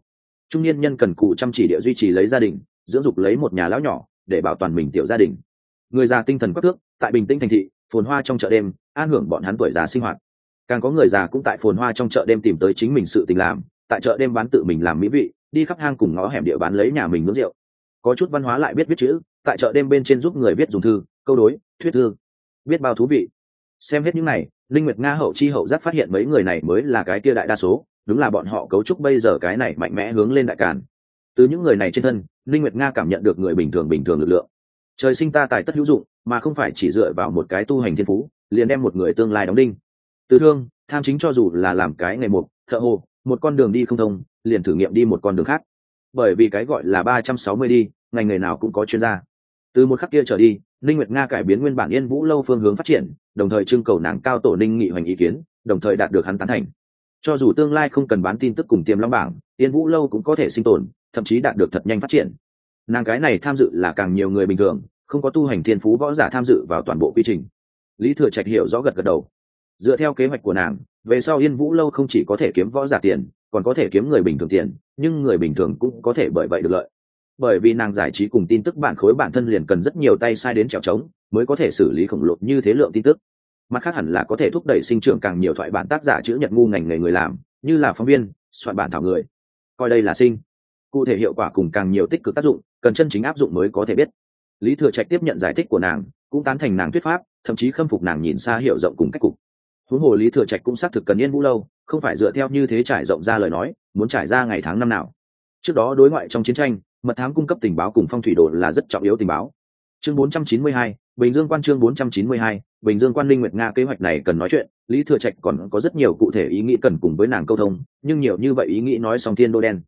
Trung niên nhân cần cụ chăm chỉ địa duy trì lấy gia đình, dưỡng dục lấy một nhà lão nhỏ, để bảo toàn mình tiểu gia đình. Người già tinh thần quắc thước, tại bình tĩnh thành thị, phồn hoa trong chợ đêm, an hưởng bọn hắn tuổi già sinh hoạt. Càng có người già cũng tại phồn hoa trong chợ đêm tìm tới chính mình sự tình làm, tại chợ đêm bán tự mình làm mỹ vị, đi khắp hang cùng ngõ hẻm địa bán lấy nhà mình nướng rượu. Có chút văn hóa lại biết viết chữ, tại chợ đêm bên trên giúp người viết dùng thư, câu đối, thuyết thư, biết bao thú vị. Xem hết những này linh nguyệt nga hậu chi hậu giác phát hiện mấy người này mới là cái kia đại đa số, đúng là bọn họ cấu trúc bây giờ cái này mạnh mẽ hướng lên đại càn. Từ những người này trên thân, linh nguyệt nga cảm nhận được người bình thường bình thường lực lượng. Trời sinh ta tài tất hữu dụng, mà không phải chỉ dựa vào một cái tu hành thiên phú, liền đem một người tương lai đóng đinh. Từ thương, tham chính cho dù là làm cái ngày một thợ hồ, một con đường đi không thông, liền thử nghiệm đi một con đường khác. Bởi vì cái gọi là ba trăm sáu mươi đi, ngành nghề nào cũng có chuyên gia. Từ một khắc kia trở đi ninh nguyệt nga cải biến nguyên bản yên vũ lâu phương hướng phát triển, đồng thời trưng cầu nàng cao tổ ninh nghị hoành ý kiến, đồng thời đạt được hắn tán thành. Cho dù tương lai không cần bán tin tức cùng tiềm long bảng, yên vũ lâu cũng có thể sinh tồn, thậm chí đạt được thật nhanh phát triển. Nàng cái này tham dự là càng nhiều người bình thường, không có tu hành thiên phú võ giả tham dự vào toàn bộ quy trình. Lý thừa trạch hiểu rõ gật gật đầu. Dựa theo kế hoạch của nàng, về sau yên vũ lâu không chỉ có thể kiếm võ giả tiền, còn có thể kiếm người bình thường tiền, nhưng người bình thường cũng có thể bởi vậy được lợi bởi vì nàng giải trí cùng tin tức bản khối bản thân liền cần rất nhiều tay sai đến trèo trống mới có thể xử lý khổng lồ như thế lượng tin tức. Mặt khác hẳn là có thể thúc đẩy sinh trưởng càng nhiều thoại bản tác giả chữ nhật ngu ngành nghề người làm, như là phóng viên, soạn bản thảo người. Coi đây là sinh. Cụ thể hiệu quả cùng càng nhiều tích cực tác dụng, cần chân chính áp dụng mới có thể biết. Lý thừa trạch tiếp nhận giải thích của nàng, cũng tán thành nàng thuyết pháp, thậm chí khâm phục nàng nhìn xa hiểu rộng cùng cách cục. Huống hồ lý thừa trạch cũng xác thực cần yên vũ lâu, không phải dựa theo như thế trải rộng ra lời nói, muốn trải ra ngày tháng năm nào. Trước đó đối ngoại trong chiến tranh mật thám cung cấp tình báo cùng phong thủy đồ là rất trọng yếu tình báo. Chương 492, bình dương quan chương 492, bình dương quan linh nguyệt nga kế hoạch này cần nói chuyện lý thừa trạch còn có rất nhiều cụ thể ý nghĩ cần cùng với nàng câu thông nhưng nhiều như vậy ý nghĩ nói xong thiên đô đen.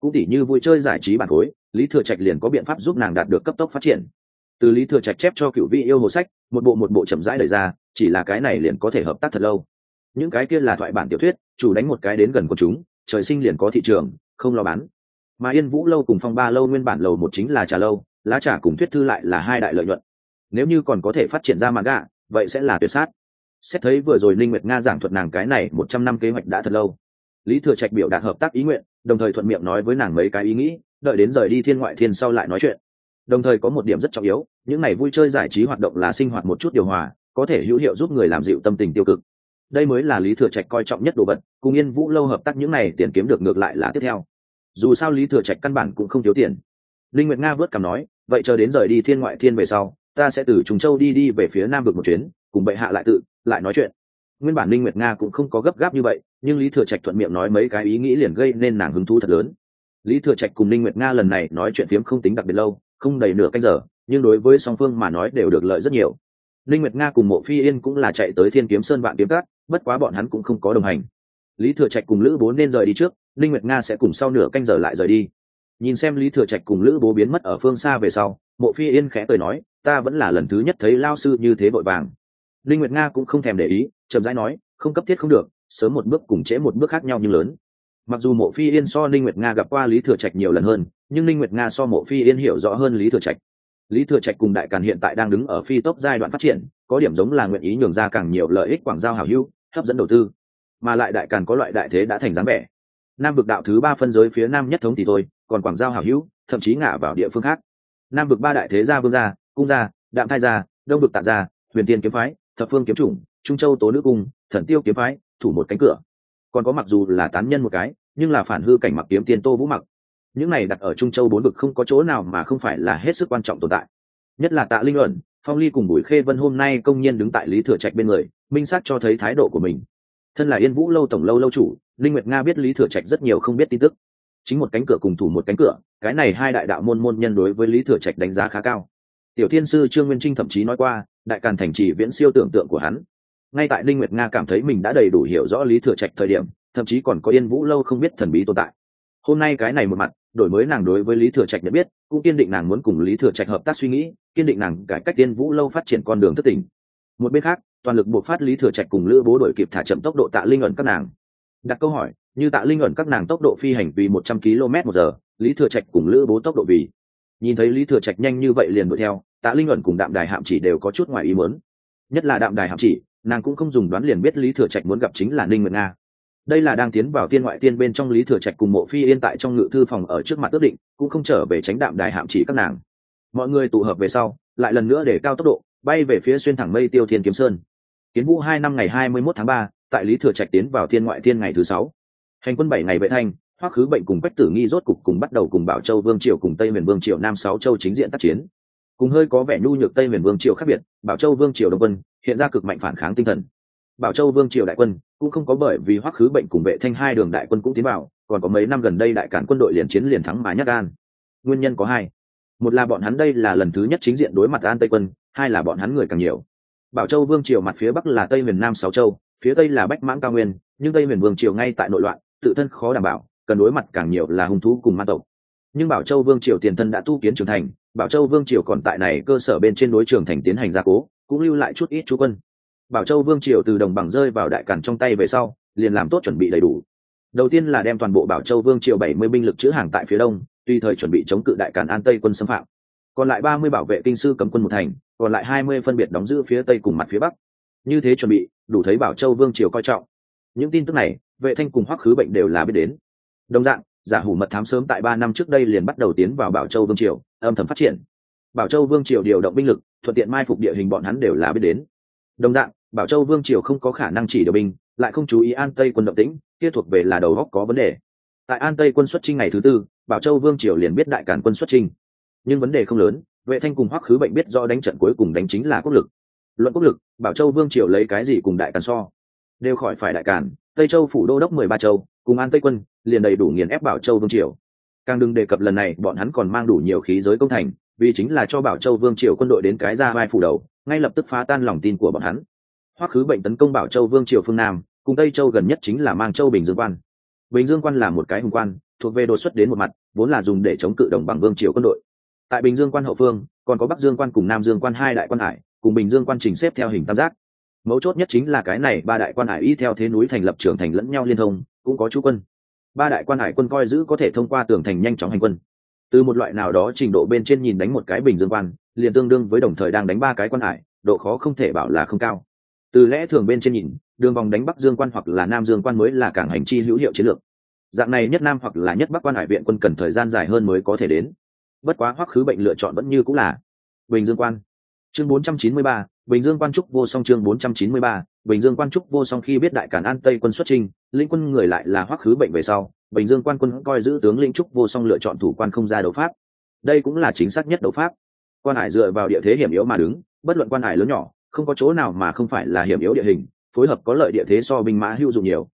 Cũng tỉ như vui chơi giải trí bản khối lý thừa trạch liền có biện pháp giúp nàng đạt được cấp tốc phát triển. Từ lý thừa trạch chép cho cựu vị yêu hồ sách một bộ một bộ chậm rãi đẩy ra chỉ là cái này liền có thể hợp tác thật lâu. Những cái kia là thoại bản tiểu thuyết chủ đánh một cái đến gần của chúng trời sinh liền có thị trường không lo bán mà yên vũ lâu cùng phong ba lâu nguyên bản lầu một chính là trà lâu, lá trà cùng thuyết thư lại là hai đại lợi nhuận. Nếu như còn có thể phát triển ra mặt gạ, vậy sẽ là tuyệt sát. Xét thấy vừa rồi linh nguyệt nga giảng thuật nàng cái này một trăm năm kế hoạch đã thật lâu. Lý thừa trạch biểu đạt hợp tác ý nguyện, đồng thời thuận miệng nói với nàng mấy cái ý nghĩ, đợi đến rời đi thiên ngoại thiên sau lại nói chuyện. Đồng thời có một điểm rất trọng yếu, những ngày vui chơi giải trí hoạt động là sinh hoạt một chút điều hòa, có thể hữu hiệu giúp người làm dịu tâm tình tiêu cực. Đây mới là lý thừa trạch coi trọng nhất đồ vật, cùng yên vũ lâu hợp tác những này tiền kiếm được ngược lại là tiếp theo dù sao lý thừa trạch căn bản cũng không thiếu tiền. Linh nguyệt nga vớt cằm nói, vậy chờ đến rời đi thiên ngoại thiên về sau, ta sẽ từ trùng châu đi đi về phía nam vực một chuyến, cùng bệ hạ lại tự, lại nói chuyện. Nguyên bản linh nguyệt nga cũng không có gấp gáp như vậy, nhưng lý thừa trạch thuận miệng nói mấy cái ý nghĩ liền gây nên nàng hứng thú thật lớn. Lý thừa trạch cùng linh nguyệt nga lần này nói chuyện phiếm không tính đặc biệt lâu, không đầy nửa canh giờ, nhưng đối với song phương mà nói đều được lợi rất nhiều. Linh nguyệt nga cùng mộ phi yên cũng là chạy tới thiên kiếm sơn vạn kiếm cát bất quá bọn hắn cũng không có đồng hành lý thừa trạch cùng lữ bố nên rời đi trước linh nguyệt nga sẽ cùng sau nửa canh giờ lại rời đi. Nhìn xem lý thừa trạch cùng lữ bố biến mất ở phương xa về sau, mộ phi yên khẽ cười nói, ta vẫn là lần thứ nhất thấy lao sư như thế vội vàng. Linh nguyệt nga cũng không thèm để ý, chậm rãi nói, không cấp thiết không được, sớm một bước cùng trễ một bước khác nhau nhưng lớn. Mặc dù mộ phi yên so linh nguyệt nga gặp qua lý thừa trạch nhiều lần hơn, nhưng linh nguyệt nga so mộ phi yên hiểu rõ hơn lý thừa trạch. Lý thừa trạch cùng đại càn hiện tại đang đứng ở phi tốc giai đoạn phát triển, có điểm giống là nguyện ý nhường ra càng nhiều lợi ích quảng giao hảo hữu, hấp dẫn đầu tư mà lại đại càn có loại đại thế đã thành dáng vẻ. Nam vực đạo thứ ba phân giới phía nam nhất thống thì thôi, còn quảng giao hảo hữu, thậm chí ngả vào địa phương khác. Nam vực ba đại thế gia vương gia, cung gia, đạm thai gia, đông vực tạ gia, huyền tiên kiếm phái, thập phương kiếm chủng, trung châu tố nữ cung, thần tiêu kiếm phái, thủ một cánh cửa. Còn có mặc dù là tán nhân một cái, nhưng là phản hư cảnh mặc kiếm tiên tô vũ mặc. Những này đặt ở trung châu bốn vực không có chỗ nào mà không phải là hết sức quan trọng tồn tại. Nhất là tạ linh luận, phong ly cùng bùi khê vân hôm nay công nhiên đứng tại lý thừa trạch bên người, minh sát cho thấy thái độ của mình thân là yên vũ lâu tổng lâu lâu chủ linh nguyệt nga biết lý thừa trạch rất nhiều không biết tin tức. Chính một cánh cửa cùng thủ một cánh cửa, cái này hai đại đạo môn môn nhân đối với lý thừa trạch đánh giá khá cao. Tiểu thiên sư trương nguyên trinh thậm chí nói qua, đại càn thành trì viễn siêu tưởng tượng của hắn. Ngay tại linh nguyệt nga cảm thấy mình đã đầy đủ hiểu rõ lý thừa trạch thời điểm, thậm chí còn có yên vũ lâu không biết thần bí tồn tại. Hôm nay cái này một mặt, đổi mới nàng đối với lý thừa trạch nhận biết, cũng kiên định nàng muốn cùng lý thừa trạch hợp tác suy nghĩ, kiên định nàng cải cách tiên vũ lâu phát triển con đường thất tỉnh một bên khác toàn lực buộc phát lý thừa trạch cùng lữ bố đổi kịp thả chậm tốc độ tạ linh ẩn các nàng. Đặt câu hỏi, như tạ linh ẩn các nàng tốc độ phi hành vì một trăm km một giờ, lý thừa trạch cùng lữ bố tốc độ vì. Nhìn thấy lý thừa trạch nhanh như vậy liền đuổi theo, tạ linh ẩn cùng đạm đài hạm chỉ đều có chút ngoài ý muốn. Nhất là đạm đài hạm chỉ, nàng cũng không dùng đoán liền biết lý thừa trạch muốn gặp chính là ninh nguyệt nga. Đây là đang tiến vào tiên ngoại tiên bên trong lý thừa trạch cùng mộ phi yên tại trong ngự thư phòng ở trước mặt ước định, cũng không trở về tránh đạm đài hạm chỉ các nàng. Mọi người tụ hợp về sau, lại lần nữa để cao tốc độ, bay về phía xuyên thẳng mây tiêu thiên kiếm sơn kiến vũ hai năm ngày hai mươi mốt tháng ba, tại lý thừa trạch tiến vào thiên ngoại thiên ngày thứ sáu. Hành quân bảy ngày vệ thanh, hoắc khứ bệnh cùng quách tử nghi rốt cục cùng bắt đầu cùng bảo châu vương triều cùng tây miền vương triều nam sáu châu chính diện tác chiến. Cùng hơi có vẻ nhu nhược tây miền vương triều khác biệt, bảo châu vương triều đông quân hiện ra cực mạnh phản kháng tinh thần. Bảo châu vương triều đại quân cũng không có bởi vì hoắc khứ bệnh cùng vệ thanh hai đường đại quân cũng tiến vào, còn có mấy năm gần đây đại cản quân đội liền chiến liền thắng mà nhắc gan. Nguyên nhân có hai. Một là bọn hắn đây là lần thứ nhất chính diện đối mặt an tây quân, hai là bọn hắn người càng nhiều bảo châu vương triều mặt phía bắc là tây miền nam sáu châu, phía tây là bách mãng cao nguyên, nhưng tây miền vương triều ngay tại nội loạn, tự thân khó đảm bảo, cần đối mặt càng nhiều là hung thú cùng ma tộc. Nhưng bảo châu vương triều tiền thân đã tu kiến trưởng thành, bảo châu vương triều còn tại này cơ sở bên trên đối trường thành tiến hành gia cố, cũng lưu lại chút ít chú quân. Bảo châu vương triều từ đồng bằng rơi vào đại cản trong tay về sau, liền làm tốt chuẩn bị đầy đủ. Đầu tiên là đem toàn bộ bảo châu vương triều bảy mươi binh lực chữ hàng tại phía đông, tùy thời chuẩn bị chống cự đại cản an tây quân xâm phạm. Còn lại ba mươi bảo vệ kinh sư cấm quân một thành còn lại hai mươi phân biệt đóng giữ phía tây cùng mặt phía bắc. Như thế chuẩn bị, đủ thấy bảo châu vương triều coi trọng. Những tin tức này, vệ thanh cùng hoắc khứ bệnh đều là biết đến. Đồng dạng, giả hủ mật thám sớm tại ba năm trước đây liền bắt đầu tiến vào bảo châu vương triều, âm thầm phát triển. Bảo châu vương triều điều động binh lực, thuận tiện mai phục địa hình bọn hắn đều là biết đến. Đồng dạng, bảo châu vương triều không có khả năng chỉ điều binh, lại không chú ý an tây quân động tĩnh, kia thuộc về là đầu góc có vấn đề. Tại an tây quân xuất trinh ngày thứ tư, bảo châu vương triều liền biết đại cản quân xuất trinh nhưng vấn đề không lớn vệ thanh cùng hoắc khứ bệnh biết do đánh trận cuối cùng đánh chính là quốc lực. Luận quốc lực, bảo châu vương triều lấy cái gì cùng đại càn so? Đều khỏi phải đại càn, tây châu phủ đô đốc mười ba châu, cùng an tây quân, liền đầy đủ nghiền ép bảo châu vương triều. Càng đừng đề cập lần này, bọn hắn còn mang đủ nhiều khí giới công thành, vì chính là cho bảo châu vương triều quân đội đến cái ra vai phủ đầu, ngay lập tức phá tan lòng tin của bọn hắn. Hoắc khứ bệnh tấn công bảo châu vương triều phương nam, cùng tây châu gần nhất chính là mang châu bình dương quan. Bình dương quan là một cái hùng quan, thuộc về đột xuất đến một mặt, vốn là dùng để chống cự đồng bằng vương triều quân đội tại bình dương quan hậu phương, còn có bắc dương quan cùng nam dương quan hai đại quan hải, cùng bình dương quan trình xếp theo hình tam giác. Mấu chốt nhất chính là cái này ba đại quan hải y theo thế núi thành lập trưởng thành lẫn nhau liên thông, cũng có chú quân. Ba đại quan hải quân coi giữ có thể thông qua tường thành nhanh chóng hành quân. Từ một loại nào đó trình độ bên trên nhìn đánh một cái bình dương quan, liền tương đương với đồng thời đang đánh ba cái quan hải, độ khó không thể bảo là không cao. Từ lẽ thường bên trên nhìn, đường vòng đánh bắc dương quan hoặc là nam dương quan mới là cảng hành chi hữu hiệu chiến lược. Dạng này nhất nam hoặc là nhất bắc quan hải viện quân cần thời gian dài hơn mới có thể đến bất quá hoắc khứ bệnh lựa chọn vẫn như cũng là bình dương quan. Chương 493, bình dương quan trúc vô song chương 493, bình dương quan trúc vô song khi biết đại cản an tây quân xuất trình lĩnh quân người lại là hoắc khứ bệnh về sau bình dương quan quân coi giữ tướng lĩnh trúc vô song lựa chọn thủ quan không ra đấu pháp. Đây cũng là chính xác nhất đấu pháp. Quan hải dựa vào địa thế hiểm yếu mà đứng bất luận quan hải lớn nhỏ không có chỗ nào mà không phải là hiểm yếu địa hình phối hợp có lợi địa thế so binh mã hữu dụng nhiều.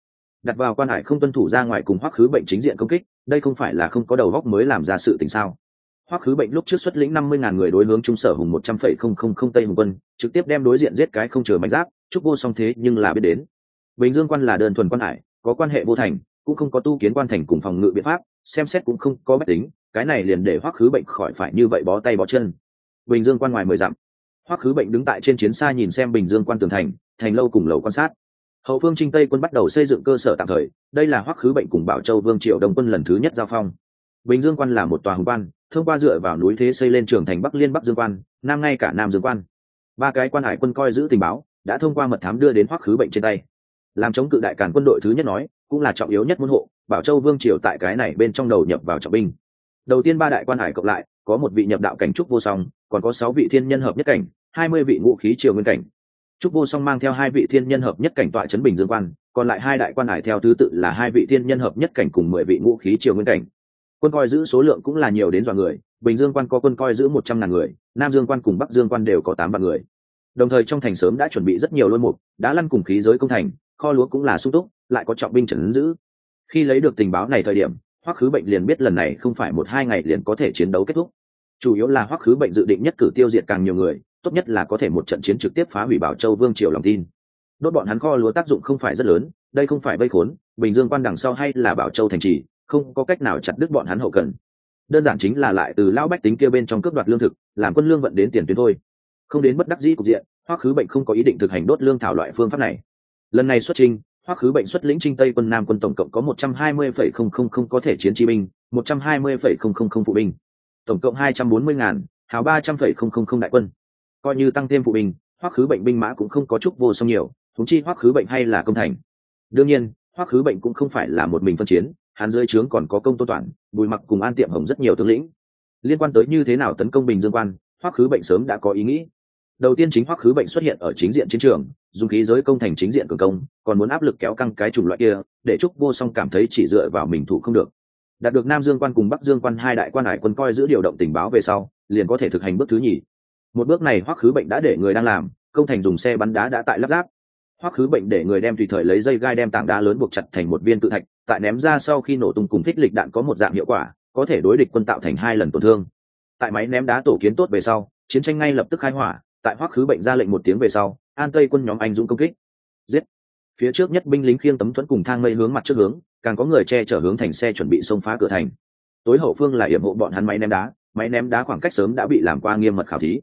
Đặt vào quan hải không tuân thủ ra ngoài cùng hoắc khứ bệnh chính diện công kích đây không phải là không có đầu góc mới làm ra sự tình sao? Hoắc khứ bệnh lúc trước xuất lĩnh năm mươi ngàn người đối hướng trung sở hùng một trăm phẩy không không không tây hùng quân, trực tiếp đem đối diện giết cái không chờ mảnh giáp, chúc vô song thế nhưng là biết đến. Bình dương quan là đơn thuần quan hải, có quan hệ vô thành, cũng không có tu kiến quan thành cùng phòng ngự biện pháp, xem xét cũng không có bách tính, cái này liền để hoắc khứ bệnh khỏi phải như vậy bó tay bó chân. Bình dương quan ngoài mười dặm. Hoắc khứ bệnh đứng tại trên chiến xa nhìn xem bình dương quan tường thành thành lâu cùng lầu quan sát. Hậu phương trinh tây quân bắt đầu xây dựng cơ sở tạm thời, đây là hoắc khứ bệnh cùng bảo châu vương triệu đồng quân lần thứ nhất giao phong. Bình dương quan là một tòa hùng quan thông qua dựa vào núi thế xây lên trường thành bắc liên bắc dương quan, nam ngay cả nam dương quan. Ba cái quan hải quân coi giữ tình báo, đã thông qua mật thám đưa đến hoắc khứ bệnh trên tay. Làm chống cự đại cản quân đội thứ nhất nói, cũng là trọng yếu nhất môn hộ, bảo châu vương triều tại cái này bên trong đầu nhập vào trọng binh. Đầu tiên ba đại quan hải cộng lại, có một vị nhập đạo cảnh trúc vô song, còn có sáu vị thiên nhân hợp nhất cảnh, hai mươi vị ngũ khí triều nguyên cảnh. Trúc vô song mang theo hai vị thiên nhân hợp nhất cảnh tọa chấn bình dương quan, còn lại hai đại quan hải theo thứ tự là hai vị thiên nhân hợp nhất cảnh cùng mười vị ngũ khí triều nguyên cảnh quân coi giữ số lượng cũng là nhiều đến dọa người, bình dương quan có quân coi giữ một trăm ngàn người, nam dương quan cùng bắc dương quan đều có tám vạn người. Đồng thời trong thành sớm đã chuẩn bị rất nhiều lôi mục đã lăn cùng khí giới công thành, kho lúa cũng là sung túc, lại có trọng binh trần giữ. Khi lấy được tình báo này thời điểm, hoắc khứ bệnh liền biết lần này không phải một hai ngày liền có thể chiến đấu kết thúc. Chủ yếu là hoắc khứ bệnh dự định nhất cử tiêu diệt càng nhiều người, tốt nhất là có thể một trận chiến trực tiếp phá hủy bảo châu vương triều lòng tin. Đốt bọn hắn kho lúa tác dụng không phải rất lớn, đây không phải vây khốn, bình dương quan đằng sau hay là bảo châu thành trì không có cách nào chặt đứt bọn hắn hậu cần. Đơn giản chính là lại từ lão bách tính kia bên trong cướp đoạt lương thực, làm quân lương vận đến tiền tuyến thôi. Không đến bất đắc dĩ cục diện, hoắc khứ bệnh không có ý định thực hành đốt lương thảo loại phương pháp này. Lần này xuất trình hoắc khứ bệnh xuất lĩnh trinh tây quân nam quân tổng cộng có một trăm hai mươi phẩy không không không có thể chiến chi binh, một trăm hai mươi phẩy không không không phụ binh. Tổng cộng hai trăm bốn mươi ngàn, hào ba trăm phẩy không không không đại quân. Coi như tăng thêm phụ binh, hoắc khứ bệnh binh mã cũng không có chút vô song nhiều thúng chi hoắc khứ bệnh hay là công thành. Đương nhiên, hoắc khứ bệnh cũng không phải là một mình phân chiến hắn dưới trướng còn có công tô toàn, bùi mặc cùng an tiệm hồng rất nhiều tướng lĩnh. Liên quan tới như thế nào tấn công bình dương quan hoắc khứ bệnh sớm đã có ý nghĩ. Đầu tiên chính hoắc khứ bệnh xuất hiện ở chính diện chiến trường dùng khí giới công thành chính diện cường công còn muốn áp lực kéo căng cái chủng loại kia để trúc vô song cảm thấy chỉ dựa vào mình thủ không được. Đạt được nam dương quan cùng bắc dương quan hai đại quan hải quân coi giữ điều động tình báo về sau liền có thể thực hành bước thứ nhì. Một bước này hoắc khứ bệnh đã để người đang làm công thành dùng xe bắn đá đã tại lắp ráp hoắc khứ bệnh để người đem tùy thời lấy dây gai đem tảng đá lớn buộc chặt thành một viên tự thạch, tại ném ra sau khi nổ tung cùng thích lịch đạn có một dạng hiệu quả, có thể đối địch quân tạo thành hai lần tổn thương. Tại máy ném đá tổ kiến tốt về sau, chiến tranh ngay lập tức khai hỏa, tại hoắc khứ bệnh ra lệnh một tiếng về sau, an tây quân nhóm anh dũng công kích. Giết! Phía trước nhất binh lính khiêng tấm thuẫn cùng thang mây hướng mặt trước hướng, càng có người che chở hướng thành xe chuẩn bị xông phá cửa thành. Tối hậu phương là yểm hộ bọn hắn máy ném đá, máy ném đá khoảng cách sớm đã bị làm qua nghiêm mật khảo thí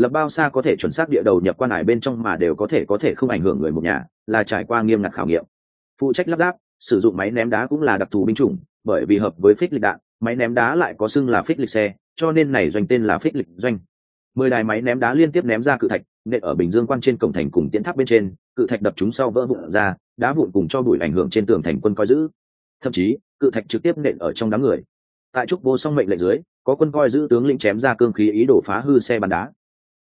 lập bao xa có thể chuẩn xác địa đầu nhập quan hải bên trong mà đều có thể có thể không ảnh hưởng người một nhà, là trải qua nghiêm ngặt khảo nghiệm. Phụ trách lắp ráp, sử dụng máy ném đá cũng là đặc thù binh chủng, bởi vì hợp với phích lịch đạn, máy ném đá lại có xưng là phích lịch xe, cho nên này doanh tên là phích lịch doanh. Mười đài máy ném đá liên tiếp ném ra cự thạch, nện ở bình dương quan trên cổng thành cùng tiến tháp bên trên, cự thạch đập chúng sau vỡ vụn ra, đá vụn cùng cho bụi ảnh hưởng trên tường thành quân coi giữ. Thậm chí, cự thạch trực tiếp nện ở trong đám người. Tại trúc vô song mệnh lệnh dưới, có quân coi giữ tướng lĩnh chém ra cương khí ý đồ phá hư xe bắn đá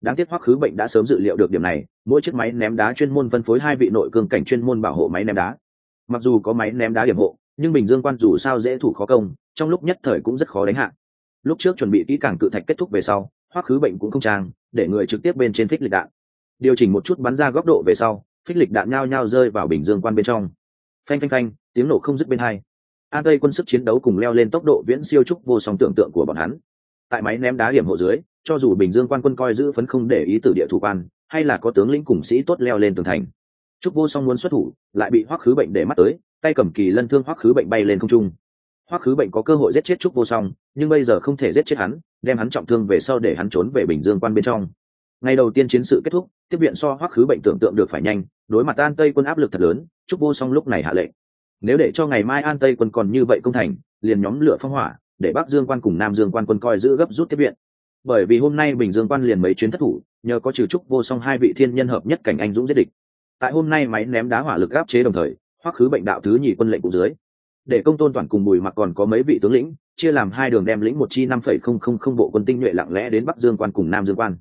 đáng tiếc hoắc khứ bệnh đã sớm dự liệu được điểm này, mỗi chiếc máy ném đá chuyên môn phân phối hai vị nội cương cảnh chuyên môn bảo hộ máy ném đá. Mặc dù có máy ném đá điểm hộ, nhưng bình dương quan dù sao dễ thủ khó công, trong lúc nhất thời cũng rất khó đánh hạ. Lúc trước chuẩn bị kỹ càng cự thạch kết thúc về sau, hoắc khứ bệnh cũng không trang, để người trực tiếp bên trên phích lịch đạn. Điều chỉnh một chút bắn ra góc độ về sau, phích lịch đạn nhao nhao rơi vào bình dương quan bên trong. Phanh phanh phanh, tiếng nổ không dứt bên hai. An tây quân sức chiến đấu cùng leo lên tốc độ viễn siêu trúc vô song tưởng tượng của bọn hắn. Tại máy ném đá điểm hộ dưới cho dù bình dương quan quân coi giữ phấn không để ý từ địa thủ quan, hay là có tướng lĩnh cùng sĩ tốt leo lên tường thành. Trúc vô song muốn xuất thủ, lại bị hoắc khứ bệnh để mắt tới, tay cầm kỳ lân thương hoắc khứ bệnh bay lên không trung. Hoắc khứ bệnh có cơ hội giết chết trúc vô song, nhưng bây giờ không thể giết chết hắn, đem hắn trọng thương về sau để hắn trốn về bình dương quan bên trong. Ngày đầu tiên chiến sự kết thúc, tiếp viện so hoắc khứ bệnh tưởng tượng được phải nhanh, đối mặt an tây quân áp lực thật lớn, trúc vô song lúc này hạ lệnh. Nếu để cho ngày mai an tây quân còn như vậy công thành, liền nhóm lửa phong hỏa, để bắc dương quan cùng nam dương quan quân coi giữ gấp rút tiếp viện bởi vì hôm nay bình dương quan liền mấy chuyến thất thủ, nhờ có trừ trúc vô song hai vị thiên nhân hợp nhất cảnh anh dũng giết địch. Tại hôm nay máy ném đá hỏa lực áp chế đồng thời, hoắc khứ bệnh đạo thứ nhì quân lệnh cụ dưới. Để công tôn toàn cùng bùi mặc còn có mấy vị tướng lĩnh, chia làm hai đường đem lĩnh một chi năm phẩy không không không bộ quân tinh nhuệ lặng lẽ đến bắc dương quan cùng nam dương quan.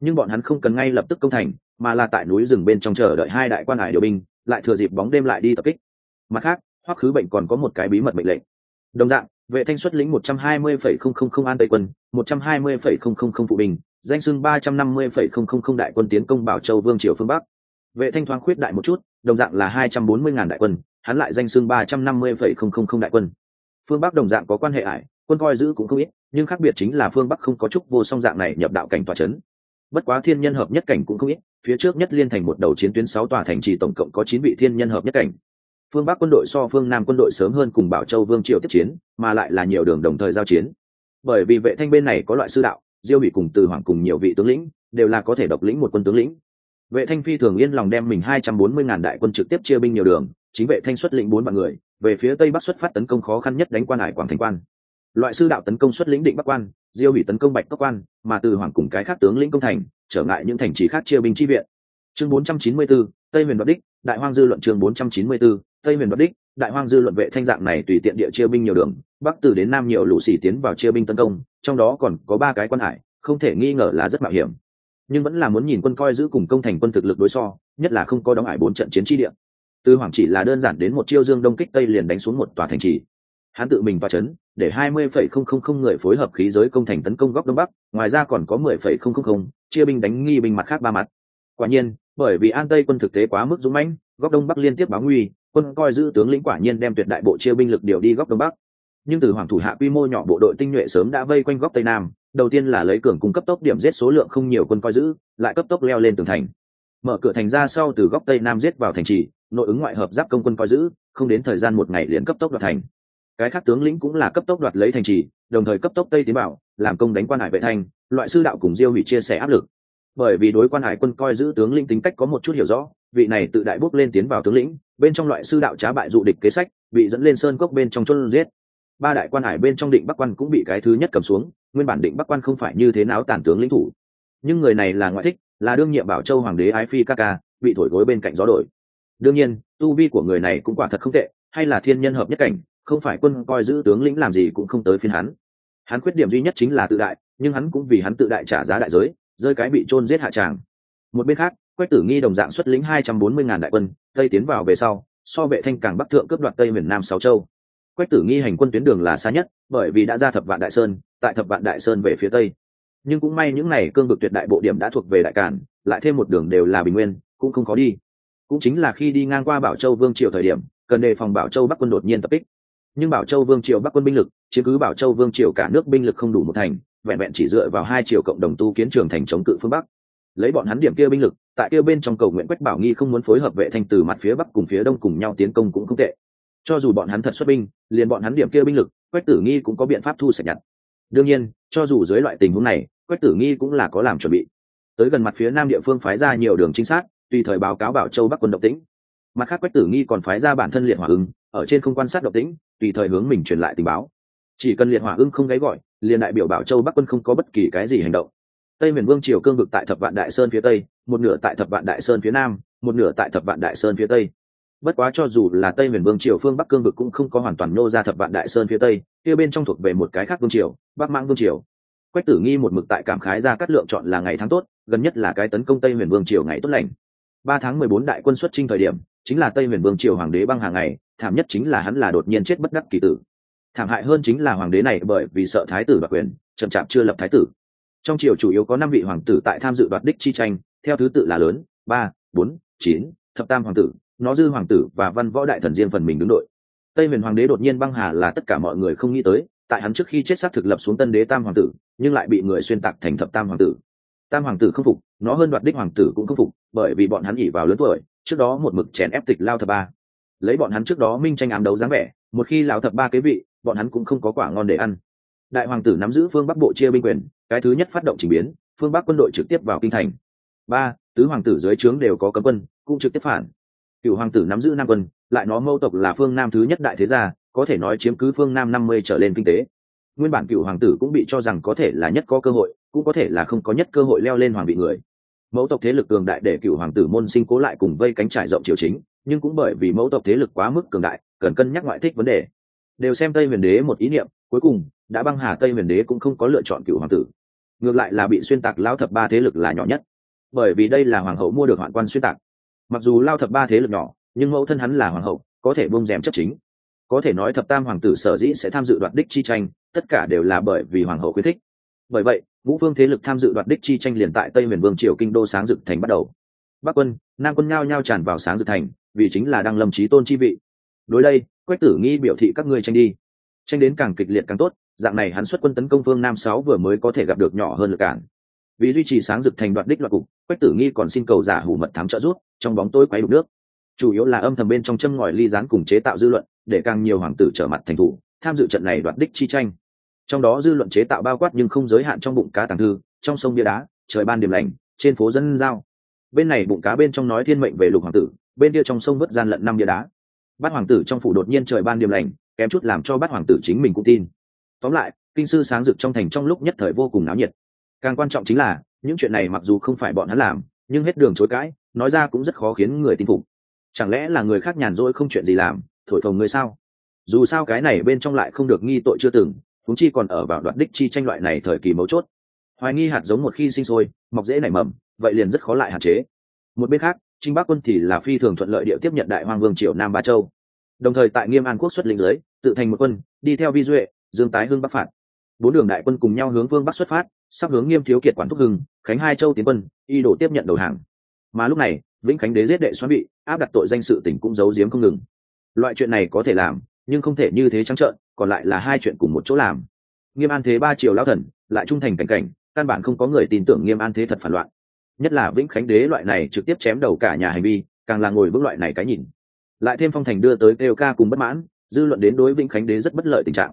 Nhưng bọn hắn không cần ngay lập tức công thành, mà là tại núi rừng bên trong chờ đợi hai đại quan hải điều binh, lại thừa dịp bóng đêm lại đi tập kích. Mặt khác, hoắc khứ bệnh còn có một cái bí mật mệnh lệnh. Đồng dạng vệ thanh xuất lĩnh một trăm hai mươi phẩy không không không an tây quân, một trăm hai mươi phẩy không không không phụ bình, danh sưng ba trăm năm mươi phẩy không không không đại quân tiến công bảo châu vương triều phương bắc. Vệ thanh thoáng khuyết đại một chút, đồng dạng là hai trăm bốn mươi ngàn đại quân, hắn lại danh xưng ba trăm năm mươi phẩy không không không đại quân. Phương bắc đồng dạng có quan hệ ải, quân coi giữ cũng không ít, nhưng khác biệt chính là phương bắc không có trúc vô song dạng này nhập đạo cảnh tòa c h ấ n bất quá thiên nhân hợp nhất cảnh cũng không ít, phía trước nhất liên thành một đầu chiến tuyến sáu tòa thành trì tổng cộng có chín vị thiên nhân hợp nhất cảnh phương bắc quân đội so phương nam quân đội sớm hơn cùng bảo châu vương triều tiếp chiến mà lại là nhiều đường đồng thời giao chiến. Bởi vì vệ thanh bên này có loại sư đạo diêu bị cùng từ hoàng cùng nhiều vị tướng lĩnh đều là có thể độc lĩnh một quân tướng lĩnh. Vệ thanh phi thường yên lòng đem mình hai trăm bốn mươi ngàn đại quân trực tiếp chia binh nhiều đường chính vệ thanh xuất lĩnh bốn vạn người về phía tây bắc xuất phát tấn công khó khăn nhất đánh quan hải quảng thành quan. Loại sư đạo tấn công xuất lĩnh định bắc quan diêu hủy tấn công bạch cốc quan mà từ hoàng cùng cái khác tướng lĩnh công thành trở ngại những thành trì khác chia binh chi viện. Chương bốn trăm chín mươi 494, tây huyền đoạt đích đại hoang dư luận chương bốn trăm chín mươi 494, tây miền bắc đích, đại hoang dư luận vệ thanh dạng này tùy tiện địa chia binh nhiều đường, bắc từ đến nam nhiều lũ xỉ tiến vào chia binh tấn công, trong đó còn có ba cái quan hải, không thể nghi ngờ là rất mạo hiểm. Nhưng vẫn là muốn nhìn quân coi giữ cùng công thành quân thực lực đối so, nhất là không có đóng hải bốn trận chiến tri địa. Tư hoàng chỉ là đơn giản đến một chiêu dương đông kích tây liền đánh xuống một tòa thành trì. Hắn tự mình vào chấn, để hai mươi phẩy không không không người phối hợp khí giới công thành tấn công góc đông bắc, ngoài ra còn có mười phẩy không không không, chia binh đánh nghi binh mặt khác ba mặt. Quả nhiên, bởi vì an tây quân thực tế quá mức dũng mãnh, góc đông bắc liên tiếp báo nguy quân coi giữ tướng lĩnh quả nhiên đem tuyệt đại bộ chia binh lực điều đi góc đông bắc. Nhưng từ hoàng thủ hạ quy mô nhỏ bộ đội tinh nhuệ sớm đã vây quanh góc tây nam, đầu tiên là lấy cường cung cấp tốc điểm giết số lượng không nhiều quân coi giữ, lại cấp tốc leo lên tường thành. Mở cửa thành ra sau từ góc tây nam giết vào thành trì, nội ứng ngoại hợp giáp công quân coi giữ, không đến thời gian một ngày liền cấp tốc đoạt thành. Cái khác tướng lĩnh cũng là cấp tốc đoạt lấy thành trì, đồng thời cấp tốc tây tiến bảo làm công đánh quan hải vệ thanh, loại sư đạo cùng diêu hủy chia sẻ áp lực. Bởi vì đối quan hải quân coi giữ tướng lĩnh tính cách có một chút hiểu rõ vị này tự đại bước lên tiến vào tướng lĩnh, bên trong loại sư đạo trá bại dụ địch kế sách, bị dẫn lên sơn cốc bên trong chốt giết. Ba đại quan hải bên trong định bắc quan cũng bị cái thứ nhất cầm xuống, nguyên bản định bắc quan không phải như thế nào tản tướng lĩnh thủ. Nhưng người này là ngoại thích, là đương nhiệm bảo châu hoàng đế ái phi ca ca, bị thổi gối bên cạnh gió đổi. Đương nhiên, tu vi của người này cũng quả thật không tệ, hay là thiên nhân hợp nhất cảnh, không phải quân coi giữ tướng lĩnh làm gì cũng không tới phiên hắn. Hắn khuyết điểm duy nhất chính là tự đại, nhưng hắn cũng vì hắn tự đại trả giá đại giới, rơi cái bị chôn giết hạ tràng. Một bên khác quách tử nghi đồng dạng xuất lĩnh hai trăm bốn mươi ngàn đại quân, tây tiến vào về sau, so vệ thanh càng bắc thượng cướp đoạt tây miền nam sáu châu. Quách tử nghi hành quân tuyến đường là xa nhất, bởi vì đã ra thập vạn đại sơn, tại thập vạn đại sơn về phía tây. Nhưng cũng may những n à y cương vực tuyệt đại bộ điểm đã thuộc về đại cản, lại thêm một đường đều là bình nguyên, cũng không khó đi. Cũng chính là khi đi ngang qua bảo châu vương triều thời điểm, cần đề phòng bảo châu bắc quân đột nhiên tập kích. Nhưng bảo châu vương triều bắc quân binh lực, chiếm cứ bảo châu vương triều cả nước binh lực không đủ một thành, vẹn vẹn chỉ dựa vào hai triều cộng đồng tu kiến trường thành chống cự phương bắc lấy bọn hắn điểm kia binh lực, tại kia bên trong cầu nguyện quách bảo nghi không muốn phối hợp vệ thanh từ mặt phía bắc cùng phía đông cùng nhau tiến công cũng không tệ. Cho dù bọn hắn thật xuất binh, liền bọn hắn điểm kia binh lực, quách tử nghi cũng có biện pháp thu sạch nhặt. Đương nhiên, cho dù dưới loại tình huống này, quách tử nghi cũng là có làm chuẩn bị. Tới gần mặt phía nam địa phương phái ra nhiều đường chính xác tùy thời báo cáo bảo châu bắc quân động tĩnh. Mặt khác quách tử nghi còn phái ra bản thân liệt hỏa ưng, ở trên không quan sát động tĩnh, tùy thời hướng mình truyền lại tình báo. Chỉ cần liệt hỏa ưng không gáy gọi, liền đại biểu bảo châu bắc quân không có bất kỳ cái gì hành động tây miền vương triều cương vực tại thập vạn đại sơn phía tây, một nửa tại thập vạn đại sơn phía nam, một nửa tại thập vạn đại sơn phía tây. Bất quá cho dù là tây miền vương triều phương bắc cương vực cũng không có hoàn toàn nô ra thập vạn đại sơn phía tây, kia bên trong thuộc về một cái khác vương triều, bắc Mãng vương triều. Quách tử nghi một mực tại cảm khái ra cắt lượng chọn là ngày tháng tốt, gần nhất là cái tấn công tây miền vương triều ngày tốt lành. Ba tháng mười bốn đại quân xuất trinh thời điểm, chính là tây miền vương triều hoàng đế băng hàng ngày, thảm nhất chính là hắn là đột nhiên chết bất đắc kỳ tử. Thảm hại hơn chính là hoàng đế này bởi vì sợ thái tử và quyền, chậm chạp chưa lập thái tử trong triều chủ yếu có năm vị hoàng tử tại tham dự đoạt đích chi tranh, theo thứ tự là lớn, ba, bốn, chín, thập tam hoàng tử, nó dư hoàng tử và văn võ đại thần riêng phần mình đứng đội. Tây huyền hoàng đế đột nhiên băng hà là tất cả mọi người không nghĩ tới, tại hắn trước khi chết xác thực lập xuống tân đế tam hoàng tử, nhưng lại bị người xuyên tạc thành thập tam hoàng tử. Tam hoàng tử không phục, nó hơn đoạt đích hoàng tử cũng không phục, bởi vì bọn hắn ỉ vào lớn tuổi, trước đó một mực chèn ép tịch lao thập ba. Lấy bọn hắn trước đó minh tranh ám đấu dáng vẻ, một khi lao thập ba kế vị, bọn hắn cũng không có quả ngon để ăn. Đại hoàng tử nắm giữ phương bắc bộ chia binh quyền cái thứ nhất phát động trình biến, phương bắc quân đội trực tiếp vào kinh thành. Ba, tứ hoàng tử dưới trướng đều có cấm quân, cũng trực tiếp phản. Cựu hoàng tử nắm giữ nam quân, lại nó mâu tộc là phương nam thứ nhất đại thế gia, có thể nói chiếm cứ phương nam năm mươi trở lên kinh tế. Nguyên bản cựu hoàng tử cũng bị cho rằng có thể là nhất có cơ hội, cũng có thể là không có nhất cơ hội leo lên hoàng vị người. Mẫu tộc thế lực cường đại để cựu hoàng tử môn sinh cố lại cùng vây cánh trải rộng triều chính, nhưng cũng bởi vì mẫu tộc thế lực quá mức cường đại, cần cân nhắc ngoại thích vấn đề. Đều xem tây huyền đế một ý niệm, cuối cùng, đã băng hà tây huyền đế cũng không có lựa chọn cựu hoàng tử ngược lại là bị xuyên tạc lao thập ba thế lực là nhỏ nhất. Bởi vì đây là hoàng hậu mua được hoạn quan xuyên tạc. Mặc dù lao thập ba thế lực nhỏ, nhưng mẫu thân hắn là hoàng hậu, có thể bông rèm chấp chính. Có thể nói thập tam hoàng tử sở dĩ sẽ tham dự đoạt đích chi tranh, tất cả đều là bởi vì hoàng hậu khuyến thích bởi vậy, ngũ phương thế lực tham dự đoạt đích chi tranh liền tại tây huyền vương triều kinh đô sáng dực thành bắt đầu. Bắc quân, nam quân nhao nhao tràn vào sáng dực thành, vì chính là đăng lâm trí tôn chi vị. Đối đây, quách tử nghi biểu thị các ngươi tranh đi. Tranh đến càng kịch liệt càng tốt dạng này hắn xuất quân tấn công phương nam sáu vừa mới có thể gặp được nhỏ hơn lực cản. Vì duy trì sáng rực thành đoạt đích loạt cục, quách tử nghi còn xin cầu giả hủ mật thám trợ rút trong bóng tối quấy đục nước. Chủ yếu là âm thầm bên trong châm ngòi ly gián cùng chế tạo dư luận, để càng nhiều hoàng tử trở mặt thành thủ, tham dự trận này đoạt đích chi tranh. Trong đó dư luận chế tạo bao quát nhưng không giới hạn trong bụng cá tàng thư, trong sông bia đá, trời ban điểm lành, trên phố dân giao. Bên này bụng cá bên trong nói thiên mệnh về lục hoàng tử, bên kia trong sông vớt gian lận năm bia đá. Bát hoàng tử trong phủ đột nhiên trời ban điểm lành, kém chút làm cho bát hoàng tử chính mình cũng tin tóm lại, kinh sư sáng rực trong thành trong lúc nhất thời vô cùng náo nhiệt. Càng quan trọng chính là, những chuyện này mặc dù không phải bọn hắn làm, nhưng hết đường chối cãi, nói ra cũng rất khó khiến người tin phục. Chẳng lẽ là người khác nhàn rỗi không chuyện gì làm, thổi phồng người sao? Dù sao cái này bên trong lại không được nghi tội chưa từng thúng chi còn ở vào đoạn đích chi tranh loại này thời kỳ mấu chốt. Hoài nghi hạt giống một khi sinh sôi, mọc dễ nảy mầm, vậy liền rất khó lại hạn chế. Một bên khác, trinh bắc quân thì là phi thường thuận lợi địa tiếp nhận đại hoàng vương triều nam ba châu. Đồng thời tại nghiêm an quốc xuất lĩnh giới tự thành một quân, đi theo vi duệ dương tái hưng bắc phạt. Bốn đường đại quân cùng nhau hướng phương bắc xuất phát, sắp hướng nghiêm thiếu kiệt quản thúc hưng, khánh hai châu tiến quân, y đổ tiếp nhận đầu hàng. Mà lúc này, vĩnh khánh đế giết đệ xoắn bị, áp đặt tội danh sự tỉnh cũng giấu giếm không ngừng. Loại chuyện này có thể làm, nhưng không thể như thế trắng trợn, còn lại là hai chuyện cùng một chỗ làm. Nghiêm an thế ba triều lao thần, lại trung thành cảnh cảnh, căn bản không có người tin tưởng nghiêm an thế thật phản loạn. Nhất là vĩnh khánh đế loại này trực tiếp chém đầu cả nhà hành vi, càng là ngồi vững loại này cái nhìn. Lại thêm phong thành đưa tới kêu ca cùng bất mãn, dư luận đến đối vĩnh khánh đế rất bất lợi tình trạng.